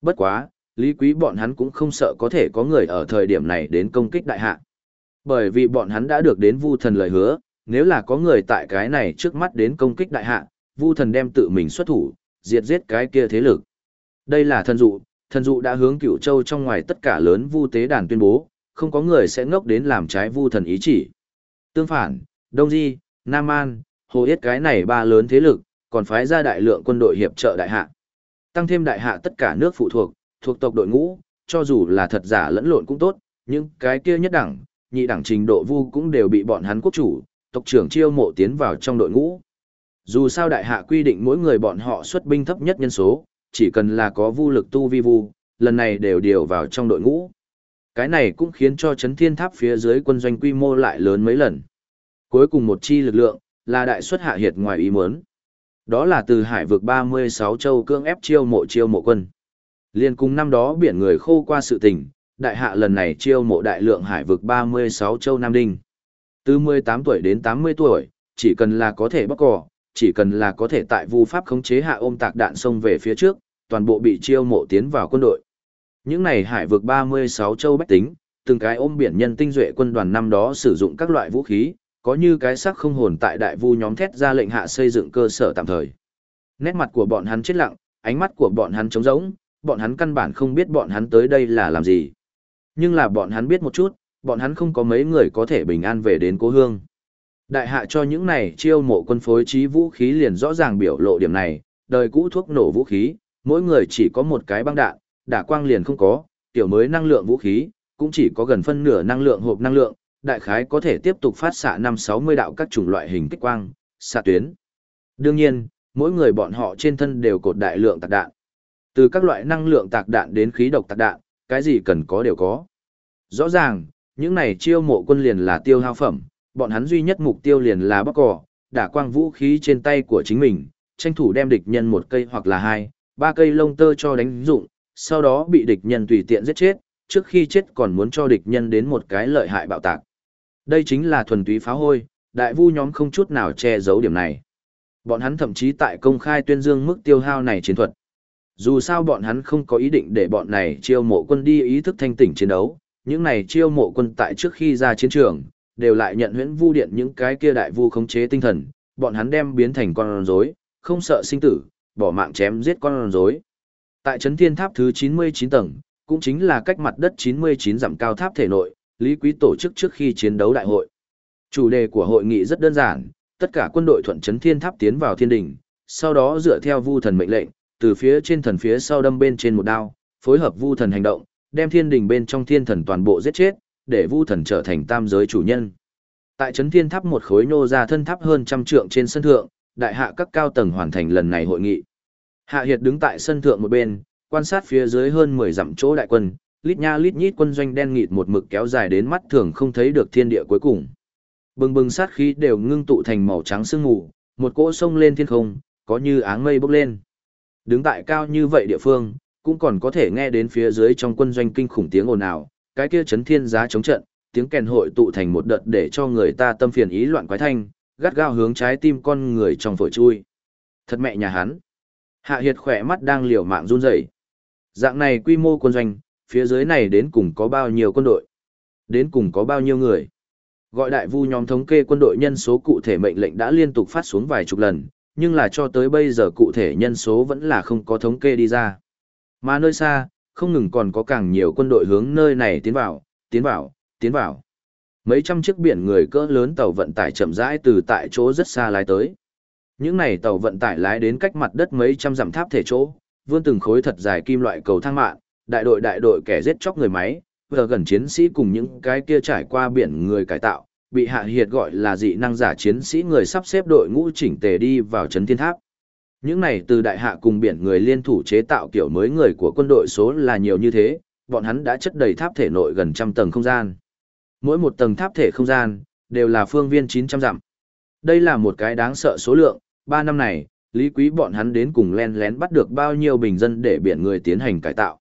Bất quá, lý quý bọn hắn cũng không sợ có thể có người ở thời điểm này đến công kích đại hạ. Bởi vì bọn hắn đã được đến vu thần lời hứa, nếu là có người tại cái này trước mắt đến công kích đại hạ, vu thần đem tự mình xuất thủ, diệt giết cái kia thế lực. Đây là thần dụ, thần dụ đã hướng cửu châu trong ngoài tất cả lớn vu tế đàn tuyên bố, không có người sẽ ngốc đến làm trái vu thần ý chỉ. Tương phản, Đông Di, Nam An, Hồ Yết cái này ba lớn thế lực, còn phái ra đại lượng quân đội hiệp trợ đại hạ. Tăng thêm đại hạ tất cả nước phụ thuộc, thuộc tộc đội ngũ, cho dù là thật giả lẫn lộn cũng tốt, nhưng cái kia nhất đẳng, nhị đẳng trình độ vu cũng đều bị bọn hắn quốc chủ, tộc trưởng chiêu mộ tiến vào trong đội ngũ. Dù sao đại hạ quy định mỗi người bọn họ xuất binh thấp nhất nhân số, chỉ cần là có vu lực tu vi vu, lần này đều điều vào trong đội ngũ. Cái này cũng khiến cho chấn thiên tháp phía dưới quân doanh quy mô lại lớn mấy lần. Cuối cùng một chi lực lượng, là đại xuất hạ hiệt ngoài ý muốn. Đó là từ hải vực 36 châu cương ép chiêu mộ chiêu mộ quân. Liên cùng năm đó biển người khô qua sự tình, đại hạ lần này chiêu mộ đại lượng hải vực 36 châu Nam Đinh. Từ 18 tuổi đến 80 tuổi, chỉ cần là có thể bắt cỏ, chỉ cần là có thể tại vu pháp khống chế hạ ôm tạc đạn sông về phía trước, toàn bộ bị chiêu mộ tiến vào quân đội. Những này hải vực 36 châu bách tính, từng cái ôm biển nhân tinh duệ quân đoàn năm đó sử dụng các loại vũ khí, có như cái xác không hồn tại đại vu nhóm thét ra lệnh hạ xây dựng cơ sở tạm thời. Nét mặt của bọn hắn chết lặng, ánh mắt của bọn hắn trống rỗng, bọn hắn căn bản không biết bọn hắn tới đây là làm gì. Nhưng là bọn hắn biết một chút, bọn hắn không có mấy người có thể bình an về đến cố hương. Đại hạ cho những này chiêu mộ quân phối trí vũ khí liền rõ ràng biểu lộ điểm này, đời cũ thuốc nổ vũ khí, mỗi người chỉ có một cái băng đạn, đả quang liền không có, tiểu mới năng lượng vũ khí, cũng chỉ có gần phân nửa năng lượng hộp năng lượng, đại khái có thể tiếp tục phát xạ 5-60 đạo các chủng loại hình kích quang, xạ tuyến. Đương nhiên, mỗi người bọn họ trên thân đều cột đại lượng tạc đạn. Từ các loại năng lượng tạc đạn đến khí độc tạc đạn, cái gì cần có đều có. Rõ ràng, những này chiêu mộ quân liền là tiêu hao phẩm, bọn hắn duy nhất mục tiêu liền là bóc cỏ, đả quang vũ khí trên tay của chính mình, tranh thủ đem địch nhân một cây hoặc là hai, ba cây lông tơ cho đánh dụng, sau đó bị địch nhân tùy tiện giết chết, trước khi chết còn muốn cho địch nhân đến một cái lợi hại bạo tạc. Đây chính là thuần túy pháo hôi, đại vu nhóm không chút nào che giấu điểm này. Bọn hắn thậm chí tại công khai tuyên dương mức tiêu hao này chiến thuật. Dù sao bọn hắn không có ý định để bọn này chiêu mộ quân đi ý thức thanh tỉnh chiến đấu, những này chiêu mộ quân tại trước khi ra chiến trường, đều lại nhận huyễn vu điện những cái kia đại vu khống chế tinh thần, bọn hắn đem biến thành con rối, không sợ sinh tử, bỏ mạng chém giết con rối. Tại trấn thiên tháp thứ 99 tầng, cũng chính là cách mặt đất 99 dặm cao tháp thể nội, Lý Quý tổ chức trước khi chiến đấu đại hội. Chủ đề của hội nghị rất đơn giản, tất cả quân đội thuận trấn thiên tháp tiến vào thiên đỉnh, sau đó dựa theo vu thần mệnh lệnh, từ phía trên thần phía sau đâm bên trên một đao, phối hợp vu thần hành động, đem thiên đỉnh bên trong thiên thần toàn bộ giết chết, để vu thần trở thành tam giới chủ nhân. Tại trấn thiên tháp một khối nô ra thân tháp hơn trăm trượng trên sân thượng, đại hạ các cao tầng hoàn thành lần này hội nghị. Hạ Hiệt đứng tại sân thượng một bên, quan sát phía dưới hơn 10 dặm chỗ đại quân, lít nha lít nhít quân doanh đen nghịt một mực kéo dài đến mắt thường không thấy được thiên địa cuối cùng. Bừng bừng sát khí đều ngưng tụ thành màu trắng sương mù, một cỗ sông lên thiên không, có như áng mây bốc lên. Đứng tại cao như vậy địa phương, cũng còn có thể nghe đến phía dưới trong quân doanh kinh khủng tiếng ồn ào, cái kia chấn thiên giá chống trận, tiếng kèn hội tụ thành một đợt để cho người ta tâm phiền ý loạn quái thanh, gắt gao hướng trái tim con người trong phổi chui. Thật mẹ nhà hắn. Hạ Hiệt khỏe mắt đang liều mạng run rẩy. Dạng này quy mô quân doanh, phía dưới này đến cùng có bao nhiêu quân đội? Đến cùng có bao nhiêu người? Gọi đại vu nhóm thống kê quân đội nhân số cụ thể mệnh lệnh đã liên tục phát xuống vài chục lần, nhưng là cho tới bây giờ cụ thể nhân số vẫn là không có thống kê đi ra. Mà nơi xa, không ngừng còn có càng nhiều quân đội hướng nơi này tiến vào, tiến vào, tiến vào. Mấy trăm chiếc biển người cỡ lớn tàu vận tải chậm rãi từ tại chỗ rất xa lái tới. Những này tàu vận tải lái đến cách mặt đất mấy trăm dặm tháp thể chỗ, vươn từng khối thật dài kim loại cầu thang mạng, đại đội đại đội kẻ giết chóc người máy, vừa gần chiến sĩ cùng những cái kia trải qua biển người cải tạo, bị hạ hiệt gọi là dị năng giả chiến sĩ người sắp xếp đội ngũ chỉnh tề đi vào trấn thiên tháp. Những này từ đại hạ cùng biển người liên thủ chế tạo kiểu mới người của quân đội số là nhiều như thế, bọn hắn đã chất đầy tháp thể nội gần trăm tầng không gian. Mỗi một tầng tháp thể không gian, đều là phương viên 900 dặm. Đây là một cái đáng sợ số lượng, ba năm này, Lý Quý bọn hắn đến cùng len lén bắt được bao nhiêu bình dân để biển người tiến hành cải tạo.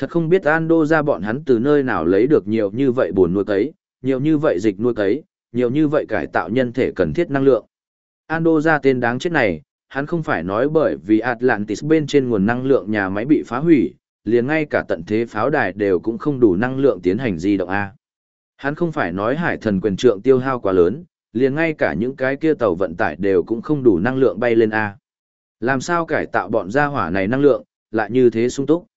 Thật không biết Ando ra bọn hắn từ nơi nào lấy được nhiều như vậy buồn nuôi cấy, nhiều như vậy dịch nuôi cấy, nhiều như vậy cải tạo nhân thể cần thiết năng lượng. Ando ra tên đáng chết này, hắn không phải nói bởi vì Atlantis bên trên nguồn năng lượng nhà máy bị phá hủy, liền ngay cả tận thế pháo đài đều cũng không đủ năng lượng tiến hành di động A. Hắn không phải nói hải thần quyền trượng tiêu hao quá lớn, liền ngay cả những cái kia tàu vận tải đều cũng không đủ năng lượng bay lên A. Làm sao cải tạo bọn gia hỏa này năng lượng, lại như thế sung túc.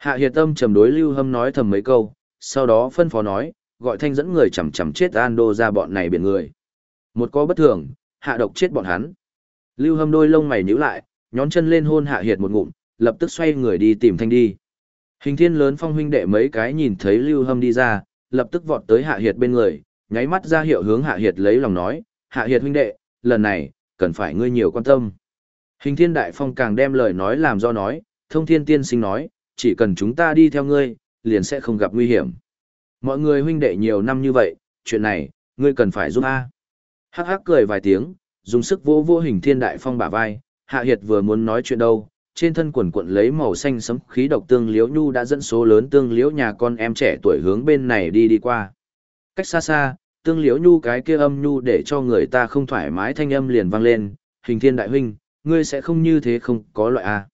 Hạ Hiệt Tâm trầm đối Lưu Hâm nói thầm mấy câu, sau đó phân phó nói, gọi thanh dẫn người chầm chầm chết Ando ra bọn này biển người. Một có bất thường, hạ độc chết bọn hắn. Lưu Hâm đôi lông mày nhíu lại, nhón chân lên hôn Hạ Hiệt một ngụm, lập tức xoay người đi tìm Thanh đi. Hình thiên lớn phong huynh đệ mấy cái nhìn thấy Lưu Hâm đi ra, lập tức vọt tới Hạ Hiệt bên người, nháy mắt ra hiệu hướng Hạ Hiệt lấy lòng nói, Hạ Hiệt huynh đệ, lần này, cần phải ngươi nhiều quan tâm. Hình thiên đại phong càng đem lời nói làm do nói, thông thiên tiên sinh nói, chỉ cần chúng ta đi theo ngươi, liền sẽ không gặp nguy hiểm. Mọi người huynh đệ nhiều năm như vậy, chuyện này, ngươi cần phải giúp A. Hắc hắc cười vài tiếng, dùng sức vô vô hình thiên đại phong bả vai, Hạ Hiệt vừa muốn nói chuyện đâu, trên thân quần quận lấy màu xanh sấm khí độc tương liễu nhu đã dẫn số lớn tương liễu nhà con em trẻ tuổi hướng bên này đi đi qua. Cách xa xa, tương liễu nhu cái kia âm nhu để cho người ta không thoải mái thanh âm liền vang lên, hình thiên đại huynh, ngươi sẽ không như thế không có loại a.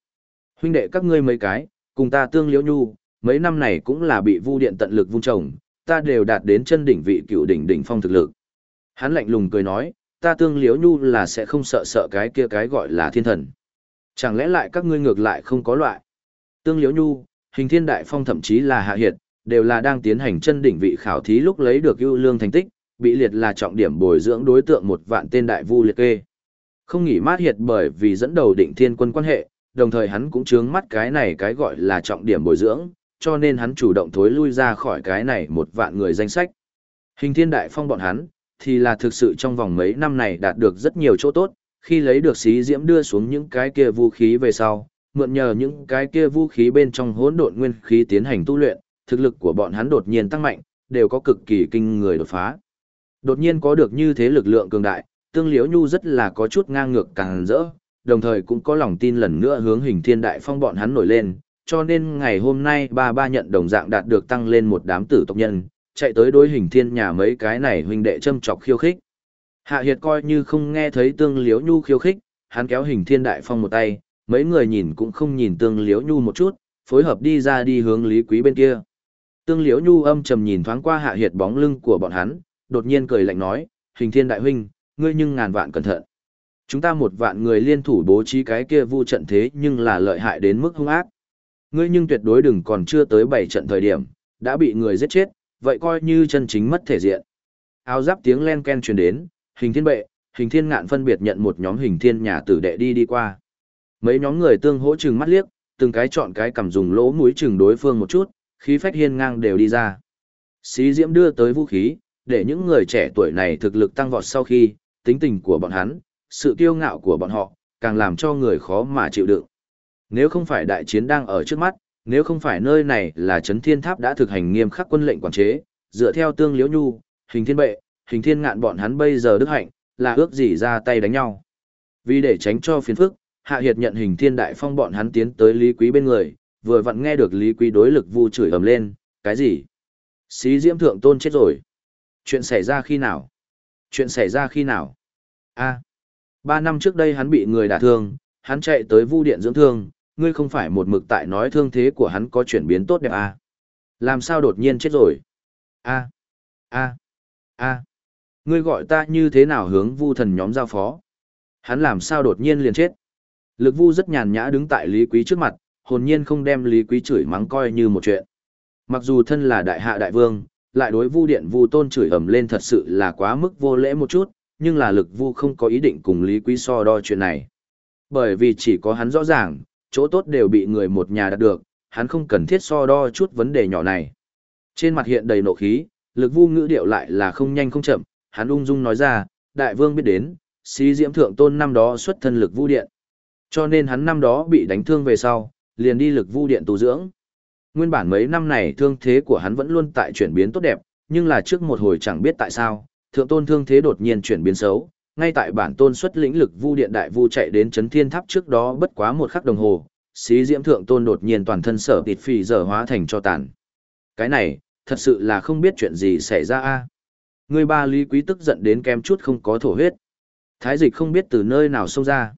Huynh đệ các ngươi mấy cái, cùng ta tương liễu nhu, mấy năm này cũng là bị vu điện tận lực vung trồng, ta đều đạt đến chân đỉnh vị cựu đỉnh đỉnh phong thực lực. Hắn lạnh lùng cười nói, ta tương liễu nhu là sẽ không sợ sợ cái kia cái gọi là thiên thần. Chẳng lẽ lại các ngươi ngược lại không có loại? Tương liễu nhu, hình thiên đại phong thậm chí là hạ hiệt, đều là đang tiến hành chân đỉnh vị khảo thí lúc lấy được ưu lương thành tích, bị liệt là trọng điểm bồi dưỡng đối tượng một vạn tên đại vu liệt kê. Không nghỉ mát hiệt bởi vì dẫn đầu định thiên quân quan hệ, đồng thời hắn cũng chướng mắt cái này cái gọi là trọng điểm bồi dưỡng, cho nên hắn chủ động thối lui ra khỏi cái này một vạn người danh sách. Hình thiên đại phong bọn hắn, thì là thực sự trong vòng mấy năm này đạt được rất nhiều chỗ tốt, khi lấy được xí diễm đưa xuống những cái kia vũ khí về sau, mượn nhờ những cái kia vũ khí bên trong hỗn độn nguyên khí tiến hành tu luyện, thực lực của bọn hắn đột nhiên tăng mạnh, đều có cực kỳ kinh người đột phá. Đột nhiên có được như thế lực lượng cường đại, tương liễu nhu rất là có chút ngang ngược càng rỡ, đồng thời cũng có lòng tin lần nữa hướng hình thiên đại phong bọn hắn nổi lên, cho nên ngày hôm nay ba ba nhận đồng dạng đạt được tăng lên một đám tử tộc nhân, chạy tới đối hình thiên nhà mấy cái này huynh đệ châm chọc khiêu khích. Hạ Hiệt coi như không nghe thấy tương liễu nhu khiêu khích, hắn kéo hình thiên đại phong một tay, mấy người nhìn cũng không nhìn tương liễu nhu một chút, phối hợp đi ra đi hướng lý quý bên kia. Tương liễu nhu âm trầm nhìn thoáng qua hạ hiệt bóng lưng của bọn hắn, đột nhiên cười lạnh nói, hình thiên đại huynh, ngươi nhưng ngàn vạn cẩn thận. Chúng ta một vạn người liên thủ bố trí cái kia vu trận thế nhưng là lợi hại đến mức hung ác. Ngươi nhưng tuyệt đối đừng còn chưa tới bảy trận thời điểm, đã bị người giết chết, vậy coi như chân chính mất thể diện. Áo giáp tiếng len ken truyền đến, hình thiên bệ, hình thiên ngạn phân biệt nhận một nhóm hình thiên nhà tử đệ đi đi qua. Mấy nhóm người tương hỗ chừng mắt liếc, từng cái chọn cái cầm dùng lỗ mũi chừng đối phương một chút, khí phách hiên ngang đều đi ra. Xí diễm đưa tới vũ khí, để những người trẻ tuổi này thực lực tăng vọt sau khi, tính tình của bọn hắn, sự kiêu ngạo của bọn họ, càng làm cho người khó mà chịu đựng. Nếu không phải đại chiến đang ở trước mắt, nếu không phải nơi này là chấn thiên tháp đã thực hành nghiêm khắc quân lệnh quản chế, dựa theo tương liễu nhu, hình thiên bệ, hình thiên ngạn bọn hắn bây giờ đức hạnh, là ước gì ra tay đánh nhau. Vì để tránh cho phiền phức, Hạ Hiệt nhận hình thiên đại phong bọn hắn tiến tới Lý Quý bên người, vừa vặn nghe được Lý Quý đối lực vu chửi ầm lên, cái gì? Xí diễm thượng tôn chết rồi. Chuyện xảy ra khi nào? Chuyện xảy ra khi nào? a ba năm trước đây hắn bị người đả thương, hắn chạy tới vu điện dưỡng thương, ngươi không phải một mực tại nói thương thế của hắn có chuyển biến tốt đẹp à? Làm sao đột nhiên chết rồi? a a a Ngươi gọi ta như thế nào hướng vu thần nhóm giao phó? Hắn làm sao đột nhiên liền chết? Lực vu rất nhàn nhã đứng tại Lý Quý trước mặt, hồn nhiên không đem Lý Quý chửi mắng coi như một chuyện. Mặc dù thân là đại hạ đại vương, lại đối vu điện vu tôn chửi ầm lên thật sự là quá mức vô lễ một chút, nhưng là lực vu không có ý định cùng Lý Quý so đo chuyện này. Bởi vì chỉ có hắn rõ ràng, chỗ tốt đều bị người một nhà đạt được, hắn không cần thiết so đo chút vấn đề nhỏ này. Trên mặt hiện đầy nộ khí, lực vu ngữ điệu lại là không nhanh không chậm, hắn ung dung nói ra, đại vương biết đến, xí diễm thượng tôn năm đó xuất thân lực vu điện. Cho nên hắn năm đó bị đánh thương về sau, liền đi lực vu điện tu dưỡng. Nguyên bản mấy năm này thương thế của hắn vẫn luôn tại chuyển biến tốt đẹp, nhưng là trước một hồi chẳng biết tại sao, thượng tôn thương thế đột nhiên chuyển biến xấu. Ngay tại bản tôn xuất lĩnh lực vu điện đại vu chạy đến chấn thiên tháp trước đó bất quá một khắc đồng hồ, xí diễm thượng tôn đột nhiên toàn thân sở tịt phì giờ hóa thành cho tàn. Cái này, thật sự là không biết chuyện gì xảy ra a. Người ba lý quý tức giận đến kem chút không có thổ huyết. Thái dịch không biết từ nơi nào xông ra.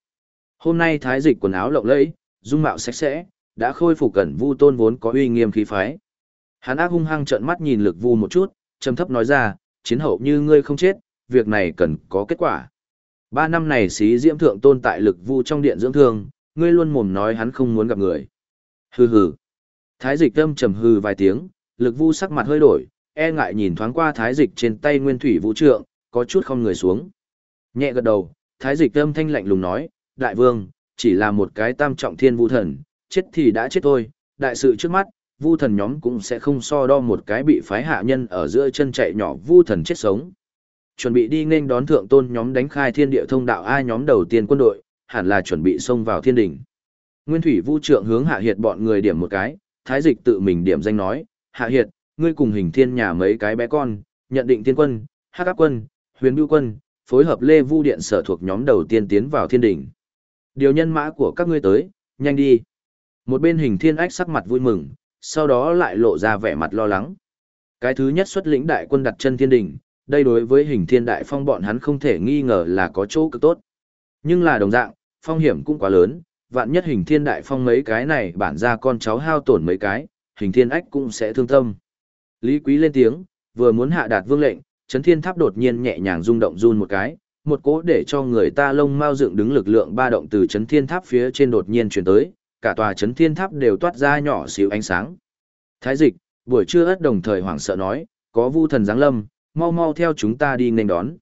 Hôm nay thái dịch quần áo lộng lẫy, dung mạo sạch sẽ, đã khôi phục cẩn vu tôn vốn có uy nghiêm khí phái. Hắn ác hung hăng trợn mắt nhìn lực vu một chút, trầm thấp nói ra, chiến hậu như ngươi không chết, việc này cần có kết quả. Ba năm này xí diễm thượng tôn tại lực vu trong điện dưỡng thương, ngươi luôn mồm nói hắn không muốn gặp người. Hừ hừ. Thái dịch tâm trầm hừ vài tiếng, lực vu sắc mặt hơi đổi, e ngại nhìn thoáng qua thái dịch trên tay nguyên thủy vũ trượng, có chút không người xuống. Nhẹ gật đầu, thái dịch âm thanh lạnh lùng nói, đại vương, chỉ là một cái tam trọng thiên vũ thần, chết thì đã chết thôi, đại sự trước mắt, vu thần nhóm cũng sẽ không so đo một cái bị phái hạ nhân ở giữa chân chạy nhỏ vu thần chết sống. Chuẩn bị đi nên đón thượng tôn nhóm đánh khai thiên địa thông đạo ai nhóm đầu tiên quân đội, hẳn là chuẩn bị xông vào thiên đỉnh. Nguyên thủy vu trượng hướng hạ hiệt bọn người điểm một cái, thái dịch tự mình điểm danh nói, hạ hiệt, ngươi cùng hình thiên nhà mấy cái bé con, nhận định thiên quân, hắc áp quân, huyền bưu quân, phối hợp lê vu điện sở thuộc nhóm đầu tiên tiến vào thiên đỉnh. Điều nhân mã của các ngươi tới, nhanh đi. Một bên hình thiên ách sắc mặt vui mừng, sau đó lại lộ ra vẻ mặt lo lắng. Cái thứ nhất xuất lĩnh đại quân đặt chân thiên đỉnh, đây đối với hình thiên đại phong bọn hắn không thể nghi ngờ là có chỗ cực tốt. Nhưng là đồng dạng, phong hiểm cũng quá lớn, vạn nhất hình thiên đại phong mấy cái này bản ra con cháu hao tổn mấy cái, hình thiên ách cũng sẽ thương tâm. Lý Quý lên tiếng, vừa muốn hạ đạt vương lệnh, chấn thiên tháp đột nhiên nhẹ nhàng rung động run một cái, một cỗ để cho người ta lông mau dựng đứng lực lượng ba động từ chấn thiên tháp phía trên đột nhiên chuyển tới, cả tòa chấn thiên tháp đều toát ra nhỏ xíu ánh sáng. Thái dịch, buổi trưa ất đồng thời hoảng sợ nói, có vu thần giáng lâm, mau mau theo chúng ta đi nên đón.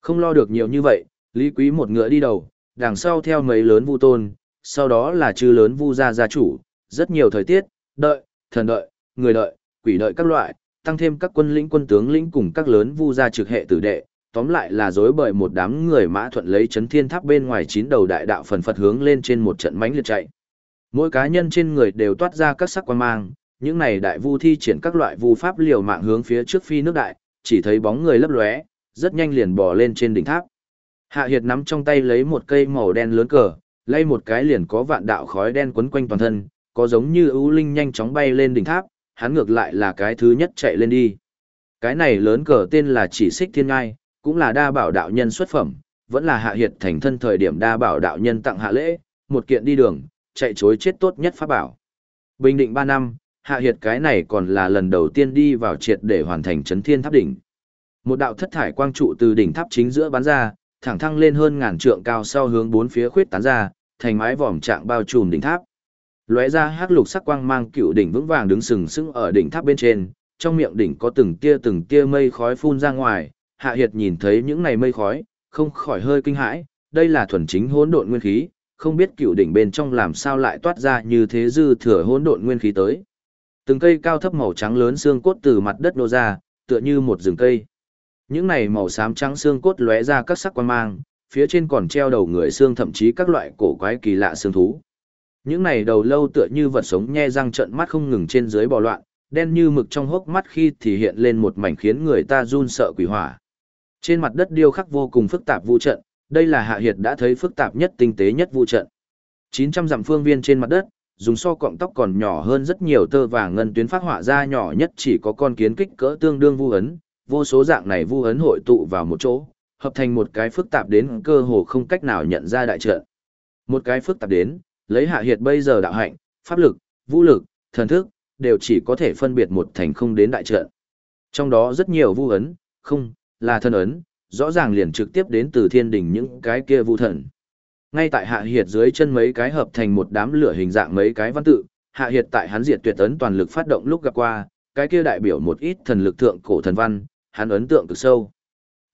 Không lo được nhiều như vậy, Lý Quý một ngựa đi đầu, đằng sau theo mấy lớn vu tôn, sau đó là chư lớn vu gia gia chủ, rất nhiều thời tiết, đợi, thần đợi, người đợi, quỷ đợi các loại, tăng thêm các quân lĩnh quân tướng lĩnh cùng các lớn vu gia trực hệ tử đệ, tóm lại là dối bởi một đám người mã thuận lấy chấn thiên tháp bên ngoài chín đầu đại đạo phần phật hướng lên trên một trận mãnh liệt chạy. Mỗi cá nhân trên người đều toát ra các sắc quan mang, những này đại vu thi triển các loại vu pháp liều mạng hướng phía trước phi nước đại, chỉ thấy bóng người lấp lóe, rất nhanh liền bò lên trên đỉnh tháp. Hạ Hiệt nắm trong tay lấy một cây màu đen lớn cờ, lay một cái liền có vạn đạo khói đen quấn quanh toàn thân, có giống như ưu linh nhanh chóng bay lên đỉnh tháp, hắn ngược lại là cái thứ nhất chạy lên đi. Cái này lớn cờ tên là chỉ xích thiên ngai, cũng là đa bảo đạo nhân xuất phẩm, vẫn là hạ hiệt thành thân thời điểm đa bảo đạo nhân tặng hạ lễ, một kiện đi đường, chạy chối chết tốt nhất pháp bảo. Bình định 3 năm, hạ hiệt cái này còn là lần đầu tiên đi vào triệt để hoàn thành chấn thiên tháp đỉnh. Một đạo thất thải quang trụ từ đỉnh tháp chính giữa bắn ra, thẳng thăng lên hơn ngàn trượng cao sau hướng bốn phía khuyết tán ra, thành mái vòm trạng bao trùm đỉnh tháp. Lóe ra hắc lục sắc quang mang cựu đỉnh vững vàng đứng sừng sững ở đỉnh tháp bên trên, trong miệng đỉnh có từng tia từng tia mây khói phun ra ngoài, Hạ Hiệt nhìn thấy những này mây khói, không khỏi hơi kinh hãi, đây là thuần chính hỗn độn nguyên khí, không biết cựu đỉnh bên trong làm sao lại toát ra như thế dư thừa hỗn độn nguyên khí tới. Từng cây cao thấp màu trắng lớn xương cốt từ mặt đất nô ra, tựa như một rừng cây. Những này màu xám trắng xương cốt lóe ra các sắc quan mang, phía trên còn treo đầu người xương thậm chí các loại cổ quái kỳ lạ xương thú. Những này đầu lâu tựa như vật sống nhe răng trợn mắt không ngừng trên dưới bò loạn, đen như mực trong hốc mắt khi thì hiện lên một mảnh khiến người ta run sợ quỷ hỏa. Trên mặt đất điêu khắc vô cùng phức tạp vũ trận, đây là Hạ Hiệt đã thấy phức tạp nhất tinh tế nhất vụ trận. 900 dặm phương viên trên mặt đất, dùng so cọng tóc còn nhỏ hơn rất nhiều tơ vàng ngân tuyến phát họa ra nhỏ nhất chỉ có con kiến kích cỡ tương đương vu ấn, vô số dạng này vu ấn hội tụ vào một chỗ, hợp thành một cái phức tạp đến cơ hồ không cách nào nhận ra đại trận. Một cái phức tạp đến, lấy Hạ Hiệt bây giờ đạo hạnh, pháp lực, vũ lực, thần thức, đều chỉ có thể phân biệt một thành không đến đại trận. Trong đó rất nhiều vu ấn, không, là thân ấn, rõ ràng liền trực tiếp đến từ thiên đình những cái kia vu thần. Ngay tại hạ hiệt dưới chân mấy cái hợp thành một đám lửa hình dạng mấy cái văn tự, hạ hiệt tại hắn diệt tuyệt ấn toàn lực phát động lúc gặp qua, cái kia đại biểu một ít thần lực thượng cổ thần văn, hắn ấn tượng cực sâu.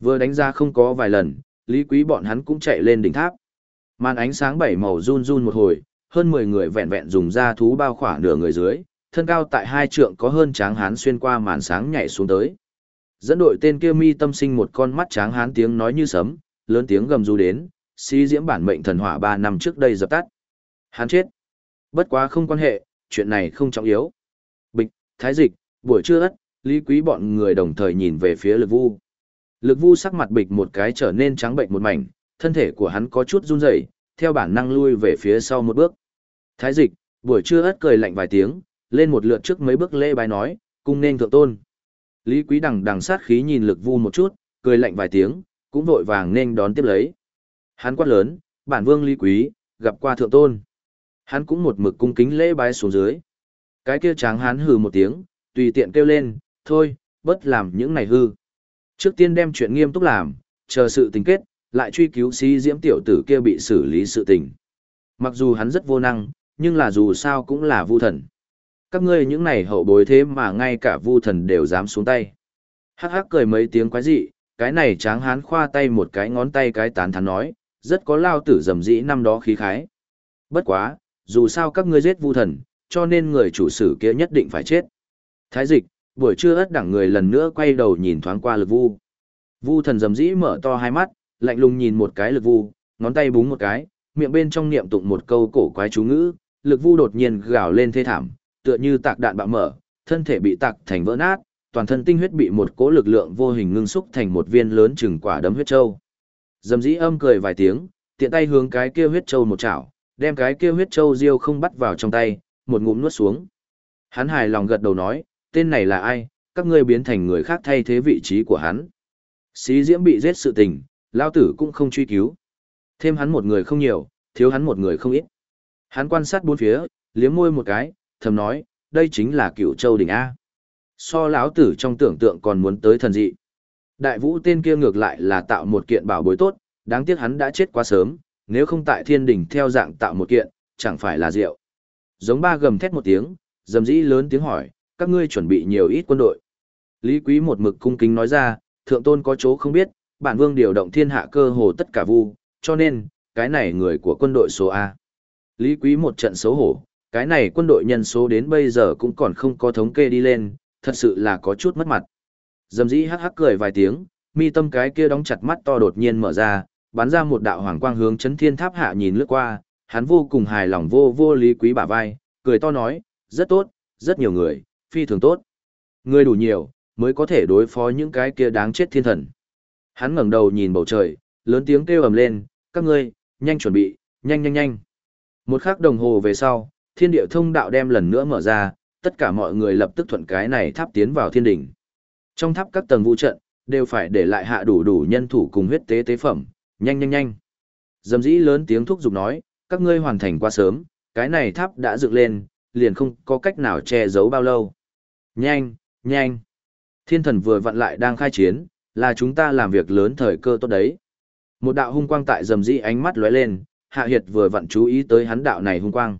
Vừa đánh ra không có vài lần, lý quý bọn hắn cũng chạy lên đỉnh tháp. Màn ánh sáng bảy màu run run một hồi, hơn 10 người vẹn vẹn dùng ra thú bao khỏa nửa người dưới, thân cao tại hai trượng có hơn tráng hán xuyên qua màn sáng nhảy xuống tới. Dẫn đội tên kia mi tâm sinh một con mắt tráng hán tiếng nói như sấm, lớn tiếng gầm rú đến, xí diễm bản mệnh thần hỏa ba năm trước đây dập tắt. Hắn chết. Bất quá không quan hệ, chuyện này không trọng yếu. Bịch, thái dịch, buổi trưa ất, lý quý bọn người đồng thời nhìn về phía lực vu. Lực vu sắc mặt bịch một cái trở nên trắng bệnh một mảnh, thân thể của hắn có chút run rẩy, theo bản năng lui về phía sau một bước. Thái dịch, buổi trưa ất cười lạnh vài tiếng, lên một lượt trước mấy bước lễ bài nói, cung nên thượng tôn. Lý Quý đằng đằng sát khí nhìn lực vu một chút, cười lạnh vài tiếng, cũng vội vàng nên đón tiếp lấy. Hắn quát lớn, bản vương Lý Quý, gặp qua thượng tôn. Hắn cũng một mực cung kính lễ bái xuống dưới. Cái kia tráng hắn hừ một tiếng, tùy tiện kêu lên, thôi, bất làm những này hư. Trước tiên đem chuyện nghiêm túc làm, chờ sự tình kết, lại truy cứu sĩ diễm tiểu tử kia bị xử lý sự tình. Mặc dù hắn rất vô năng, nhưng là dù sao cũng là vu thần các ngươi những này hậu bối thế mà ngay cả vu thần đều dám xuống tay. Hắc hắc cười mấy tiếng quái dị, cái này tráng hán khoa tay một cái ngón tay cái tán thán nói, Rất có lao tử dầm dĩ năm đó khí khái. Bất quá, dù sao các ngươi giết vu thần, cho nên người chủ sử kia nhất định phải chết. Thái dịch, buổi trưa ất đẳng người lần nữa quay đầu nhìn thoáng qua lực vu. Vu thần dầm dĩ mở to hai mắt, lạnh lùng nhìn một cái lực vu, ngón tay búng một cái, miệng bên trong niệm tụng một câu cổ quái chú ngữ, lực vu đột nhiên gào lên thê thảm, tựa như tạc đạn bạo mở, thân thể bị tạc thành vỡ nát, toàn thân tinh huyết bị một cỗ lực lượng vô hình ngưng xúc thành một viên lớn chừng quả đấm huyết châu. Dầm dĩ âm cười vài tiếng, tiện tay hướng cái kia huyết châu một chảo, đem cái kia huyết châu diêu không bắt vào trong tay, một ngụm nuốt xuống. Hắn hài lòng gật đầu nói, tên này là ai, các ngươi biến thành người khác thay thế vị trí của hắn. Xí diễm bị giết sự tình, lao tử cũng không truy cứu. Thêm hắn một người không nhiều, thiếu hắn một người không ít. Hắn quan sát bốn phía, liếm môi một cái, thầm nói, đây chính là cựu châu đỉnh A. So lão tử trong tưởng tượng còn muốn tới thần dị. Đại vũ tên kia ngược lại là tạo một kiện bảo bối tốt, đáng tiếc hắn đã chết quá sớm, nếu không tại thiên đỉnh theo dạng tạo một kiện, chẳng phải là rượu. Giống ba gầm thét một tiếng, dầm dĩ lớn tiếng hỏi, các ngươi chuẩn bị nhiều ít quân đội. Lý Quý một mực cung kính nói ra, thượng tôn có chỗ không biết, bản vương điều động thiên hạ cơ hồ tất cả vu, cho nên, cái này người của quân đội số A. Lý Quý một trận xấu hổ, cái này quân đội nhân số đến bây giờ cũng còn không có thống kê đi lên, thật sự là có chút mất mặt. Dầm dĩ hắc hắc cười vài tiếng, mi tâm cái kia đóng chặt mắt to đột nhiên mở ra, bắn ra một đạo hoàng quang hướng chấn thiên tháp hạ nhìn lướt qua, hắn vô cùng hài lòng vô vô lý quý bả vai, cười to nói, rất tốt, rất nhiều người, phi thường tốt. Người đủ nhiều, mới có thể đối phó những cái kia đáng chết thiên thần. Hắn ngẩng đầu nhìn bầu trời, lớn tiếng kêu ầm lên, các ngươi, nhanh chuẩn bị, nhanh nhanh nhanh. Một khắc đồng hồ về sau, thiên địa thông đạo đem lần nữa mở ra, tất cả mọi người lập tức thuận cái này tháp tiến vào thiên đỉnh. Trong tháp các tầng vũ trận, đều phải để lại hạ đủ đủ nhân thủ cùng huyết tế tế phẩm, nhanh nhanh nhanh. Dầm dĩ lớn tiếng thúc giục nói, các ngươi hoàn thành quá sớm, cái này tháp đã dựng lên, liền không có cách nào che giấu bao lâu. Nhanh, nhanh. Thiên thần vừa vặn lại đang khai chiến, là chúng ta làm việc lớn thời cơ tốt đấy. Một đạo hung quang tại dầm dĩ ánh mắt lóe lên, Hạ Hiệt vừa vặn chú ý tới hắn đạo này hung quang.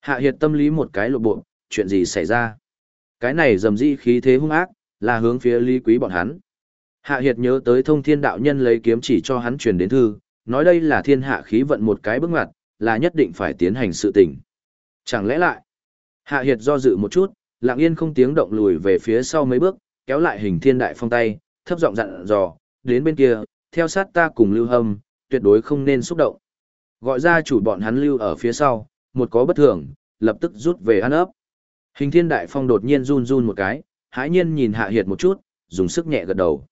Hạ Hiệt tâm lý một cái lộ bộ, chuyện gì xảy ra? Cái này dầm dĩ khí thế hung ác, là hướng phía Lý Quý bọn hắn. Hạ Hiệt nhớ tới thông thiên đạo nhân lấy kiếm chỉ cho hắn truyền đến thư, nói đây là thiên hạ khí vận một cái bước ngoặt, là nhất định phải tiến hành sự tình. Chẳng lẽ lại? Hạ Hiệt do dự một chút, lặng yên không tiếng động lùi về phía sau mấy bước, kéo lại hình thiên đại phong tay, thấp giọng dặn dò, đến bên kia, theo sát ta cùng lưu hâm, tuyệt đối không nên xúc động. Gọi ra chủ bọn hắn lưu ở phía sau, một có bất thường, lập tức rút về ăn ấp. Hình thiên đại phong đột nhiên run run một cái, hãi nhiên nhìn hạ hiệt một chút, dùng sức nhẹ gật đầu.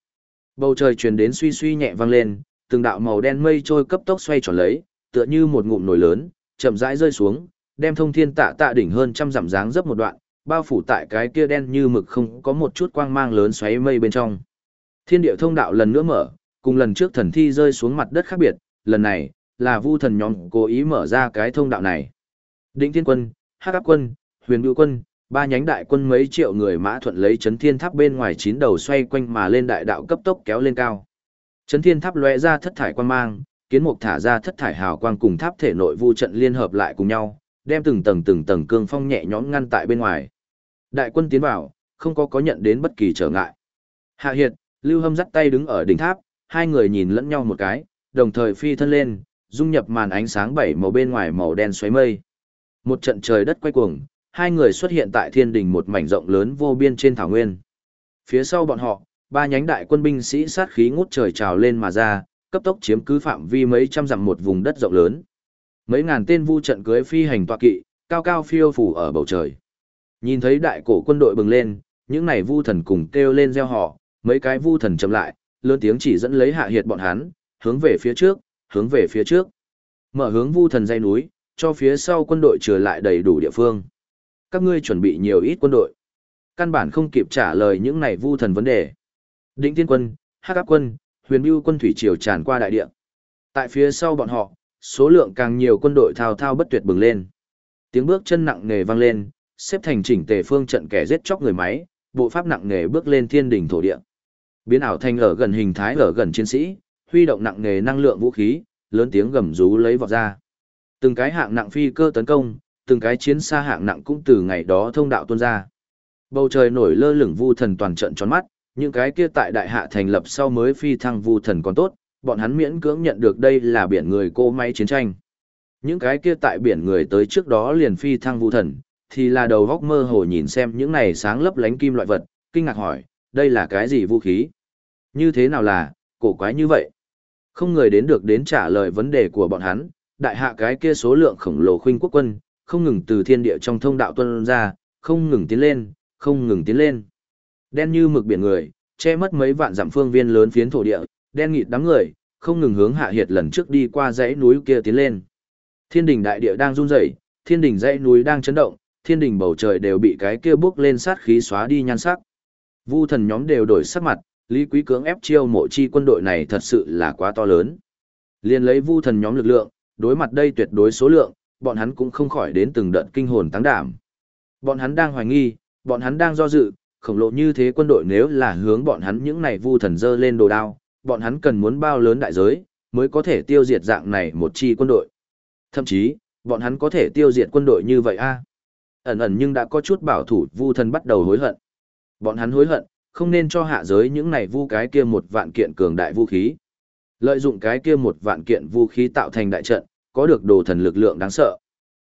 Bầu trời truyền đến suy suy nhẹ vang lên, từng đạo màu đen mây trôi cấp tốc xoay tròn lấy, tựa như một ngụm nồi lớn, chậm rãi rơi xuống, đem thông thiên tạ tạ đỉnh hơn trăm dặm dáng dấp một đoạn, bao phủ tại cái kia đen như mực không có một chút quang mang lớn xoáy mây bên trong. Thiên địa thông đạo lần nữa mở, cùng lần trước thần thi rơi xuống mặt đất khác biệt, lần này là Vu thần nhóm cố ý mở ra cái thông đạo này. Định Thiên quân, Hắc Áp quân, Huyền Bưu quân, ba nhánh đại quân mấy triệu người mã thuận lấy chấn thiên tháp bên ngoài chín đầu xoay quanh mà lên đại đạo cấp tốc kéo lên cao. Chấn thiên tháp lóe ra thất thải quang mang, kiến mục thả ra thất thải hào quang cùng tháp thể nội vu trận liên hợp lại cùng nhau, đem từng tầng từng tầng cương phong nhẹ nhõm ngăn tại bên ngoài. Đại quân tiến vào, không có có nhận đến bất kỳ trở ngại. Hạ Hiệt, Lưu Hâm dắt tay đứng ở đỉnh tháp, hai người nhìn lẫn nhau một cái, đồng thời phi thân lên, dung nhập màn ánh sáng bảy màu bên ngoài màu đen xoáy mây. Một trận trời đất quay cuồng, hai người xuất hiện tại thiên đình một mảnh rộng lớn vô biên trên thảo nguyên. Phía sau bọn họ, ba nhánh đại quân binh sĩ sát khí ngút trời trào lên mà ra, cấp tốc chiếm cứ phạm vi mấy trăm dặm một vùng đất rộng lớn. Mấy ngàn tên vu trận cưới phi hành tọa kỵ, cao cao phiêu phủ ở bầu trời. Nhìn thấy đại cổ quân đội bừng lên, những này vu thần cùng kêu lên reo họ, mấy cái vu thần chậm lại, lớn tiếng chỉ dẫn lấy hạ hiệt bọn hắn, hướng về phía trước, hướng về phía trước. Mở hướng vu thần dây núi, cho phía sau quân đội trở lại đầy đủ địa phương. Các ngươi chuẩn bị nhiều ít quân đội. Căn bản không kịp trả lời những này vu thần vấn đề. Định tiên quân, hắc áp quân, huyền bưu quân thủy triều tràn qua đại địa. Tại phía sau bọn họ, số lượng càng nhiều quân đội thao thao bất tuyệt bừng lên. Tiếng bước chân nặng nề vang lên, xếp thành chỉnh tề phương trận kẻ giết chóc người máy, bộ pháp nặng nề bước lên thiên đỉnh thổ địa. Biến ảo thành ở gần hình thái ở gần chiến sĩ, huy động nặng nề năng lượng vũ khí, lớn tiếng gầm rú lấy vọt ra. Từng cái hạng nặng phi cơ tấn công, từng cái chiến xa hạng nặng cũng từ ngày đó thông đạo tuôn ra. Bầu trời nổi lơ lửng vu thần toàn trận tròn mắt, những cái kia tại đại hạ thành lập sau mới phi thăng vu thần còn tốt, bọn hắn miễn cưỡng nhận được đây là biển người cô máy chiến tranh. Những cái kia tại biển người tới trước đó liền phi thăng vu thần, thì là đầu góc mơ hồ nhìn xem những này sáng lấp lánh kim loại vật, kinh ngạc hỏi, đây là cái gì vũ khí? Như thế nào là, cổ quái như vậy? Không người đến được đến trả lời vấn đề của bọn hắn, đại hạ cái kia số lượng khổng lồ khuynh quốc quân, không ngừng từ thiên địa trong thông đạo tuân ra, không ngừng tiến lên, không ngừng tiến lên. Đen như mực biển người, che mất mấy vạn dặm phương viên lớn phiến thổ địa, đen nghịt đám người, không ngừng hướng hạ hiệt lần trước đi qua dãy núi kia tiến lên. Thiên đình đại địa đang run rẩy, thiên đình dãy núi đang chấn động, thiên đình bầu trời đều bị cái kia bước lên sát khí xóa đi nhan sắc. Vu thần nhóm đều đổi sắc mặt, Lý Quý cưỡng ép chiêu mộ chi quân đội này thật sự là quá to lớn. Liên lấy vu thần nhóm lực lượng, đối mặt đây tuyệt đối số lượng, bọn hắn cũng không khỏi đến từng đợt kinh hồn tăng đảm. Bọn hắn đang hoài nghi, bọn hắn đang do dự, khổng lồ như thế quân đội nếu là hướng bọn hắn những này vu thần dơ lên đồ đao, bọn hắn cần muốn bao lớn đại giới, mới có thể tiêu diệt dạng này một chi quân đội. Thậm chí, bọn hắn có thể tiêu diệt quân đội như vậy a Ẩn ẩn nhưng đã có chút bảo thủ vu thần bắt đầu hối hận. Bọn hắn hối hận, không nên cho hạ giới những này vu cái kia một vạn kiện cường đại vũ khí. Lợi dụng cái kia một vạn kiện vũ khí tạo thành đại trận, có được đồ thần lực lượng đáng sợ.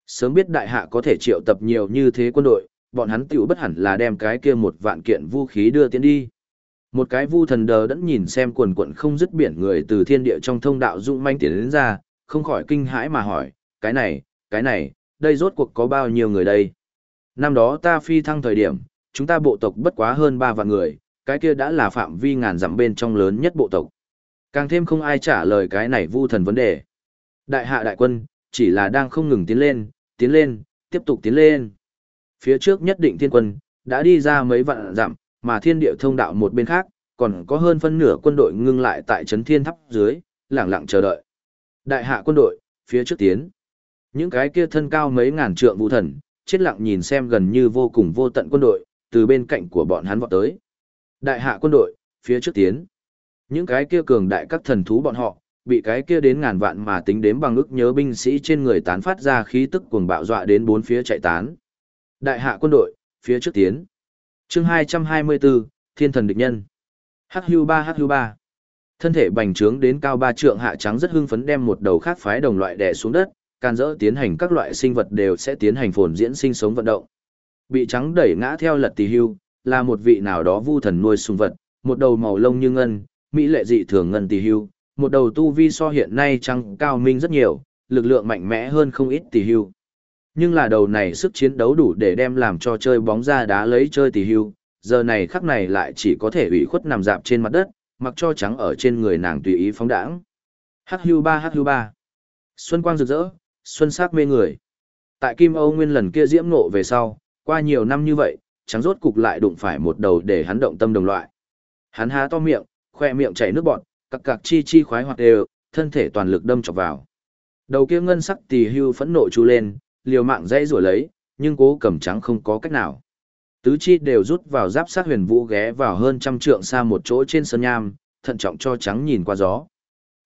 Sớm biết đại hạ có thể triệu tập nhiều như thế quân đội, bọn hắn tiểu bất hẳn là đem cái kia một vạn kiện vũ khí đưa tiến đi. Một cái vu thần đờ đẫn nhìn xem quần quần không dứt biển người từ thiên địa trong thông đạo dũng manh tiến đến ra, không khỏi kinh hãi mà hỏi, cái này, cái này, đây rốt cuộc có bao nhiêu người đây? Năm đó ta phi thăng thời điểm, chúng ta bộ tộc bất quá hơn ba vạn người, cái kia đã là phạm vi ngàn dặm bên trong lớn nhất bộ tộc. Càng thêm không ai trả lời cái này vu thần vấn đề. Đại hạ đại quân, chỉ là đang không ngừng tiến lên, tiến lên, tiếp tục tiến lên. Phía trước nhất định thiên quân, đã đi ra mấy vạn dặm, mà thiên địa thông đạo một bên khác, còn có hơn phân nửa quân đội ngưng lại tại trấn thiên tháp dưới, lặng lặng chờ đợi. Đại hạ quân đội, phía trước tiến. Những cái kia thân cao mấy ngàn trượng vũ thần, chết lặng nhìn xem gần như vô cùng vô tận quân đội, từ bên cạnh của bọn hắn vọt tới. Đại hạ quân đội, phía trước tiến. Những cái kia cường đại các thần thú bọn họ, bị cái kia đến ngàn vạn mà tính đếm bằng ức nhớ binh sĩ trên người tán phát ra khí tức cuồng bạo dọa đến bốn phía chạy tán. Đại hạ quân đội, phía trước tiến. chương 224, Thiên thần địch nhân. Hắc hưu ba hắc hưu ba. Thân thể bành trướng đến cao ba trượng hạ trắng rất hưng phấn đem một đầu khác phái đồng loại đè xuống đất, can dỡ tiến hành các loại sinh vật đều sẽ tiến hành phồn diễn sinh sống vận động. Bị trắng đẩy ngã theo lật tỳ hưu, là một vị nào đó vu thần nuôi sùng vật, một đầu màu lông như ngân, mỹ lệ dị thường ngân tỷ hưu, một đầu tu vi so hiện nay trăng cao minh rất nhiều, lực lượng mạnh mẽ hơn không ít tỷ hưu. Nhưng là đầu này sức chiến đấu đủ để đem làm cho chơi bóng ra đá lấy chơi tỷ hưu, giờ này khắc này lại chỉ có thể ủy khuất nằm dạp trên mặt đất, mặc cho trắng ở trên người nàng tùy ý phóng đãng. Hắc hưu ba hắc hưu ba. Xuân quang rực rỡ, xuân sắc mê người. Tại Kim Âu Nguyên lần kia diễm nộ về sau, qua nhiều năm như vậy, trắng rốt cục lại đụng phải một đầu để hắn động tâm đồng loại. Hắn há to miệng, khoe miệng chảy nước bọt, cặc cặc chi chi khoái hoạt đều, thân thể toàn lực đâm chọc vào. Đầu kia ngân sắc tỳ hưu phẫn nộ chú lên, liều mạng dây rủa lấy, nhưng cố cầm trắng không có cách nào. Tứ chi đều rút vào giáp sát huyền vũ ghé vào hơn trăm trượng xa một chỗ trên sân nham, thận trọng cho trắng nhìn qua gió.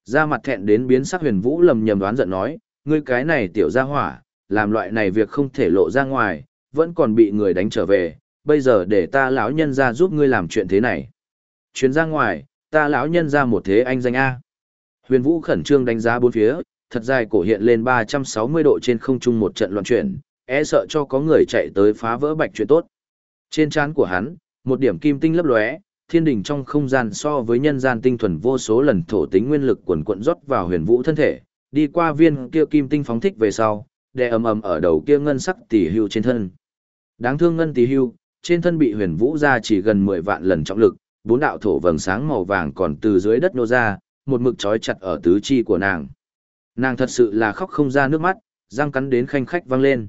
Ra mặt thẹn đến biến sắc huyền vũ lầm nhầm đoán giận nói, ngươi cái này tiểu gia hỏa, làm loại này việc không thể lộ ra ngoài, vẫn còn bị người đánh trở về, bây giờ để ta lão nhân ra giúp ngươi làm chuyện thế này. Chuyến ra ngoài, ta lão nhân ra một thế anh danh A. Huyền Vũ khẩn trương đánh giá bốn phía, thật dài cổ hiện lên 360 độ trên không trung một trận loạn chuyển, e sợ cho có người chạy tới phá vỡ bạch chuyện tốt. Trên trán của hắn, một điểm kim tinh lấp lóe, thiên đình trong không gian so với nhân gian tinh thuần vô số lần thổ tính nguyên lực quần quận rót vào huyền vũ thân thể, đi qua viên kia kim tinh phóng thích về sau, đè ầm ầm ở đầu kia ngân sắc tỷ hưu trên thân. Đáng thương ngân tỷ hưu, trên thân bị huyền vũ ra chỉ gần 10 vạn lần trọng lực, bốn đạo thổ vầng sáng màu vàng còn từ dưới đất nô ra, một mực trói chặt ở tứ chi của nàng. Nàng thật sự là khóc không ra nước mắt, răng cắn đến khanh khách vang lên.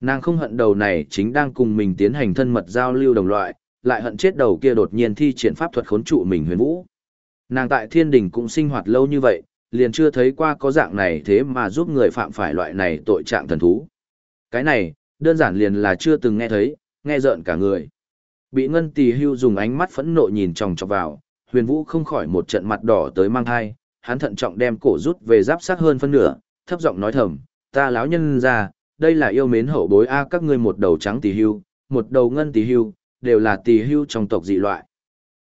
Nàng không hận đầu này chính đang cùng mình tiến hành thân mật giao lưu đồng loại, lại hận chết đầu kia đột nhiên thi triển pháp thuật khốn trụ mình huyền vũ. Nàng tại thiên đình cũng sinh hoạt lâu như vậy, liền chưa thấy qua có dạng này thế mà giúp người phạm phải loại này tội trạng thần thú. Cái này, đơn giản liền là chưa từng nghe thấy, nghe rợn cả người. Bị ngân tỳ hưu dùng ánh mắt phẫn nộ nhìn chòng chọc vào, huyền vũ không khỏi một trận mặt đỏ tới mang thai, hắn thận trọng đem cổ rút về giáp sát hơn phân nửa, thấp giọng nói thầm, ta láo nhân ra, đây là yêu mến hậu bối a các ngươi một đầu trắng tỳ hưu, một đầu ngân tỳ hưu, đều là tỳ hưu trong tộc dị loại.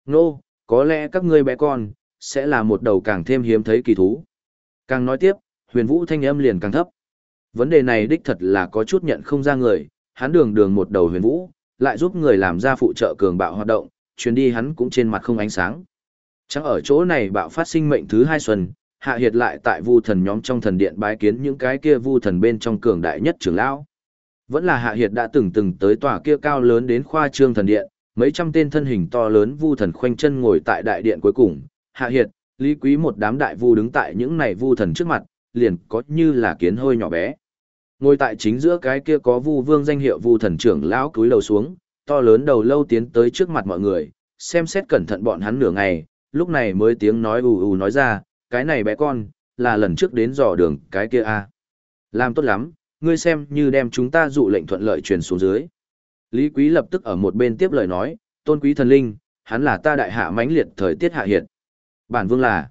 Nô, có lẽ các ngươi bé con, sẽ là một đầu càng thêm hiếm thấy kỳ thú. Càng nói tiếp, huyền vũ thanh âm liền càng thấp. Vấn đề này đích thật là có chút nhận không ra người, hắn đường đường một đầu huyền vũ, lại giúp người làm ra phụ trợ cường bạo hoạt động, chuyến đi hắn cũng trên mặt không ánh sáng. Chẳng ở chỗ này bạo phát sinh mệnh thứ hai xuân, hạ hiệt lại tại vu thần nhóm trong thần điện bái kiến những cái kia vu thần bên trong cường đại nhất trưởng lão. Vẫn là hạ hiệt đã từng từng tới tòa kia cao lớn đến khoa trương thần điện, mấy trăm tên thân hình to lớn vu thần khoanh chân ngồi tại đại điện cuối cùng, hạ hiệt, lý quý một đám đại vu đứng tại những này vu thần trước mặt, liền có như là kiến hơi nhỏ bé. Ngồi tại chính giữa cái kia có vu vương danh hiệu vu thần trưởng lão cúi đầu xuống, to lớn đầu lâu tiến tới trước mặt mọi người, xem xét cẩn thận bọn hắn nửa ngày, lúc này mới tiếng nói ù ù nói ra, cái này bé con, là lần trước đến dò đường cái kia a à. Làm tốt lắm, ngươi xem như đem chúng ta dụ lệnh thuận lợi truyền xuống dưới. Lý Quý lập tức ở một bên tiếp lời nói, tôn quý thần linh, hắn là ta đại hạ mãnh liệt thời tiết hạ hiệt. Bản vương là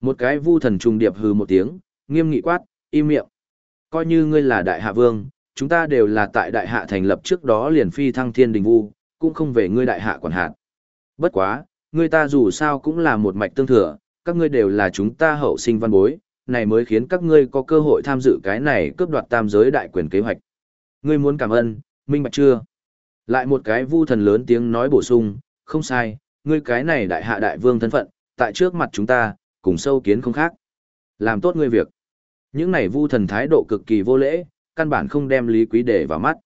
một cái vu thần trùng điệp hừ một tiếng, nghiêm nghị quát, im miệng. Coi như ngươi là đại hạ vương, chúng ta đều là tại đại hạ thành lập trước đó liền phi thăng thiên đình vu, cũng không về ngươi đại hạ quản hạt. Bất quá, ngươi ta dù sao cũng là một mạch tương thừa, các ngươi đều là chúng ta hậu sinh văn bối, này mới khiến các ngươi có cơ hội tham dự cái này cướp đoạt tam giới đại quyền kế hoạch. Ngươi muốn cảm ơn, minh bạch chưa? Lại một cái vu thần lớn tiếng nói bổ sung, không sai, ngươi cái này đại hạ đại vương thân phận, tại trước mặt chúng ta, cùng sâu kiến không khác. Làm tốt ngươi việc. Những này vu thần thái độ cực kỳ vô lễ, căn bản không đem Lý Quý để vào mắt.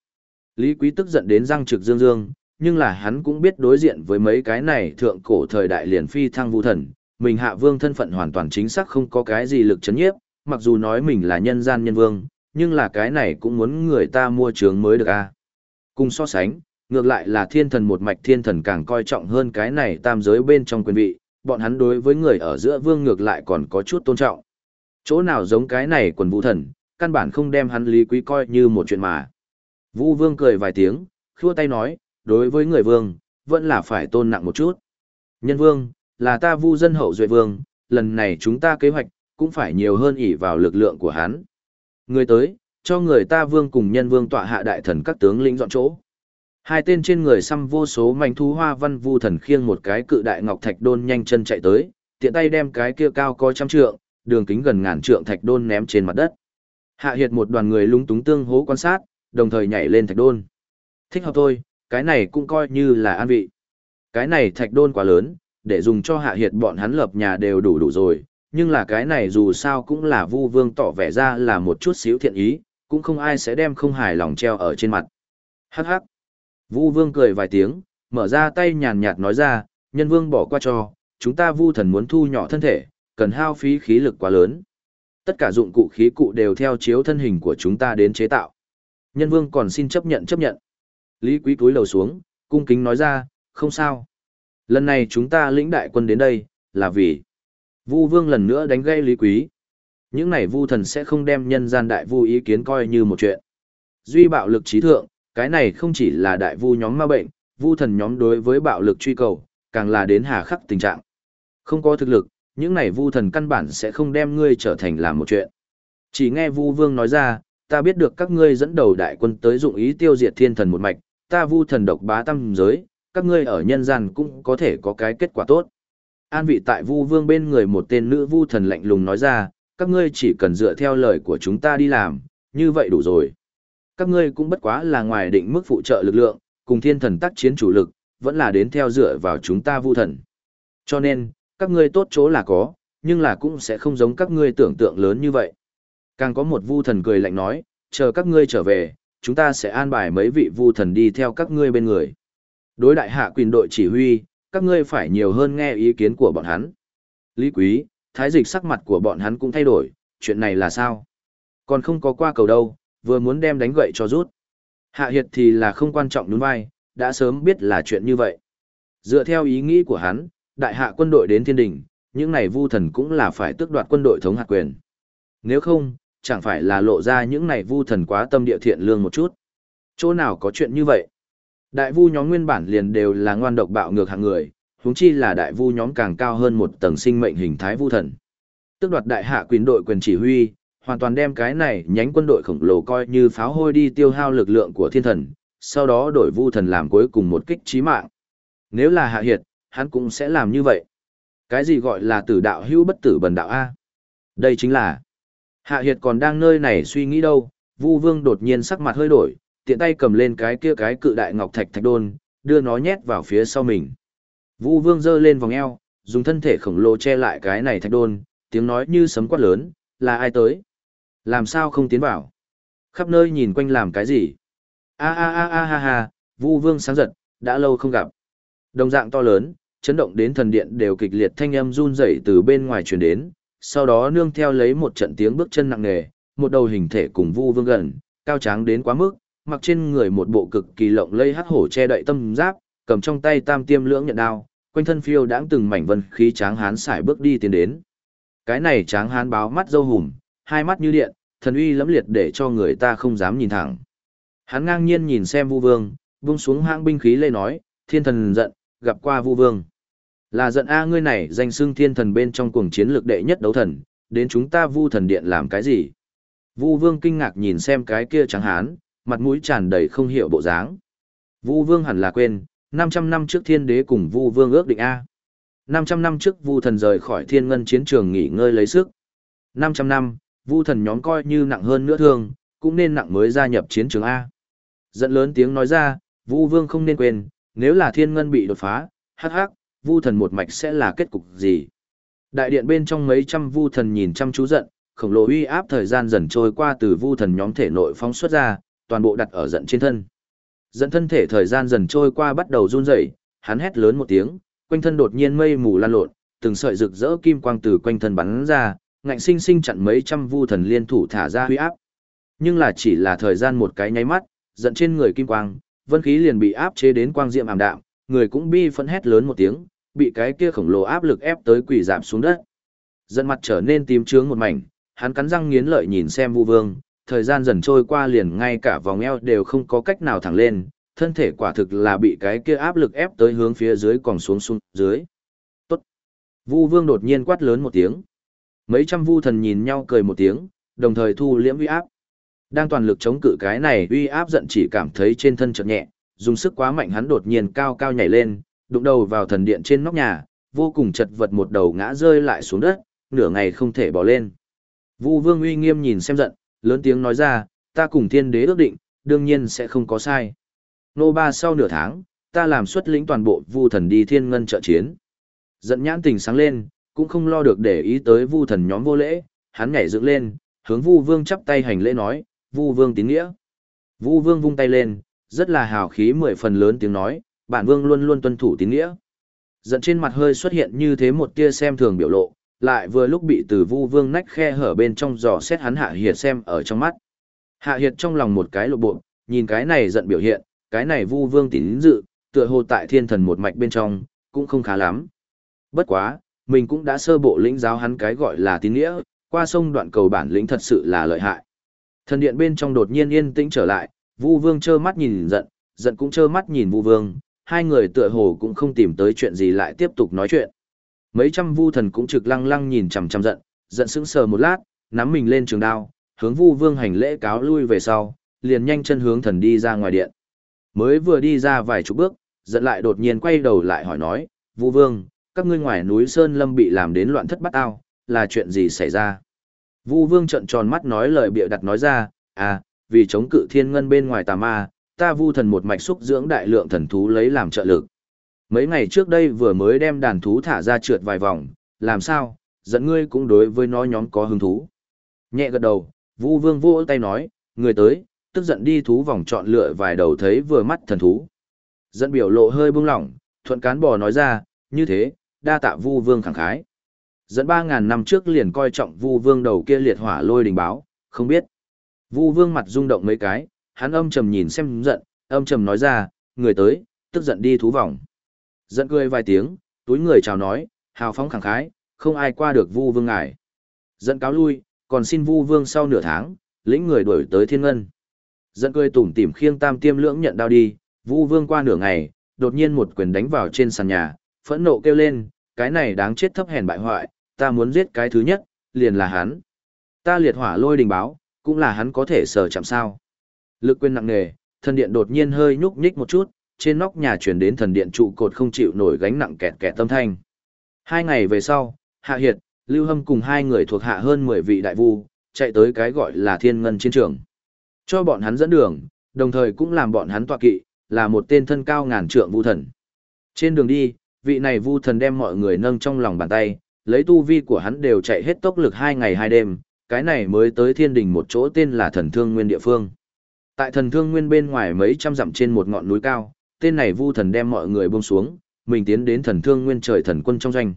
Lý Quý tức giận đến răng trực dương dương, nhưng là hắn cũng biết đối diện với mấy cái này thượng cổ thời đại liền phi thăng vu thần, mình hạ vương thân phận hoàn toàn chính xác không có cái gì lực chấn nhiếp, mặc dù nói mình là nhân gian nhân vương, nhưng là cái này cũng muốn người ta mua trướng mới được a. Cùng so sánh, ngược lại là thiên thần một mạch thiên thần càng coi trọng hơn cái này tam giới bên trong quyền vị, bọn hắn đối với người ở giữa vương ngược lại còn có chút tôn trọng. Chỗ nào giống cái này quần vũ thần, căn bản không đem hắn lý quý coi như một chuyện mà. Vũ vương cười vài tiếng, khua tay nói, đối với người vương, vẫn là phải tôn nặng một chút. Nhân vương, là ta vu dân hậu duệ vương, lần này chúng ta kế hoạch, cũng phải nhiều hơn ỷ vào lực lượng của hắn. Người tới, cho người ta vương cùng nhân vương tọa hạ đại thần các tướng lĩnh dọn chỗ. Hai tên trên người xăm vô số mảnh thú hoa văn vu thần khiêng một cái cự đại ngọc thạch đôn nhanh chân chạy tới, tiện tay đem cái kia cao có trăm trượng, đường kính gần ngàn trượng thạch đôn ném trên mặt đất. Hạ hiệt một đoàn người lúng túng tương hố quan sát, đồng thời nhảy lên thạch đôn. Thích hợp thôi, cái này cũng coi như là an vị. Cái này thạch đôn quá lớn, để dùng cho hạ hiệt bọn hắn lập nhà đều đủ đủ rồi, nhưng là cái này dù sao cũng là vu vương tỏ vẻ ra là một chút xíu thiện ý, cũng không ai sẽ đem không hài lòng treo ở trên mặt. Hắc hắc. Vu vương cười vài tiếng, mở ra tay nhàn nhạt nói ra, nhân vương bỏ qua cho, chúng ta vu thần muốn thu nhỏ thân thể, cần hao phí khí lực quá lớn. Tất cả dụng cụ khí cụ đều theo chiếu thân hình của chúng ta đến chế tạo. Nhân vương còn xin chấp nhận chấp nhận. Lý quý túi lầu xuống, cung kính nói ra, không sao. Lần này chúng ta lĩnh đại quân đến đây, là vì Vu Vương lần nữa đánh gây Lý Quý. Những này Vu thần sẽ không đem nhân gian đại vu ý kiến coi như một chuyện. Duy bạo lực trí thượng, cái này không chỉ là đại vu nhóm ma bệnh, Vu thần nhóm đối với bạo lực truy cầu, càng là đến hà khắc tình trạng. Không có thực lực, những này Vu thần căn bản sẽ không đem ngươi trở thành làm một chuyện. Chỉ nghe Vu Vương nói ra, ta biết được các ngươi dẫn đầu đại quân tới dụng ý tiêu diệt thiên thần một mạch, ta Vu thần độc bá tâm giới, các ngươi ở nhân gian cũng có thể có cái kết quả tốt. An vị tại Vu Vương bên người một tên nữ Vu thần lạnh lùng nói ra, các ngươi chỉ cần dựa theo lời của chúng ta đi làm, như vậy đủ rồi. Các ngươi cũng bất quá là ngoài định mức phụ trợ lực lượng, cùng thiên thần tác chiến chủ lực, vẫn là đến theo dựa vào chúng ta Vu thần. Cho nên, các ngươi tốt chỗ là có, nhưng là cũng sẽ không giống các ngươi tưởng tượng lớn như vậy. Càng có một Vu thần cười lạnh nói, chờ các ngươi trở về, chúng ta sẽ an bài mấy vị Vu thần đi theo các ngươi bên người. Đối đại hạ quyền đội chỉ huy, các ngươi phải nhiều hơn nghe ý kiến của bọn hắn. Lý Quý, thái dịch sắc mặt của bọn hắn cũng thay đổi, chuyện này là sao? Còn không có qua cầu đâu, vừa muốn đem đánh gậy cho rút. Hạ hiệt thì là không quan trọng đúng vai, đã sớm biết là chuyện như vậy. Dựa theo ý nghĩ của hắn, đại hạ quân đội đến thiên đình, những này vu thần cũng là phải tước đoạt quân đội thống hạt quyền. Nếu không, chẳng phải là lộ ra những này vu thần quá tâm địa thiện lương một chút. Chỗ nào có chuyện như vậy? Đại vu nhóm nguyên bản liền đều là ngoan độc bạo ngược hạng người, huống chi là đại vu nhóm càng cao hơn một tầng sinh mệnh hình thái vu thần. Tước đoạt đại hạ quyền đội quyền chỉ huy, hoàn toàn đem cái này nhánh quân đội khổng lồ coi như pháo hôi đi tiêu hao lực lượng của thiên thần, sau đó đổi vu thần làm cuối cùng một kích chí mạng. Nếu là hạ hiệt, hắn cũng sẽ làm như vậy. Cái gì gọi là tử đạo hữu bất tử bần đạo A? Đây chính là... Hạ Hiệt còn đang nơi này suy nghĩ đâu, Vu Vương đột nhiên sắc mặt hơi đổi, tiện tay cầm lên cái kia cái cự đại ngọc thạch thạch đôn, đưa nó nhét vào phía sau mình. Vu Vương giơ lên vòng eo, dùng thân thể khổng lồ che lại cái này thạch đôn, tiếng nói như sấm quát lớn, là ai tới? Làm sao không tiến vào? Khắp nơi nhìn quanh làm cái gì? A a a a ha ha, Vu Vương sáng giật, đã lâu không gặp. Đồng dạng to lớn, chấn động đến thần điện đều kịch liệt thanh âm run rẩy từ bên ngoài truyền đến, sau đó nương theo lấy một trận tiếng bước chân nặng nề, một đầu hình thể cùng Vu Vương gần, cao tráng đến quá mức, mặc trên người một bộ cực kỳ lộng lây hắc hổ che đậy tâm giáp, cầm trong tay tam tiêm lưỡng nhận đao, quanh thân phiêu đãng từng mảnh vân khí tráng hán xài bước đi tiến đến. Cái này tráng hán báo mắt dâu hùm, hai mắt như điện, thần uy lẫm liệt để cho người ta không dám nhìn thẳng. Hắn ngang nhiên nhìn xem Vu Vương, buông xuống hãng binh khí lê nói, thiên thần giận, gặp qua Vu Vương. Là giận a ngươi này danh xưng thiên thần bên trong cuồng chiến lược đệ nhất đấu thần, đến chúng ta Vu thần điện làm cái gì? Vu Vương kinh ngạc nhìn xem cái kia trắng hán, mặt mũi tràn đầy không hiểu bộ dáng. Vu Vương hẳn là quên, 500 năm trước thiên đế cùng Vu Vương ước định A. 500 năm trước Vu thần rời khỏi thiên ngân chiến trường nghỉ ngơi lấy sức. 500 năm, Vu thần nhóm coi như nặng hơn nữa thương, cũng nên nặng mới gia nhập chiến trường A. Dẫn lớn tiếng nói ra, Vu Vương không nên quên, nếu là thiên ngân bị đột phá, hắc hắc, Vu thần một mạch sẽ là kết cục gì? Đại điện bên trong mấy trăm Vu thần nhìn chăm chú giận, khổng lồ uy áp thời gian dần trôi qua từ Vu thần nhóm thể nội phóng xuất ra, toàn bộ đặt ở giận trên thân. Dẫn thân thể thời gian dần trôi qua bắt đầu run rẩy, hắn hét lớn một tiếng, quanh thân đột nhiên mây mù lan lộn, từng sợi rực rỡ kim quang từ quanh thân bắn ra, ngạnh sinh sinh chặn mấy trăm vu thần liên thủ thả ra huy áp. Nhưng là chỉ là thời gian một cái nháy mắt, giận trên người kim quang, vân khí liền bị áp chế đến quang diệm ảm đạm, người cũng bi phẫn hét lớn một tiếng, bị cái kia khổng lồ áp lực ép tới quỳ giảm xuống đất. Giận mặt trở nên tím trướng một mảnh, hắn cắn răng nghiến lợi nhìn xem Vu Vương, thời gian dần trôi qua liền ngay cả vòng eo đều không có cách nào thẳng lên, thân thể quả thực là bị cái kia áp lực ép tới hướng phía dưới còn xuống xuống dưới. Tốt. Vu Vương đột nhiên quát lớn một tiếng. Mấy trăm vu thần nhìn nhau cười một tiếng, đồng thời thu liễm uy áp. Đang toàn lực chống cự cái này uy áp giận chỉ cảm thấy trên thân chợt nhẹ, dùng sức quá mạnh hắn đột nhiên cao cao nhảy lên, đụng đầu vào thần điện trên nóc nhà, vô cùng chật vật một đầu ngã rơi lại xuống đất, nửa ngày không thể bỏ lên. Vu Vương uy nghiêm nhìn xem giận, lớn tiếng nói ra, ta cùng thiên đế ước định, đương nhiên sẽ không có sai. Nô ba sau nửa tháng, ta làm xuất lĩnh toàn bộ vu thần đi thiên ngân trợ chiến. Giận nhãn tình sáng lên, cũng không lo được để ý tới vu thần nhóm vô lễ, hắn nhảy dựng lên, hướng vu vương chắp tay hành lễ nói, vu vương tín nghĩa. Vu vương vung tay lên, rất là hào khí mười phần lớn tiếng nói, bản vương luôn luôn tuân thủ tín nghĩa. Giận trên mặt hơi xuất hiện như thế một tia xem thường biểu lộ, lại vừa lúc bị từ vu vương nách khe hở bên trong giò xét hắn hạ hiệt xem ở trong mắt. Hạ hiệt trong lòng một cái lộ bộ, nhìn cái này giận biểu hiện, cái này vu vương tín dự, tựa hồ tại thiên thần một mạch bên trong, cũng không khá lắm. Bất quá, mình cũng đã sơ bộ lĩnh giáo hắn cái gọi là tín nghĩa, qua sông đoạn cầu bản lĩnh thật sự là lợi hại. Thần điện bên trong đột nhiên yên tĩnh trở lại, Vu Vương trơ mắt nhìn giận, giận cũng trơ mắt nhìn Vu Vương, hai người tựa hồ cũng không tìm tới chuyện gì lại tiếp tục nói chuyện. Mấy trăm Vu thần cũng trực lăng lăng nhìn chằm chằm giận, giận sững sờ một lát, nắm mình lên trường đao, hướng Vu Vương hành lễ cáo lui về sau, liền nhanh chân hướng thần đi ra ngoài điện. Mới vừa đi ra vài chục bước, giận lại đột nhiên quay đầu lại hỏi nói, Vu Vương, các ngươi ngoài núi Sơn Lâm bị làm đến loạn thất bát ao, là chuyện gì xảy ra? Vu Vương trợn tròn mắt nói lời bịa đặt nói ra, à, vì chống cự thiên ngân bên ngoài tà ma, ta Vu thần một mạch xúc dưỡng đại lượng thần thú lấy làm trợ lực. Mấy ngày trước đây vừa mới đem đàn thú thả ra trượt vài vòng, làm sao, dẫn ngươi cũng đối với nó nhóm có hứng thú. Nhẹ gật đầu, Vu Vương vỗ tay nói, người tới, tức giận đi thú vòng chọn lựa vài đầu thấy vừa mắt thần thú. Dẫn biểu lộ hơi bưng lỏng, thuận cán bò nói ra, như thế, đa tạ Vu Vương khẳng khái. Dẫn 3000 năm trước liền coi trọng Vu Vương đầu kia liệt hỏa lôi đình báo, không biết. Vu Vương mặt rung động mấy cái, hắn âm trầm nhìn xem giận, âm trầm nói ra, người tới, tức giận đi thú vòng. Giận cười vài tiếng, túi người chào nói, hào phóng khẳng khái, không ai qua được Vu Vương ngài. Giận cáo lui, còn xin Vu Vương sau nửa tháng, lĩnh người đuổi tới Thiên Ngân. Giận cười tủm tỉm khiêng tam tiêm lưỡng nhận đao đi, Vu Vương qua nửa ngày, đột nhiên một quyền đánh vào trên sàn nhà, phẫn nộ kêu lên, cái này đáng chết thấp hèn bại hoại, ta muốn giết cái thứ nhất, liền là hắn. Ta liệt hỏa lôi đình báo, cũng là hắn có thể sở chạm sao. Lực quyền nặng nề, thần điện đột nhiên hơi nhúc nhích một chút, trên nóc nhà truyền đến thần điện trụ cột không chịu nổi gánh nặng kẹt kẹt tâm thanh. Hai ngày về sau, Hạ Hiệt, Lưu Hâm cùng hai người thuộc hạ hơn 10 vị đại vu, chạy tới cái gọi là thiên ngân chiến trường. Cho bọn hắn dẫn đường, đồng thời cũng làm bọn hắn tọa kỵ, là một tên thân cao ngàn trượng vu thần. Trên đường đi, vị này vu thần đem mọi người nâng trong lòng bàn tay, lấy tu vi của hắn đều chạy hết tốc lực hai ngày hai đêm, cái này mới tới thiên đình một chỗ tên là thần thương nguyên địa phương. Tại thần thương nguyên bên ngoài mấy trăm dặm trên một ngọn núi cao, tên này vu thần đem mọi người buông xuống, mình tiến đến thần thương nguyên trời thần quân trong doanh.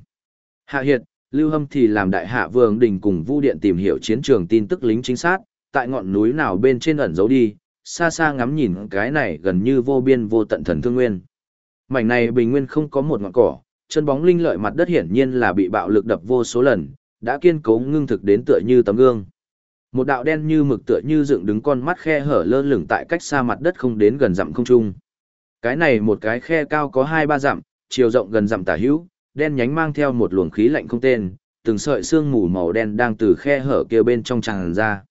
Hạ Hiệt, Lưu Hâm thì làm đại hạ vương đình cùng vu điện tìm hiểu chiến trường tin tức lính chính xác, tại ngọn núi nào bên trên ẩn giấu đi, xa xa ngắm nhìn cái này gần như vô biên vô tận thần thương nguyên. Mảnh này bình nguyên không có một ngọn cỏ, chân bóng linh lợi mặt đất hiển nhiên là bị bạo lực đập vô số lần, đã kiên cố ngưng thực đến tựa như tấm gương. Một đạo đen như mực tựa như dựng đứng con mắt khe hở lơ lửng tại cách xa mặt đất không đến gần dặm không trung. Cái này một cái khe cao có hai ba dặm, chiều rộng gần dặm tả hữu, đen nhánh mang theo một luồng khí lạnh không tên, từng sợi xương mù màu đen đang từ khe hở kia bên trong tràn ra.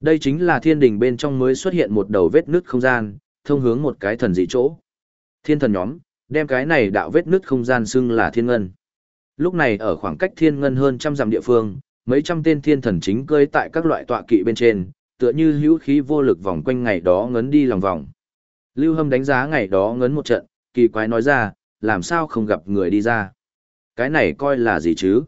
Đây chính là thiên đình bên trong mới xuất hiện một đầu vết nứt không gian, thông hướng một cái thần dị chỗ. Thiên thần nhóm, đem cái này đạo vết nứt không gian xưng là thiên ngân. Lúc này ở khoảng cách thiên ngân hơn trăm dặm địa phương, mấy trăm tên thiên thần chính cơi tại các loại tọa kỵ bên trên, tựa như hữu khí vô lực vòng quanh ngày đó ngấn đi lòng vòng. Lưu Hâm đánh giá ngày đó ngấn một trận, kỳ quái nói ra, làm sao không gặp người đi ra. Cái này coi là gì chứ?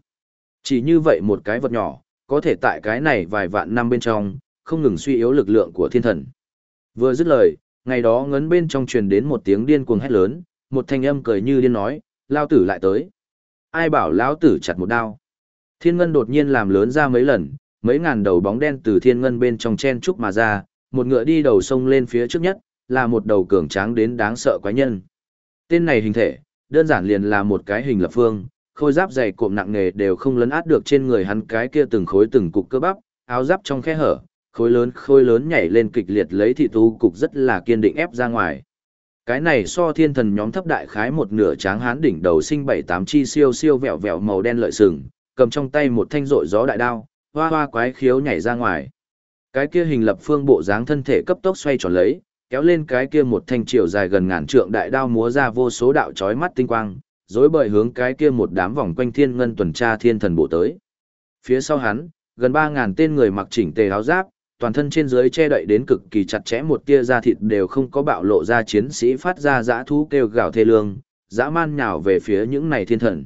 Chỉ như vậy một cái vật nhỏ, có thể tại cái này vài vạn năm bên trong, không ngừng suy yếu lực lượng của thiên thần. Vừa dứt lời, ngày đó ngấn bên trong truyền đến một tiếng điên cuồng hét lớn, một thanh âm cười như điên nói, lao tử lại tới. Ai bảo lão tử chặt một đao. Thiên ngân đột nhiên làm lớn ra mấy lần, mấy ngàn đầu bóng đen từ thiên ngân bên trong chen trúc mà ra, một ngựa đi đầu sông lên phía trước nhất, là một đầu cường tráng đến đáng sợ quái nhân. Tên này hình thể, đơn giản liền là một cái hình lập phương, khôi giáp dày cộm nặng nề đều không lấn át được trên người hắn cái kia từng khối từng cục cơ bắp, áo giáp trong khe hở, khối lớn khối lớn nhảy lên kịch liệt lấy thị tu cục rất là kiên định ép ra ngoài. Cái này so thiên thần nhóm thấp đại khái một nửa tráng hán đỉnh đầu sinh bảy tám chi siêu siêu vẹo vẹo màu đen lợi sừng, cầm trong tay một thanh rội gió đại đao, hoa hoa quái khiếu nhảy ra ngoài. Cái kia hình lập phương bộ dáng thân thể cấp tốc xoay tròn lấy, kéo lên cái kia một thanh chiều dài gần ngàn trượng đại đao múa ra vô số đạo chói mắt tinh quang, dối bời hướng cái kia một đám vòng quanh thiên ngân tuần tra thiên thần bộ tới. Phía sau hắn, gần ba ngàn tên người mặc chỉnh tề áo giáp, toàn thân trên dưới che đậy đến cực kỳ chặt chẽ một tia da thịt đều không có bạo lộ ra chiến sĩ phát ra dã thú kêu gào thê lương, dã man nhào về phía những này thiên thần.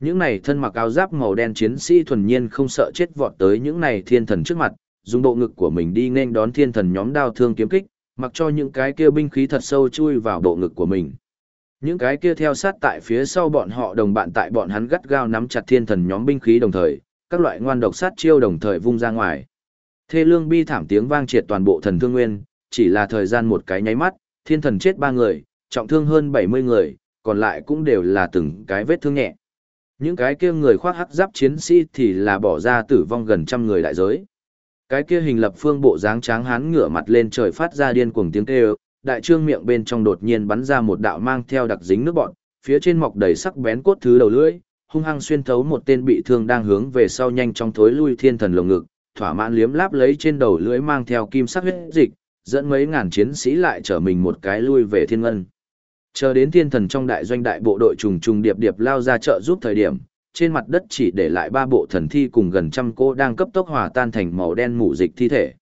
Những này thân mặc áo giáp màu đen chiến sĩ thuần nhiên không sợ chết vọt tới những này thiên thần trước mặt, dùng bộ ngực của mình đi nên đón thiên thần nhóm đao thương kiếm kích, mặc cho những cái kia binh khí thật sâu chui vào bộ ngực của mình. Những cái kia theo sát tại phía sau bọn họ đồng bạn tại bọn hắn gắt gao nắm chặt thiên thần nhóm binh khí đồng thời, các loại ngoan độc sát chiêu đồng thời vung ra ngoài. Thê lương bi thảm tiếng vang triệt toàn bộ thần thương nguyên, chỉ là thời gian một cái nháy mắt, thiên thần chết ba người, trọng thương hơn 70 người, còn lại cũng đều là từng cái vết thương nhẹ. Những cái kia người khoác hắc giáp chiến sĩ thì là bỏ ra tử vong gần trăm người đại giới. Cái kia hình lập phương bộ dáng tráng hán ngửa mặt lên trời phát ra điên cuồng tiếng kêu, đại trương miệng bên trong đột nhiên bắn ra một đạo mang theo đặc dính nước bọn, phía trên mọc đầy sắc bén cốt thứ đầu lưỡi, hung hăng xuyên thấu một tên bị thương đang hướng về sau nhanh trong thối lui thiên thần lồng ngực, thỏa mãn liếm láp lấy trên đầu lưỡi mang theo kim sắc huyết dịch, dẫn mấy ngàn chiến sĩ lại trở mình một cái lui về thiên ngân. Chờ đến thiên thần trong đại doanh đại bộ đội trùng trùng điệp điệp lao ra trợ giúp thời điểm, trên mặt đất chỉ để lại ba bộ thần thi cùng gần trăm cô đang cấp tốc hòa tan thành màu đen mủ dịch thi thể.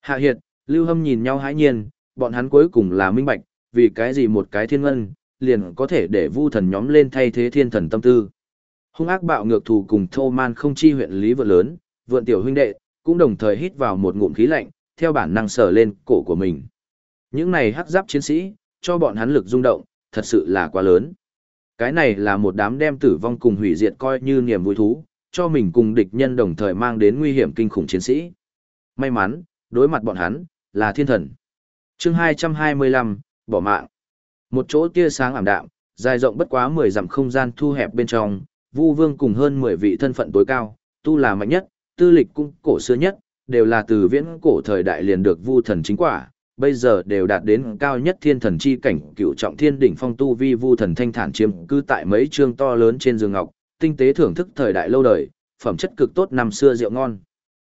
Hạ Hiệt, Lưu Hâm nhìn nhau hãi nhiên, bọn hắn cuối cùng là minh bạch, vì cái gì một cái thiên ngân, liền có thể để vu thần nhóm lên thay thế thiên thần tâm tư. Hung ác bạo ngược thù cùng thô man không chi huyện lý vợ lớn, vượn tiểu huynh đệ, cũng đồng thời hít vào một ngụm khí lạnh, theo bản năng sở lên cổ của mình. Những này hắc giáp chiến sĩ, cho bọn hắn lực rung động, thật sự là quá lớn. Cái này là một đám đem tử vong cùng hủy diệt coi như niềm vui thú, cho mình cùng địch nhân đồng thời mang đến nguy hiểm kinh khủng chiến sĩ. May mắn, đối mặt bọn hắn, là thiên thần. chương 225, bỏ mạng. Một chỗ tia sáng ảm đạm, dài rộng bất quá 10 dặm không gian thu hẹp bên trong, Vu Vương cùng hơn 10 vị thân phận tối cao, tu là mạnh nhất, tư lịch cũng cổ xưa nhất, đều là từ viễn cổ thời đại liền được vu thần chính quả, bây giờ đều đạt đến cao nhất thiên thần chi cảnh cựu trọng thiên đỉnh phong tu vi vu thần thanh thản chiếm cư tại mấy chương to lớn trên giường ngọc, tinh tế thưởng thức thời đại lâu đời, phẩm chất cực tốt năm xưa rượu ngon.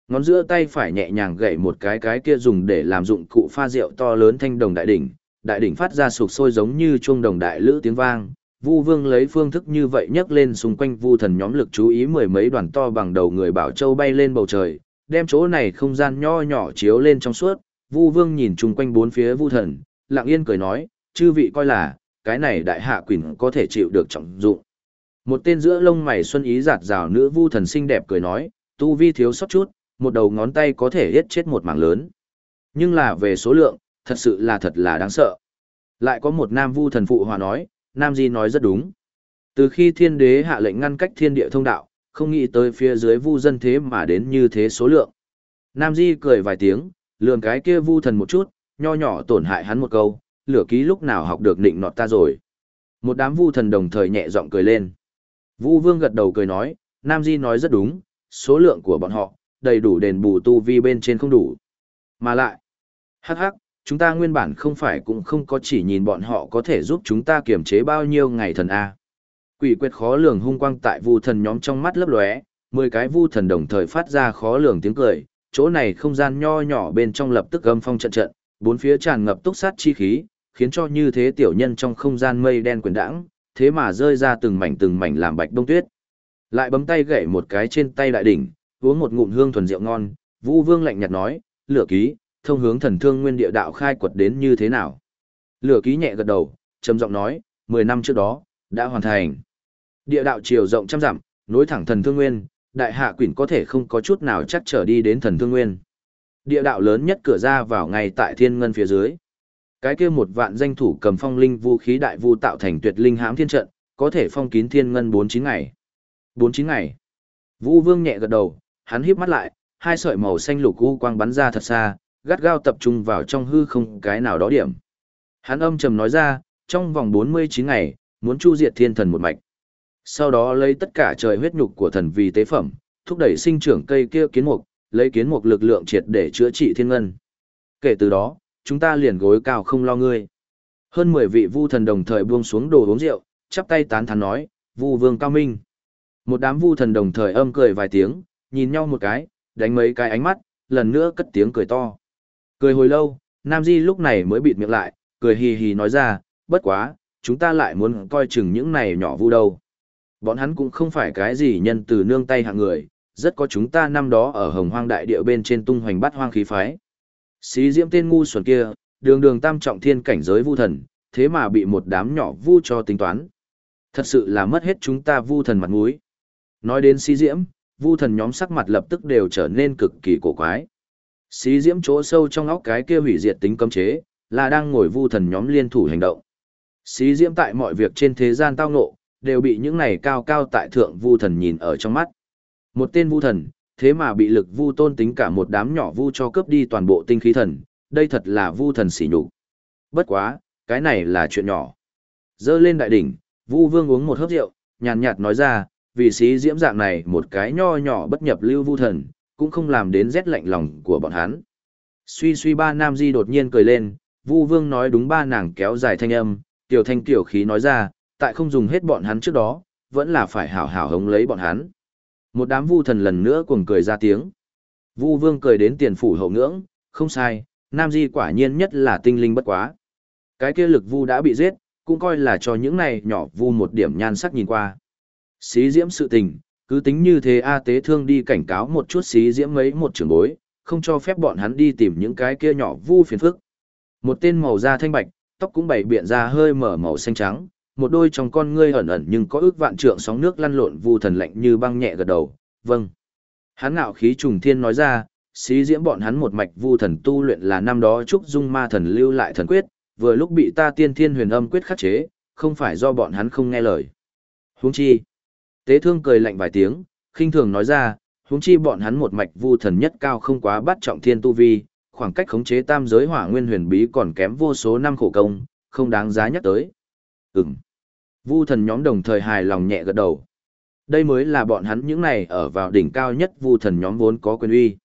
Ngón giữa tay phải nhẹ nhàng gậy một cái cái kia dùng để làm dụng cụ pha rượu to lớn thanh đồng đại đỉnh, đại đỉnh phát ra sục sôi giống như chuông đồng đại lữ tiếng vang, Vu Vương lấy phương thức như vậy nhấc lên xung quanh Vu thần nhóm lực chú ý mười mấy đoàn to bằng đầu người bảo châu bay lên bầu trời, đem chỗ này không gian nho nhỏ chiếu lên trong suốt. Vu Vương nhìn chung quanh bốn phía Vu thần, lặng yên cười nói, chư vị coi là, cái này đại hạ quỷ có thể chịu được trọng dụng. Một tên giữa lông mày xuân ý giạt rào nữ Vu thần xinh đẹp cười nói, tu vi thiếu sót chút, một đầu ngón tay có thể giết chết một mảng lớn. Nhưng là về số lượng, thật sự là thật là đáng sợ. Lại có một nam Vu thần phụ hòa nói, Nam Di nói rất đúng. Từ khi thiên đế hạ lệnh ngăn cách thiên địa thông đạo, không nghĩ tới phía dưới vu dân thế mà đến như thế số lượng. Nam Di cười vài tiếng, lường cái kia vu thần một chút, nho nhỏ tổn hại hắn một câu, lửa ký lúc nào học được nịnh nọt ta rồi. Một đám vu thần đồng thời nhẹ giọng cười lên. Vu vương gật đầu cười nói, Nam Di nói rất đúng, số lượng của bọn họ, đầy đủ đền bù tu vi bên trên không đủ. Mà lại, hắc hắc, chúng ta nguyên bản không phải cũng không có chỉ nhìn bọn họ có thể giúp chúng ta kiềm chế bao nhiêu ngày thần A. Quỷ quyệt khó lường hung quang tại vu thần nhóm trong mắt lấp lóe, mười cái vu thần đồng thời phát ra khó lường tiếng cười, chỗ này không gian nho nhỏ bên trong lập tức gầm phong trận trận, bốn phía tràn ngập túc sát chi khí, khiến cho như thế tiểu nhân trong không gian mây đen quyền đãng, thế mà rơi ra từng mảnh từng mảnh làm bạch đông tuyết. Lại bấm tay gậy một cái trên tay đại đỉnh, uống một ngụm hương thuần rượu ngon, Vũ Vương lạnh nhạt nói, "Lửa ký, thông hướng thần thương nguyên địa đạo khai quật đến như thế nào?" Lửa ký nhẹ gật đầu, trầm giọng nói, "10 năm trước đó, đã hoàn thành." Địa đạo chiều rộng trăm dặm, nối thẳng thần thương nguyên, đại hạ quỷ có thể không có chút nào chắc trở đi đến thần thương nguyên. Địa đạo lớn nhất cửa ra vào ngay tại thiên ngân phía dưới. Cái kia một vạn danh thủ cầm phong linh vũ khí đại vu tạo thành tuyệt linh hãm thiên trận, có thể phong kín thiên ngân 49 ngày. 49 ngày. Vũ Vương nhẹ gật đầu, hắn híp mắt lại, hai sợi màu xanh lục u quang bắn ra thật xa, gắt gao tập trung vào trong hư không cái nào đó điểm. Hắn âm trầm nói ra, trong vòng 49 ngày, muốn chu diệt thiên thần một mạch. Sau đó lấy tất cả trời huyết nhục của thần vì tế phẩm, thúc đẩy sinh trưởng cây kia kiến mục, lấy kiến mục lực lượng triệt để chữa trị thiên ngân. Kể từ đó, chúng ta liền gối cao không lo ngươi. Hơn 10 vị vu thần đồng thời buông xuống đồ uống rượu, chắp tay tán thán nói, vu vương cao minh. Một đám vu thần đồng thời âm cười vài tiếng, nhìn nhau một cái, đánh mấy cái ánh mắt, lần nữa cất tiếng cười to. Cười hồi lâu, Nam Di lúc này mới bịt miệng lại, cười hì hì nói ra, bất quá, chúng ta lại muốn coi chừng những này nhỏ vu đâu. Bọn hắn cũng không phải cái gì nhân từ nương tay hạng người, rất có chúng ta năm đó ở hồng hoang đại địa bên trên tung hoành bắt hoang khí phái. Xí diễm tên ngu xuẩn kia, đường đường tam trọng thiên cảnh giới vu thần, thế mà bị một đám nhỏ vu cho tính toán. Thật sự là mất hết chúng ta vu thần mặt mũi. Nói đến xí diễm, vu thần nhóm sắc mặt lập tức đều trở nên cực kỳ cổ quái. Xí diễm chỗ sâu trong óc cái kia hủy diệt tính cấm chế, là đang ngồi vu thần nhóm liên thủ hành động. Xí diễm tại mọi việc trên thế gian tao ngộ, đều bị những này cao cao tại thượng vu thần nhìn ở trong mắt. Một tên vu thần, thế mà bị lực vu tôn tính cả một đám nhỏ vu cho cướp đi toàn bộ tinh khí thần, đây thật là vu thần sỉ nhục. Bất quá, cái này là chuyện nhỏ. Dơ lên đại đỉnh, vu vương uống một hớp rượu, nhàn nhạt nói ra, vì sĩ diễm dạng này một cái nho nhỏ bất nhập lưu vu thần, cũng không làm đến rét lạnh lòng của bọn hắn. Suy suy ba nam di đột nhiên cười lên, vu vương nói đúng ba nàng kéo dài thanh âm, tiểu thanh tiểu khí nói ra, tại không dùng hết bọn hắn trước đó, vẫn là phải hảo hảo hống lấy bọn hắn. Một đám vu thần lần nữa cuồng cười ra tiếng. Vu vương cười đến tiền phủ hậu ngưỡng, không sai, nam di quả nhiên nhất là tinh linh bất quá. Cái kia lực vu đã bị giết, cũng coi là cho những này nhỏ vu một điểm nhan sắc nhìn qua. Xí diễm sự tình, cứ tính như thế A tế thương đi cảnh cáo một chút xí diễm mấy một trường bối, không cho phép bọn hắn đi tìm những cái kia nhỏ vu phiền phức. Một tên màu da thanh bạch, tóc cũng bảy biện ra hơi mở màu xanh trắng, một đôi trong con ngươi ẩn ẩn nhưng có ước vạn trượng sóng nước lăn lộn vu thần lạnh như băng nhẹ gật đầu, vâng. Hắn ngạo khí trùng thiên nói ra, xí diễm bọn hắn một mạch vu thần tu luyện là năm đó trúc dung ma thần lưu lại thần quyết, vừa lúc bị ta tiên thiên huyền âm quyết khắc chế, không phải do bọn hắn không nghe lời. Huống chi. Tế thương cười lạnh vài tiếng, khinh thường nói ra, huống chi bọn hắn một mạch vu thần nhất cao không quá bắt trọng thiên tu vi, khoảng cách khống chế tam giới hỏa nguyên huyền bí còn kém vô số năm khổ công, không đáng giá nhắc tới. Ừm. Vu thần nhóm đồng thời hài lòng nhẹ gật đầu. Đây mới là bọn hắn những này ở vào đỉnh cao nhất vu thần nhóm vốn có quyền uy.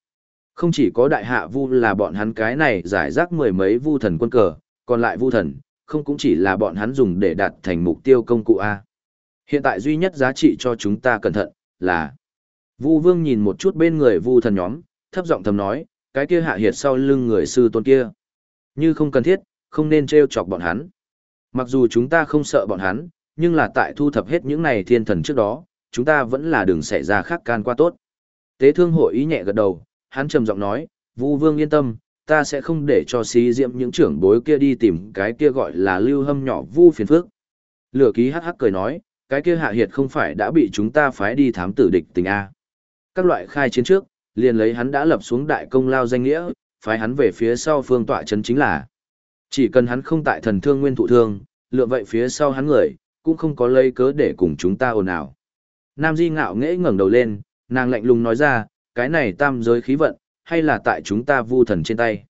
Không chỉ có đại hạ vu là bọn hắn cái này giải rác mười mấy vu thần quân cờ, còn lại vu thần, không cũng chỉ là bọn hắn dùng để đạt thành mục tiêu công cụ A. Hiện tại duy nhất giá trị cho chúng ta cẩn thận, là Vu vương nhìn một chút bên người vu thần nhóm, thấp giọng thầm nói, cái kia hạ hiệt sau lưng người sư tôn kia. Như không cần thiết, không nên treo chọc bọn hắn. Mặc dù chúng ta không sợ bọn hắn, nhưng là tại thu thập hết những này thiên thần trước đó, chúng ta vẫn là đường xảy ra khác can qua tốt. Tế thương hội ý nhẹ gật đầu, hắn trầm giọng nói, Vu Vương yên tâm, ta sẽ không để cho xí diệm những trưởng bối kia đi tìm cái kia gọi là lưu hâm nhỏ Vu phiền phước. Lửa ký hắc hắc cười nói, cái kia hạ hiệt không phải đã bị chúng ta phái đi thám tử địch tình A. Các loại khai chiến trước, liền lấy hắn đã lập xuống đại công lao danh nghĩa, phái hắn về phía sau phương tọa chấn chính là. Chỉ cần hắn không tại thần thương nguyên thụ thương, lựa vậy phía sau hắn người, cũng không có lấy cớ để cùng chúng ta ồn ào. Nam Di ngạo nghễ ngẩng đầu lên, nàng lạnh lùng nói ra, cái này tam giới khí vận, hay là tại chúng ta vu thần trên tay.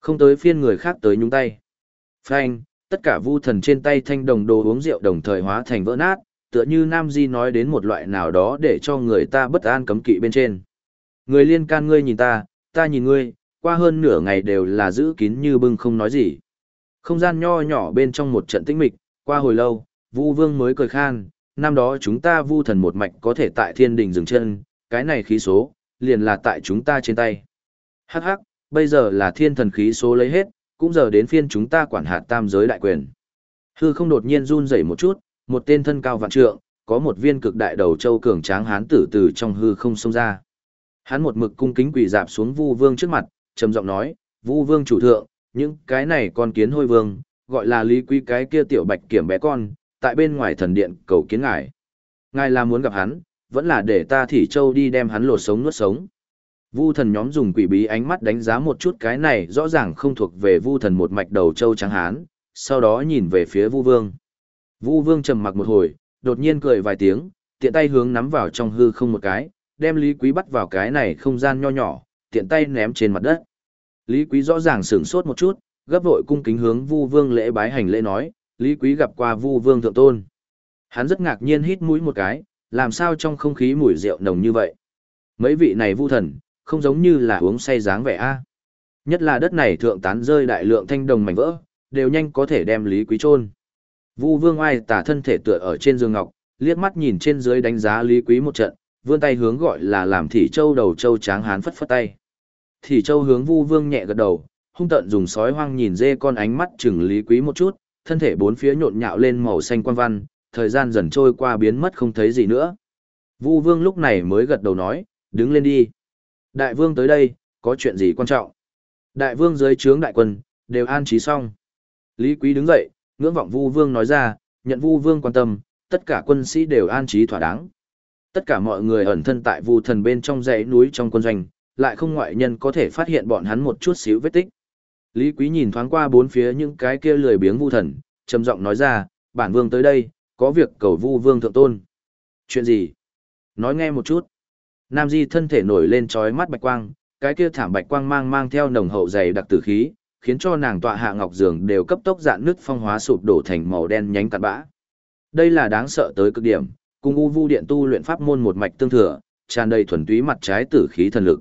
Không tới phiên người khác tới nhúng tay. Phanh, tất cả vu thần trên tay thanh đồng đồ uống rượu đồng thời hóa thành vỡ nát, tựa như Nam Di nói đến một loại nào đó để cho người ta bất an cấm kỵ bên trên. Người liên can ngươi nhìn ta, ta nhìn ngươi, qua hơn nửa ngày đều là giữ kín như bưng không nói gì. Không gian nho nhỏ bên trong một trận tĩnh mịch, qua hồi lâu, Vu Vương mới cười khan, năm đó chúng ta Vu thần một mạch có thể tại thiên đình dừng chân, cái này khí số, liền là tại chúng ta trên tay. Hắc hắc, bây giờ là thiên thần khí số lấy hết, cũng giờ đến phiên chúng ta quản hạt tam giới đại quyền. Hư không đột nhiên run rẩy một chút, một tên thân cao vạn trượng, có một viên cực đại đầu châu cường tráng hán tử từ trong hư không xông ra. Hắn một mực cung kính quỳ dạp xuống Vu Vương trước mặt, trầm giọng nói, "Vu Vương chủ thượng, những cái này con kiến hôi vương, gọi là Lý Quý cái kia tiểu bạch kiểm bé con, tại bên ngoài thần điện cầu kiến ngài. Ngài là muốn gặp hắn, vẫn là để ta Thỉ Châu đi đem hắn lột sống nuốt sống." Vu thần nhóm dùng quỷ bí ánh mắt đánh giá một chút cái này rõ ràng không thuộc về Vu thần một mạch đầu châu trắng hán, sau đó nhìn về phía Vu Vương. Vu Vương trầm mặc một hồi, đột nhiên cười vài tiếng, tiện tay hướng nắm vào trong hư không một cái, đem Lý Quý bắt vào cái này không gian nho nhỏ, tiện tay ném trên mặt đất. Lý Quý rõ ràng sửng sốt một chút, gấp vội cung kính hướng Vu Vương lễ bái hành lễ nói, Lý Quý gặp qua Vu Vương thượng tôn. Hắn rất ngạc nhiên hít mũi một cái, làm sao trong không khí mùi rượu nồng như vậy. Mấy vị này vu thần, không giống như là uống say dáng vẻ a. Nhất là đất này thượng tán rơi đại lượng thanh đồng mảnh vỡ, đều nhanh có thể đem Lý Quý chôn. Vu Vương ai tả thân thể tựa ở trên giường ngọc, liếc mắt nhìn trên dưới đánh giá Lý Quý một trận, vươn tay hướng gọi là làm Thị Châu đầu châu tráng hán phất phất tay thì Châu hướng Vu Vương nhẹ gật đầu, hung tận dùng sói hoang nhìn dê con ánh mắt chừng Lý Quý một chút, thân thể bốn phía nhộn nhạo lên màu xanh quan văn, thời gian dần trôi qua biến mất không thấy gì nữa. Vu Vương lúc này mới gật đầu nói, đứng lên đi. Đại Vương tới đây, có chuyện gì quan trọng? Đại Vương dưới trướng đại quân, đều an trí xong. Lý Quý đứng dậy, ngưỡng vọng Vu Vương nói ra, nhận Vu Vương quan tâm, tất cả quân sĩ đều an trí thỏa đáng. Tất cả mọi người ẩn thân tại Vu thần bên trong dãy núi trong quân doanh, lại không ngoại nhân có thể phát hiện bọn hắn một chút xíu vết tích. Lý Quý nhìn thoáng qua bốn phía những cái kia lười biếng Vu thần, trầm giọng nói ra, bản vương tới đây, có việc cầu Vu Vương thượng tôn. Chuyện gì? Nói nghe một chút. Nam Di thân thể nổi lên trói mắt bạch quang, cái kia thảm bạch quang mang mang theo nồng hậu dày đặc tử khí, khiến cho nàng tọa hạ ngọc giường đều cấp tốc dạn nứt phong hóa sụp đổ thành màu đen nhánh cặn bã. Đây là đáng sợ tới cực điểm, cùng u vu điện tu luyện pháp môn một mạch tương thừa, tràn đầy thuần túy mặt trái tử khí thần lực.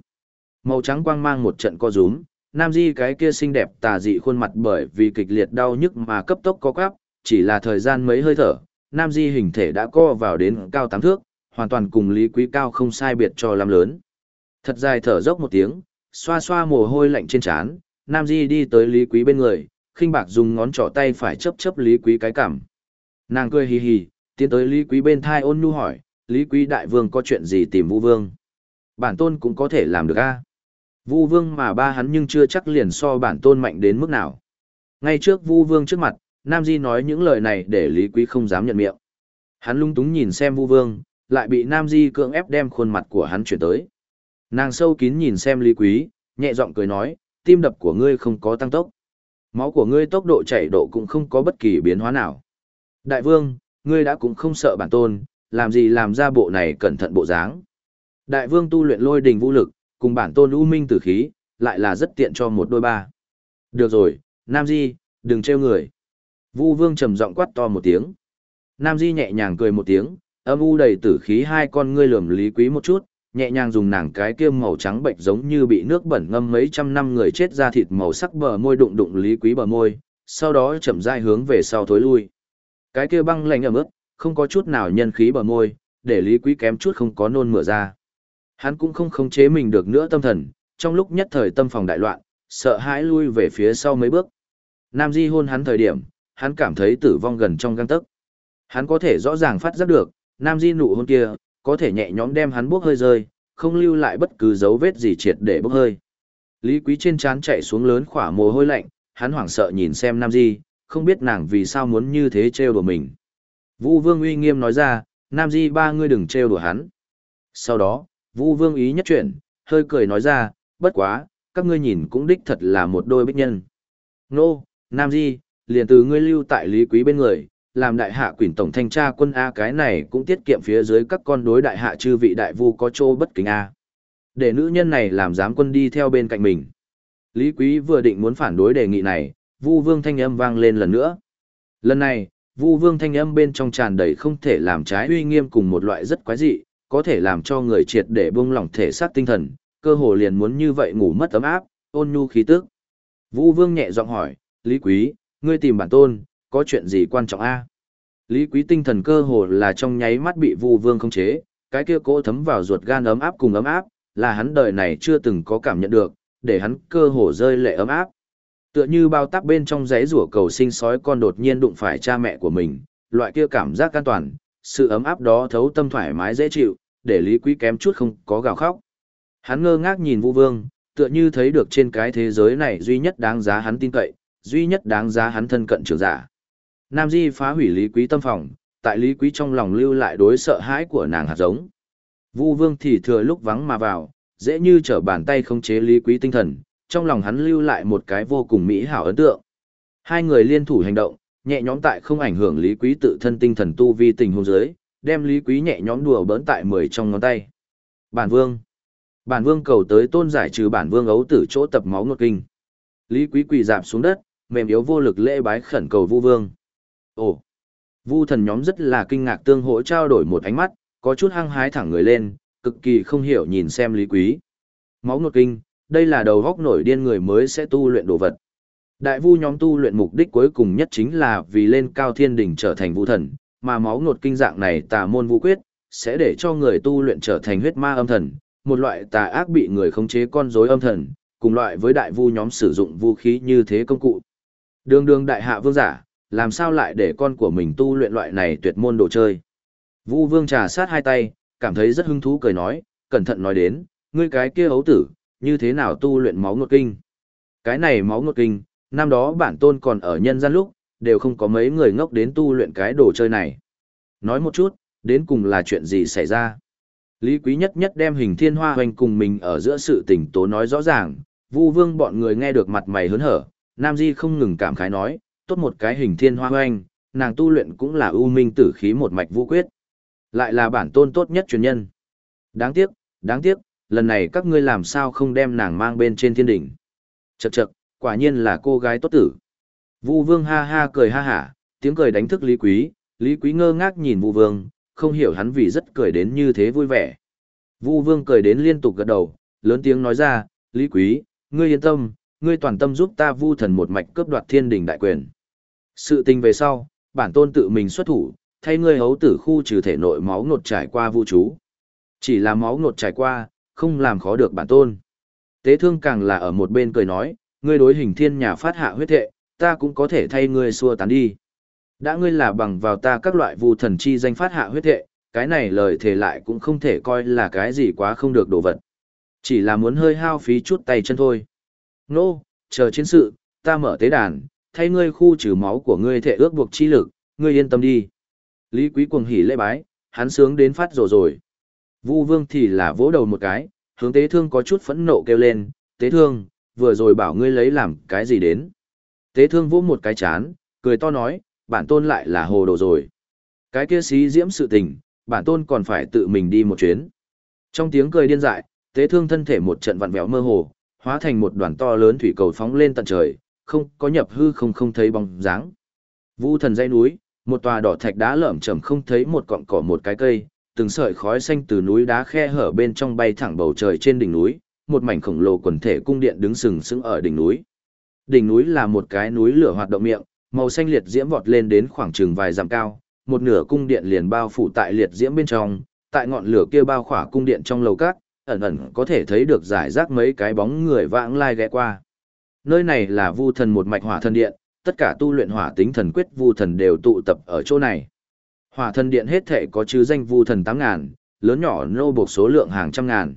Màu trắng quang mang một trận co rúm, nam di cái kia xinh đẹp tà dị khuôn mặt bởi vì kịch liệt đau nhức mà cấp tốc co quắp, chỉ là thời gian mấy hơi thở, nam di hình thể đã co vào đến cao tám thước, hoàn toàn cùng lý quý cao không sai biệt cho lắm lớn. Thật dài thở dốc một tiếng, xoa xoa mồ hôi lạnh trên trán, Nam Di đi tới Lý Quý bên người, khinh bạc dùng ngón trỏ tay phải chấp chấp Lý Quý cái cảm. Nàng cười hì hì, tiến tới Lý Quý bên thai ôn nhu hỏi, Lý Quý đại vương có chuyện gì tìm Vu Vương? Bản tôn cũng có thể làm được a. Vu Vương mà ba hắn nhưng chưa chắc liền so bản tôn mạnh đến mức nào. Ngay trước Vu Vương trước mặt, Nam Di nói những lời này để Lý Quý không dám nhận miệng. Hắn lung túng nhìn xem Vu Vương, lại bị Nam Di cưỡng ép đem khuôn mặt của hắn chuyển tới. Nàng sâu kín nhìn xem Lý Quý, nhẹ giọng cười nói, tim đập của ngươi không có tăng tốc. Máu của ngươi tốc độ chảy độ cũng không có bất kỳ biến hóa nào. Đại vương, ngươi đã cũng không sợ bản tôn, làm gì làm ra bộ này cẩn thận bộ dáng. Đại vương tu luyện lôi đình vũ lực, cùng bản tôn u minh tử khí, lại là rất tiện cho một đôi ba. Được rồi, Nam Di, đừng trêu người. Vu vương trầm giọng quát to một tiếng. Nam Di nhẹ nhàng cười một tiếng, âm u đầy tử khí hai con ngươi lườm lý quý một chút, nhẹ nhàng dùng nàng cái kia màu trắng bệnh giống như bị nước bẩn ngâm mấy trăm năm người chết ra thịt màu sắc bờ môi đụng đụng lý quý bờ môi, sau đó chậm rãi hướng về sau thối lui. Cái kia băng lạnh ẩm ướt, không có chút nào nhân khí bờ môi, để lý quý kém chút không có nôn mửa ra. Hắn cũng không khống chế mình được nữa tâm thần, trong lúc nhất thời tâm phòng đại loạn, sợ hãi lui về phía sau mấy bước. Nam Di hôn hắn thời điểm, hắn cảm thấy tử vong gần trong gang tấc. Hắn có thể rõ ràng phát giác được, nam di nụ hôn kia, có thể nhẹ nhõm đem hắn bước hơi rơi, không lưu lại bất cứ dấu vết gì triệt để bước hơi. Lý Quý trên trán chạy xuống lớn khỏa mồ hôi lạnh, hắn hoảng sợ nhìn xem Nam Di, không biết nàng vì sao muốn như thế trêu đùa mình. vũ Vương uy nghiêm nói ra, Nam Di ba ngươi đừng trêu đùa hắn. Sau đó, Vu Vương ý nhất chuyển, hơi cười nói ra, bất quá, các ngươi nhìn cũng đích thật là một đôi bích nhân. Nô, Nam Di, liền từ ngươi lưu tại Lý Quý bên người, làm đại hạ quỷ tổng thanh tra quân A cái này cũng tiết kiệm phía dưới các con đối đại hạ chư vị đại vu có chỗ bất kính A. Để nữ nhân này làm giám quân đi theo bên cạnh mình. Lý Quý vừa định muốn phản đối đề nghị này, Vu Vương thanh âm vang lên lần nữa. Lần này, Vu Vương thanh âm bên trong tràn đầy không thể làm trái uy nghiêm cùng một loại rất quái dị, có thể làm cho người triệt để buông lỏng thể xác tinh thần, cơ hồ liền muốn như vậy ngủ mất ấm áp, ôn nhu khí tức. Vu Vương nhẹ giọng hỏi, Lý Quý, ngươi tìm bản tôn, có chuyện gì quan trọng a? Lý Quý tinh thần cơ hồ là trong nháy mắt bị Vu Vương khống chế, cái kia cỗ thấm vào ruột gan ấm áp cùng ấm áp, là hắn đời này chưa từng có cảm nhận được, để hắn cơ hồ rơi lệ ấm áp. Tựa như bao tắc bên trong giấy rủa cầu sinh sói con đột nhiên đụng phải cha mẹ của mình, loại kia cảm giác an toàn, sự ấm áp đó thấu tâm thoải mái dễ chịu, để Lý Quý kém chút không có gào khóc. Hắn ngơ ngác nhìn Vu Vương, tựa như thấy được trên cái thế giới này duy nhất đáng giá hắn tin cậy, duy nhất đáng giá hắn thân cận trưởng giả. Nam Di phá hủy Lý Quý tâm phòng, tại Lý Quý trong lòng lưu lại đối sợ hãi của nàng hạt giống. Vu Vương thì thừa lúc vắng mà vào, dễ như trở bàn tay khống chế Lý Quý tinh thần, trong lòng hắn lưu lại một cái vô cùng mỹ hảo ấn tượng. Hai người liên thủ hành động, nhẹ nhõm tại không ảnh hưởng Lý Quý tự thân tinh thần tu vi tình huống giới, đem Lý Quý nhẹ nhõm đùa bỡn tại mười trong ngón tay. Bản Vương. Bản Vương cầu tới tôn giải trừ bản Vương ấu tử chỗ tập máu ngột kinh. Lý Quý quỳ dạp xuống đất, mềm yếu vô lực lễ bái khẩn cầu Vu Vương. Ồ. Vu thần nhóm rất là kinh ngạc tương hỗ trao đổi một ánh mắt, có chút hăng hái thẳng người lên, cực kỳ không hiểu nhìn xem Lý Quý. Máu ngột kinh, đây là đầu góc nổi điên người mới sẽ tu luyện đồ vật. Đại vu nhóm tu luyện mục đích cuối cùng nhất chính là vì lên cao thiên đỉnh trở thành vũ thần, mà máu ngột kinh dạng này tà môn vũ quyết, sẽ để cho người tu luyện trở thành huyết ma âm thần, một loại tà ác bị người khống chế con rối âm thần, cùng loại với đại vu nhóm sử dụng vũ khí như thế công cụ. Đường đường đại hạ vương giả, làm sao lại để con của mình tu luyện loại này tuyệt môn đồ chơi. Vu vương trà sát hai tay, cảm thấy rất hứng thú cười nói, cẩn thận nói đến, ngươi cái kia hấu tử, như thế nào tu luyện máu ngột kinh. Cái này máu ngột kinh, năm đó bản tôn còn ở nhân gian lúc, đều không có mấy người ngốc đến tu luyện cái đồ chơi này. Nói một chút, đến cùng là chuyện gì xảy ra. Lý Quý nhất nhất đem hình thiên hoa hoành cùng mình ở giữa sự tình tố nói rõ ràng, vu vương bọn người nghe được mặt mày hớn hở, Nam Di không ngừng cảm khái nói, tốt một cái hình thiên hoa hoành, nàng tu luyện cũng là ưu minh tử khí một mạch vũ quyết. Lại là bản tôn tốt nhất truyền nhân. Đáng tiếc, đáng tiếc, lần này các ngươi làm sao không đem nàng mang bên trên thiên đỉnh. Chậc chậc, quả nhiên là cô gái tốt tử. Vu Vương ha ha cười ha hả, tiếng cười đánh thức Lý Quý, Lý Quý ngơ ngác nhìn Vu Vương, không hiểu hắn vì rất cười đến như thế vui vẻ. Vu Vương cười đến liên tục gật đầu, lớn tiếng nói ra, Lý Quý, ngươi yên tâm, ngươi toàn tâm giúp ta Vu thần một mạch cướp đoạt thiên đỉnh đại quyền. Sự tình về sau, bản tôn tự mình xuất thủ, thay ngươi hấu tử khu trừ thể nội máu ngột trải qua vũ chú. Chỉ là máu ngột trải qua, không làm khó được bản tôn. Tế thương càng là ở một bên cười nói, ngươi đối hình thiên nhà phát hạ huyết thệ, ta cũng có thể thay ngươi xua tán đi. Đã ngươi là bằng vào ta các loại vu thần chi danh phát hạ huyết thệ, cái này lời thề lại cũng không thể coi là cái gì quá không được đồ vật. Chỉ là muốn hơi hao phí chút tay chân thôi. Nô, no, chờ chiến sự, ta mở tế đàn, thay ngươi khu trừ máu của ngươi thể ước buộc chi lực, ngươi yên tâm đi. Lý Quý cuồng hỉ lễ bái, hắn sướng đến phát rồ rồi. Vu Vương thì là vỗ đầu một cái, hướng Tế Thương có chút phẫn nộ kêu lên, Tế Thương, vừa rồi bảo ngươi lấy làm cái gì đến. Tế Thương vỗ một cái chán, cười to nói, bản tôn lại là hồ đồ rồi. Cái kia xí diễm sự tình, bản tôn còn phải tự mình đi một chuyến. Trong tiếng cười điên dại, Tế Thương thân thể một trận vặn vẹo mơ hồ, hóa thành một đoàn to lớn thủy cầu phóng lên tận trời, không có nhập hư không không thấy bóng dáng. Vu thần dây núi, một tòa đỏ thạch đá lởm chởm không thấy một cọng cỏ một cái cây, từng sợi khói xanh từ núi đá khe hở bên trong bay thẳng bầu trời trên đỉnh núi, một mảnh khổng lồ quần thể cung điện đứng sừng sững ở đỉnh núi. Đỉnh núi là một cái núi lửa hoạt động miệng, màu xanh liệt diễm vọt lên đến khoảng chừng vài dặm cao, một nửa cung điện liền bao phủ tại liệt diễm bên trong, tại ngọn lửa kia bao khỏa cung điện trong lầu các, ẩn ẩn có thể thấy được giải rác mấy cái bóng người vãng lai ghé qua. Nơi này là Vu thần một mạch hỏa thần điện, tất cả tu luyện hỏa tính thần quyết Vu thần đều tụ tập ở chỗ này. Hỏa thần điện hết thể có chứ danh vu thần 8.000, lớn nhỏ nô buộc số lượng hàng trăm ngàn.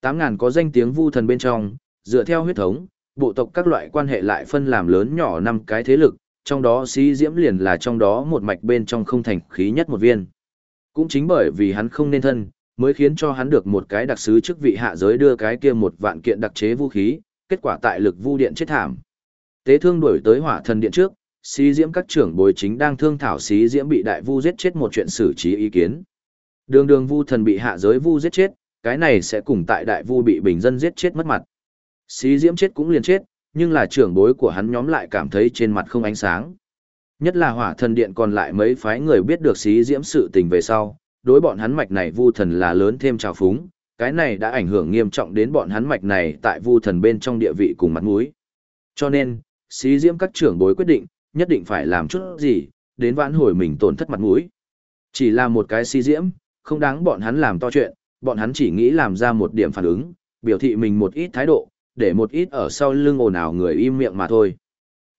Tám ngàn có danh tiếng vu thần bên trong, dựa theo huyết thống, bộ tộc các loại quan hệ lại phân làm lớn nhỏ năm cái thế lực, trong đó sĩ diễm liền là trong đó một mạch bên trong không thành khí nhất một viên. Cũng chính bởi vì hắn không nên thân, mới khiến cho hắn được một cái đặc sứ chức vị hạ giới đưa cái kia một vạn kiện đặc chế vũ khí, kết quả tại lực vu điện chết thảm. Tế thương đuổi tới hỏa thần điện trước, xí diễm các trưởng bồi chính đang thương thảo xí diễm bị đại vu giết chết một chuyện xử trí ý kiến. Đường đường vu thần bị hạ giới vu giết chết, cái này sẽ cùng tại đại vu bị bình dân giết chết mất mặt. Xí diễm chết cũng liền chết, nhưng là trưởng bối của hắn nhóm lại cảm thấy trên mặt không ánh sáng. Nhất là hỏa thần điện còn lại mấy phái người biết được xí diễm sự tình về sau, đối bọn hắn mạch này vu thần là lớn thêm trào phúng, cái này đã ảnh hưởng nghiêm trọng đến bọn hắn mạch này tại vu thần bên trong địa vị cùng mặt mũi. Cho nên, xí diễm các trưởng bối quyết định, nhất định phải làm chút gì, đến vãn hồi mình tổn thất mặt mũi. Chỉ là một cái xí diễm, không đáng bọn hắn làm to chuyện, bọn hắn chỉ nghĩ làm ra một điểm phản ứng, biểu thị mình một ít thái độ, để một ít ở sau lưng ồn ào người im miệng mà thôi.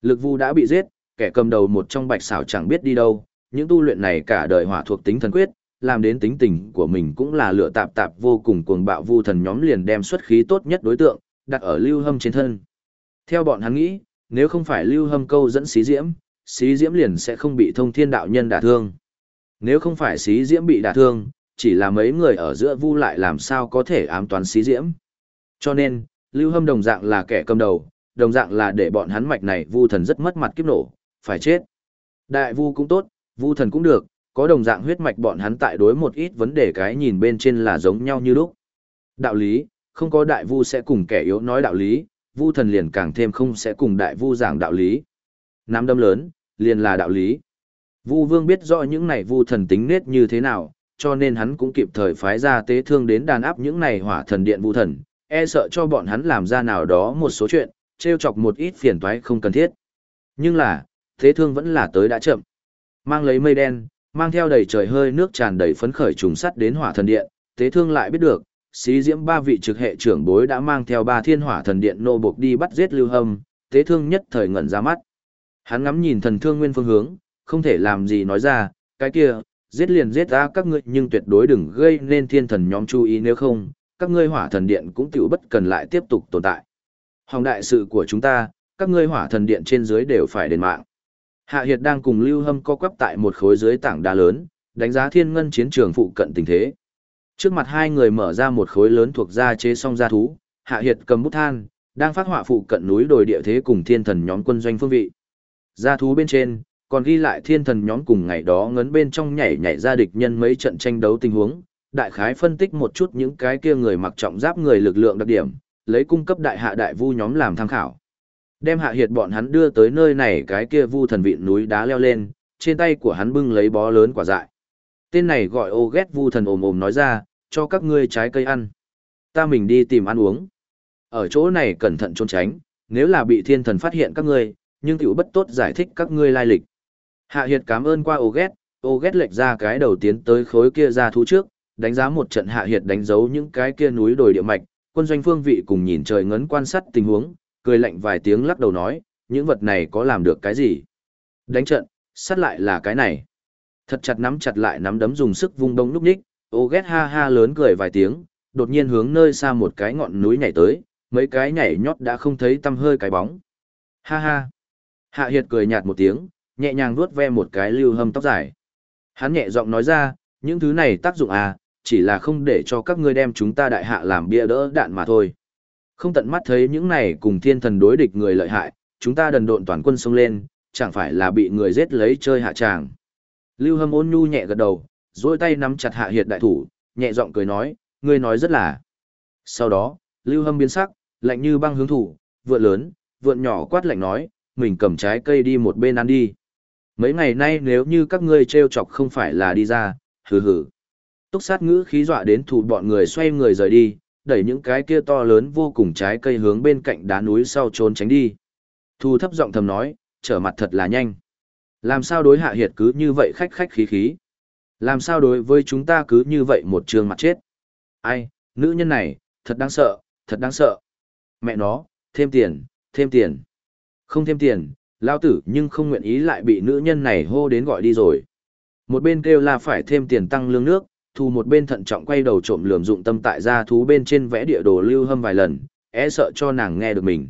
Lực vu đã bị giết, kẻ cầm đầu một trong bạch xảo chẳng biết đi đâu, những tu luyện này cả đời hỏa thuộc tính thần quyết, làm đến tính tình của mình cũng là lựa tạp tạp vô cùng cuồng bạo vu thần nhóm liền đem xuất khí tốt nhất đối tượng, đặt ở lưu hâm trên thân. Theo bọn hắn nghĩ, nếu không phải lưu hâm câu dẫn xí diễm, xí diễm liền sẽ không bị thông thiên đạo nhân đả thương. Nếu không phải xí diễm bị đả thương, chỉ là mấy người ở giữa vu lại làm sao có thể ám toán xí diễm. Cho nên, lưu hâm đồng dạng là kẻ cầm đầu, đồng dạng là để bọn hắn mạch này vu thần rất mất mặt kiếp nổ, phải chết. Đại vu cũng tốt, vu thần cũng được, có đồng dạng huyết mạch bọn hắn tại đối một ít vấn đề cái nhìn bên trên là giống nhau như lúc. Đạo lý, không có đại vu sẽ cùng kẻ yếu nói đạo lý, vu thần liền càng thêm không sẽ cùng đại vu giảng đạo lý. Nắm đâm lớn, liền là đạo lý. Vu vương biết rõ những này vu thần tính nết như thế nào, cho nên hắn cũng kịp thời phái ra tế thương đến đàn áp những này hỏa thần điện vu thần, e sợ cho bọn hắn làm ra nào đó một số chuyện, treo chọc một ít phiền toái không cần thiết. Nhưng là, tế thương vẫn là tới đã chậm. Mang lấy mây đen, mang theo đầy trời hơi nước tràn đầy phấn khởi trùng sắt đến hỏa thần điện, tế thương lại biết được, xí diễm ba vị trực hệ trưởng bối đã mang theo ba thiên hỏa thần điện nô buộc đi bắt giết lưu hâm, tế thương nhất thời ngẩn ra mắt. Hắn ngắm nhìn thần thương nguyên phương hướng, không thể làm gì nói ra, cái kia, giết liền giết ra các ngươi nhưng tuyệt đối đừng gây nên thiên thần nhóm chú ý nếu không, các ngươi hỏa thần điện cũng tiểu bất cần lại tiếp tục tồn tại. Hòng đại sự của chúng ta, các ngươi hỏa thần điện trên dưới đều phải đền mạng. Hạ Hiệt đang cùng Lưu Hâm co quắp tại một khối dưới tảng đá lớn, đánh giá thiên ngân chiến trường phụ cận tình thế. Trước mặt hai người mở ra một khối lớn thuộc da chế song gia thú, Hạ Hiệt cầm bút than, đang phát họa phụ cận núi đồi địa thế cùng thiên thần nhóm quân doanh phương vị. Gia thú bên trên, còn ghi lại thiên thần nhóm cùng ngày đó ngấn bên trong nhảy nhảy ra địch nhân mấy trận tranh đấu tình huống, đại khái phân tích một chút những cái kia người mặc trọng giáp người lực lượng đặc điểm, lấy cung cấp đại hạ đại vu nhóm làm tham khảo. Đem hạ hiệt bọn hắn đưa tới nơi này cái kia vu thần vịn núi đá leo lên, trên tay của hắn bưng lấy bó lớn quả dại. Tên này gọi ô ghét vu thần ồm ồm nói ra, cho các ngươi trái cây ăn. Ta mình đi tìm ăn uống. Ở chỗ này cẩn thận trốn tránh, nếu là bị thiên thần phát hiện các ngươi, nhưng tiểu bất tốt giải thích các ngươi lai lịch. Hạ hiệt cảm ơn qua ô ghét, ô ghét lệch ra cái đầu tiến tới khối kia ra thú trước, đánh giá một trận hạ hiệt đánh dấu những cái kia núi đồi địa mạch, quân doanh phương vị cùng nhìn trời ngấn quan sát tình huống, cười lạnh vài tiếng lắc đầu nói, những vật này có làm được cái gì? Đánh trận, sát lại là cái này. Thật chặt nắm chặt lại nắm đấm dùng sức vung đông núp ních, ô ghét ha ha lớn cười vài tiếng, đột nhiên hướng nơi xa một cái ngọn núi nhảy tới, mấy cái nhảy nhót đã không thấy tăm hơi cái bóng. Ha ha. Hạ Hiệt cười nhạt một tiếng, nhẹ nhàng vuốt ve một cái lưu hâm tóc dài. Hắn nhẹ giọng nói ra, những thứ này tác dụng à, chỉ là không để cho các ngươi đem chúng ta đại hạ làm bia đỡ đạn mà thôi. Không tận mắt thấy những này cùng thiên thần đối địch người lợi hại, chúng ta đần độn toàn quân xông lên, chẳng phải là bị người giết lấy chơi hạ tràng. Lưu Hâm ôn nhu nhẹ gật đầu, duỗi tay nắm chặt hạ hiệt đại thủ, nhẹ giọng cười nói, ngươi nói rất là. Sau đó, Lưu Hâm biến sắc, lạnh như băng hướng thủ, vượn lớn, vượn nhỏ quát lạnh nói, mình cầm trái cây đi một bên ăn đi. Mấy ngày nay nếu như các ngươi trêu chọc không phải là đi ra, hừ hừ. Túc sát ngữ khí dọa đến thủ bọn người xoay người rời đi, đẩy những cái kia to lớn vô cùng trái cây hướng bên cạnh đá núi sau trốn tránh đi. Thu thấp giọng thầm nói, trở mặt thật là nhanh. Làm sao đối hạ hiệt cứ như vậy khách khách khí khí? Làm sao đối với chúng ta cứ như vậy một trường mặt chết? Ai, nữ nhân này, thật đáng sợ, thật đáng sợ. Mẹ nó, thêm tiền, thêm tiền. Không thêm tiền, lao tử nhưng không nguyện ý lại bị nữ nhân này hô đến gọi đi rồi. Một bên kêu là phải thêm tiền tăng lương nước, thu một bên thận trọng quay đầu trộm lườm dụng tâm tại gia thú bên trên vẽ địa đồ lưu hâm vài lần, e sợ cho nàng nghe được mình.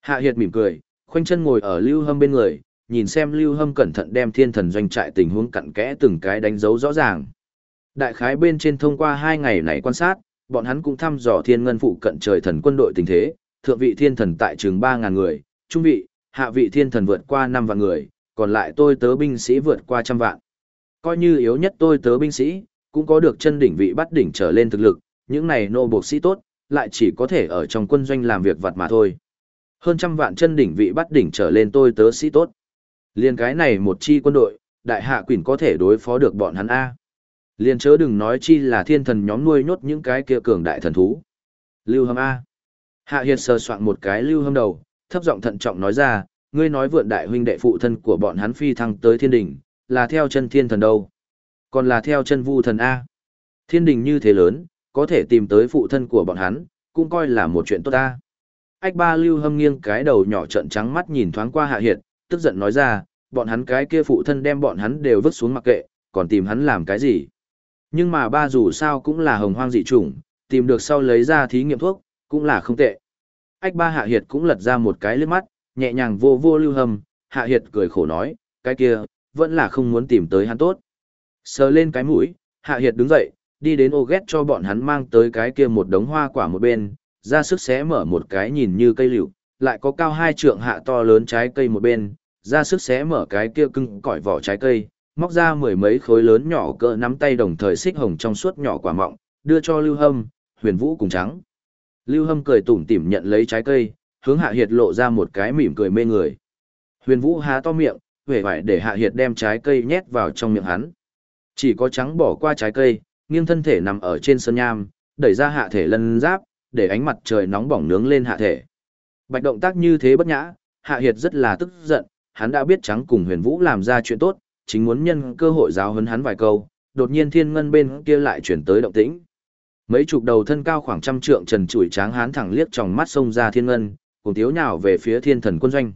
Hạ Hiệt mỉm cười, khoanh chân ngồi ở lưu hâm bên người, nhìn xem lưu hâm cẩn thận đem thiên thần doanh trại tình huống cặn kẽ từng cái đánh dấu rõ ràng. Đại khái bên trên thông qua hai ngày này quan sát, bọn hắn cũng thăm dò thiên ngân phụ cận trời thần quân đội tình thế, thượng vị thiên thần tại trường 3.000 người, trung vị, hạ vị thiên thần vượt qua năm vạn người, còn lại tôi tớ binh sĩ vượt qua trăm vạn. Coi như yếu nhất tôi tớ binh sĩ, cũng có được chân đỉnh vị bắt đỉnh trở lên thực lực, những này nô buộc sĩ tốt, lại chỉ có thể ở trong quân doanh làm việc vặt mà thôi. Hơn trăm vạn chân đỉnh vị bắt đỉnh trở lên tôi tớ sĩ tốt. Liên cái này một chi quân đội, đại hạ quỷ có thể đối phó được bọn hắn A. Liên chớ đừng nói chi là thiên thần nhóm nuôi nhốt những cái kia cường đại thần thú. Lưu hâm A. Hạ Hiệt sờ soạn một cái lưu hâm đầu, thấp giọng thận trọng nói ra, ngươi nói vượn đại huynh đệ phụ thân của bọn hắn phi thăng tới thiên đỉnh, là theo chân thiên thần đâu. Còn là theo chân vu thần A. Thiên đình như thế lớn, có thể tìm tới phụ thân của bọn hắn, cũng coi là một chuyện tốt ta. Ách ba lưu hâm nghiêng cái đầu nhỏ trận trắng mắt nhìn thoáng qua hạ hiệt, tức giận nói ra, bọn hắn cái kia phụ thân đem bọn hắn đều vứt xuống mặc kệ, còn tìm hắn làm cái gì. Nhưng mà ba dù sao cũng là hồng hoang dị chủng, tìm được sau lấy ra thí nghiệm thuốc, cũng là không tệ. Ách ba hạ hiệt cũng lật ra một cái lướt mắt, nhẹ nhàng vô vô lưu hâm, hạ hiệt cười khổ nói, cái kia, vẫn là không muốn tìm tới hắn tốt. Sờ lên cái mũi, hạ hiệt đứng dậy, đi đến ô ghét cho bọn hắn mang tới cái kia một đống hoa quả một bên, ra sức xé mở một cái nhìn như cây liệu, lại có cao hai trượng hạ to lớn trái cây một bên, ra sức xé mở cái kia cưng cỏi vỏ trái cây, móc ra mười mấy khối lớn nhỏ cỡ nắm tay đồng thời xích hồng trong suốt nhỏ quả mọng, đưa cho Lưu Hâm, Huyền Vũ cùng trắng. Lưu Hâm cười tủm tỉm nhận lấy trái cây, hướng Hạ Hiệt lộ ra một cái mỉm cười mê người. Huyền Vũ há to miệng, vẻ vải để Hạ Hiệt đem trái cây nhét vào trong miệng hắn. Chỉ có trắng bỏ qua trái cây, nghiêng thân thể nằm ở trên sân nham, đẩy ra hạ thể lân giáp, để ánh mặt trời nóng bỏng nướng lên hạ thể. Bạch động tác như thế bất nhã, hạ hiệt rất là tức giận, hắn đã biết trắng cùng huyền vũ làm ra chuyện tốt, chính muốn nhân cơ hội giáo huấn hắn vài câu, đột nhiên thiên ngân bên kia lại chuyển tới động tĩnh. Mấy chục đầu thân cao khoảng trăm trượng trần trụi tráng hán thẳng liếc trong mắt sông ra thiên ngân, cùng tiếu nhào về phía thiên thần quân doanh.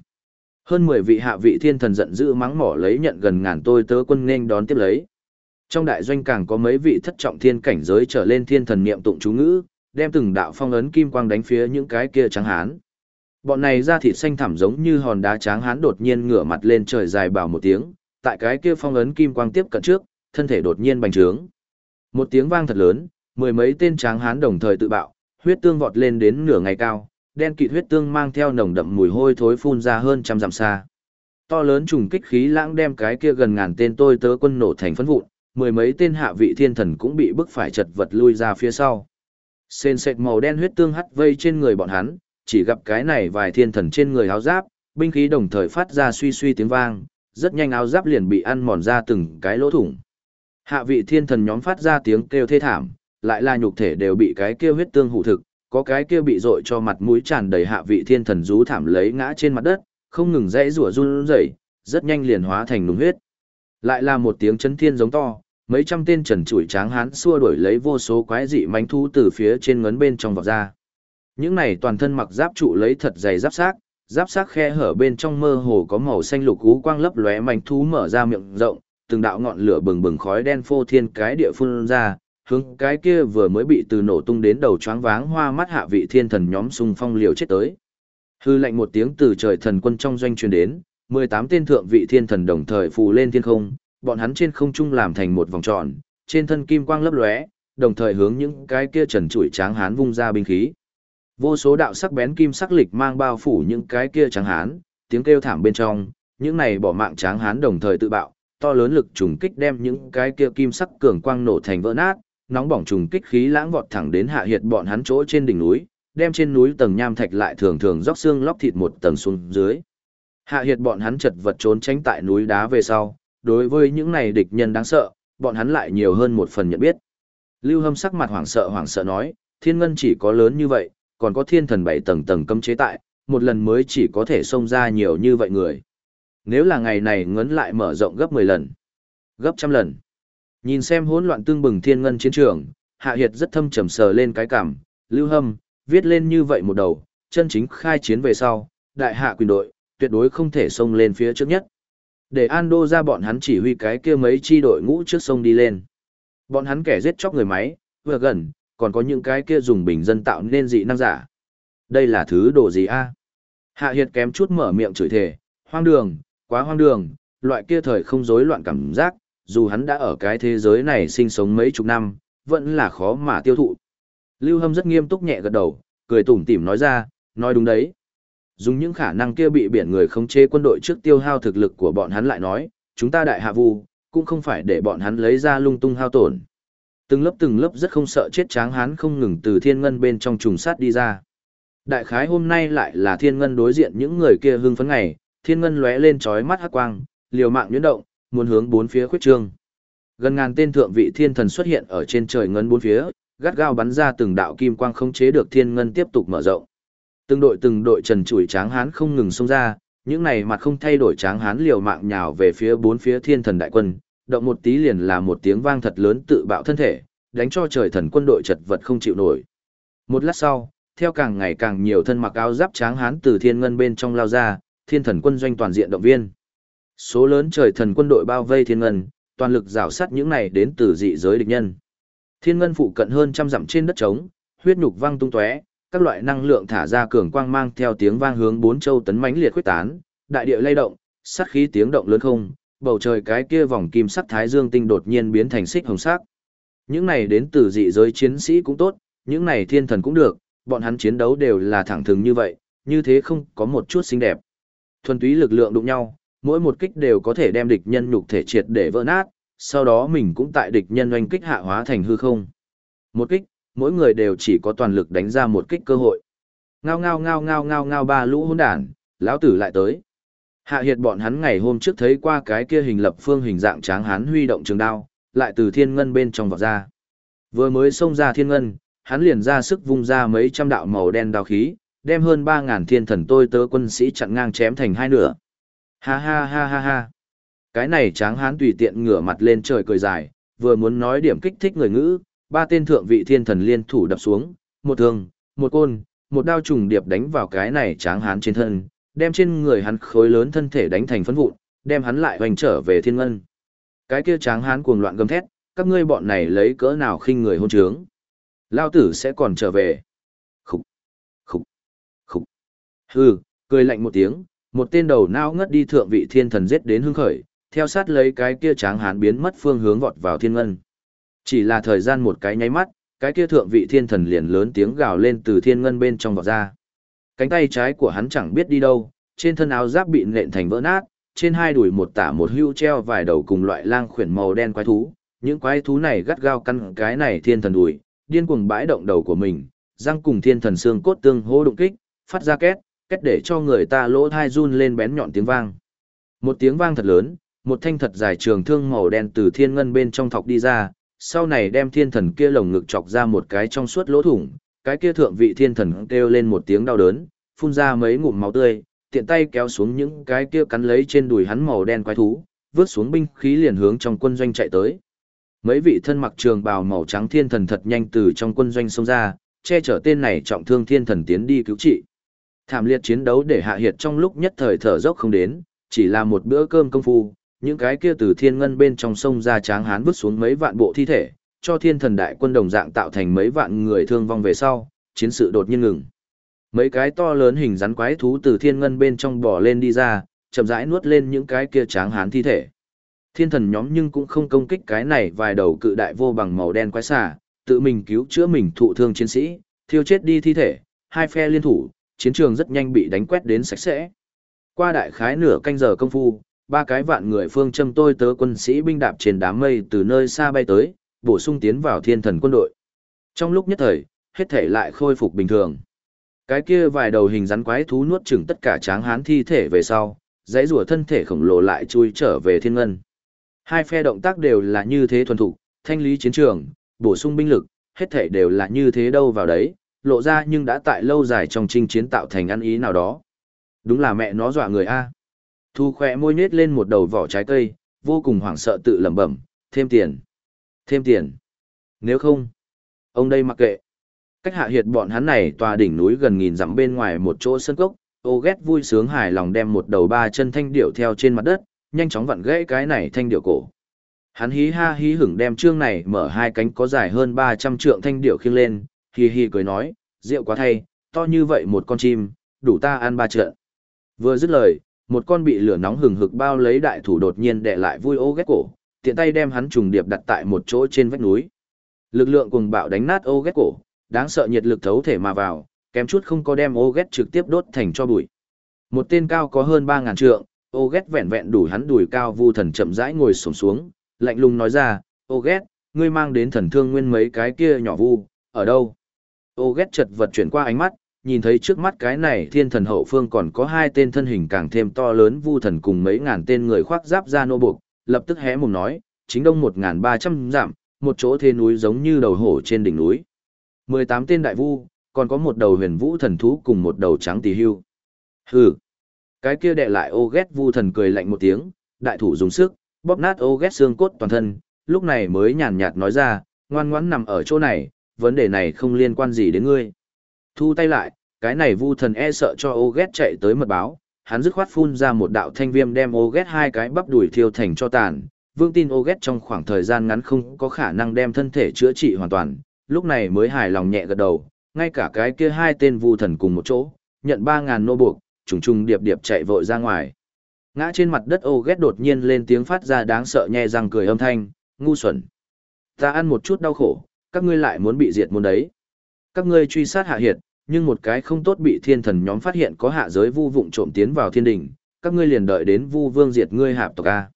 Hơn 10 vị hạ vị thiên thần giận dữ mắng mỏ lấy nhận gần ngàn tôi tớ quân nên đón tiếp lấy. Trong đại doanh càng có mấy vị thất trọng thiên cảnh giới trở lên thiên thần niệm tụng chú ngữ, đem từng đạo phong ấn kim quang đánh phía những cái kia trắng hán. Bọn này ra thịt xanh thẳm giống như hòn đá trắng hán đột nhiên ngửa mặt lên trời dài bảo một tiếng, tại cái kia phong ấn kim quang tiếp cận trước, thân thể đột nhiên bành trướng. Một tiếng vang thật lớn, mười mấy tên tráng hán đồng thời tự bạo, huyết tương vọt lên đến nửa ngày cao, đen kịt huyết tương mang theo nồng đậm mùi hôi thối phun ra hơn trăm dặm xa. To lớn trùng kích khí lãng đem cái kia gần ngàn tên tôi tớ quân nổ thành phấn vụn, mười mấy tên hạ vị thiên thần cũng bị bức phải chật vật lui ra phía sau. Sên sệt màu đen huyết tương hắt vây trên người bọn hắn, chỉ gặp cái này vài thiên thần trên người áo giáp, binh khí đồng thời phát ra suy suy tiếng vang, rất nhanh áo giáp liền bị ăn mòn ra từng cái lỗ thủng. Hạ vị thiên thần nhóm phát ra tiếng kêu thê thảm, lại là nhục thể đều bị cái kia huyết tương hủ thực, có cái kia bị dội cho mặt mũi tràn đầy hạ vị thiên thần rú thảm lấy ngã trên mặt đất, không ngừng rẽ rủa run rẩy, rất nhanh liền hóa thành nùng huyết. Lại là một tiếng chấn thiên giống to, mấy trăm tên trần trụi tráng hán xua đuổi lấy vô số quái dị manh thú từ phía trên ngấn bên trong vọt ra. Những này toàn thân mặc giáp trụ lấy thật dày giáp xác, giáp xác khe hở bên trong mơ hồ có màu xanh lục cú quang lấp lóe manh thú mở ra miệng rộng, từng đạo ngọn lửa bừng bừng khói đen phô thiên cái địa phun ra, hướng cái kia vừa mới bị từ nổ tung đến đầu choáng váng hoa mắt hạ vị thiên thần nhóm xung phong liều chết tới. Hư lệnh một tiếng từ trời thần quân trong doanh truyền đến, 18 tên thượng vị thiên thần đồng thời phù lên thiên không, bọn hắn trên không trung làm thành một vòng tròn, trên thân kim quang lấp lóe, đồng thời hướng những cái kia trần trụi tráng hán vung ra binh khí. Vô số đạo sắc bén kim sắc lịch mang bao phủ những cái kia tráng hán, tiếng kêu thảm bên trong, những này bỏ mạng tráng hán đồng thời tự bạo, to lớn lực trùng kích đem những cái kia kim sắc cường quang nổ thành vỡ nát, nóng bỏng trùng kích khí lãng vọt thẳng đến hạ hiệt bọn hắn chỗ trên đỉnh núi, đem trên núi tầng nham thạch lại thường thường róc xương lóc thịt một tầng xuống dưới. Hạ hiệt bọn hắn chật vật trốn tránh tại núi đá về sau, đối với những này địch nhân đáng sợ, bọn hắn lại nhiều hơn một phần nhận biết. Lưu Hâm sắc mặt hoảng sợ hoảng sợ nói, thiên ngân chỉ có lớn như vậy, còn có thiên thần bảy tầng tầng cấm chế tại, một lần mới chỉ có thể xông ra nhiều như vậy người. Nếu là ngày này ngấn lại mở rộng gấp 10 lần, gấp trăm lần. Nhìn xem hỗn loạn tương bừng thiên ngân chiến trường, Hạ Hiệt rất thâm trầm sờ lên cái cảm, Lưu Hâm, viết lên như vậy một đầu, chân chính khai chiến về sau, đại hạ quyền đội, tuyệt đối không thể xông lên phía trước nhất. Để Ando ra bọn hắn chỉ huy cái kia mấy chi đội ngũ trước sông đi lên. Bọn hắn kẻ giết chóc người máy, vừa gần, còn có những cái kia dùng bình dân tạo nên dị năng giả. Đây là thứ đồ gì a? Hạ Hiệt kém chút mở miệng chửi thề, hoang đường, quá hoang đường, loại kia thời không rối loạn cảm giác, dù hắn đã ở cái thế giới này sinh sống mấy chục năm, vẫn là khó mà tiêu thụ. Lưu Hâm rất nghiêm túc nhẹ gật đầu, cười tủm tỉm nói ra, nói đúng đấy. Dùng những khả năng kia bị biển người khống chế quân đội trước tiêu hao thực lực của bọn hắn lại nói, chúng ta đại hạ vu, cũng không phải để bọn hắn lấy ra lung tung hao tổn. Từng lớp từng lớp rất không sợ chết tráng hán không ngừng từ thiên ngân bên trong trùng sát đi ra. Đại khái hôm nay lại là thiên ngân đối diện những người kia hưng phấn ngày, thiên ngân lóe lên chói mắt hắc quang, liều mạng nhuyễn động, muốn hướng bốn phía khuyết trương. Gần ngàn tên thượng vị thiên thần xuất hiện ở trên trời ngân bốn phía, gắt gao bắn ra từng đạo kim quang không chế được thiên ngân tiếp tục mở rộng. Từng đội từng đội trần trụi tráng hán không ngừng xông ra, những này mặt không thay đổi tráng hán liều mạng nhào về phía bốn phía thiên thần đại quân, động một tí liền là một tiếng vang thật lớn tự bạo thân thể, đánh cho trời thần quân đội chật vật không chịu nổi. Một lát sau, theo càng ngày càng nhiều thân mặc áo giáp tráng hán từ thiên ngân bên trong lao ra, thiên thần quân doanh toàn diện động viên. Số lớn trời thần quân đội bao vây thiên ngân, toàn lực rào sát những này đến từ dị giới địch nhân. Thiên ngân phụ cận hơn trăm dặm trên đất trống, huyết nhục văng tung tóe, các loại năng lượng thả ra cường quang mang theo tiếng vang hướng bốn châu tấn mãnh liệt quyết tán, đại địa lay động, sát khí tiếng động lớn không, bầu trời cái kia vòng kim sắc thái dương tinh đột nhiên biến thành xích hồng sắc. Những này đến từ dị giới chiến sĩ cũng tốt, những này thiên thần cũng được, bọn hắn chiến đấu đều là thẳng thừng như vậy, như thế không có một chút xinh đẹp. Thuần túy lực lượng đụng nhau, mỗi một kích đều có thể đem địch nhân nhục thể triệt để vỡ nát, sau đó mình cũng tại địch nhân oanh kích hạ hóa thành hư không. Một kích, mỗi người đều chỉ có toàn lực đánh ra một kích cơ hội. Ngao ngao ngao ngao ngao ngao ba lũ hỗn đản, lão tử lại tới. Hạ hiệt bọn hắn ngày hôm trước thấy qua cái kia hình lập phương hình dạng tráng hán huy động trường đao, lại từ thiên ngân bên trong vọt ra. Vừa mới xông ra thiên ngân, hắn liền ra sức vung ra mấy trăm đạo màu đen đao khí, đem hơn 3000 thiên thần tôi tớ quân sĩ chặn ngang chém thành hai nửa. Ha ha ha ha ha. Cái này tráng hán tùy tiện ngửa mặt lên trời cười dài, vừa muốn nói điểm kích thích người ngữ, ba tên thượng vị thiên thần liên thủ đập xuống, một thương, một côn, một đao trùng điệp đánh vào cái này tráng hán trên thân, đem trên người hắn khối lớn thân thể đánh thành phấn vụn, đem hắn lại hoành trở về thiên ngân. Cái kia tráng hán cuồng loạn gầm thét, các ngươi bọn này lấy cỡ nào khinh người hôn trướng. Lao tử sẽ còn trở về. Khục, khục, khục. Hừ, cười lạnh một tiếng, một tên đầu não ngất đi thượng vị thiên thần giết đến hưng khởi, theo sát lấy cái kia tráng hán biến mất phương hướng vọt vào thiên ngân. Chỉ là thời gian một cái nháy mắt, cái kia thượng vị thiên thần liền lớn tiếng gào lên từ thiên ngân bên trong vọt ra. Cánh tay trái của hắn chẳng biết đi đâu, trên thân áo giáp bị nện thành vỡ nát, trên hai đùi một tả một hưu treo vài đầu cùng loại lang khuyển màu đen quái thú. Những quái thú này gắt gao căn cái này thiên thần đùi, điên cuồng bãi động đầu của mình, răng cùng thiên thần xương cốt tương hô đụng kích, phát ra két, cách để cho người ta lỗ thai run lên bén nhọn tiếng vang. Một tiếng vang thật lớn, một thanh thật dài trường thương màu đen từ thiên ngân bên trong thọc đi ra, sau này đem thiên thần kia lồng ngực chọc ra một cái trong suốt lỗ thủng, cái kia thượng vị thiên thần kêu lên một tiếng đau đớn, phun ra mấy ngụm máu tươi, tiện tay kéo xuống những cái kia cắn lấy trên đùi hắn màu đen quái thú, vớt xuống binh khí liền hướng trong quân doanh chạy tới. Mấy vị thân mặc trường bào màu trắng thiên thần thật nhanh từ trong quân doanh xông ra, che chở tên này trọng thương thiên thần tiến đi cứu trị. Thảm liệt chiến đấu để hạ hiệt trong lúc nhất thời thở dốc không đến, chỉ là một bữa cơm công phu, những cái kia từ thiên ngân bên trong sông ra tráng hán vứt xuống mấy vạn bộ thi thể, cho thiên thần đại quân đồng dạng tạo thành mấy vạn người thương vong về sau, chiến sự đột nhiên ngừng. Mấy cái to lớn hình rắn quái thú từ thiên ngân bên trong bò lên đi ra, chậm rãi nuốt lên những cái kia tráng hán thi thể. Thiên thần nhóm nhưng cũng không công kích cái này vài đầu cự đại vô bằng màu đen quái xà, tự mình cứu chữa mình thụ thương chiến sĩ, thiêu chết đi thi thể, hai phe liên thủ, chiến trường rất nhanh bị đánh quét đến sạch sẽ. Qua đại khái nửa canh giờ công phu, ba cái vạn người phương châm tôi tớ quân sĩ binh đạp trên đám mây từ nơi xa bay tới, bổ sung tiến vào thiên thần quân đội. Trong lúc nhất thời, hết thể lại khôi phục bình thường. Cái kia vài đầu hình rắn quái thú nuốt chửng tất cả tráng hán thi thể về sau, dãy rùa thân thể khổng lồ lại chui trở về thiên ngân. Hai phe động tác đều là như thế thuần thục, thanh lý chiến trường, bổ sung binh lực, hết thể đều là như thế đâu vào đấy, lộ ra nhưng đã tại lâu dài trong chinh chiến tạo thành ăn ý nào đó. Đúng là mẹ nó dọa người A. Thu khỏe môi nết lên một đầu vỏ trái cây, vô cùng hoảng sợ tự lẩm bẩm, thêm tiền, thêm tiền. Nếu không, ông đây mặc kệ. Cách hạ hiệt bọn hắn này tòa đỉnh núi gần nghìn dặm bên ngoài một chỗ sân cốc, ô ghét vui sướng hài lòng đem một đầu ba chân thanh điệu theo trên mặt đất, nhanh chóng vặn gãy cái này thanh điệu cổ. Hắn hí ha hí hửng đem trương này mở hai cánh có dài hơn 300 trượng thanh điệu khiêng lên, hì hì cười nói, rượu quá thay, to như vậy một con chim, đủ ta ăn ba trận. Vừa dứt lời, một con bị lửa nóng hừng hực bao lấy đại thủ đột nhiên đè lại vui ô ghét cổ, tiện tay đem hắn trùng điệp đặt tại một chỗ trên vách núi. Lực lượng cùng bạo đánh nát ô ghét cổ, đáng sợ nhiệt lực thấu thể mà vào, kém chút không có đem ô ghét trực tiếp đốt thành cho bụi. Một tên cao có hơn 3000 trượng, ô ghét vẹn vẹn đủ hắn đùi cao vu thần chậm rãi ngồi sổng xuống, lạnh lùng nói ra, ô ghét, ngươi mang đến thần thương nguyên mấy cái kia nhỏ vu, ở đâu? Ô ghét chật vật chuyển qua ánh mắt, nhìn thấy trước mắt cái này thiên thần hậu phương còn có hai tên thân hình càng thêm to lớn vu thần cùng mấy ngàn tên người khoác giáp ra nô buộc, lập tức hé mồm nói, chính đông một ngàn ba trăm dặm, một chỗ thế núi giống như đầu hổ trên đỉnh núi. mười tám tên đại vu, còn có một đầu huyền vũ thần thú cùng một đầu trắng tỳ hưu. Hừ. Cái kia đệ lại ô ghét vu thần cười lạnh một tiếng, đại thủ dùng sức, bóp nát ô ghét xương cốt toàn thân, lúc này mới nhàn nhạt nói ra, ngoan ngoãn nằm ở chỗ này, vấn đề này không liên quan gì đến ngươi. Thu tay lại, cái này vu thần e sợ cho ô ghét chạy tới mật báo, hắn dứt khoát phun ra một đạo thanh viêm đem ô ghét hai cái bắp đuổi thiêu thành cho tàn. Vương tin ô ghét trong khoảng thời gian ngắn không có khả năng đem thân thể chữa trị hoàn toàn, lúc này mới hài lòng nhẹ gật đầu, ngay cả cái kia hai tên vu thần cùng một chỗ, nhận ba ngàn nô buộc, trùng trùng điệp điệp chạy vội ra ngoài. Ngã trên mặt đất ô ghét đột nhiên lên tiếng phát ra đáng sợ nhẹ răng cười âm thanh, ngu xuẩn. Ta ăn một chút đau khổ, các ngươi lại muốn bị diệt môn đấy. Các ngươi truy sát hạ hiệt, nhưng một cái không tốt bị thiên thần nhóm phát hiện có hạ giới vu vụng trộm tiến vào thiên đình, các ngươi liền đợi đến vu vương diệt ngươi hạp tộc a.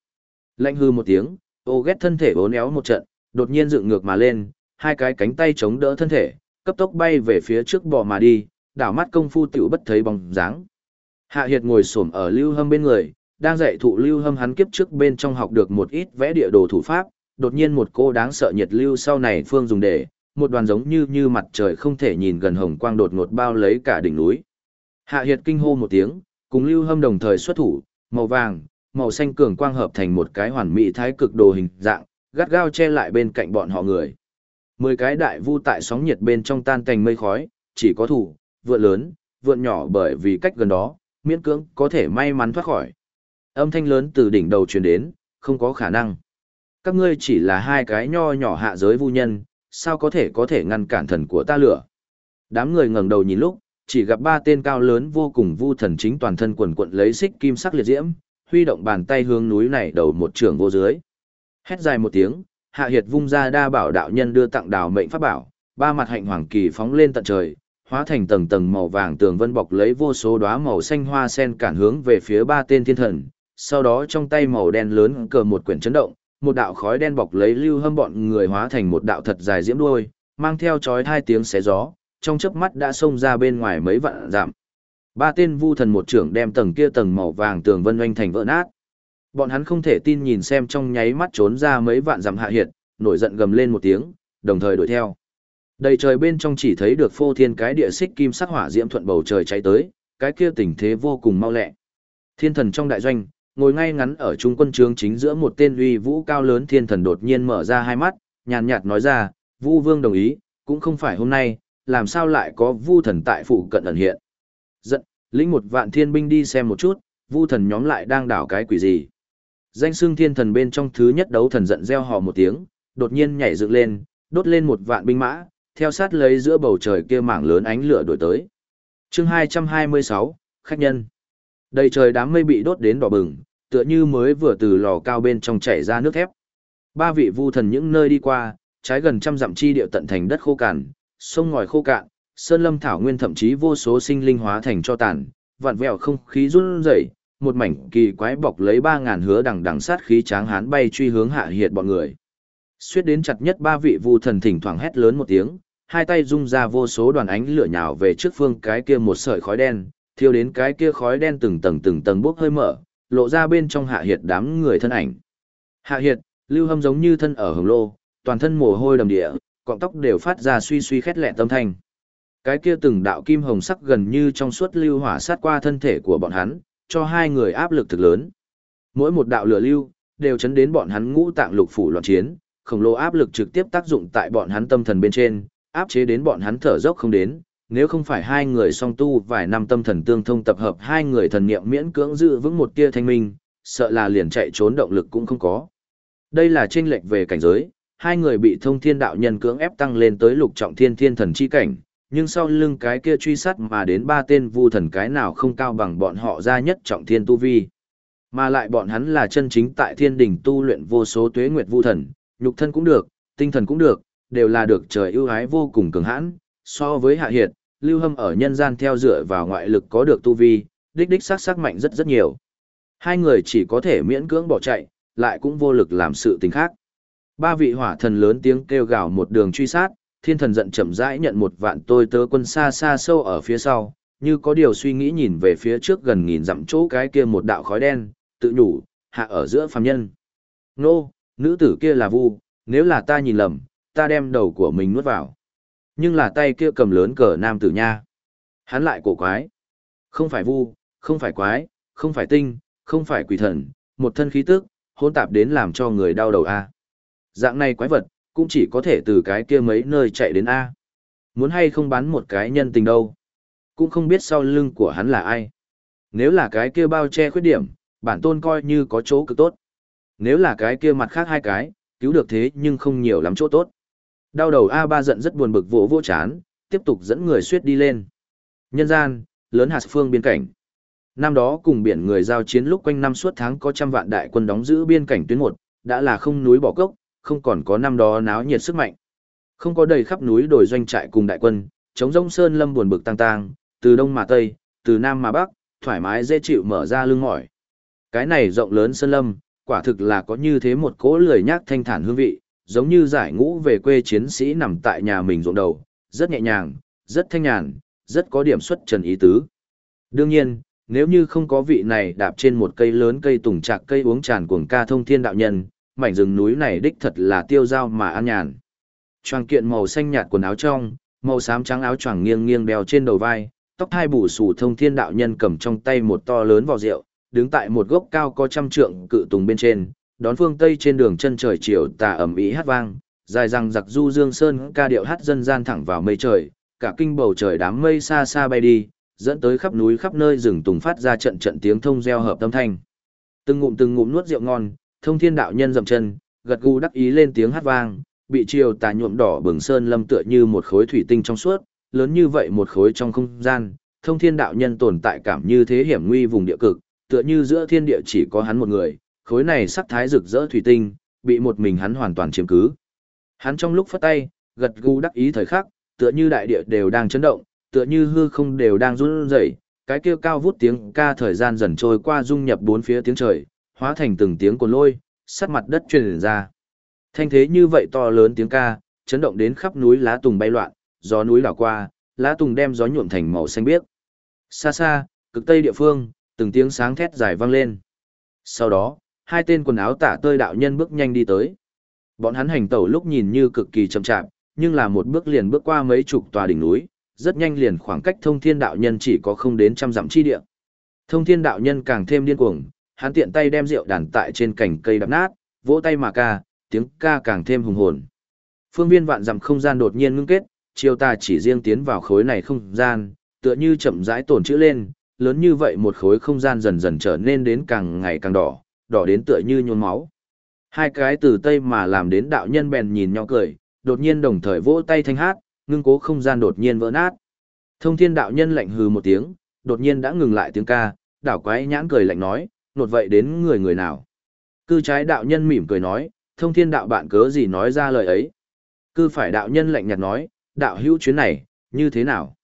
Lạnh hư một tiếng, ô ghét thân thể bốn éo một trận, đột nhiên dựng ngược mà lên, hai cái cánh tay chống đỡ thân thể, cấp tốc bay về phía trước bò mà đi, đảo mắt công phu tiểu bất thấy bóng dáng. Hạ Hiệt ngồi xổm ở Lưu Hâm bên người, đang dạy thụ Lưu Hâm hắn kiếp trước bên trong học được một ít vẽ địa đồ thủ pháp, đột nhiên một cô đáng sợ nhiệt lưu sau này phương dùng để, một đoàn giống như như mặt trời không thể nhìn gần hồng quang đột ngột bao lấy cả đỉnh núi. Hạ Hiệt kinh hô một tiếng, cùng Lưu Hâm đồng thời xuất thủ, màu vàng, màu xanh cường quang hợp thành một cái hoàn mỹ thái cực đồ hình dạng, gắt gao che lại bên cạnh bọn họ người. Mười cái đại vu tại sóng nhiệt bên trong tan thành mây khói, chỉ có thủ, vượn lớn, vượn nhỏ bởi vì cách gần đó, miễn cưỡng có thể may mắn thoát khỏi. Âm thanh lớn từ đỉnh đầu truyền đến, không có khả năng. Các ngươi chỉ là hai cái nho nhỏ hạ giới vu nhân, sao có thể có thể ngăn cản thần của ta lửa. Đám người ngẩng đầu nhìn lúc, chỉ gặp ba tên cao lớn vô cùng vu thần chính toàn thân quần quận lấy xích kim sắc liệt diễm, huy động bàn tay hướng núi này đầu một trường vô dưới. Hét dài một tiếng, Hạ Hiệt vung ra đa bảo đạo nhân đưa tặng đào mệnh pháp bảo, ba mặt hạnh hoàng kỳ phóng lên tận trời, hóa thành tầng tầng màu vàng tường vân bọc lấy vô số đóa màu xanh hoa sen cản hướng về phía ba tên thiên thần, sau đó trong tay màu đen lớn cờ một quyển chấn động, một đạo khói đen bọc lấy lưu hâm bọn người hóa thành một đạo thật dài diễm đuôi, mang theo chói hai tiếng xé gió, trong chớp mắt đã xông ra bên ngoài mấy vạn dặm. Ba tên vu thần một trưởng đem tầng kia tầng màu vàng tường vân oanh thành vỡ nát. Bọn hắn không thể tin nhìn xem trong nháy mắt trốn ra mấy vạn dặm hạ hiệt, nổi giận gầm lên một tiếng, đồng thời đuổi theo. Đầy trời bên trong chỉ thấy được phô thiên cái địa xích kim sắc hỏa diễm thuận bầu trời cháy tới, cái kia tình thế vô cùng mau lẹ. Thiên thần trong đại doanh, ngồi ngay ngắn ở trung quân trướng chính giữa một tên uy vũ cao lớn thiên thần đột nhiên mở ra hai mắt, nhàn nhạt nói ra, Vu Vương đồng ý, cũng không phải hôm nay, làm sao lại có Vu thần tại phụ cận ẩn hiện. Giận, lĩnh một vạn thiên binh đi xem một chút, Vu thần nhóm lại đang đảo cái quỷ gì. Danh xương thiên thần bên trong thứ nhất đấu thần giận reo hò một tiếng, đột nhiên nhảy dựng lên, đốt lên một vạn binh mã, theo sát lấy giữa bầu trời kia mảng lớn ánh lửa đuổi tới. chương 226, khách nhân. Đầy trời đám mây bị đốt đến đỏ bừng, tựa như mới vừa từ lò cao bên trong chảy ra nước thép. Ba vị vu thần những nơi đi qua, trái gần trăm dặm chi địa tận thành đất khô cằn, sông ngòi khô cạn, sơn lâm thảo nguyên thậm chí vô số sinh linh hóa thành cho tàn, vặn vẹo không khí run rẩy, một mảnh kỳ quái bọc lấy ba ngàn hứa đằng đằng sát khí tráng hán bay truy hướng hạ hiệt bọn người. Suýt đến chặt nhất ba vị vu thần thỉnh thoảng hét lớn một tiếng, hai tay rung ra vô số đoàn ánh lửa nhào về trước phương cái kia một sợi khói đen, thiêu đến cái kia khói đen từng tầng từng tầng bốc hơi mở, lộ ra bên trong hạ hiệt đám người thân ảnh. Hạ hiệt, lưu hâm giống như thân ở hồng lô, toàn thân mồ hôi đầm địa, cọng tóc đều phát ra suy suy khét lẹ tâm thanh. Cái kia từng đạo kim hồng sắc gần như trong suốt lưu hỏa sát qua thân thể của bọn hắn, cho hai người áp lực thực lớn. Mỗi một đạo lửa lưu, đều chấn đến bọn hắn ngũ tạng lục phủ loạn chiến, khổng lồ áp lực trực tiếp tác dụng tại bọn hắn tâm thần bên trên, áp chế đến bọn hắn thở dốc không đến, nếu không phải hai người song tu vài năm tâm thần tương thông tập hợp hai người thần niệm miễn cưỡng giữ vững một tia thanh minh, sợ là liền chạy trốn động lực cũng không có. Đây là chênh lệch về cảnh giới, hai người bị thông thiên đạo nhân cưỡng ép tăng lên tới lục trọng thiên thiên thần chi cảnh, nhưng sau lưng cái kia truy sát mà đến ba tên vu thần cái nào không cao bằng bọn họ ra nhất trọng thiên tu vi. Mà lại bọn hắn là chân chính tại thiên đỉnh tu luyện vô số tuế nguyệt vu thần, nhục thân cũng được, tinh thần cũng được, đều là được trời ưu ái vô cùng cường hãn, so với hạ hiệt, lưu hâm ở nhân gian theo dựa vào ngoại lực có được tu vi, đích đích sắc sắc mạnh rất rất nhiều. Hai người chỉ có thể miễn cưỡng bỏ chạy, lại cũng vô lực làm sự tình khác. Ba vị hỏa thần lớn tiếng kêu gào một đường truy sát, thiên thần giận chậm rãi nhận một vạn tôi tớ quân xa xa sâu ở phía sau, như có điều suy nghĩ nhìn về phía trước gần nghìn dặm chỗ cái kia một đạo khói đen, tự nhủ, hạ ở giữa phàm nhân. Nô, nữ tử kia là vu, nếu là ta nhìn lầm, ta đem đầu của mình nuốt vào. Nhưng là tay kia cầm lớn cờ nam tử nha. Hắn lại cổ quái. Không phải vu, không phải quái, không phải tinh, không phải quỷ thần, một thân khí tức, hôn tạp đến làm cho người đau đầu a. Dạng này quái vật, cũng chỉ có thể từ cái kia mấy nơi chạy đến a. Muốn hay không bán một cái nhân tình đâu. Cũng không biết sau lưng của hắn là ai. Nếu là cái kia bao che khuyết điểm, bản tôn coi như có chỗ cực tốt. Nếu là cái kia mặt khác hai cái, cứu được thế nhưng không nhiều lắm chỗ tốt. Đau đầu A3 giận rất buồn bực vỗ vỗ chán, tiếp tục dẫn người suyết đi lên. Nhân gian, lớn hạt phương biên cảnh. Năm đó cùng biển người giao chiến lúc quanh năm suốt tháng có trăm vạn đại quân đóng giữ biên cảnh tuyến một, đã là không núi bỏ cốc, không còn có năm đó náo nhiệt sức mạnh. Không có đầy khắp núi đồi doanh trại cùng đại quân, chống rông sơn lâm buồn bực tăng tăng, từ đông mà tây, từ nam mà bắc, thoải mái dễ chịu mở ra lưng mỏi. Cái này rộng lớn sơn lâm, quả thực là có như thế một cỗ lười nhác thanh thản hương vị, giống như giải ngũ về quê chiến sĩ nằm tại nhà mình ruộng đầu, rất nhẹ nhàng, rất thanh nhàn, rất có điểm xuất trần ý tứ. Đương nhiên, nếu như không có vị này đạp trên một cây lớn cây tùng trạc cây uống tràn cuồng ca thông thiên đạo nhân, mảnh rừng núi này đích thật là tiêu dao mà an nhàn. Choàng kiện màu xanh nhạt quần áo trong, màu xám trắng áo choàng nghiêng nghiêng đeo trên đầu vai, tóc hai bù xù thông thiên đạo nhân cầm trong tay một to lớn vò rượu, đứng tại một gốc cao có trăm trượng cự tùng bên trên, đón phương tây trên đường chân trời chiều tà ẩm ý hát vang, dài rằng giặc du dương sơn ca điệu hát dân gian thẳng vào mây trời, cả kinh bầu trời đám mây xa xa bay đi, dẫn tới khắp núi khắp nơi rừng tùng phát ra trận trận tiếng thông reo hợp tâm thanh. Từng ngụm từng ngụm nuốt rượu ngon, thông thiên đạo nhân dậm chân, gật gù đắc ý lên tiếng hát vang, bị chiều tà nhuộm đỏ bừng sơn lâm tựa như một khối thủy tinh trong suốt, lớn như vậy một khối trong không gian, thông thiên đạo nhân tồn tại cảm như thế hiểm nguy vùng địa cực, tựa như giữa thiên địa chỉ có hắn một người, khối này sắc thái rực rỡ thủy tinh, bị một mình hắn hoàn toàn chiếm cứ. Hắn trong lúc phất tay, gật gù đắc ý thời khắc, tựa như đại địa đều đang chấn động, tựa như hư không đều đang run rẩy, cái kia cao vút tiếng ca thời gian dần trôi qua dung nhập bốn phía tiếng trời, hóa thành từng tiếng cồn lôi, sắt mặt đất truyền ra. Thanh thế như vậy to lớn tiếng ca, chấn động đến khắp núi lá tùng bay loạn, gió núi đảo qua, lá tùng đem gió nhuộm thành màu xanh biếc. Xa xa, cực tây địa phương, từng tiếng sáng thét dài vang lên. Sau đó, hai tên quần áo tả tơi đạo nhân bước nhanh đi tới. Bọn hắn hành tẩu lúc nhìn như cực kỳ chậm chạp, nhưng là một bước liền bước qua mấy chục tòa đỉnh núi, rất nhanh liền khoảng cách thông thiên đạo nhân chỉ có không đến trăm dặm chi địa. Thông thiên đạo nhân càng thêm điên cuồng, hắn tiện tay đem rượu đàn tại trên cành cây đập nát, vỗ tay mà ca, tiếng ca càng thêm hùng hồn. Phương viên vạn dặm không gian đột nhiên ngưng kết, chiêu ta chỉ riêng tiến vào khối này không gian, tựa như chậm rãi tổn chữ lên, lớn như vậy một khối không gian dần dần trở nên đến càng ngày càng đỏ, đỏ đến tựa như nhuôn máu. Hai cái từ tây mà làm đến đạo nhân bèn nhìn nhau cười, đột nhiên đồng thời vỗ tay thanh hát, ngưng cố không gian đột nhiên vỡ nát. Thông thiên đạo nhân lạnh hừ một tiếng, đột nhiên đã ngừng lại tiếng ca, đảo quái nhãn cười lạnh nói, nột vậy đến người người nào. Cư trái đạo nhân mỉm cười nói, thông thiên đạo bạn cớ gì nói ra lời ấy. Cư phải đạo nhân lạnh nhạt nói, đạo hữu chuyến này, như thế nào?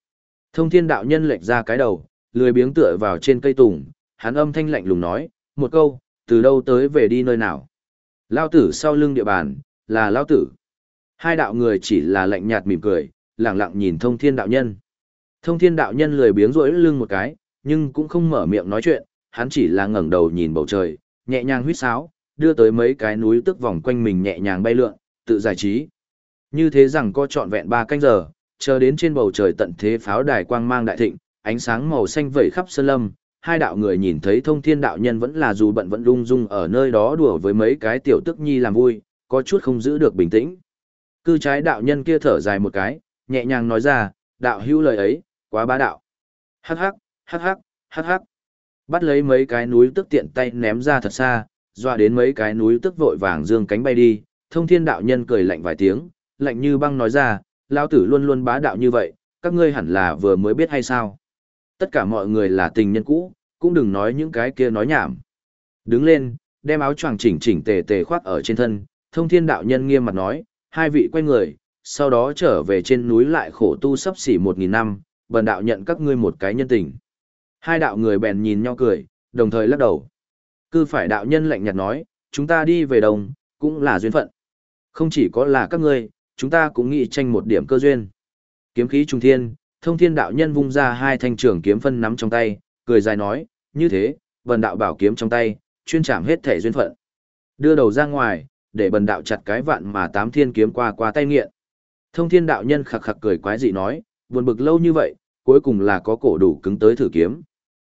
Thông thiên đạo nhân lệch ra cái đầu, lười biếng tựa vào trên cây tùng, hắn âm thanh lạnh lùng nói, một câu, từ đâu tới về đi nơi nào. Lao tử sau lưng địa bàn, là Lao tử. Hai đạo người chỉ là lạnh nhạt mỉm cười, lặng lặng nhìn thông thiên đạo nhân. Thông thiên đạo nhân lười biếng rỗi lưng một cái, nhưng cũng không mở miệng nói chuyện, hắn chỉ là ngẩng đầu nhìn bầu trời, nhẹ nhàng huýt sáo, đưa tới mấy cái núi tức vòng quanh mình nhẹ nhàng bay lượn, tự giải trí. Như thế rằng có trọn vẹn ba canh giờ, chờ đến trên bầu trời tận thế pháo đài quang mang đại thịnh, ánh sáng màu xanh vẩy khắp sơn lâm, hai đạo người nhìn thấy thông thiên đạo nhân vẫn là dù bận vẫn lung dung ở nơi đó đùa với mấy cái tiểu tức nhi làm vui, có chút không giữ được bình tĩnh. Cư trái đạo nhân kia thở dài một cái, nhẹ nhàng nói ra, đạo hữu lời ấy, quá bá đạo. Hắc hắc, hắc hắc, hắc hắc. Bắt lấy mấy cái núi tức tiện tay ném ra thật xa, dọa đến mấy cái núi tức vội vàng dương cánh bay đi, thông thiên đạo nhân cười lạnh vài tiếng, lạnh như băng nói ra, lao tử luôn luôn bá đạo như vậy, các ngươi hẳn là vừa mới biết hay sao. Tất cả mọi người là tình nhân cũ, cũng đừng nói những cái kia nói nhảm. Đứng lên, đem áo choàng chỉnh chỉnh tề tề khoác ở trên thân, thông thiên đạo nhân nghiêm mặt nói, hai vị quay người, sau đó trở về trên núi lại khổ tu sắp xỉ một nghìn năm, bần đạo nhận các ngươi một cái nhân tình. Hai đạo người bèn nhìn nhau cười, đồng thời lắc đầu. Cư phải đạo nhân lạnh nhạt nói, chúng ta đi về đồng, cũng là duyên phận. Không chỉ có là các ngươi, chúng ta cũng nghĩ tranh một điểm cơ duyên. Kiếm khí trung thiên, thông thiên đạo nhân vung ra hai thanh trường kiếm phân nắm trong tay, cười dài nói, như thế, bần đạo bảo kiếm trong tay, chuyên chạm hết thể duyên phận. Đưa đầu ra ngoài, để bần đạo chặt cái vạn mà tám thiên kiếm qua qua tay nghiện. Thông thiên đạo nhân khặc khặc cười quái dị nói, buồn bực lâu như vậy, cuối cùng là có cổ đủ cứng tới thử kiếm.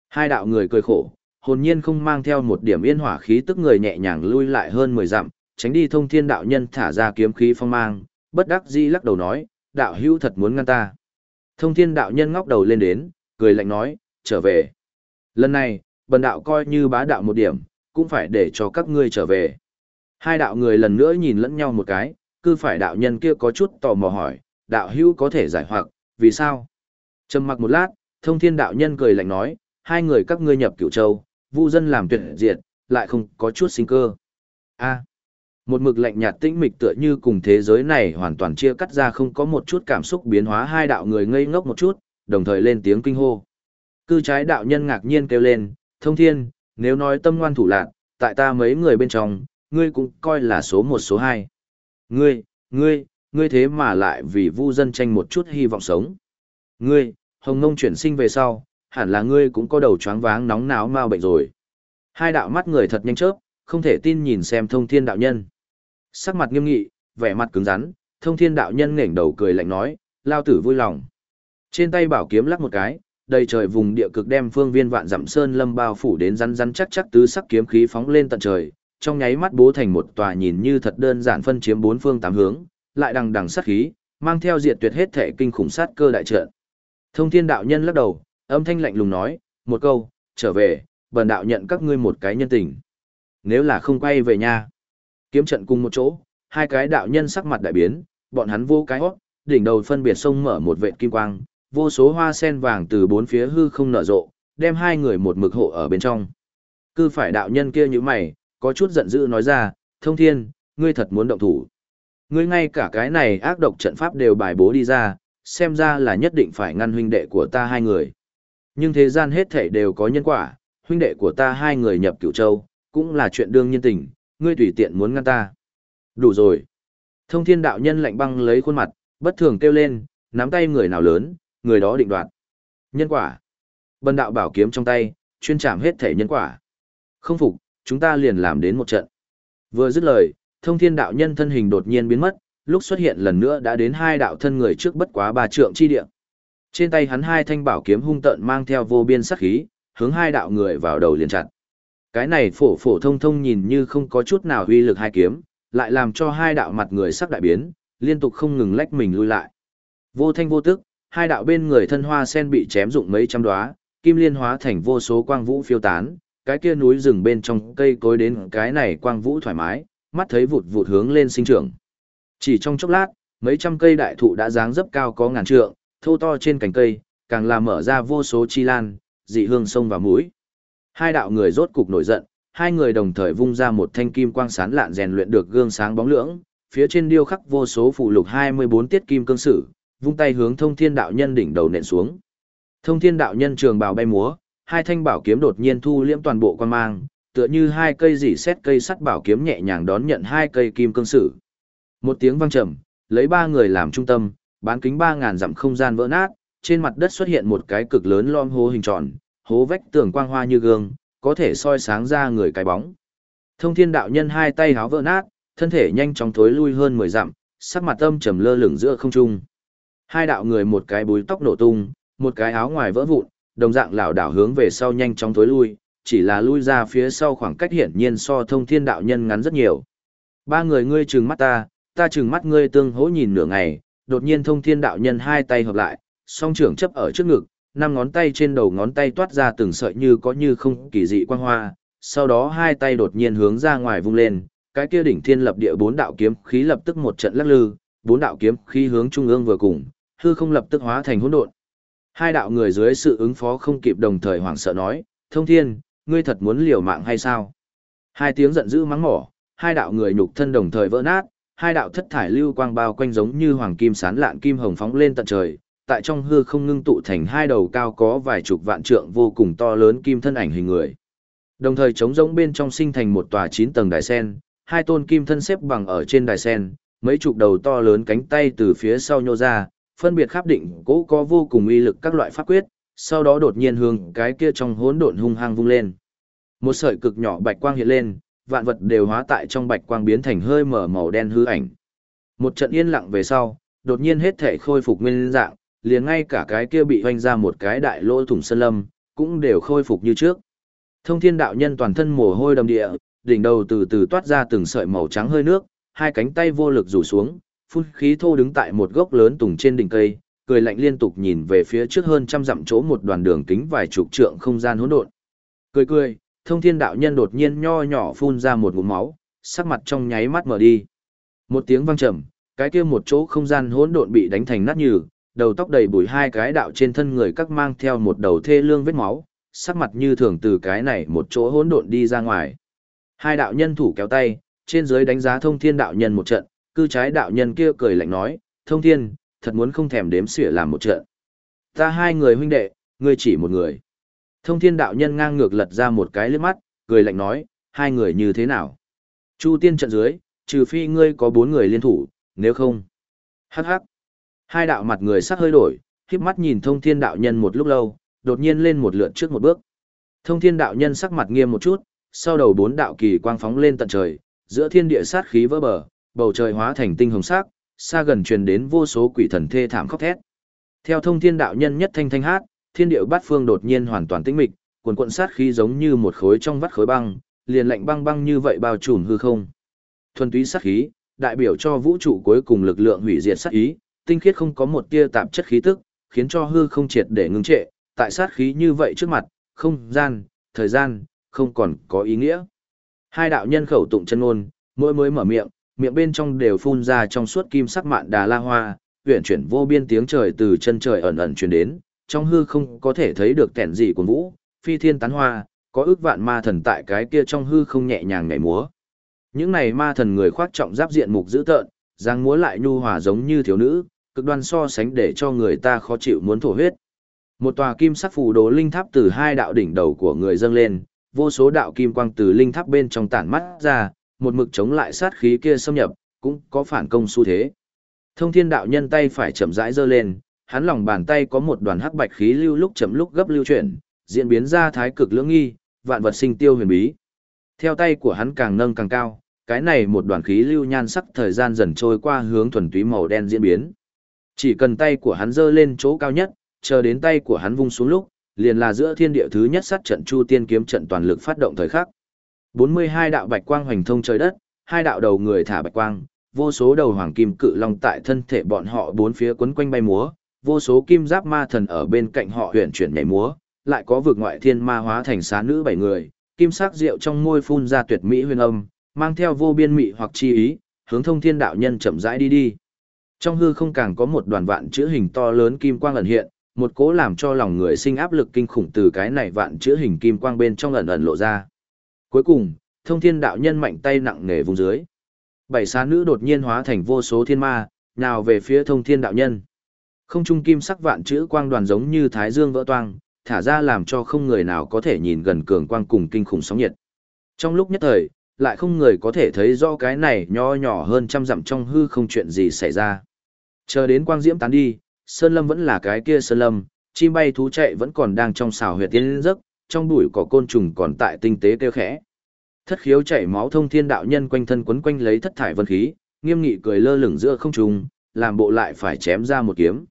Hai đạo người cười khổ, hồn nhiên không mang theo một điểm yên hỏa khí tức người nhẹ nhàng lui lại hơn 10 dặm, tránh đi thông thiên đạo nhân thả ra kiếm khí phong mang, bất đắc dĩ lắc đầu nói, đạo hữu thật muốn ngăn ta. Thông thiên đạo nhân ngóc đầu lên đến, cười lạnh nói, trở về. Lần này, bần đạo coi như bá đạo một điểm, cũng phải để cho các ngươi trở về. Hai đạo người lần nữa nhìn lẫn nhau một cái, cứ phải đạo nhân kia có chút tò mò hỏi, đạo hữu có thể giải hoặc, vì sao? Trầm mặc một lát, thông thiên đạo nhân cười lạnh nói, hai người các ngươi nhập cửu châu, vu dân làm tuyệt diệt, lại không có chút sinh cơ. A một mực lạnh nhạt tĩnh mịch tựa như cùng thế giới này hoàn toàn chia cắt ra không có một chút cảm xúc biến hóa hai đạo người ngây ngốc một chút, đồng thời lên tiếng kinh hô. Cư trái đạo nhân ngạc nhiên kêu lên, thông thiên, nếu nói tâm ngoan thủ lạc, tại ta mấy người bên trong, ngươi cũng coi là số một số hai. Ngươi, ngươi, ngươi thế mà lại vì vu dân tranh một chút hy vọng sống. Ngươi, hồng ngông chuyển sinh về sau, hẳn là ngươi cũng có đầu choáng váng nóng náo mau bệnh rồi. Hai đạo mắt người thật nhanh chớp, không thể tin nhìn xem thông thiên đạo nhân. Sắc mặt nghiêm nghị, vẻ mặt cứng rắn, thông thiên đạo nhân nghển đầu cười lạnh nói, lao tử vui lòng. Trên tay bảo kiếm lắc một cái, đầy trời vùng địa cực đem phương viên vạn dặm sơn lâm bao phủ đến rắn rắn chắc chắc tứ sắc kiếm khí phóng lên tận trời, trong nháy mắt bố thành một tòa nhìn như thật đơn giản phân chiếm bốn phương tám hướng, lại đằng đằng sát khí, mang theo diệt tuyệt hết thể kinh khủng sát cơ đại trận. Thông Thiên đạo nhân lắc đầu, âm thanh lạnh lùng nói, một câu, trở về, bần đạo nhận các ngươi một cái nhân tình. Nếu là không quay về nhà, kiếm trận cùng một chỗ, hai cái đạo nhân sắc mặt đại biến, bọn hắn vô cái hót, đỉnh đầu phân biệt sông mở một vệt kim quang, vô số hoa sen vàng từ bốn phía hư không nở rộ, đem hai người một mực hộ ở bên trong. Cư phải đạo nhân kia như mày, có chút giận dữ nói ra, thông thiên, ngươi thật muốn động thủ. Ngươi ngay cả cái này ác độc trận pháp đều bài bố đi ra, xem ra là nhất định phải ngăn huynh đệ của ta hai người. Nhưng thế gian hết thảy đều có nhân quả, huynh đệ của ta hai người nhập cửu châu, cũng là chuyện đương nhiên tình, ngươi tùy tiện muốn ngăn ta. Đủ rồi. Thông thiên đạo nhân lạnh băng lấy khuôn mặt, bất thường kêu lên, nắm tay người nào lớn, người đó định đoạt. Nhân quả. Bần đạo bảo kiếm trong tay, chuyên trảm hết thể nhân quả. Không phục, chúng ta liền làm đến một trận. Vừa dứt lời, thông thiên đạo nhân thân hình đột nhiên biến mất, lúc xuất hiện lần nữa đã đến hai đạo thân người trước bất quá ba trượng chi địa. Trên tay hắn hai thanh bảo kiếm hung tợn mang theo vô biên sát khí, hướng hai đạo người vào đầu liền chặt. Cái này phổ phổ thông thông nhìn như không có chút nào uy lực hai kiếm, lại làm cho hai đạo mặt người sắc đại biến, liên tục không ngừng lách mình lui lại. Vô thanh vô tức, hai đạo bên người thân hoa sen bị chém dụng mấy trăm đóa, kim liên hóa thành vô số quang vũ phiêu tán, cái kia núi rừng bên trong cây cối đến cái này quang vũ thoải mái, mắt thấy vụt vụt hướng lên sinh trưởng. Chỉ trong chốc lát, mấy trăm cây đại thụ đã dáng dấp cao có ngàn trượng, thô to trên cành cây, càng làm mở ra vô số chi lan, dị hương sông và mũi. Hai đạo người rốt cục nổi giận, hai người đồng thời vung ra một thanh kim quang sán lạn rèn luyện được gương sáng bóng lưỡng, phía trên điêu khắc vô số phụ lục 24 tiết kim cương sử, vung tay hướng thông thiên đạo nhân đỉnh đầu nện xuống. Thông thiên đạo nhân trường bào bay múa, hai thanh bảo kiếm đột nhiên thu liễm toàn bộ quan mang, tựa như hai cây dỉ xét cây sắt bảo kiếm nhẹ nhàng đón nhận hai cây kim cương sử. Một tiếng vang trầm, lấy ba người làm trung tâm, bán kính ba ngàn dặm không gian vỡ nát, trên mặt đất xuất hiện một cái cực lớn lom hố hình tròn, hố vách tường quang hoa như gương, có thể soi sáng ra người cái bóng. Thông thiên đạo nhân hai tay háo vỡ nát, thân thể nhanh chóng thối lui hơn 10 dặm, sắc mặt âm trầm lơ lửng giữa không trung. Hai đạo người một cái búi tóc nổ tung, một cái áo ngoài vỡ vụn, đồng dạng lảo đảo hướng về sau nhanh chóng thối lui, chỉ là lui ra phía sau khoảng cách hiển nhiên so thông thiên đạo nhân ngắn rất nhiều. Ba người ngươi trừng mắt ta, ta trừng mắt ngươi tương hỗ nhìn nửa ngày, đột nhiên thông thiên đạo nhân hai tay hợp lại, song trưởng chấp ở trước ngực, năm ngón tay trên đầu ngón tay toát ra từng sợi như có như không kỳ dị quang hoa, sau đó hai tay đột nhiên hướng ra ngoài vung lên, cái kia đỉnh thiên lập địa bốn đạo kiếm khí lập tức một trận lắc lư, bốn đạo kiếm khí hướng trung ương vừa cùng, hư không lập tức hóa thành hỗn độn. Hai đạo người dưới sự ứng phó không kịp đồng thời hoảng sợ nói, "Thông Thiên, ngươi thật muốn liều mạng hay sao?" Hai tiếng giận dữ mắng mỏ, hai đạo người nhục thân đồng thời vỡ nát, hai đạo thất thải lưu quang bao quanh giống như hoàng kim sán lạn kim hồng phóng lên tận trời, tại trong hư không ngưng tụ thành hai đầu cao có vài chục vạn trượng vô cùng to lớn kim thân ảnh hình người. Đồng thời trống rỗng bên trong sinh thành một tòa chín tầng đài sen, hai tôn kim thân xếp bằng ở trên đài sen, mấy chục đầu to lớn cánh tay từ phía sau nhô ra, phân biệt khắp định cố có vô cùng uy lực các loại pháp quyết, sau đó đột nhiên hướng cái kia trong hỗn độn hung hăng vung lên. Một sợi cực nhỏ bạch quang hiện lên, vạn vật đều hóa tại trong bạch quang biến thành hơi mở màu đen hư ảnh. Một trận yên lặng về sau, đột nhiên hết thể khôi phục nguyên dạng, liền ngay cả cái kia bị hoanh ra một cái đại lỗ thủng sơn lâm, cũng đều khôi phục như trước. Thông thiên đạo nhân toàn thân mồ hôi đầm địa, đỉnh đầu từ từ toát ra từng sợi màu trắng hơi nước, hai cánh tay vô lực rủ xuống, phun khí thô đứng tại một gốc lớn tùng trên đỉnh cây, cười lạnh liên tục nhìn về phía trước hơn trăm dặm chỗ một đoàn đường kính vài chục trượng không gian hỗn độn. Cười cười, thông thiên đạo nhân đột nhiên nho nhỏ phun ra một ngụm máu, sắc mặt trong nháy mắt mở đi. Một tiếng vang trầm, cái kia một chỗ không gian hỗn độn bị đánh thành nát nhừ, đầu tóc đầy bụi hai cái đạo trên thân người các mang theo một đầu thê lương vết máu, sắc mặt như thường từ cái này một chỗ hỗn độn đi ra ngoài. Hai đạo nhân thủ kéo tay, trên dưới đánh giá thông thiên đạo nhân một trận, cư trái đạo nhân kia cười lạnh nói, thông thiên, thật muốn không thèm đếm xỉa làm một trận. Ta hai người huynh đệ, ngươi chỉ một người. Thông thiên đạo nhân ngang ngược lật ra một cái lướt mắt, cười lạnh nói, hai người như thế nào? Chu tiên trận dưới, trừ phi ngươi có bốn người liên thủ, nếu không. Hắc hắc. Hai đạo mặt người sắc hơi đổi, khiếp mắt nhìn thông thiên đạo nhân một lúc lâu, đột nhiên lên một lượt trước một bước. Thông thiên đạo nhân sắc mặt nghiêm một chút, sau đầu bốn đạo kỳ quang phóng lên tận trời, giữa thiên địa sát khí vỡ bờ, bầu trời hóa thành tinh hồng sắc, xa gần truyền đến vô số quỷ thần thê thảm khóc thét. Theo thông thiên đạo nhân nhất thanh thanh hát, thiên địa bát phương đột nhiên hoàn toàn tĩnh mịch, cuồn cuộn sát khí giống như một khối trong vắt khối băng, liền lạnh băng băng như vậy bao trùm hư không. Thuần túy sát khí, đại biểu cho vũ trụ cuối cùng lực lượng hủy diệt sát ý, tinh khiết không có một tia tạp chất khí tức, khiến cho hư không triệt để ngưng trệ, tại sát khí như vậy trước mặt, không gian, thời gian, không còn có ý nghĩa. Hai đạo nhân khẩu tụng chân ngôn, mỗi mới mở miệng, miệng bên trong đều phun ra trong suốt kim sắc mạn đà la hoa, uyển chuyển vô biên tiếng trời từ chân trời ẩn ẩn truyền đến, trong hư không có thể thấy được tẹn gì của vũ, phi thiên tán hoa, có ước vạn ma thần tại cái kia trong hư không nhẹ nhàng nhảy múa. Những này ma thần người khoác trọng giáp diện mục dữ tợn, giang múa lại nhu hòa giống như thiếu nữ, cực đoan so sánh để cho người ta khó chịu muốn thổ huyết. Một tòa kim sắc phù đồ linh tháp từ hai đạo đỉnh đầu của người dâng lên, vô số đạo kim quang từ linh tháp bên trong tản mắt ra, một mực chống lại sát khí kia xâm nhập, cũng có phản công xu thế. Thông thiên đạo nhân tay phải chậm rãi giơ lên, hắn lòng bàn tay có một đoàn hắc bạch khí lưu lúc chậm lúc gấp lưu chuyển, diễn biến ra thái cực lưỡng nghi, vạn vật sinh tiêu huyền bí. Theo tay của hắn càng nâng càng cao, cái này một đoàn khí lưu nhan sắc thời gian dần trôi qua hướng thuần túy màu đen diễn biến. Chỉ cần tay của hắn giơ lên chỗ cao nhất, chờ đến tay của hắn vung xuống lúc, liền là giữa thiên địa thứ nhất sát trận Chu Tiên kiếm trận toàn lực phát động thời khắc. 42 đạo bạch quang hoành thông trời đất, hai đạo đầu người thả bạch quang, vô số đầu hoàng kim cự long tại thân thể bọn họ bốn phía quấn quanh bay múa, vô số kim giáp ma thần ở bên cạnh họ huyền chuyển nhảy múa, lại có vực ngoại thiên ma hóa thành xá nữ bảy người, kim sắc rượu trong môi phun ra tuyệt mỹ huyền âm, mang theo vô biên mị hoặc chi ý, hướng thông thiên đạo nhân chậm rãi đi đi. Trong hư không càng có một đoàn vạn chữ hình to lớn kim quang ẩn hiện, một cố làm cho lòng người sinh áp lực kinh khủng từ cái này vạn chữ hình kim quang bên trong ẩn ẩn lộ ra. Cuối cùng, thông thiên đạo nhân mạnh tay nặng nề vùng dưới. Bảy xá nữ đột nhiên hóa thành vô số thiên ma, nào về phía thông thiên đạo nhân. Không trung kim sắc vạn chữ quang đoàn giống như thái dương vỡ toang, thả ra làm cho không người nào có thể nhìn gần cường quang cùng kinh khủng sóng nhiệt. Trong lúc nhất thời, lại không người có thể thấy rõ cái này nho nhỏ hơn trăm dặm trong hư không chuyện gì xảy ra. Chờ đến quang diễm tán đi, Sơn Lâm vẫn là cái kia Sơn Lâm, chim bay thú chạy vẫn còn đang trong xào huyệt tiên giấc, trong bụi có côn trùng còn tại tinh tế kêu khẽ. Thất khiếu chảy máu thông thiên đạo nhân quanh thân quấn quanh lấy thất thải vân khí, nghiêm nghị cười lơ lửng giữa không trung, làm bộ lại phải chém ra một kiếm.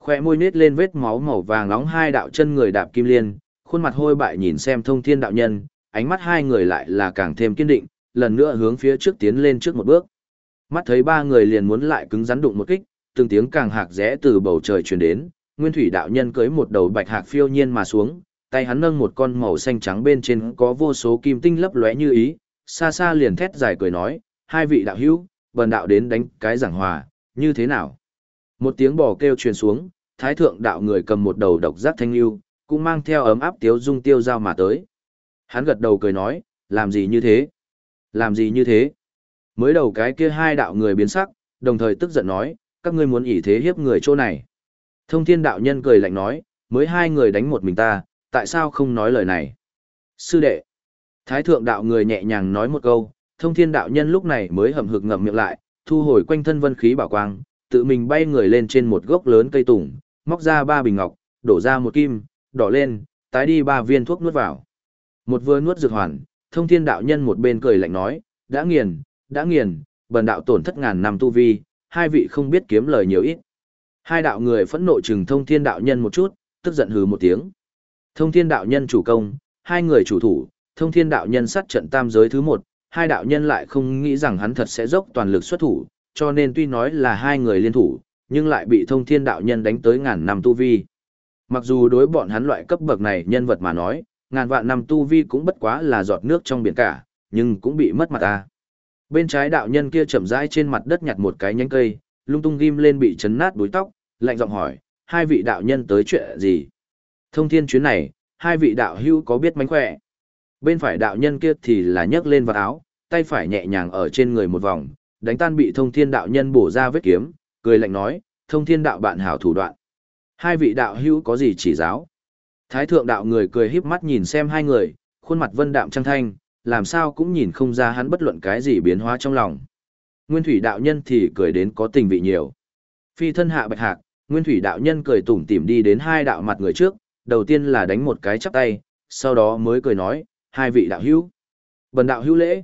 Khoe môi nết lên vết máu màu vàng nóng hai đạo chân người đạp kim liên, khuôn mặt hôi bại nhìn xem thông thiên đạo nhân, ánh mắt hai người lại là càng thêm kiên định, lần nữa hướng phía trước tiến lên trước một bước. Mắt thấy ba người liền muốn lại cứng rắn đụng một kích, từng tiếng càng hạc rẽ từ bầu trời truyền đến, Nguyên Thủy đạo nhân cưới một đầu bạch hạc phiêu nhiên mà xuống, tay hắn nâng một con màu xanh trắng bên trên có vô số kim tinh lấp lóe như ý, xa xa liền thét dài cười nói, hai vị đạo hữu, bần đạo đến đánh cái giảng hòa, như thế nào? Một tiếng bò kêu truyền xuống, thái thượng đạo người cầm một đầu độc giác thanh lưu, cũng mang theo ấm áp tiếu dung tiêu giao mà tới. Hắn gật đầu cười nói, làm gì như thế? Làm gì như thế? Mới đầu cái kia hai đạo người biến sắc, đồng thời tức giận nói, các ngươi muốn ỷ thế hiếp người chỗ này. Thông thiên đạo nhân cười lạnh nói, mới hai người đánh một mình ta, tại sao không nói lời này? Sư đệ. Thái thượng đạo người nhẹ nhàng nói một câu, thông thiên đạo nhân lúc này mới hầm hực ngậm miệng lại, thu hồi quanh thân vân khí bảo quang, tự mình bay người lên trên một gốc lớn cây tùng, móc ra ba bình ngọc, đổ ra một kim, đỏ lên, tái đi ba viên thuốc nuốt vào. Một vừa nuốt dược hoàn, thông thiên đạo nhân một bên cười lạnh nói, đã nghiền, đã nghiền, bần đạo tổn thất ngàn năm tu vi, hai vị không biết kiếm lời nhiều ít. Hai đạo người phẫn nộ chừng thông thiên đạo nhân một chút, tức giận hừ một tiếng. Thông thiên đạo nhân chủ công, hai người chủ thủ, thông thiên đạo nhân sát trận tam giới thứ một, hai đạo nhân lại không nghĩ rằng hắn thật sẽ dốc toàn lực xuất thủ, cho nên tuy nói là hai người liên thủ, nhưng lại bị thông thiên đạo nhân đánh tới ngàn năm tu vi. Mặc dù đối bọn hắn loại cấp bậc này nhân vật mà nói, ngàn vạn năm tu vi cũng bất quá là giọt nước trong biển cả, nhưng cũng bị mất mặt ta. Bên trái đạo nhân kia chậm rãi trên mặt đất nhặt một cái nhánh cây, lung tung ghim lên bị chấn nát đuôi tóc, lạnh giọng hỏi, hai vị đạo nhân tới chuyện gì? Thông thiên chuyến này, hai vị đạo hữu có biết mánh khỏe? Bên phải đạo nhân kia thì là nhấc lên vào áo, tay phải nhẹ nhàng ở trên người một vòng, đánh tan bị thông thiên đạo nhân bổ ra vết kiếm, cười lạnh nói, thông thiên đạo bạn hảo thủ đoạn. Hai vị đạo hữu có gì chỉ giáo? Thái thượng đạo người cười híp mắt nhìn xem hai người, khuôn mặt vân đạm trăng thanh, làm sao cũng nhìn không ra hắn bất luận cái gì biến hóa trong lòng. Nguyên thủy đạo nhân thì cười đến có tình vị nhiều. Phi thân hạ bạch hạc, nguyên thủy đạo nhân cười tủm tỉm đi đến hai đạo mặt người trước, đầu tiên là đánh một cái chắp tay, sau đó mới cười nói, hai vị đạo hữu. Bần đạo hữu lễ.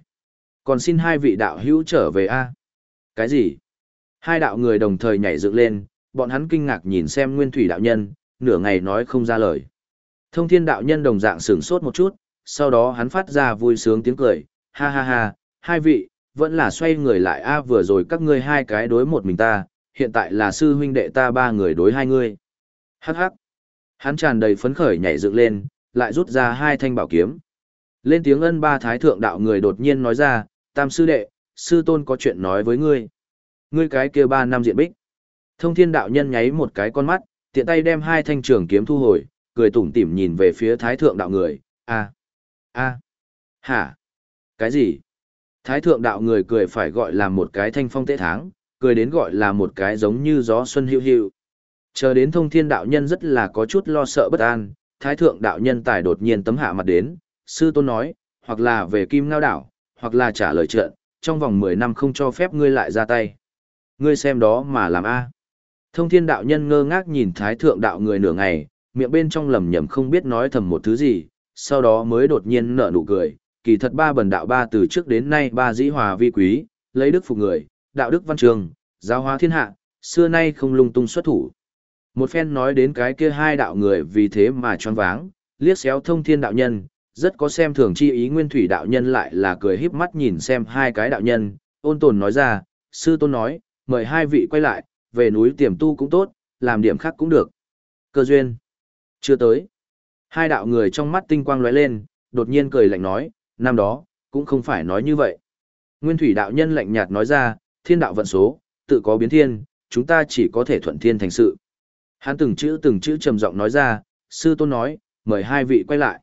Còn xin hai vị đạo hữu trở về a Cái gì? Hai đạo người đồng thời nhảy dựng lên, bọn hắn kinh ngạc nhìn xem nguyên thủy đạo nhân, nửa ngày nói không ra lời. Thông thiên đạo nhân đồng dạng sửng sốt một chút, sau đó hắn phát ra vui sướng tiếng cười, ha ha ha, hai vị, vẫn là xoay người lại a vừa rồi các ngươi hai cái đối một mình ta, hiện tại là sư huynh đệ ta ba người đối hai ngươi. Hắc hắc. Hắn tràn đầy phấn khởi nhảy dựng lên, lại rút ra hai thanh bảo kiếm. Lên tiếng ân ba thái thượng đạo người đột nhiên nói ra, tam sư đệ, sư tôn có chuyện nói với ngươi. Ngươi cái kia ba năm diện bích. Thông thiên đạo nhân nháy một cái con mắt, tiện tay đem hai thanh trường kiếm thu hồi, cười tủm tỉm nhìn về phía thái thượng đạo người, a a hả, cái gì? Thái thượng đạo người cười phải gọi là một cái thanh phong tế tháng, cười đến gọi là một cái giống như gió xuân hữu hữu. Chờ đến thông thiên đạo nhân rất là có chút lo sợ bất an, thái thượng đạo nhân tài đột nhiên tấm hạ mặt đến, sư tôn nói, hoặc là về kim ngao đảo, hoặc là trả lời trận, trong vòng 10 năm không cho phép ngươi lại ra tay. Ngươi xem đó mà làm a. Thông thiên đạo nhân ngơ ngác nhìn thái thượng đạo người nửa ngày, miệng bên trong lầm nhầm không biết nói thầm một thứ gì, sau đó mới đột nhiên nở nụ cười, kỳ thật ba bần đạo ba từ trước đến nay ba dĩ hòa vi quý, lấy đức phục người, đạo đức văn trường, giáo hóa thiên hạ, xưa nay không lung tung xuất thủ. Một phen nói đến cái kia hai đạo người vì thế mà choáng váng, liếc xéo thông thiên đạo nhân, rất có xem thường chi ý nguyên thủy đạo nhân lại là cười híp mắt nhìn xem hai cái đạo nhân, ôn tồn nói ra, sư tôn nói, mời hai vị quay lại, về núi tiềm tu cũng tốt, làm điểm khác cũng được. Cơ duyên. Chưa tới. Hai đạo người trong mắt tinh quang lóe lên, đột nhiên cười lạnh nói, năm đó, cũng không phải nói như vậy. Nguyên thủy đạo nhân lạnh nhạt nói ra, thiên đạo vận số, tự có biến thiên, chúng ta chỉ có thể thuận thiên thành sự. Hắn từng chữ từng chữ trầm giọng nói ra, sư tôn nói, mời hai vị quay lại.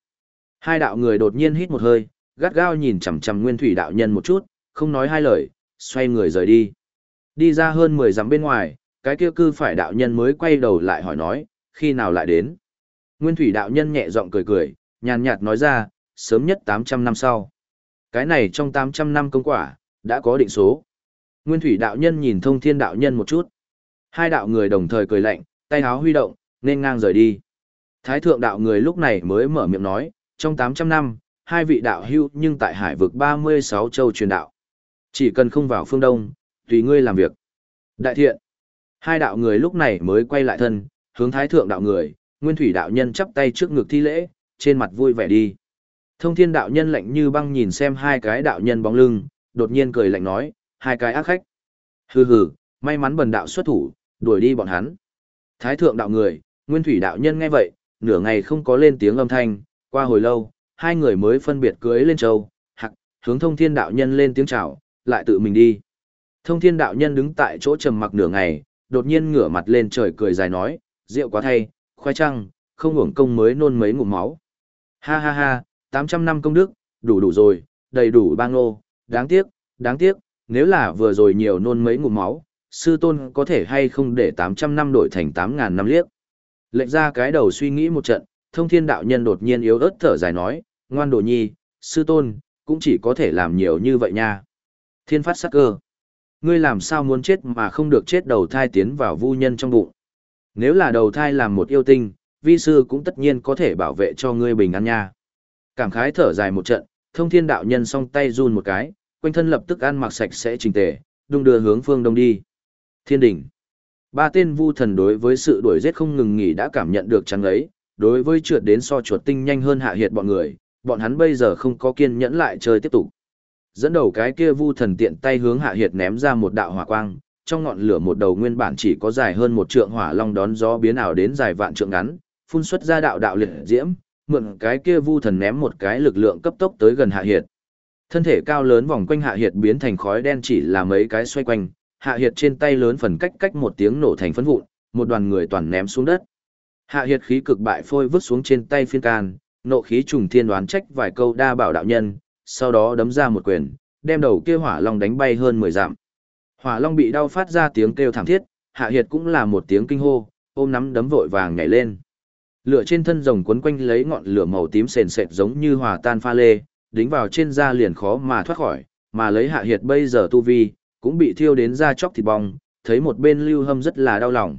Hai đạo người đột nhiên hít một hơi, gắt gao nhìn chằm chằm nguyên thủy đạo nhân một chút, không nói hai lời, xoay người rời đi. Đi ra hơn 10 dặm bên ngoài, cái kia cư phải đạo nhân mới quay đầu lại hỏi nói, khi nào lại đến. Nguyên thủy đạo nhân nhẹ giọng cười cười, nhàn nhạt nói ra, sớm nhất 800 năm sau. Cái này trong 800 năm công quả, đã có định số. Nguyên thủy đạo nhân nhìn thông thiên đạo nhân một chút. Hai đạo người đồng thời cười lạnh, tay háo huy động, nên ngang rời đi. Thái thượng đạo người lúc này mới mở miệng nói, trong 800 năm, hai vị đạo hưu nhưng tại hải vực 36 châu truyền đạo. Chỉ cần không vào phương đông, tùy ngươi làm việc. Đại thiện. Hai đạo người lúc này mới quay lại thân, hướng thái thượng đạo người, nguyên thủy đạo nhân chắp tay trước ngực thi lễ, trên mặt vui vẻ đi. Thông thiên đạo nhân lạnh như băng nhìn xem hai cái đạo nhân bóng lưng, đột nhiên cười lạnh nói, hai cái ác khách. Hừ hừ, may mắn bần đạo xuất thủ, đuổi đi bọn hắn. Thái thượng đạo người, Nguyên thủy đạo nhân nghe vậy, nửa ngày không có lên tiếng âm thanh, qua hồi lâu, hai người mới phân biệt cưới lên châu, hạc, hướng thông thiên đạo nhân lên tiếng chào, lại tự mình đi. Thông thiên đạo nhân đứng tại chỗ trầm mặc nửa ngày, đột nhiên ngửa mặt lên trời cười dài nói, rượu quá thay, khoai trăng, không uổng công mới nôn mấy ngụm máu. Ha ha ha, 800 năm công đức, đủ đủ rồi, đầy đủ bang nô, đáng tiếc, đáng tiếc, nếu là vừa rồi nhiều nôn mấy ngụm máu, sư tôn có thể hay không để 800 năm đổi thành 8.000 năm liếc. Lệnh ra cái đầu suy nghĩ một trận, thông thiên đạo nhân đột nhiên yếu ớt thở dài nói, ngoan đồ nhi, sư tôn, cũng chỉ có thể làm nhiều như vậy nha. Thiên phát sắc cơ. Ngươi làm sao muốn chết mà không được chết đầu thai tiến vào vu nhân trong bụng. Nếu là đầu thai làm một yêu tinh, vi sư cũng tất nhiên có thể bảo vệ cho ngươi bình an nha. Cảm khái thở dài một trận, thông thiên đạo nhân song tay run một cái, quanh thân lập tức ăn mặc sạch sẽ trình tề, đung đưa hướng phương đông đi. Thiên đỉnh. Ba tên vu thần đối với sự đuổi giết không ngừng nghỉ đã cảm nhận được chẳng ấy, đối với trượt đến so chuột tinh nhanh hơn hạ hiệt bọn người, bọn hắn bây giờ không có kiên nhẫn lại chơi tiếp tục. Dẫn đầu cái kia vu thần tiện tay hướng hạ hiệt ném ra một đạo hỏa quang, trong ngọn lửa một đầu nguyên bản chỉ có dài hơn một trượng hỏa long đón gió biến ảo đến dài vạn trượng ngắn, phun xuất ra đạo đạo liệt diễm, mượn cái kia vu thần ném một cái lực lượng cấp tốc tới gần hạ hiệt. Thân thể cao lớn vòng quanh hạ hiệt biến thành khói đen chỉ là mấy cái xoay quanh, hạ hiệt trên tay lớn phần cách cách một tiếng nổ thành phấn vụn, một đoàn người toàn ném xuống đất. Hạ hiệt khí cực bại phôi vứt xuống trên tay phiên can, nộ khí trùng thiên đoán trách vài câu đa bảo đạo nhân, sau đó đấm ra một quyền, đem đầu kia hỏa long đánh bay hơn 10 dặm. Hỏa long bị đau phát ra tiếng kêu thảm thiết, hạ hiệt cũng là một tiếng kinh hô, ôm nắm đấm vội vàng nhảy lên. Lửa trên thân rồng quấn quanh lấy ngọn lửa màu tím sền sệt giống như hòa tan pha lê, đính vào trên da liền khó mà thoát khỏi, mà lấy hạ hiệt bây giờ tu vi, cũng bị thiêu đến da chóc thịt bong, thấy một bên lưu hâm rất là đau lòng.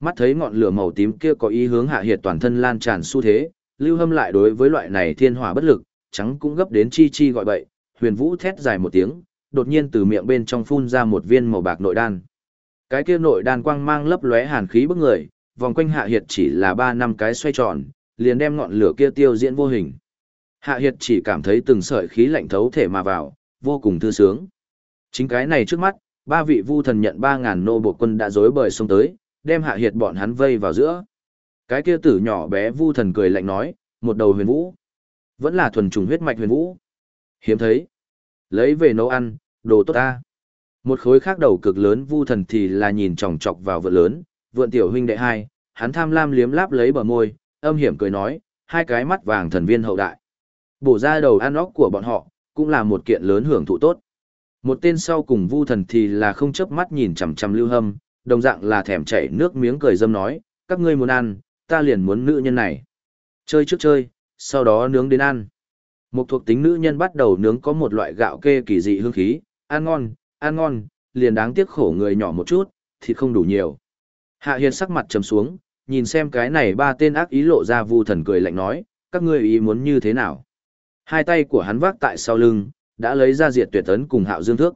Mắt thấy ngọn lửa màu tím kia có ý hướng hạ hiệt toàn thân lan tràn xu thế, lưu hâm lại đối với loại này thiên hỏa bất lực, trắng cũng gấp đến chi chi gọi bậy, huyền vũ thét dài một tiếng, đột nhiên từ miệng bên trong phun ra một viên màu bạc nội đan. Cái kia nội đan quang mang lấp lóe hàn khí bức người, vòng quanh hạ hiệt chỉ là ba năm cái xoay tròn, liền đem ngọn lửa kia tiêu diễn vô hình. Hạ hiệt chỉ cảm thấy từng sợi khí lạnh thấu thể mà vào, vô cùng thư sướng. Chính cái này trước mắt, ba vị vu thần nhận ba ngàn nô bộ quân đã dối bời xông tới, đem hạ hiệt bọn hắn vây vào giữa. Cái kia tử nhỏ bé vu thần cười lạnh nói, một đầu huyền vũ. Vẫn là thuần trùng huyết mạch huyền vũ. Hiếm thấy. Lấy về nấu ăn, đồ tốt ta. Một khối khác đầu cực lớn vu thần thì là nhìn chòng chọc vào vượn lớn, vượn tiểu huynh đệ hai, hắn tham lam liếm láp lấy bờ môi, âm hiểm cười nói, hai cái mắt vàng thần viên hậu đại. Bổ ra đầu ăn óc của bọn họ, cũng là một kiện lớn hưởng thụ tốt. Một tên sau cùng vu thần thì là không chớp mắt nhìn chằm chằm lưu hâm, đồng dạng là thèm chảy nước miếng cười dâm nói, các ngươi muốn ăn, ta liền muốn nữ nhân này. Chơi trước chơi, sau đó nướng đến ăn. Một thuộc tính nữ nhân bắt đầu nướng có một loại gạo kê kỳ dị hương khí, ăn ngon, ăn ngon, liền đáng tiếc khổ người nhỏ một chút, thịt không đủ nhiều. Hạ Hiên sắc mặt trầm xuống, nhìn xem cái này ba tên ác ý lộ ra vu thần cười lạnh nói, các ngươi ý muốn như thế nào? Hai tay của hắn vác tại sau lưng, đã lấy ra diệt tuyệt tấn cùng hạo dương thước.